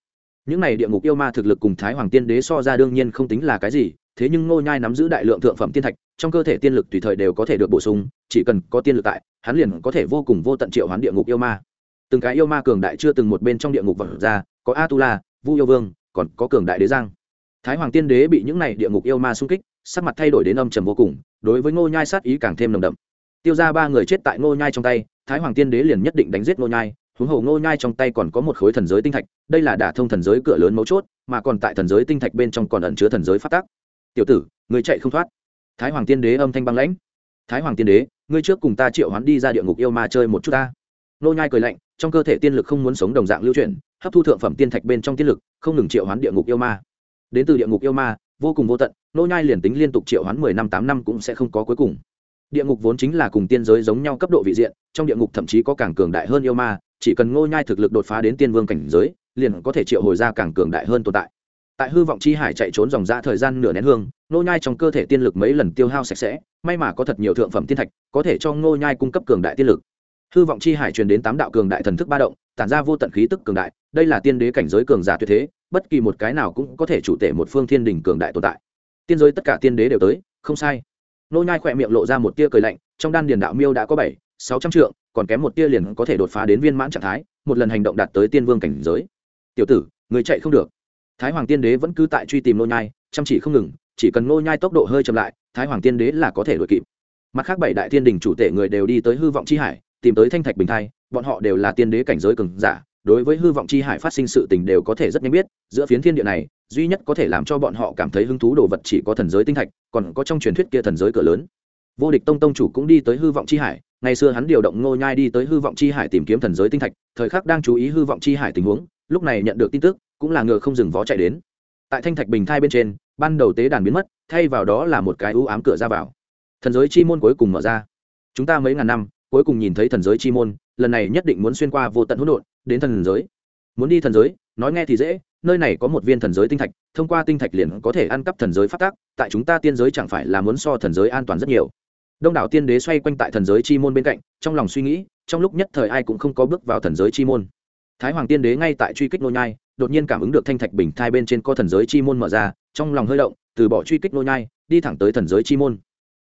Những này địa ngục yêu ma thực lực cùng thái hoàng tiên đế so ra đương nhiên không tính là cái gì, thế nhưng nô nhai nắm giữ đại lượng thượng phẩm tiên thạch, trong cơ thể tiên lực tùy thời đều có thể được bổ sung, chỉ cần có tiên lực tại, hắn liền có thể vô cùng vô tận triệu hoán địa ngục yêu ma. Từng cái yêu ma cường đại chưa từng một bên trong địa ngục vật ra, có a tu la vu yêu vương, còn có cường đại đế giang thái hoàng tiên đế bị những này địa ngục yêu ma xung kích, sắc mặt thay đổi đến âm trầm vô cùng, đối với ngô nhai sát ý càng thêm nồng đậm. Tiêu ra ba người chết tại ngô nhai trong tay, thái hoàng tiên đế liền nhất định đánh giết ngô nhai, huống hồ ngô nhai trong tay còn có một khối thần giới tinh thạch, đây là đả thông thần giới cửa lớn mấu chốt, mà còn tại thần giới tinh thạch bên trong còn ẩn chứa thần giới phát tác tiểu tử người chạy không thoát. Thái hoàng tiên đế âm thanh băng lãnh. Thái hoàng tiên đế, ngươi trước cùng ta triệu hoán đi ra địa ngục yêu ma chơi một chút ta. Ngô nhai cười lạnh, trong cơ thể tiên lực không muốn sống đồng dạng lưu chuyển, hấp thu thượng phẩm tiên thạch bên trong tiên lực, không ngừng triệu hoán địa ngục yêu ma đến từ địa ngục yêu ma, vô cùng vô tận, nô nhai liền tính liên tục triệu hoán mười năm, tám năm cũng sẽ không có cuối cùng. Địa ngục vốn chính là cùng tiên giới giống nhau cấp độ vị diện, trong địa ngục thậm chí có càng cường đại hơn yêu ma, chỉ cần ngô nhai thực lực đột phá đến tiên vương cảnh giới, liền có thể triệu hồi ra càng cường đại hơn tồn tại. Tại hư vọng chi hải chạy trốn dòng ra thời gian nửa nén hương ngô nhai trong cơ thể tiên lực mấy lần tiêu hao sạch sẽ, may mà có thật nhiều thượng phẩm tiên thạch, có thể cho ngô nhai cung cấp cường đại tiên lực. Hư vọng chi hải truyền đến tám đạo cường đại thần thức ba động, tản ra vô tận khí tức cường đại, đây là tiên đế cảnh giới cường giả tuyệt thế bất kỳ một cái nào cũng có thể chủ tể một phương thiên đình cường đại tồn tại. Tiên giới tất cả tiên đế đều tới, không sai. Nô nhai khỏe miệng lộ ra một tia cười lạnh, trong đan điền đạo miêu đã có bảy, sáu trăm trượng, còn kém một tia liền có thể đột phá đến viên mãn trạng thái, một lần hành động đạt tới tiên vương cảnh giới. Tiểu tử, người chạy không được. Thái hoàng tiên đế vẫn cứ tại truy tìm nô nhai, chăm chỉ không ngừng, chỉ cần nô nhai tốc độ hơi chậm lại, thái hoàng tiên đế là có thể đuổi kịp. Mặt khác bảy đại tiên đình chủ tể người đều đi tới hư vọng chi hải, tìm tới thanh thạch bình thai, bọn họ đều là tiên đế cảnh giới cường giả đối với hư vọng chi hải phát sinh sự tình đều có thể rất nhanh biết, giữa phiến thiên địa này, duy nhất có thể làm cho bọn họ cảm thấy hứng thú đồ vật chỉ có thần giới tinh thạch, còn có trong truyền thuyết kia thần giới cửa lớn. Vô địch tông tông chủ cũng đi tới hư vọng chi hải, ngày xưa hắn điều động ngô nhai đi tới hư vọng chi hải tìm kiếm thần giới tinh thạch, thời khắc đang chú ý hư vọng chi hải tình huống, lúc này nhận được tin tức, cũng là ngựa không dừng vó chạy đến. Tại thanh thạch bình thai bên trên, ban đầu tế đàn biến mất, thay vào đó là một cái u ám cửa ra vào. Thần giới chi môn cuối cùng mở ra. Chúng ta mấy ngàn năm, cuối cùng nhìn thấy thần giới chi môn, lần này nhất định muốn xuyên qua vô tận hỗn độn đến thần giới. Muốn đi thần giới, nói nghe thì dễ, nơi này có một viên thần giới tinh thạch, thông qua tinh thạch liền có thể ăn cắp thần giới phát tác tại chúng ta tiên giới chẳng phải là muốn so thần giới an toàn rất nhiều. Đông đảo tiên đế xoay quanh tại thần giới chi môn bên cạnh, trong lòng suy nghĩ, trong lúc nhất thời ai cũng không có bước vào thần giới chi môn. Thái hoàng tiên đế ngay tại truy kích nô nhai, đột nhiên cảm ứng được thanh thạch bình thai bên trên có thần giới chi môn mở ra, trong lòng hơi động, từ bỏ truy kích nô nhai, đi thẳng tới thần giới chi môn.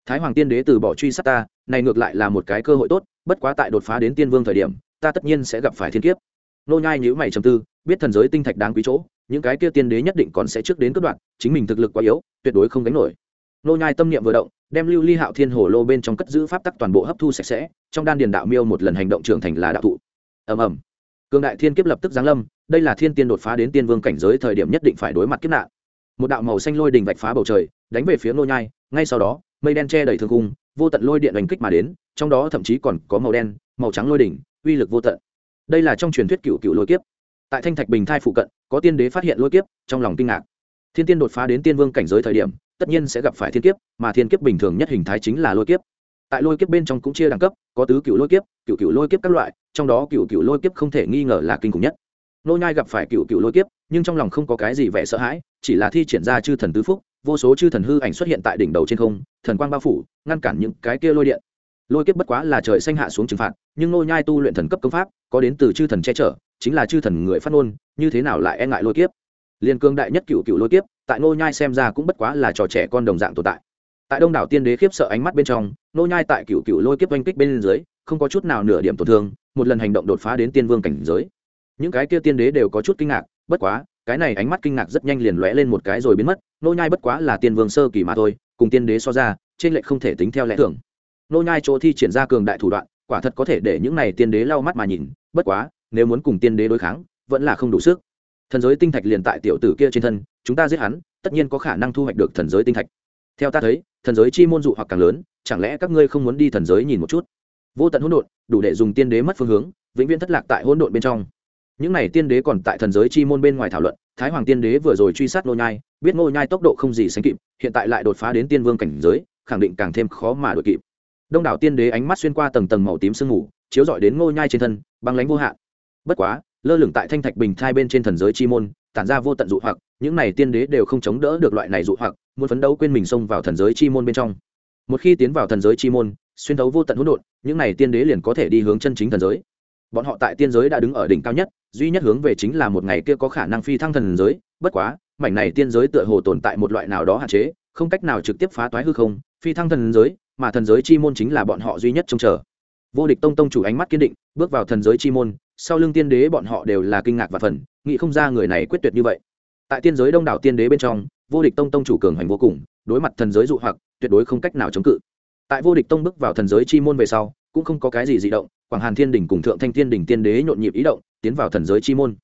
Thái hoàng tiên đế từ bỏ truy sát ta, này ngược lại là một cái cơ hội tốt, bất quá tại đột phá đến tiên vương thời điểm ta tất nhiên sẽ gặp phải thiên kiếp. Nô nhai nhíu mày trầm tư, biết thần giới tinh thạch đáng quý chỗ, những cái kia tiên đế nhất định còn sẽ trước đến cất đoạn chính mình thực lực quá yếu, tuyệt đối không gánh nổi. Nô nhai tâm niệm vừa động, đem lưu ly hạo thiên hồ lô bên trong cất giữ pháp tắc toàn bộ hấp thu sạch sẽ, trong đan điền đạo miêu một lần hành động trưởng thành là đạo thụ. Ầm ầm. Cường đại thiên kiếp lập tức giáng lâm, đây là thiên tiên đột phá đến tiên vương cảnh giới thời điểm nhất định phải đối mặt kiếp nạn. Một đạo màu xanh lôi đình vạch phá bầu trời, đánh về phía nô nhai, ngay sau đó, mây đen che đầy thương cung, vô tận lôi điện đánh kích mà đến, trong đó thậm chí còn có màu đen, màu trắng lôi đỉnh uy lực vô tận. Đây là trong truyền thuyết cựu cựu lôi kiếp. Tại thanh thạch bình thai phụ cận, có tiên đế phát hiện lôi kiếp, trong lòng kinh ngạc. Thiên tiên đột phá đến tiên vương cảnh giới thời điểm, tất nhiên sẽ gặp phải thiên kiếp, mà thiên kiếp bình thường nhất hình thái chính là lôi kiếp. Tại lôi kiếp bên trong cũng chia đẳng cấp, có tứ cựu lôi kiếp, cựu cựu lôi kiếp các loại, trong đó cựu cựu lôi kiếp không thể nghi ngờ là kinh khủng nhất. Nô nhai gặp phải cựu cựu lôi kiếp, nhưng trong lòng không có cái gì vẻ sợ hãi, chỉ là thi triển ra chư thần tứ phúc, vô số chư thần hư ảnh xuất hiện tại đỉnh đầu trên không, thần quang bao phủ, ngăn cản những cái kia lôi điện lôi kiếp bất quá là trời xanh hạ xuống trừng phạt, nhưng nô nhai tu luyện thần cấp công pháp, có đến từ chư thần che chở, chính là chư thần người phát ngôn, như thế nào lại e ngại lôi kiếp? Liên cương đại nhất cựu cựu lôi kiếp, tại nô nhai xem ra cũng bất quá là trò trẻ con đồng dạng tồn tại. Tại đông đảo tiên đế khiếp sợ ánh mắt bên trong nô nhai tại cựu cựu lôi kiếp oanh kích bên dưới, không có chút nào nửa điểm tổn thương, một lần hành động đột phá đến tiên vương cảnh giới. Những cái kia tiên đế đều có chút kinh ngạc, bất quá, cái này ánh mắt kinh ngạc rất nhanh liền lóe lên một cái rồi biến mất nô nhai bất quá là tiên vương sơ kỳ mà thôi, cùng tiên đế so ra, trên lệch không thể tính theo lẽ thường nô nhai chỗ thi triển ra cường đại thủ đoạn, quả thật có thể để những này tiên đế lau mắt mà nhìn, bất quá, nếu muốn cùng tiên đế đối kháng, vẫn là không đủ sức. Thần giới tinh thạch liền tại tiểu tử kia trên thân, chúng ta giết hắn, tất nhiên có khả năng thu hoạch được thần giới tinh thạch. Theo ta thấy, thần giới chi môn dụ hoặc càng lớn, chẳng lẽ các ngươi không muốn đi thần giới nhìn một chút? Vô tận hỗn độn, đủ để dùng tiên đế mất phương hướng, vĩnh viễn thất lạc tại hỗn độn bên trong. Những này tiên đế còn tại thần giới chi môn bên ngoài thảo luận, thái hoàng tiên đế vừa rồi truy sát nô nhai, biết nô nhai tốc độ không gì sánh kịp, hiện tại lại đột phá đến tiên vương cảnh giới, khẳng định càng thêm khó mà đuổi kịp đông đảo tiên đế ánh mắt xuyên qua tầng tầng màu tím sương mù, chiếu rọi đến ngô nhai trên thân, băng lánh vô hạn. Bất quá, lơ lửng tại thanh thạch bình thai bên trên thần giới chi môn, tản ra vô tận dụ hoặc, những này tiên đế đều không chống đỡ được loại này dụ hoặc, muốn phấn đấu quên mình xông vào thần giới chi môn bên trong. Một khi tiến vào thần giới chi môn, xuyên thấu vô tận hỗn độn, những này tiên đế liền có thể đi hướng chân chính thần giới. Bọn họ tại tiên giới đã đứng ở đỉnh cao nhất, duy nhất hướng về chính là một ngày kia có khả năng phi thăng thần giới, bất quá, mảnh này tiên giới tựa hồ tồn tại một loại nào đó hạn chế, không cách nào trực tiếp phá toái hư không, phi thăng thần giới mà thần giới chi môn chính là bọn họ duy nhất trông chờ. Vô địch tông tông chủ ánh mắt kiên định, bước vào thần giới chi môn, sau lưng tiên đế bọn họ đều là kinh ngạc và phần nghĩ không ra người này quyết tuyệt như vậy. Tại tiên giới đông đảo tiên đế bên trong, vô địch tông tông chủ cường hành vô cùng, đối mặt thần giới dụ hoặc, tuyệt đối không cách nào chống cự. Tại vô địch tông bước vào thần giới chi môn về sau, cũng không có cái gì dị động, quảng hàn thiên đỉnh cùng thượng thanh thiên đỉnh tiên đế nhộn nhịp ý động, tiến vào thần giới chi môn.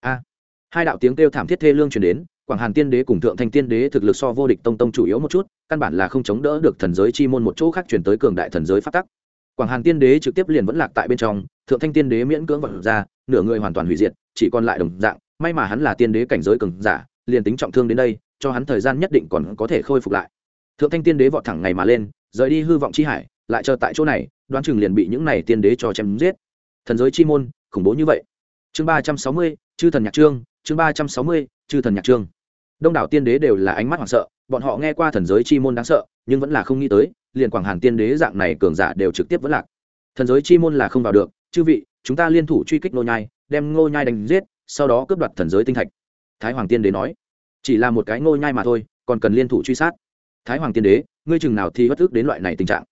A! Hai đạo tiếng kêu thảm thiết thê lương truyền đến quảng hàn tiên đế cùng thượng thanh tiên đế thực lực so vô địch tông tông chủ yếu một chút, căn bản là không chống đỡ được thần giới chi môn một chỗ khác chuyển tới cường đại thần giới phát tắc. Quảng hàn tiên đế trực tiếp liền vẫn lạc tại bên trong, thượng thanh tiên đế miễn cưỡng vận ra, nửa người hoàn toàn hủy diệt, chỉ còn lại đồng dạng, may mà hắn là tiên đế cảnh giới cường giả, liền tính trọng thương đến đây, cho hắn thời gian nhất định còn có thể khôi phục lại. Thượng thanh tiên đế vọt thẳng ngày mà lên, rời đi hư vọng chi hải, lại chờ tại chỗ này, đoán chừng liền bị những này tiên đế cho chém giết. Thần giới chi môn, khủng bố như vậy. Chương ba trăm sáu mươi, chư thần nhạc trương, chương ba trăm sáu mươi, chư thần nhạc trương đông đảo tiên đế đều là ánh mắt hoảng sợ, bọn họ nghe qua thần giới chi môn đáng sợ, nhưng vẫn là không nghĩ tới, liền quảng hàn tiên đế dạng này cường giả đều trực tiếp vẫn lạc. Thần giới chi môn là không vào được, chư vị, chúng ta liên thủ truy kích nô nhai, đem ngô nhai đánh giết, sau đó cướp đoạt thần giới tinh thạch. Thái hoàng tiên đế nói. Chỉ là một cái ngô nhai mà thôi, còn cần liên thủ truy sát. Thái hoàng tiên đế, ngươi chừng nào thì bất thức đến loại này tình trạng?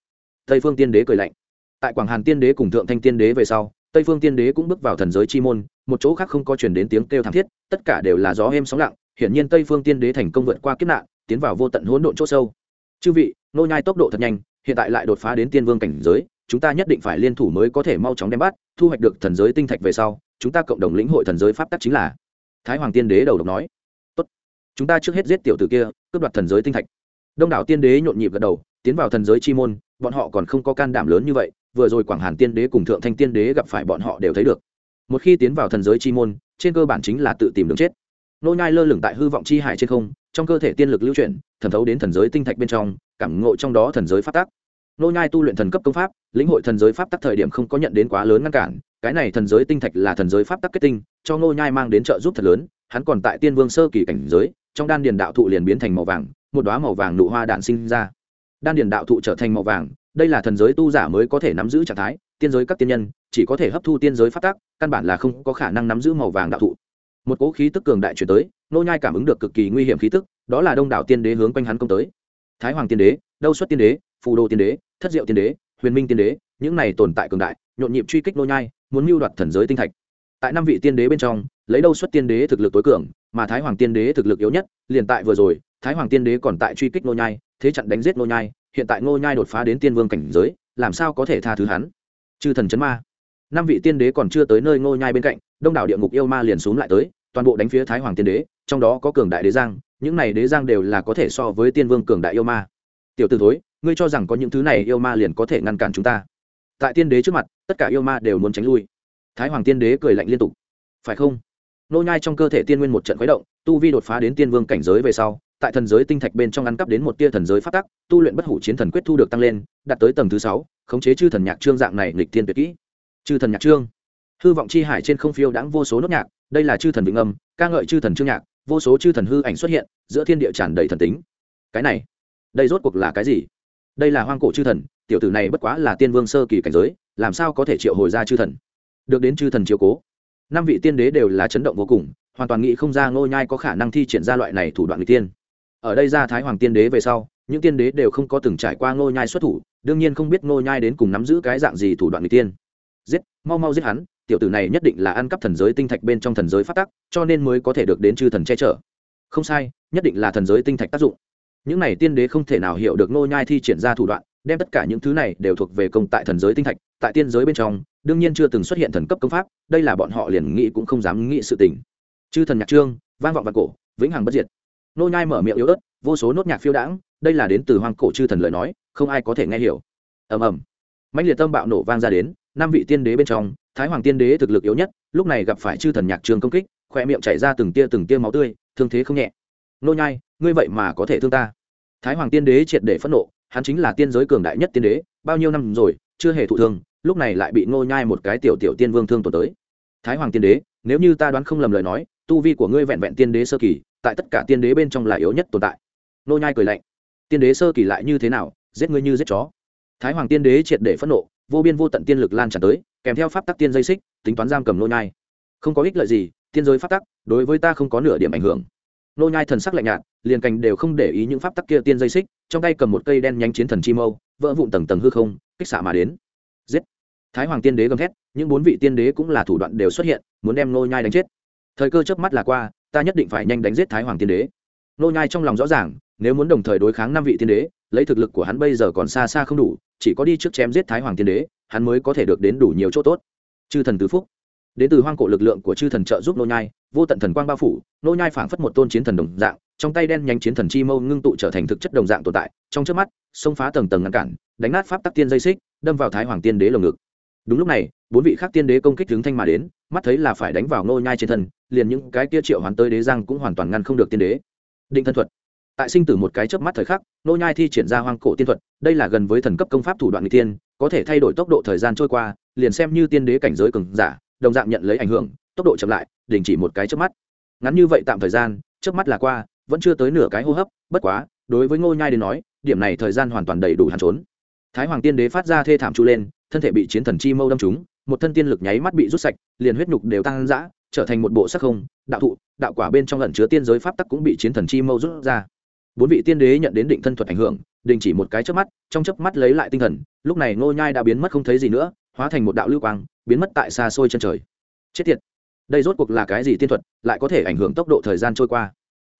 Tây phương tiên đế cười lạnh. Tại quảng hàn tiên đế cùng thượng thanh tiên đế về sau, tây phương tiên đế cũng bước vào thần giới chi môn, một chỗ khác không có chuyển đến tiếng kêu thảm thiết, tất cả đều là gió êm sóng lặng hiển nhiên tây phương tiên đế thành công vượt qua kiếp nạn, tiến vào vô tận hỗn độn chỗ sâu. Chư vị, nô nhai tốc độ thật nhanh, hiện tại lại đột phá đến tiên vương cảnh giới, chúng ta nhất định phải liên thủ mới có thể mau chóng đem bắt, thu hoạch được thần giới tinh thạch về sau, chúng ta cộng đồng lĩnh hội thần giới pháp tắc chính là. Thái hoàng tiên đế đầu độc nói. Tốt. Chúng ta trước hết giết tiểu tử kia, cướp đoạt thần giới tinh thạch. Đông đảo tiên đế nhộn nhịp gật đầu, tiến vào thần giới chi môn, bọn họ còn không có can đảm lớn như vậy, vừa rồi quảng hàn tiên đế cùng thượng thanh tiên đế gặp phải bọn họ đều thấy được. Một khi tiến vào thần giới chi môn, trên cơ bản chính là tự tìm đường chết nô nhai lơ lửng tại hư vọng chi hải trên không, trong cơ thể tiên lực lưu chuyển thần thấu đến thần giới tinh thạch bên trong, cảm ngộ trong đó thần giới pháp tắc. Nô nhai tu luyện thần cấp công pháp, lĩnh hội thần giới pháp tắc thời điểm không có nhận đến quá lớn ngăn cản, cái này thần giới tinh thạch là thần giới pháp tắc kết tinh, cho nô nhai mang đến trợ giúp thật lớn, hắn còn tại tiên vương sơ kỳ cảnh giới, trong đan điền đạo thụ liền biến thành màu vàng, một đóa màu vàng nụ hoa đạn sinh ra. Đan điền đạo thụ trở thành màu vàng, đây là thần giới tu giả mới có thể nắm giữ trạng thái, tiên giới các tiên nhân chỉ có thể hấp thu tiên giới pháp tắc, căn bản là không có khả năng nắm giữ màu vàng đạo thụ một cỗ khí tức cường đại chuyển tới, nô nhai cảm ứng được cực kỳ nguy hiểm khí tức, đó là đông đảo tiên đế hướng quanh hắn công tới. Thái hoàng tiên đế, đâu xuất tiên đế, phù đô tiên đế, thất diệu tiên đế, huyền minh tiên đế, những này tồn tại cường đại, nhộn nhịp truy kích nô nhai, muốn mưu đoạt thần giới tinh thạch. Tại năm vị tiên đế bên trong, lấy đâu xuất tiên đế thực lực tối cường, mà thái hoàng tiên đế thực lực yếu nhất, liền tại vừa rồi, thái hoàng tiên đế còn tại truy kích nô nhai, thế trận đánh giết nô nhai, hiện tại nô nhai đột phá đến tiên vương cảnh giới, làm sao có thể tha thứ hắn? Chư thần chấn ma. Năm vị tiên đế còn chưa tới nơi nô nhai bên cạnh, đông đảo địa ngục yêu ma liền xuống lại tới toàn bộ đánh phía thái hoàng tiên đế, trong đó có cường đại đế giang, những này đế giang đều là có thể so với tiên vương cường đại yêu ma. Tiểu t ử thối, ngươi cho rằng có những thứ này yêu ma liền có thể ngăn cản chúng ta? Tại tiên đế trước mặt, tất cả yêu ma đều muốn tránh lui. Thái hoàng tiên đế cười lạnh liên tục. Phải không? Nô nhai trong cơ thể tiên nguyên một trận khuấy động, tu vi đột phá đến tiên vương cảnh giới về sau, tại thần giới tinh thạch bên trong ăn cắp đến một tia thần giới phát tắc, tu luyện bất hủ chiến thần quyết thu được tăng lên, đạt tới tầng thứ sáu, khống chế chư thần nhạc trương dạng này nghịch thiên tuyệt kỹ. Chư thần nhạc trương hư vọng chi hải trên không phiêu đãng vô số nốt nhạc, đây là chư thần vĩnh âm, ca ngợi chư thần trương nhạc, vô số chư thần hư ảnh xuất hiện, giữa thiên địa tràn đầy thần tính. Cái này, đây rốt cuộc là cái gì? Đây là hoang cổ chư thần, tiểu tử này bất quá là tiên vương sơ kỳ cảnh giới, làm sao có thể triệu hồi ra chư thần? Được đến chư thần chiếu cố, năm vị tiên đế đều là chấn động vô cùng, hoàn toàn nghĩ không ra ngô nhai có khả năng thi triển ra loại này thủ đoạn người tiên. Ở đây ra thái hoàng tiên đế về sau, những tiên đế đều không có từng trải qua ngô nhai xuất thủ, đương nhiên không biết ngô nhai đến cùng nắm giữ cái dạng gì thủ đoạn người tiên. Giết, mau mau giết hắn tiểu tử này nhất định là ăn cắp thần giới tinh thạch bên trong thần giới phát tắc, cho nên mới có thể được đến chư thần che chở. Không sai, nhất định là thần giới tinh thạch tác dụng. Những này tiên đế không thể nào hiểu được nô nhai thi triển ra thủ đoạn, đem tất cả những thứ này đều thuộc về công tại thần giới tinh thạch, tại tiên giới bên trong, đương nhiên chưa từng xuất hiện thần cấp công pháp, đây là bọn họ liền nghĩ cũng không dám nghĩ sự tình. Chư thần nhạc trương, vang vọng vào cổ, vĩnh hằng bất diệt. Nô nhai mở miệng yếu ớt, vô số nốt nhạc phiêu đãng, đây là đến từ hoang cổ chư thần lời nói, không ai có thể nghe hiểu. Ầm ầm. Mãnh liệt tâm bạo nổ vang ra đến năm vị tiên đế bên trong, thái hoàng tiên đế thực lực yếu nhất, lúc này gặp phải chư thần nhạc trường công kích khoe miệng chảy ra từng tia từng tia máu tươi, thương thế không nhẹ. Nô nhai, ngươi vậy mà có thể thương ta? Thái hoàng tiên đế triệt để phẫn nộ, hắn chính là tiên giới cường đại nhất tiên đế, bao nhiêu năm rồi, chưa hề thụ thương, lúc này lại bị nô nhai một cái tiểu tiểu tiên vương thương tổn tới. Thái hoàng tiên đế, nếu như ta đoán không lầm lời nói, tu vi của ngươi vẹn vẹn tiên đế sơ kỳ, tại tất cả tiên đế bên trong là yếu nhất tồn tại. Nô nhai cười lạnh. Tiên đế sơ kỳ lại như thế nào, giết ngươi như giết chó? Thái hoàng tiên đế triệt để phẫn nộ vô biên vô tận tiên lực lan tràn tới, kèm theo pháp tắc tiên dây xích, tính toán giam cầm nô nhai. Không có ích lợi gì, tiên giới pháp tắc, đối với ta không có nửa điểm ảnh hưởng. Nô nhai thần sắc lạnh nhạt, liền cành đều không để ý những pháp tắc kia tiên dây xích, trong tay cầm một cây đen nhánh chiến thần chi mâu, vỡ vụn tầng tầng hư không, kích xạ mà đến. Giết! Thái hoàng tiên đế gầm thét, những bốn vị tiên đế cũng là thủ đoạn đều xuất hiện, muốn đem nô nhai đánh chết. Thời cơ chớp mắt là qua, ta nhất định phải nhanh đánh giết thái hoàng tiên đế. Nô nhai trong lòng rõ ràng, nếu muốn đồng thời đối kháng năm vị tiên đế lấy thực lực của hắn bây giờ còn xa xa không đủ, chỉ có đi trước chém giết thái hoàng tiên đế, hắn mới có thể được đến đủ nhiều chỗ tốt. Chư thần tứ phúc. Đến từ hoang cổ lực lượng của chư thần trợ giúp nô nhai, vô tận thần quang bao phủ, nô nhai phảng phất một tôn chiến thần đồng dạng, trong tay đen nhánh chiến thần chi mâu ngưng tụ trở thành thực chất đồng dạng tồn tại, trong trước mắt, xông phá tầng tầng ngăn cản, đánh nát pháp tắc tiên dây xích, đâm vào thái hoàng tiên đế lồng ngực. Đúng lúc này, bốn vị khác tiên đế công kích hướng thanh mà đến, mắt thấy là phải đánh vào nô nhai trên thân, liền những cái kia triệu hoàn tới đế giang cũng hoàn toàn ngăn không được tiên đế. Định thân thuật tại sinh tử một cái chớp mắt thời khắc, nô nhai thi triển ra hoang cổ tiên thuật, đây là gần với thần cấp công pháp thủ đoạn người tiên có thể thay đổi tốc độ thời gian trôi qua, liền xem như tiên đế cảnh giới cường giả, đồng dạng nhận lấy ảnh hưởng, tốc độ chậm lại, đình chỉ một cái chớp mắt. Ngắn như vậy tạm thời gian, chớp mắt là qua, vẫn chưa tới nửa cái hô hấp, bất quá, đối với ngô nhai đến nói, điểm này thời gian hoàn toàn đầy đủ hắn trốn. Thái hoàng tiên đế phát ra thê thảm chu lên, thân thể bị chiến thần chi mâu đâm trúng, một thân tiên lực nháy mắt bị rút sạch, liền huyết nhục đều tăng dã trở thành một bộ sắc không, đạo thụ, đạo quả bên trong lẩn chứa tiên giới pháp tắc cũng bị chiến thần chi mâu rút ra bốn vị tiên đế nhận đến định thân thuật ảnh hưởng, đình chỉ một cái chớp mắt, trong chớp mắt lấy lại tinh thần, lúc này ngô nhai đã biến mất không thấy gì nữa, hóa thành một đạo lưu quang, biến mất tại xa xôi chân trời. Chết tiệt! Đây rốt cuộc là cái gì tiên thuật, lại có thể ảnh hưởng tốc độ thời gian trôi qua?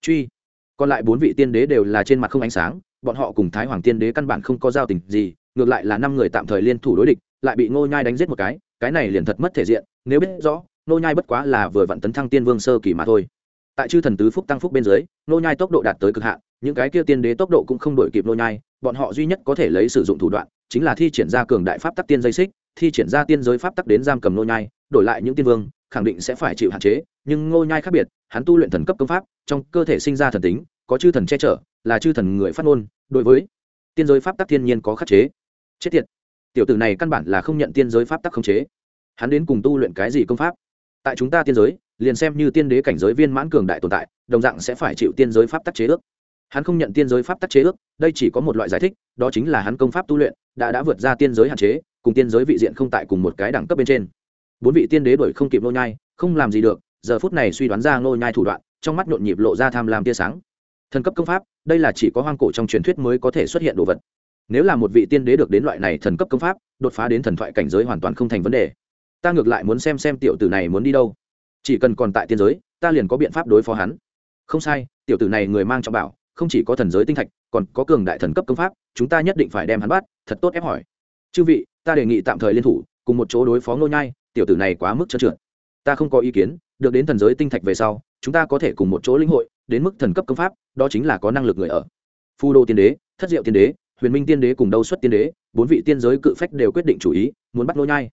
Truy! Còn lại bốn vị tiên đế đều là trên mặt không ánh sáng, bọn họ cùng thái hoàng tiên đế căn bản không có giao tình gì, ngược lại là năm người tạm thời liên thủ đối địch, lại bị ngô nhai đánh giết một cái cái này liền thật mất thể diện, nếu biết rõ, ngô nhai bất quá là vừa vặn tấn thăng tiên vương sơ kỳ mà thôi. Tại chư thần tứ phúc tăng phúc bên dưới, ngô nhai tốc độ đạt tới cực hạn những cái kia tiên đế tốc độ cũng không đổi kịp ngô nhai, bọn họ duy nhất có thể lấy sử dụng thủ đoạn chính là thi triển ra cường đại pháp tắc tiên dây xích, thi triển ra tiên giới pháp tắc đến giam cầm ngô nhai, đổi lại những tiên vương, khẳng định sẽ phải chịu hạn chế, nhưng ngô nhai khác biệt, hắn tu luyện thần cấp công pháp, trong cơ thể sinh ra thần tính, có chư thần che chở, là chư thần người phát ngôn, đối với tiên giới pháp tắc thiên nhiên có khắc chế. Chết tiệt. Tiểu tử này căn bản là không nhận tiên giới pháp tắc khống chế. Hắn đến cùng tu luyện cái gì công pháp? Tại chúng ta tiên giới, liền xem như tiên đế cảnh giới viên mãn cường đại tồn tại, đồng dạng sẽ phải chịu tiên giới pháp tắc chế ước hắn không nhận tiên giới pháp tắc chế ước, đây chỉ có một loại giải thích, đó chính là hắn công pháp tu luyện, đã đã vượt ra tiên giới hạn chế, cùng tiên giới vị diện không tại cùng một cái đẳng cấp bên trên. Bốn vị tiên đế đổi không kịp nô nhai, không làm gì được, giờ phút này suy đoán ra nô nhai thủ đoạn, trong mắt nhộn nhịp lộ ra tham lam tia sáng. Thần cấp công pháp, đây là chỉ có hoang cổ trong truyền thuyết mới có thể xuất hiện đồ vật. Nếu là một vị tiên đế được đến loại này thần cấp công pháp, đột phá đến thần thoại cảnh giới hoàn toàn không thành vấn đề. Ta ngược lại muốn xem xem tiểu tử này muốn đi đâu. Chỉ cần còn tại tiên giới, ta liền có biện pháp đối phó hắn. Không sai, tiểu tử này người mang trọng bảo không chỉ có thần giới tinh thạch, còn có cường đại thần cấp công pháp, chúng ta nhất định phải đem hắn bắt, thật tốt ép hỏi. Chư vị, ta đề nghị tạm thời liên thủ, cùng một chỗ đối phó ngô nhai, tiểu tử này quá mức trơn trượt. Ta không có ý kiến, được đến thần giới tinh thạch về sau, chúng ta có thể cùng một chỗ lĩnh hội, đến mức thần cấp công pháp, đó chính là có năng lực người ở. Phu đô tiên đế, thất diệu tiên đế, huyền minh tiên đế cùng đâu xuất tiên đế, bốn vị tiên giới cự phách đều quyết định chủ ý, muốn bắt nô nhai.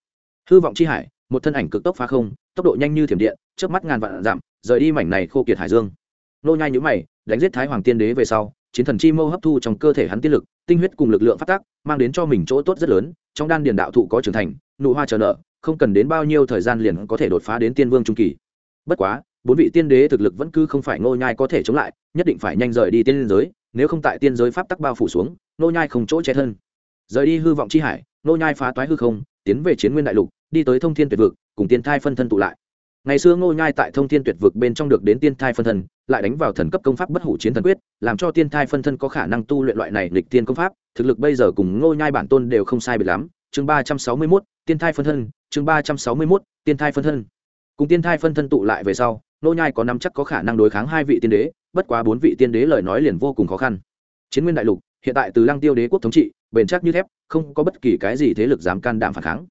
Hư vọng chi hải, một thân ảnh cực tốc phá không, tốc độ nhanh như thiểm điện trước mắt ngàn vạn giảm, rời đi mảnh này khô kiệt hải dương nô nhai nhíu mày, đánh giết thái hoàng tiên đế về sau, chiến thần chi mâu hấp thu trong cơ thể hắn tiên lực, tinh huyết cùng lực lượng phát tác, mang đến cho mình chỗ tốt rất lớn, trong đan điền đạo thụ có trưởng thành, nụ hoa chờ nợ, không cần đến bao nhiêu thời gian liền có thể đột phá đến tiên vương trung kỳ. Bất quá, bốn vị tiên đế thực lực vẫn cứ không phải Nô nhai có thể chống lại, nhất định phải nhanh rời đi tiên giới, nếu không tại tiên giới pháp tắc bao phủ xuống, Nô nhai không chỗ che thân. Rời đi hư vọng chi hải, nô nhai phá toái hư không, tiến về chiến nguyên đại lục, đi tới thông thiên tuyệt vực, cùng tiên thai phân thân tụ lại ngày xưa ngô nhai tại thông thiên tuyệt vực bên trong được đến tiên thai phân thân lại đánh vào thần cấp công pháp bất hủ chiến thần quyết làm cho tiên thai phân thân có khả năng tu luyện loại này lịch tiên công pháp. Thực lực bây giờ cùng ngô nhai bản tôn đều không sai biệt lắm. Chương ba trăm sáu mươi 361, tiên thai phân thân. Chương ba trăm sáu mươi 361, tiên thai phân thân. Cùng tiên thai phân thân tụ lại về sau ngô nhai có năm chắc có khả năng đối kháng hai vị tiên đế bất quá bốn vị tiên đế lời nói liền vô cùng khó khăn. Chiến nguyên đại lục hiện tại từ lăng tiêu đế quốc thống trị bền chắc như thép không có bất kỳ cái gì thế lực dám can đảm phản kháng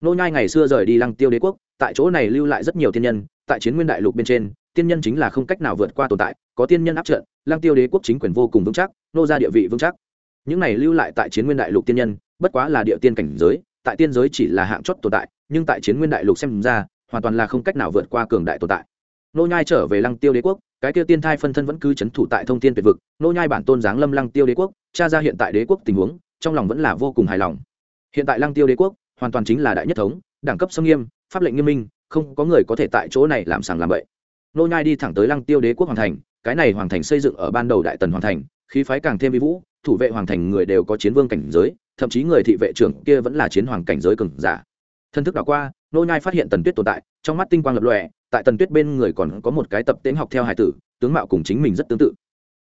nô nhai ngày xưa rời đi lăng tiêu đế quốc, tại chỗ này lưu lại rất nhiều tiên nhân, tại chiến nguyên đại lục bên trên, tiên nhân chính là không cách nào vượt qua tồn tại, có tiên nhân áp trận, lăng tiêu đế quốc chính quyền vô cùng vững chắc, nô ra địa vị vững chắc. Những này lưu lại tại chiến nguyên đại lục tiên nhân, bất quá là địa tiên cảnh giới, tại tiên giới chỉ là hạng chót tồn tại, nhưng tại chiến nguyên đại lục xem ra, hoàn toàn là không cách nào vượt qua cường đại tồn tại. Nô nhai trở về lăng tiêu đế quốc, cái kia tiên thai phân thân vẫn cứ chấn thủ tại thông thiên tuyệt vực, nô nhai bản tôn giáng lâm lăng tiêu đế quốc, cha ra hiện tại đế quốc tình huống, trong lòng vẫn là vô cùng hài lòng. Hiện tại lăng tiêu đế quốc hoàn toàn chính là đại nhất thống, đẳng cấp sông nghiêm, pháp lệnh nghiêm minh, không có người có thể tại chỗ này làm sàng làm bậy. Nô nhai đi thẳng tới lăng tiêu đế quốc hoàng thành, cái này hoàng thành xây dựng ở ban đầu đại tần hoàng thành, khí phái càng thêm vi vũ, thủ vệ hoàng thành người đều có chiến vương cảnh giới, thậm chí người thị vệ trưởng kia vẫn là chiến hoàng cảnh giới cường giả. Thân thức đảo qua, nô nhai phát hiện tần tuyết tồn tại, trong mắt tinh quang lập lòe, tại tần tuyết bên người còn có một cái tập tễnh học theo hải tử, tướng mạo cùng chính mình rất tương tự.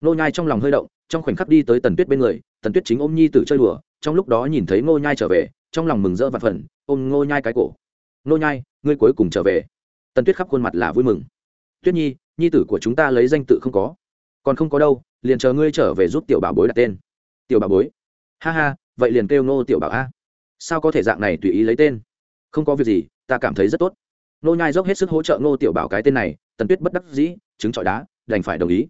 Nô nhai trong lòng hơi động, trong khoảnh khắc đi tới tần tuyết bên người, tần tuyết chính ôm nhi tử chơi đùa, trong lúc đó nhìn thấy nô nhai trở về trong lòng mừng rỡ và phần, ôm ngô nhai cái cổ. Ngô nhai, ngươi cuối cùng trở về. Tần tuyết khắp khuôn mặt là vui mừng. Tuyết nhi nhi tử của chúng ta lấy danh tự không có. Còn không có đâu, liền chờ ngươi trở về giúp tiểu bảo bối đặt tên. Tiểu bảo bối? Ha ha, vậy liền kêu ngô tiểu bảo a. Sao có thể dạng này tùy ý lấy tên? Không có việc gì, ta cảm thấy rất tốt. Nô nhai dốc hết sức hỗ trợ ngô tiểu bảo cái tên này, tần tuyết bất đắc dĩ chứng trọi đá, đành phải đồng ý.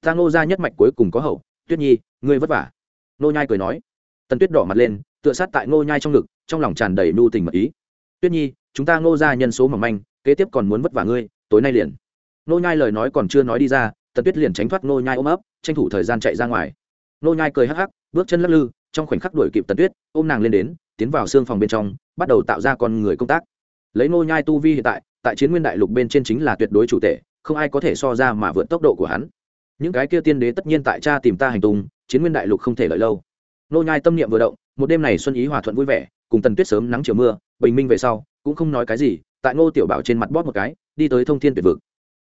Ta ngô ra nhất mạch cuối cùng có hậu. Tuyết nhi, ngươi vất vả. Nô nhai cười nói. Tần tuyết đỏ mặt lên tựa sát tại Ngô nhai trong ngực, trong lòng tràn đầy nu tình mật ý. Tuyết nhi, chúng ta ngô ra nhân số mỏng manh, kế tiếp còn muốn vất vả ngươi, tối nay liền. Ngô nhai lời nói còn chưa nói đi ra, tần tuyết liền tránh thoát Ngô nhai ôm ấp, tranh thủ thời gian chạy ra ngoài. Ngô nhai cười hắc hắc, bước chân lắc lư, trong khoảnh khắc đuổi kịp tần tuyết, ôm nàng lên đến, tiến vào xương phòng bên trong, bắt đầu tạo ra con người công tác. Lấy Ngô nhai tu vi hiện tại tại chiến nguyên đại lục bên trên chính là tuyệt đối chủ tể không ai có thể so ra mà vượt tốc độ của hắn. Những cái kia tiên đế tất nhiên tại cha tìm ta hành tung, chiến nguyên đại lục không thể lợi lâu. Nô nhai tâm niệm vừa động một đêm này xuân ý hòa thuận vui vẻ, cùng tần tuyết sớm nắng chiều mưa, bình minh về sau, cũng không nói cái gì, tại ngô tiểu bảo trên mặt bóp một cái, đi tới thông thiên tuyệt vực.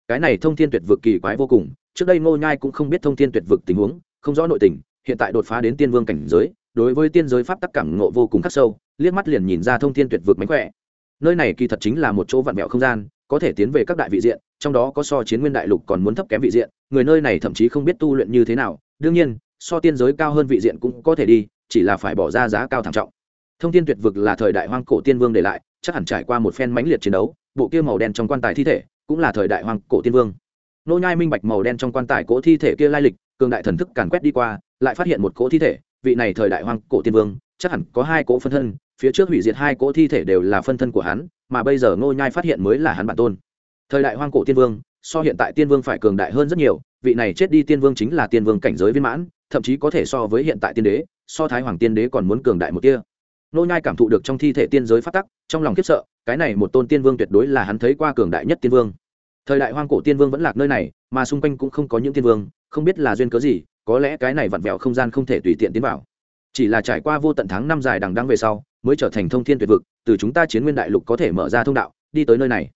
Cái này thông thiên tuyệt vực kỳ quái vô cùng, trước đây ngô nhai cũng không biết thông thiên tuyệt vực tình huống, không rõ nội tình, hiện tại đột phá đến tiên vương cảnh giới, đối với tiên giới pháp tắc cảm ngộ vô cùng khắc sâu, liếc mắt liền nhìn ra thông thiên tuyệt vực mánh khỏe. Nơi này kỳ thật chính là một chỗ vạn mẹo không gian, có thể tiến về các đại vị diện, trong đó có so chiến nguyên đại lục còn muốn thấp kém vị diện, người nơi này thậm chí không biết tu luyện như thế nào, đương nhiên, so tiên giới cao hơn vị diện cũng có thể đi chỉ là phải bỏ ra giá cao thảm trọng. Thông thiên tuyệt vực là thời đại hoang cổ tiên vương để lại, chắc hẳn trải qua một phen mãnh liệt chiến đấu, bộ kia màu đen trong quan tài thi thể cũng là thời đại hoang cổ tiên vương. Nô nhai minh bạch màu đen trong quan tài cỗ thi thể kia lai lịch, cường đại thần thức càn quét đi qua, lại phát hiện một cỗ thi thể, vị này thời đại hoang cổ tiên vương, chắc hẳn có hai cỗ phân thân, phía trước hủy diệt hai cỗ thi thể đều là phân thân của hắn, mà bây giờ nô nhai phát hiện mới là hắn bản tôn. Thời đại hoang cổ tiên vương, so hiện tại tiên vương phải cường đại hơn rất nhiều, vị này chết đi tiên vương chính là tiên vương cảnh giới viên mãn, thậm chí có thể so với hiện tại tiên đế so thái hoàng tiên đế còn muốn cường đại một tia nô nhai cảm thụ được trong thi thể tiên giới phát tắc, trong lòng khiếp sợ, cái này một tôn tiên vương tuyệt đối là hắn thấy qua cường đại nhất tiên vương. Thời đại hoang cổ tiên vương vẫn lạc nơi này, mà xung quanh cũng không có những tiên vương, không biết là duyên cớ gì, có lẽ cái này vặn vẹo không gian không thể tùy tiện tiến vào. Chỉ là trải qua vô tận tháng năm dài đằng đẵng về sau, mới trở thành thông thiên tuyệt vực, từ chúng ta chiến nguyên đại lục có thể mở ra thông đạo, đi tới nơi này.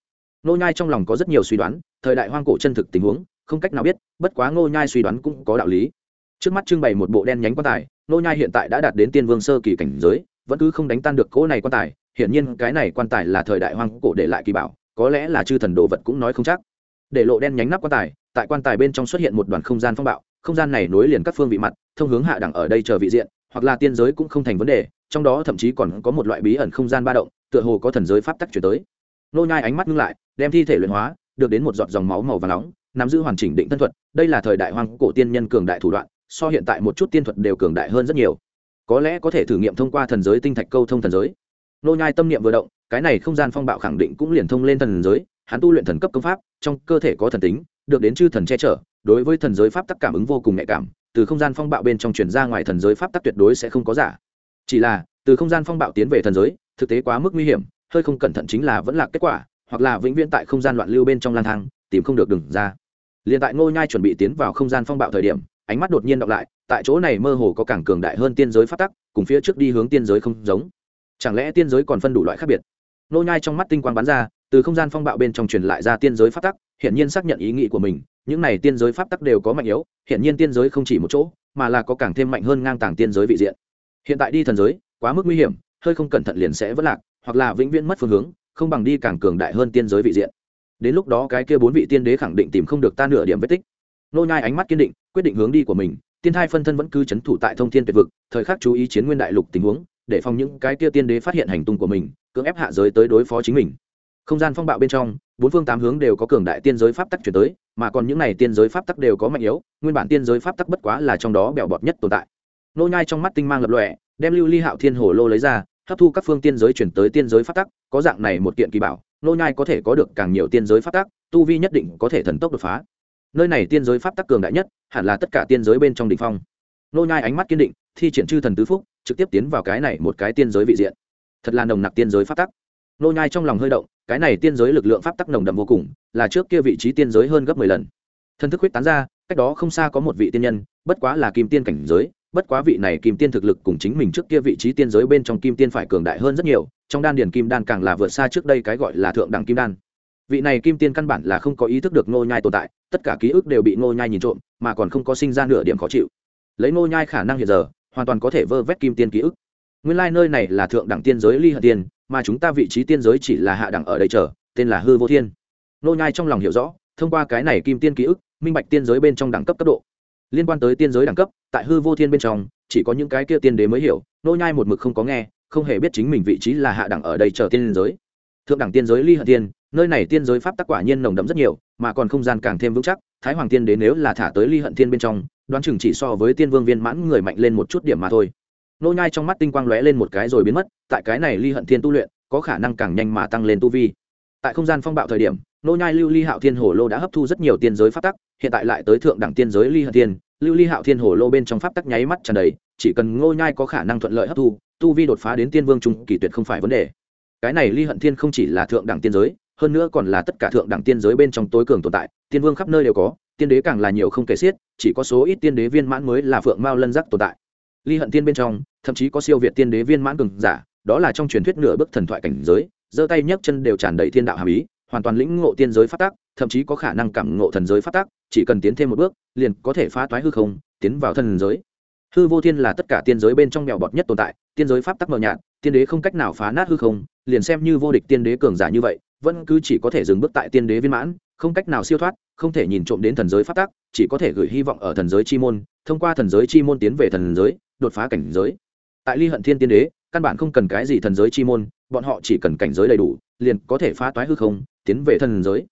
Nô nhai trong lòng có rất nhiều suy đoán, thời đại hoang cổ chân thực tình huống, không cách nào biết, bất quá nô nhai suy đoán cũng có đạo lý. Trước mắt trưng bày một bộ đen nhánh quan tài nô nhai hiện tại đã đạt đến tiên vương sơ kỳ cảnh giới, vẫn cứ không đánh tan được cỗ này quan tài, hiển nhiên cái này quan tài là thời đại hoang cổ để lại kỳ bảo, có lẽ là chư thần đồ vật cũng nói không chắc. Để lộ đen nhánh nắp quan tài, tại quan tài bên trong xuất hiện một đoàn không gian phong bạo, không gian này nối liền các phương vị mặt, thông hướng hạ đẳng ở đây chờ vị diện, hoặc là tiên giới cũng không thành vấn đề, trong đó thậm chí còn có một loại bí ẩn không gian ba động, tựa hồ có thần giới pháp tắc chuyển tới. Nô nhai ánh mắt ngưng lại, đem thi thể luyện hóa, được đến một giọt dòng máu màu vàng nóng, nắm giữ hoàn chỉnh định thân thuật, đây là thời đại hoang cổ tiên nhân cường đại thủ đoạn so hiện tại một chút tiên thuật đều cường đại hơn rất nhiều. Có lẽ có thể thử nghiệm thông qua thần giới tinh thạch câu thông thần giới. Nô nhai tâm niệm vừa động, cái này không gian phong bạo khẳng định cũng liền thông lên thần giới, hắn tu luyện thần cấp công pháp, trong cơ thể có thần tính, được đến chư thần che chở, đối với thần giới pháp tắc cảm ứng vô cùng nhạy cảm, từ không gian phong bạo bên trong truyền ra ngoài thần giới pháp tắc tuyệt đối sẽ không có giả. Chỉ là, từ không gian phong bạo tiến về thần giới, thực tế quá mức nguy hiểm, hơi không cẩn thận chính là vẫn là kết quả, hoặc là vĩnh viễn tại không gian loạn lưu bên trong lang thang, tìm không được đường ra. Liền tại ngô nhai chuẩn bị tiến vào không gian phong bạo thời điểm ánh mắt đột nhiên đọc lại, tại chỗ này mơ hồ có càng cường đại hơn tiên giới phát tắc, cùng phía trước đi hướng tiên giới không giống. Chẳng lẽ tiên giới còn phân đủ loại khác biệt? Nô nhai trong mắt tinh quang bắn ra, từ không gian phong bạo bên trong truyền lại ra tiên giới phát tắc hiện nhiên xác nhận ý nghĩ của mình, những này tiên giới pháp tắc đều có mạnh yếu hiện nhiên tiên giới không chỉ một chỗ, mà là có càng thêm mạnh hơn ngang tàng tiên giới vị diện. Hiện tại đi thần giới, quá mức nguy hiểm, hơi không cẩn thận liền sẽ vất lạc, hoặc là vĩnh viễn mất phương hướng, không bằng đi càng cường đại hơn tiên giới vị diện. Đến lúc đó cái kia bốn vị tiên đế khẳng định tìm không được ta nửa điểm vết tích. Nô nhai ánh mắt kiên định quyết định hướng đi của mình, tiên thai phân thân vẫn cứ chấn thủ tại thông thiên tuyệt vực, thời khắc chú ý chiến nguyên đại lục tình huống, để phòng những cái kia tiên đế phát hiện hành tung của mình, cưỡng ép hạ giới tới đối phó chính mình. Không gian phong bạo bên trong, bốn phương tám hướng đều có cường đại tiên giới pháp tắc chuyển tới, mà còn những này tiên giới pháp tắc đều có mạnh yếu, nguyên bản tiên giới pháp tắc bất quá là trong đó bèo bọt nhất tồn tại. Nô nhai trong mắt tinh mang lập lọe đem lưu ly hạo thiên hồ lô lấy ra, hấp thu các phương tiên giới chuyển tới tiên giới pháp tắc, có dạng này một kiện kỳ bảo, nô nhai có thể có được càng nhiều tiên giới pháp tắc, tu vi nhất định có thể thần tốc đột phá nơi này tiên giới pháp tắc cường đại nhất, hẳn là tất cả tiên giới bên trong đỉnh phong. Nô nhai ánh mắt kiên định, thi triển chư thần tứ phúc, trực tiếp tiến vào cái này một cái tiên giới vị diện. Thật là nồng nặc tiên giới pháp tắc. Nô nhai trong lòng hơi động, cái này tiên giới lực lượng pháp tắc nồng đậm vô cùng, là trước kia vị trí tiên giới hơn gấp mười lần. Thân thức huyết tán ra, cách đó không xa có một vị tiên nhân, bất quá là kim tiên cảnh giới, bất quá vị này kim tiên thực lực cùng chính mình trước kia vị trí tiên giới bên trong kim tiên phải cường đại hơn rất nhiều, trong đan điền kim đan càng là vượt xa trước đây cái gọi là thượng đẳng kim đan. Vị này kim tiên căn bản là không có ý thức được nô nhai tồn tại tất cả ký ức đều bị nô nhai nhìn trộm, mà còn không có sinh ra nửa điểm khó chịu. Lấy nô nhai khả năng hiện giờ, hoàn toàn có thể vơ vét kim tiên ký ức. Nguyên lai like nơi này là thượng đẳng tiên giới ly hận tiên, mà chúng ta vị trí tiên giới chỉ là hạ đẳng ở đây chờ, tên là hư vô thiên. Nô nhai trong lòng hiểu rõ, thông qua cái này kim tiên ký ức, minh bạch tiên giới bên trong đẳng cấp cấp độ. Liên quan tới tiên giới đẳng cấp, tại hư vô thiên bên trong, chỉ có những cái kia tiên đế mới hiểu nô nhai một mực không có nghe, không hề biết chính mình vị trí là hạ đẳng ở đây chờ tiên giới. Thượng đẳng tiên giới ly hận tiên nơi này tiên giới pháp tắc quả nhiên nồng đậm rất nhiều, mà còn không gian càng thêm vững chắc, thái hoàng tiên đến nếu là thả tới ly hận thiên bên trong, đoán chừng chỉ so với tiên vương viên mãn người mạnh lên một chút điểm mà thôi. Nô nhai trong mắt tinh quang lóe lên một cái rồi biến mất, tại cái này ly hận thiên tu luyện, có khả năng càng nhanh mà tăng lên tu vi. Tại không gian phong bạo thời điểm, nô nhai lưu ly hạo thiên hồ lô đã hấp thu rất nhiều tiên giới pháp tắc, hiện tại lại tới thượng đẳng tiên giới ly hận thiên. Lưu ly hạo thiên hồ lô bên trong pháp tắc nháy mắt tràn đầy, chỉ cần nô nhai có khả năng thuận lợi hấp thu, tu vi đột phá đến tiên vương trung kỳ tuyệt không phải vấn đề. Cái này ly hận thiên không chỉ là thượng đẳng tiên giới hơn nữa còn là tất cả thượng đẳng tiên giới bên trong tối cường tồn tại, tiên vương khắp nơi đều có, tiên đế càng là nhiều không kể xiết, chỉ có số ít tiên đế viên mãn mới là phượng mao lân giác tồn tại. Ly hận tiên bên trong, thậm chí có siêu việt tiên đế viên mãn cường giả, đó là trong truyền thuyết nửa bước thần thoại cảnh giới, giơ tay nhấc chân đều tràn đầy thiên đạo hàm ý, hoàn toàn lĩnh ngộ tiên giới phát tác thậm chí có khả năng cảm ngộ thần giới phát tác chỉ cần tiến thêm một bước, liền có thể phá toái hư không, tiến vào thần giới. Hư vô thiên là tất cả tiên giới bên trong mèo bọt nhất tồn tại, tiên giới pháp tắc mờ nhạt, tiên đế không cách nào phá nát hư không, liền xem như vô địch tiên đế cường giả như vậy vẫn cứ chỉ có thể dừng bước tại tiên đế viên mãn, không cách nào siêu thoát, không thể nhìn trộm đến thần giới phát tắc, chỉ có thể gửi hy vọng ở thần giới chi môn, thông qua thần giới chi môn tiến về thần giới, đột phá cảnh giới. Tại ly hận thiên tiên đế, căn bản không cần cái gì thần giới chi môn, bọn họ chỉ cần cảnh giới đầy đủ, liền có thể phá toái hư không, tiến về thần giới.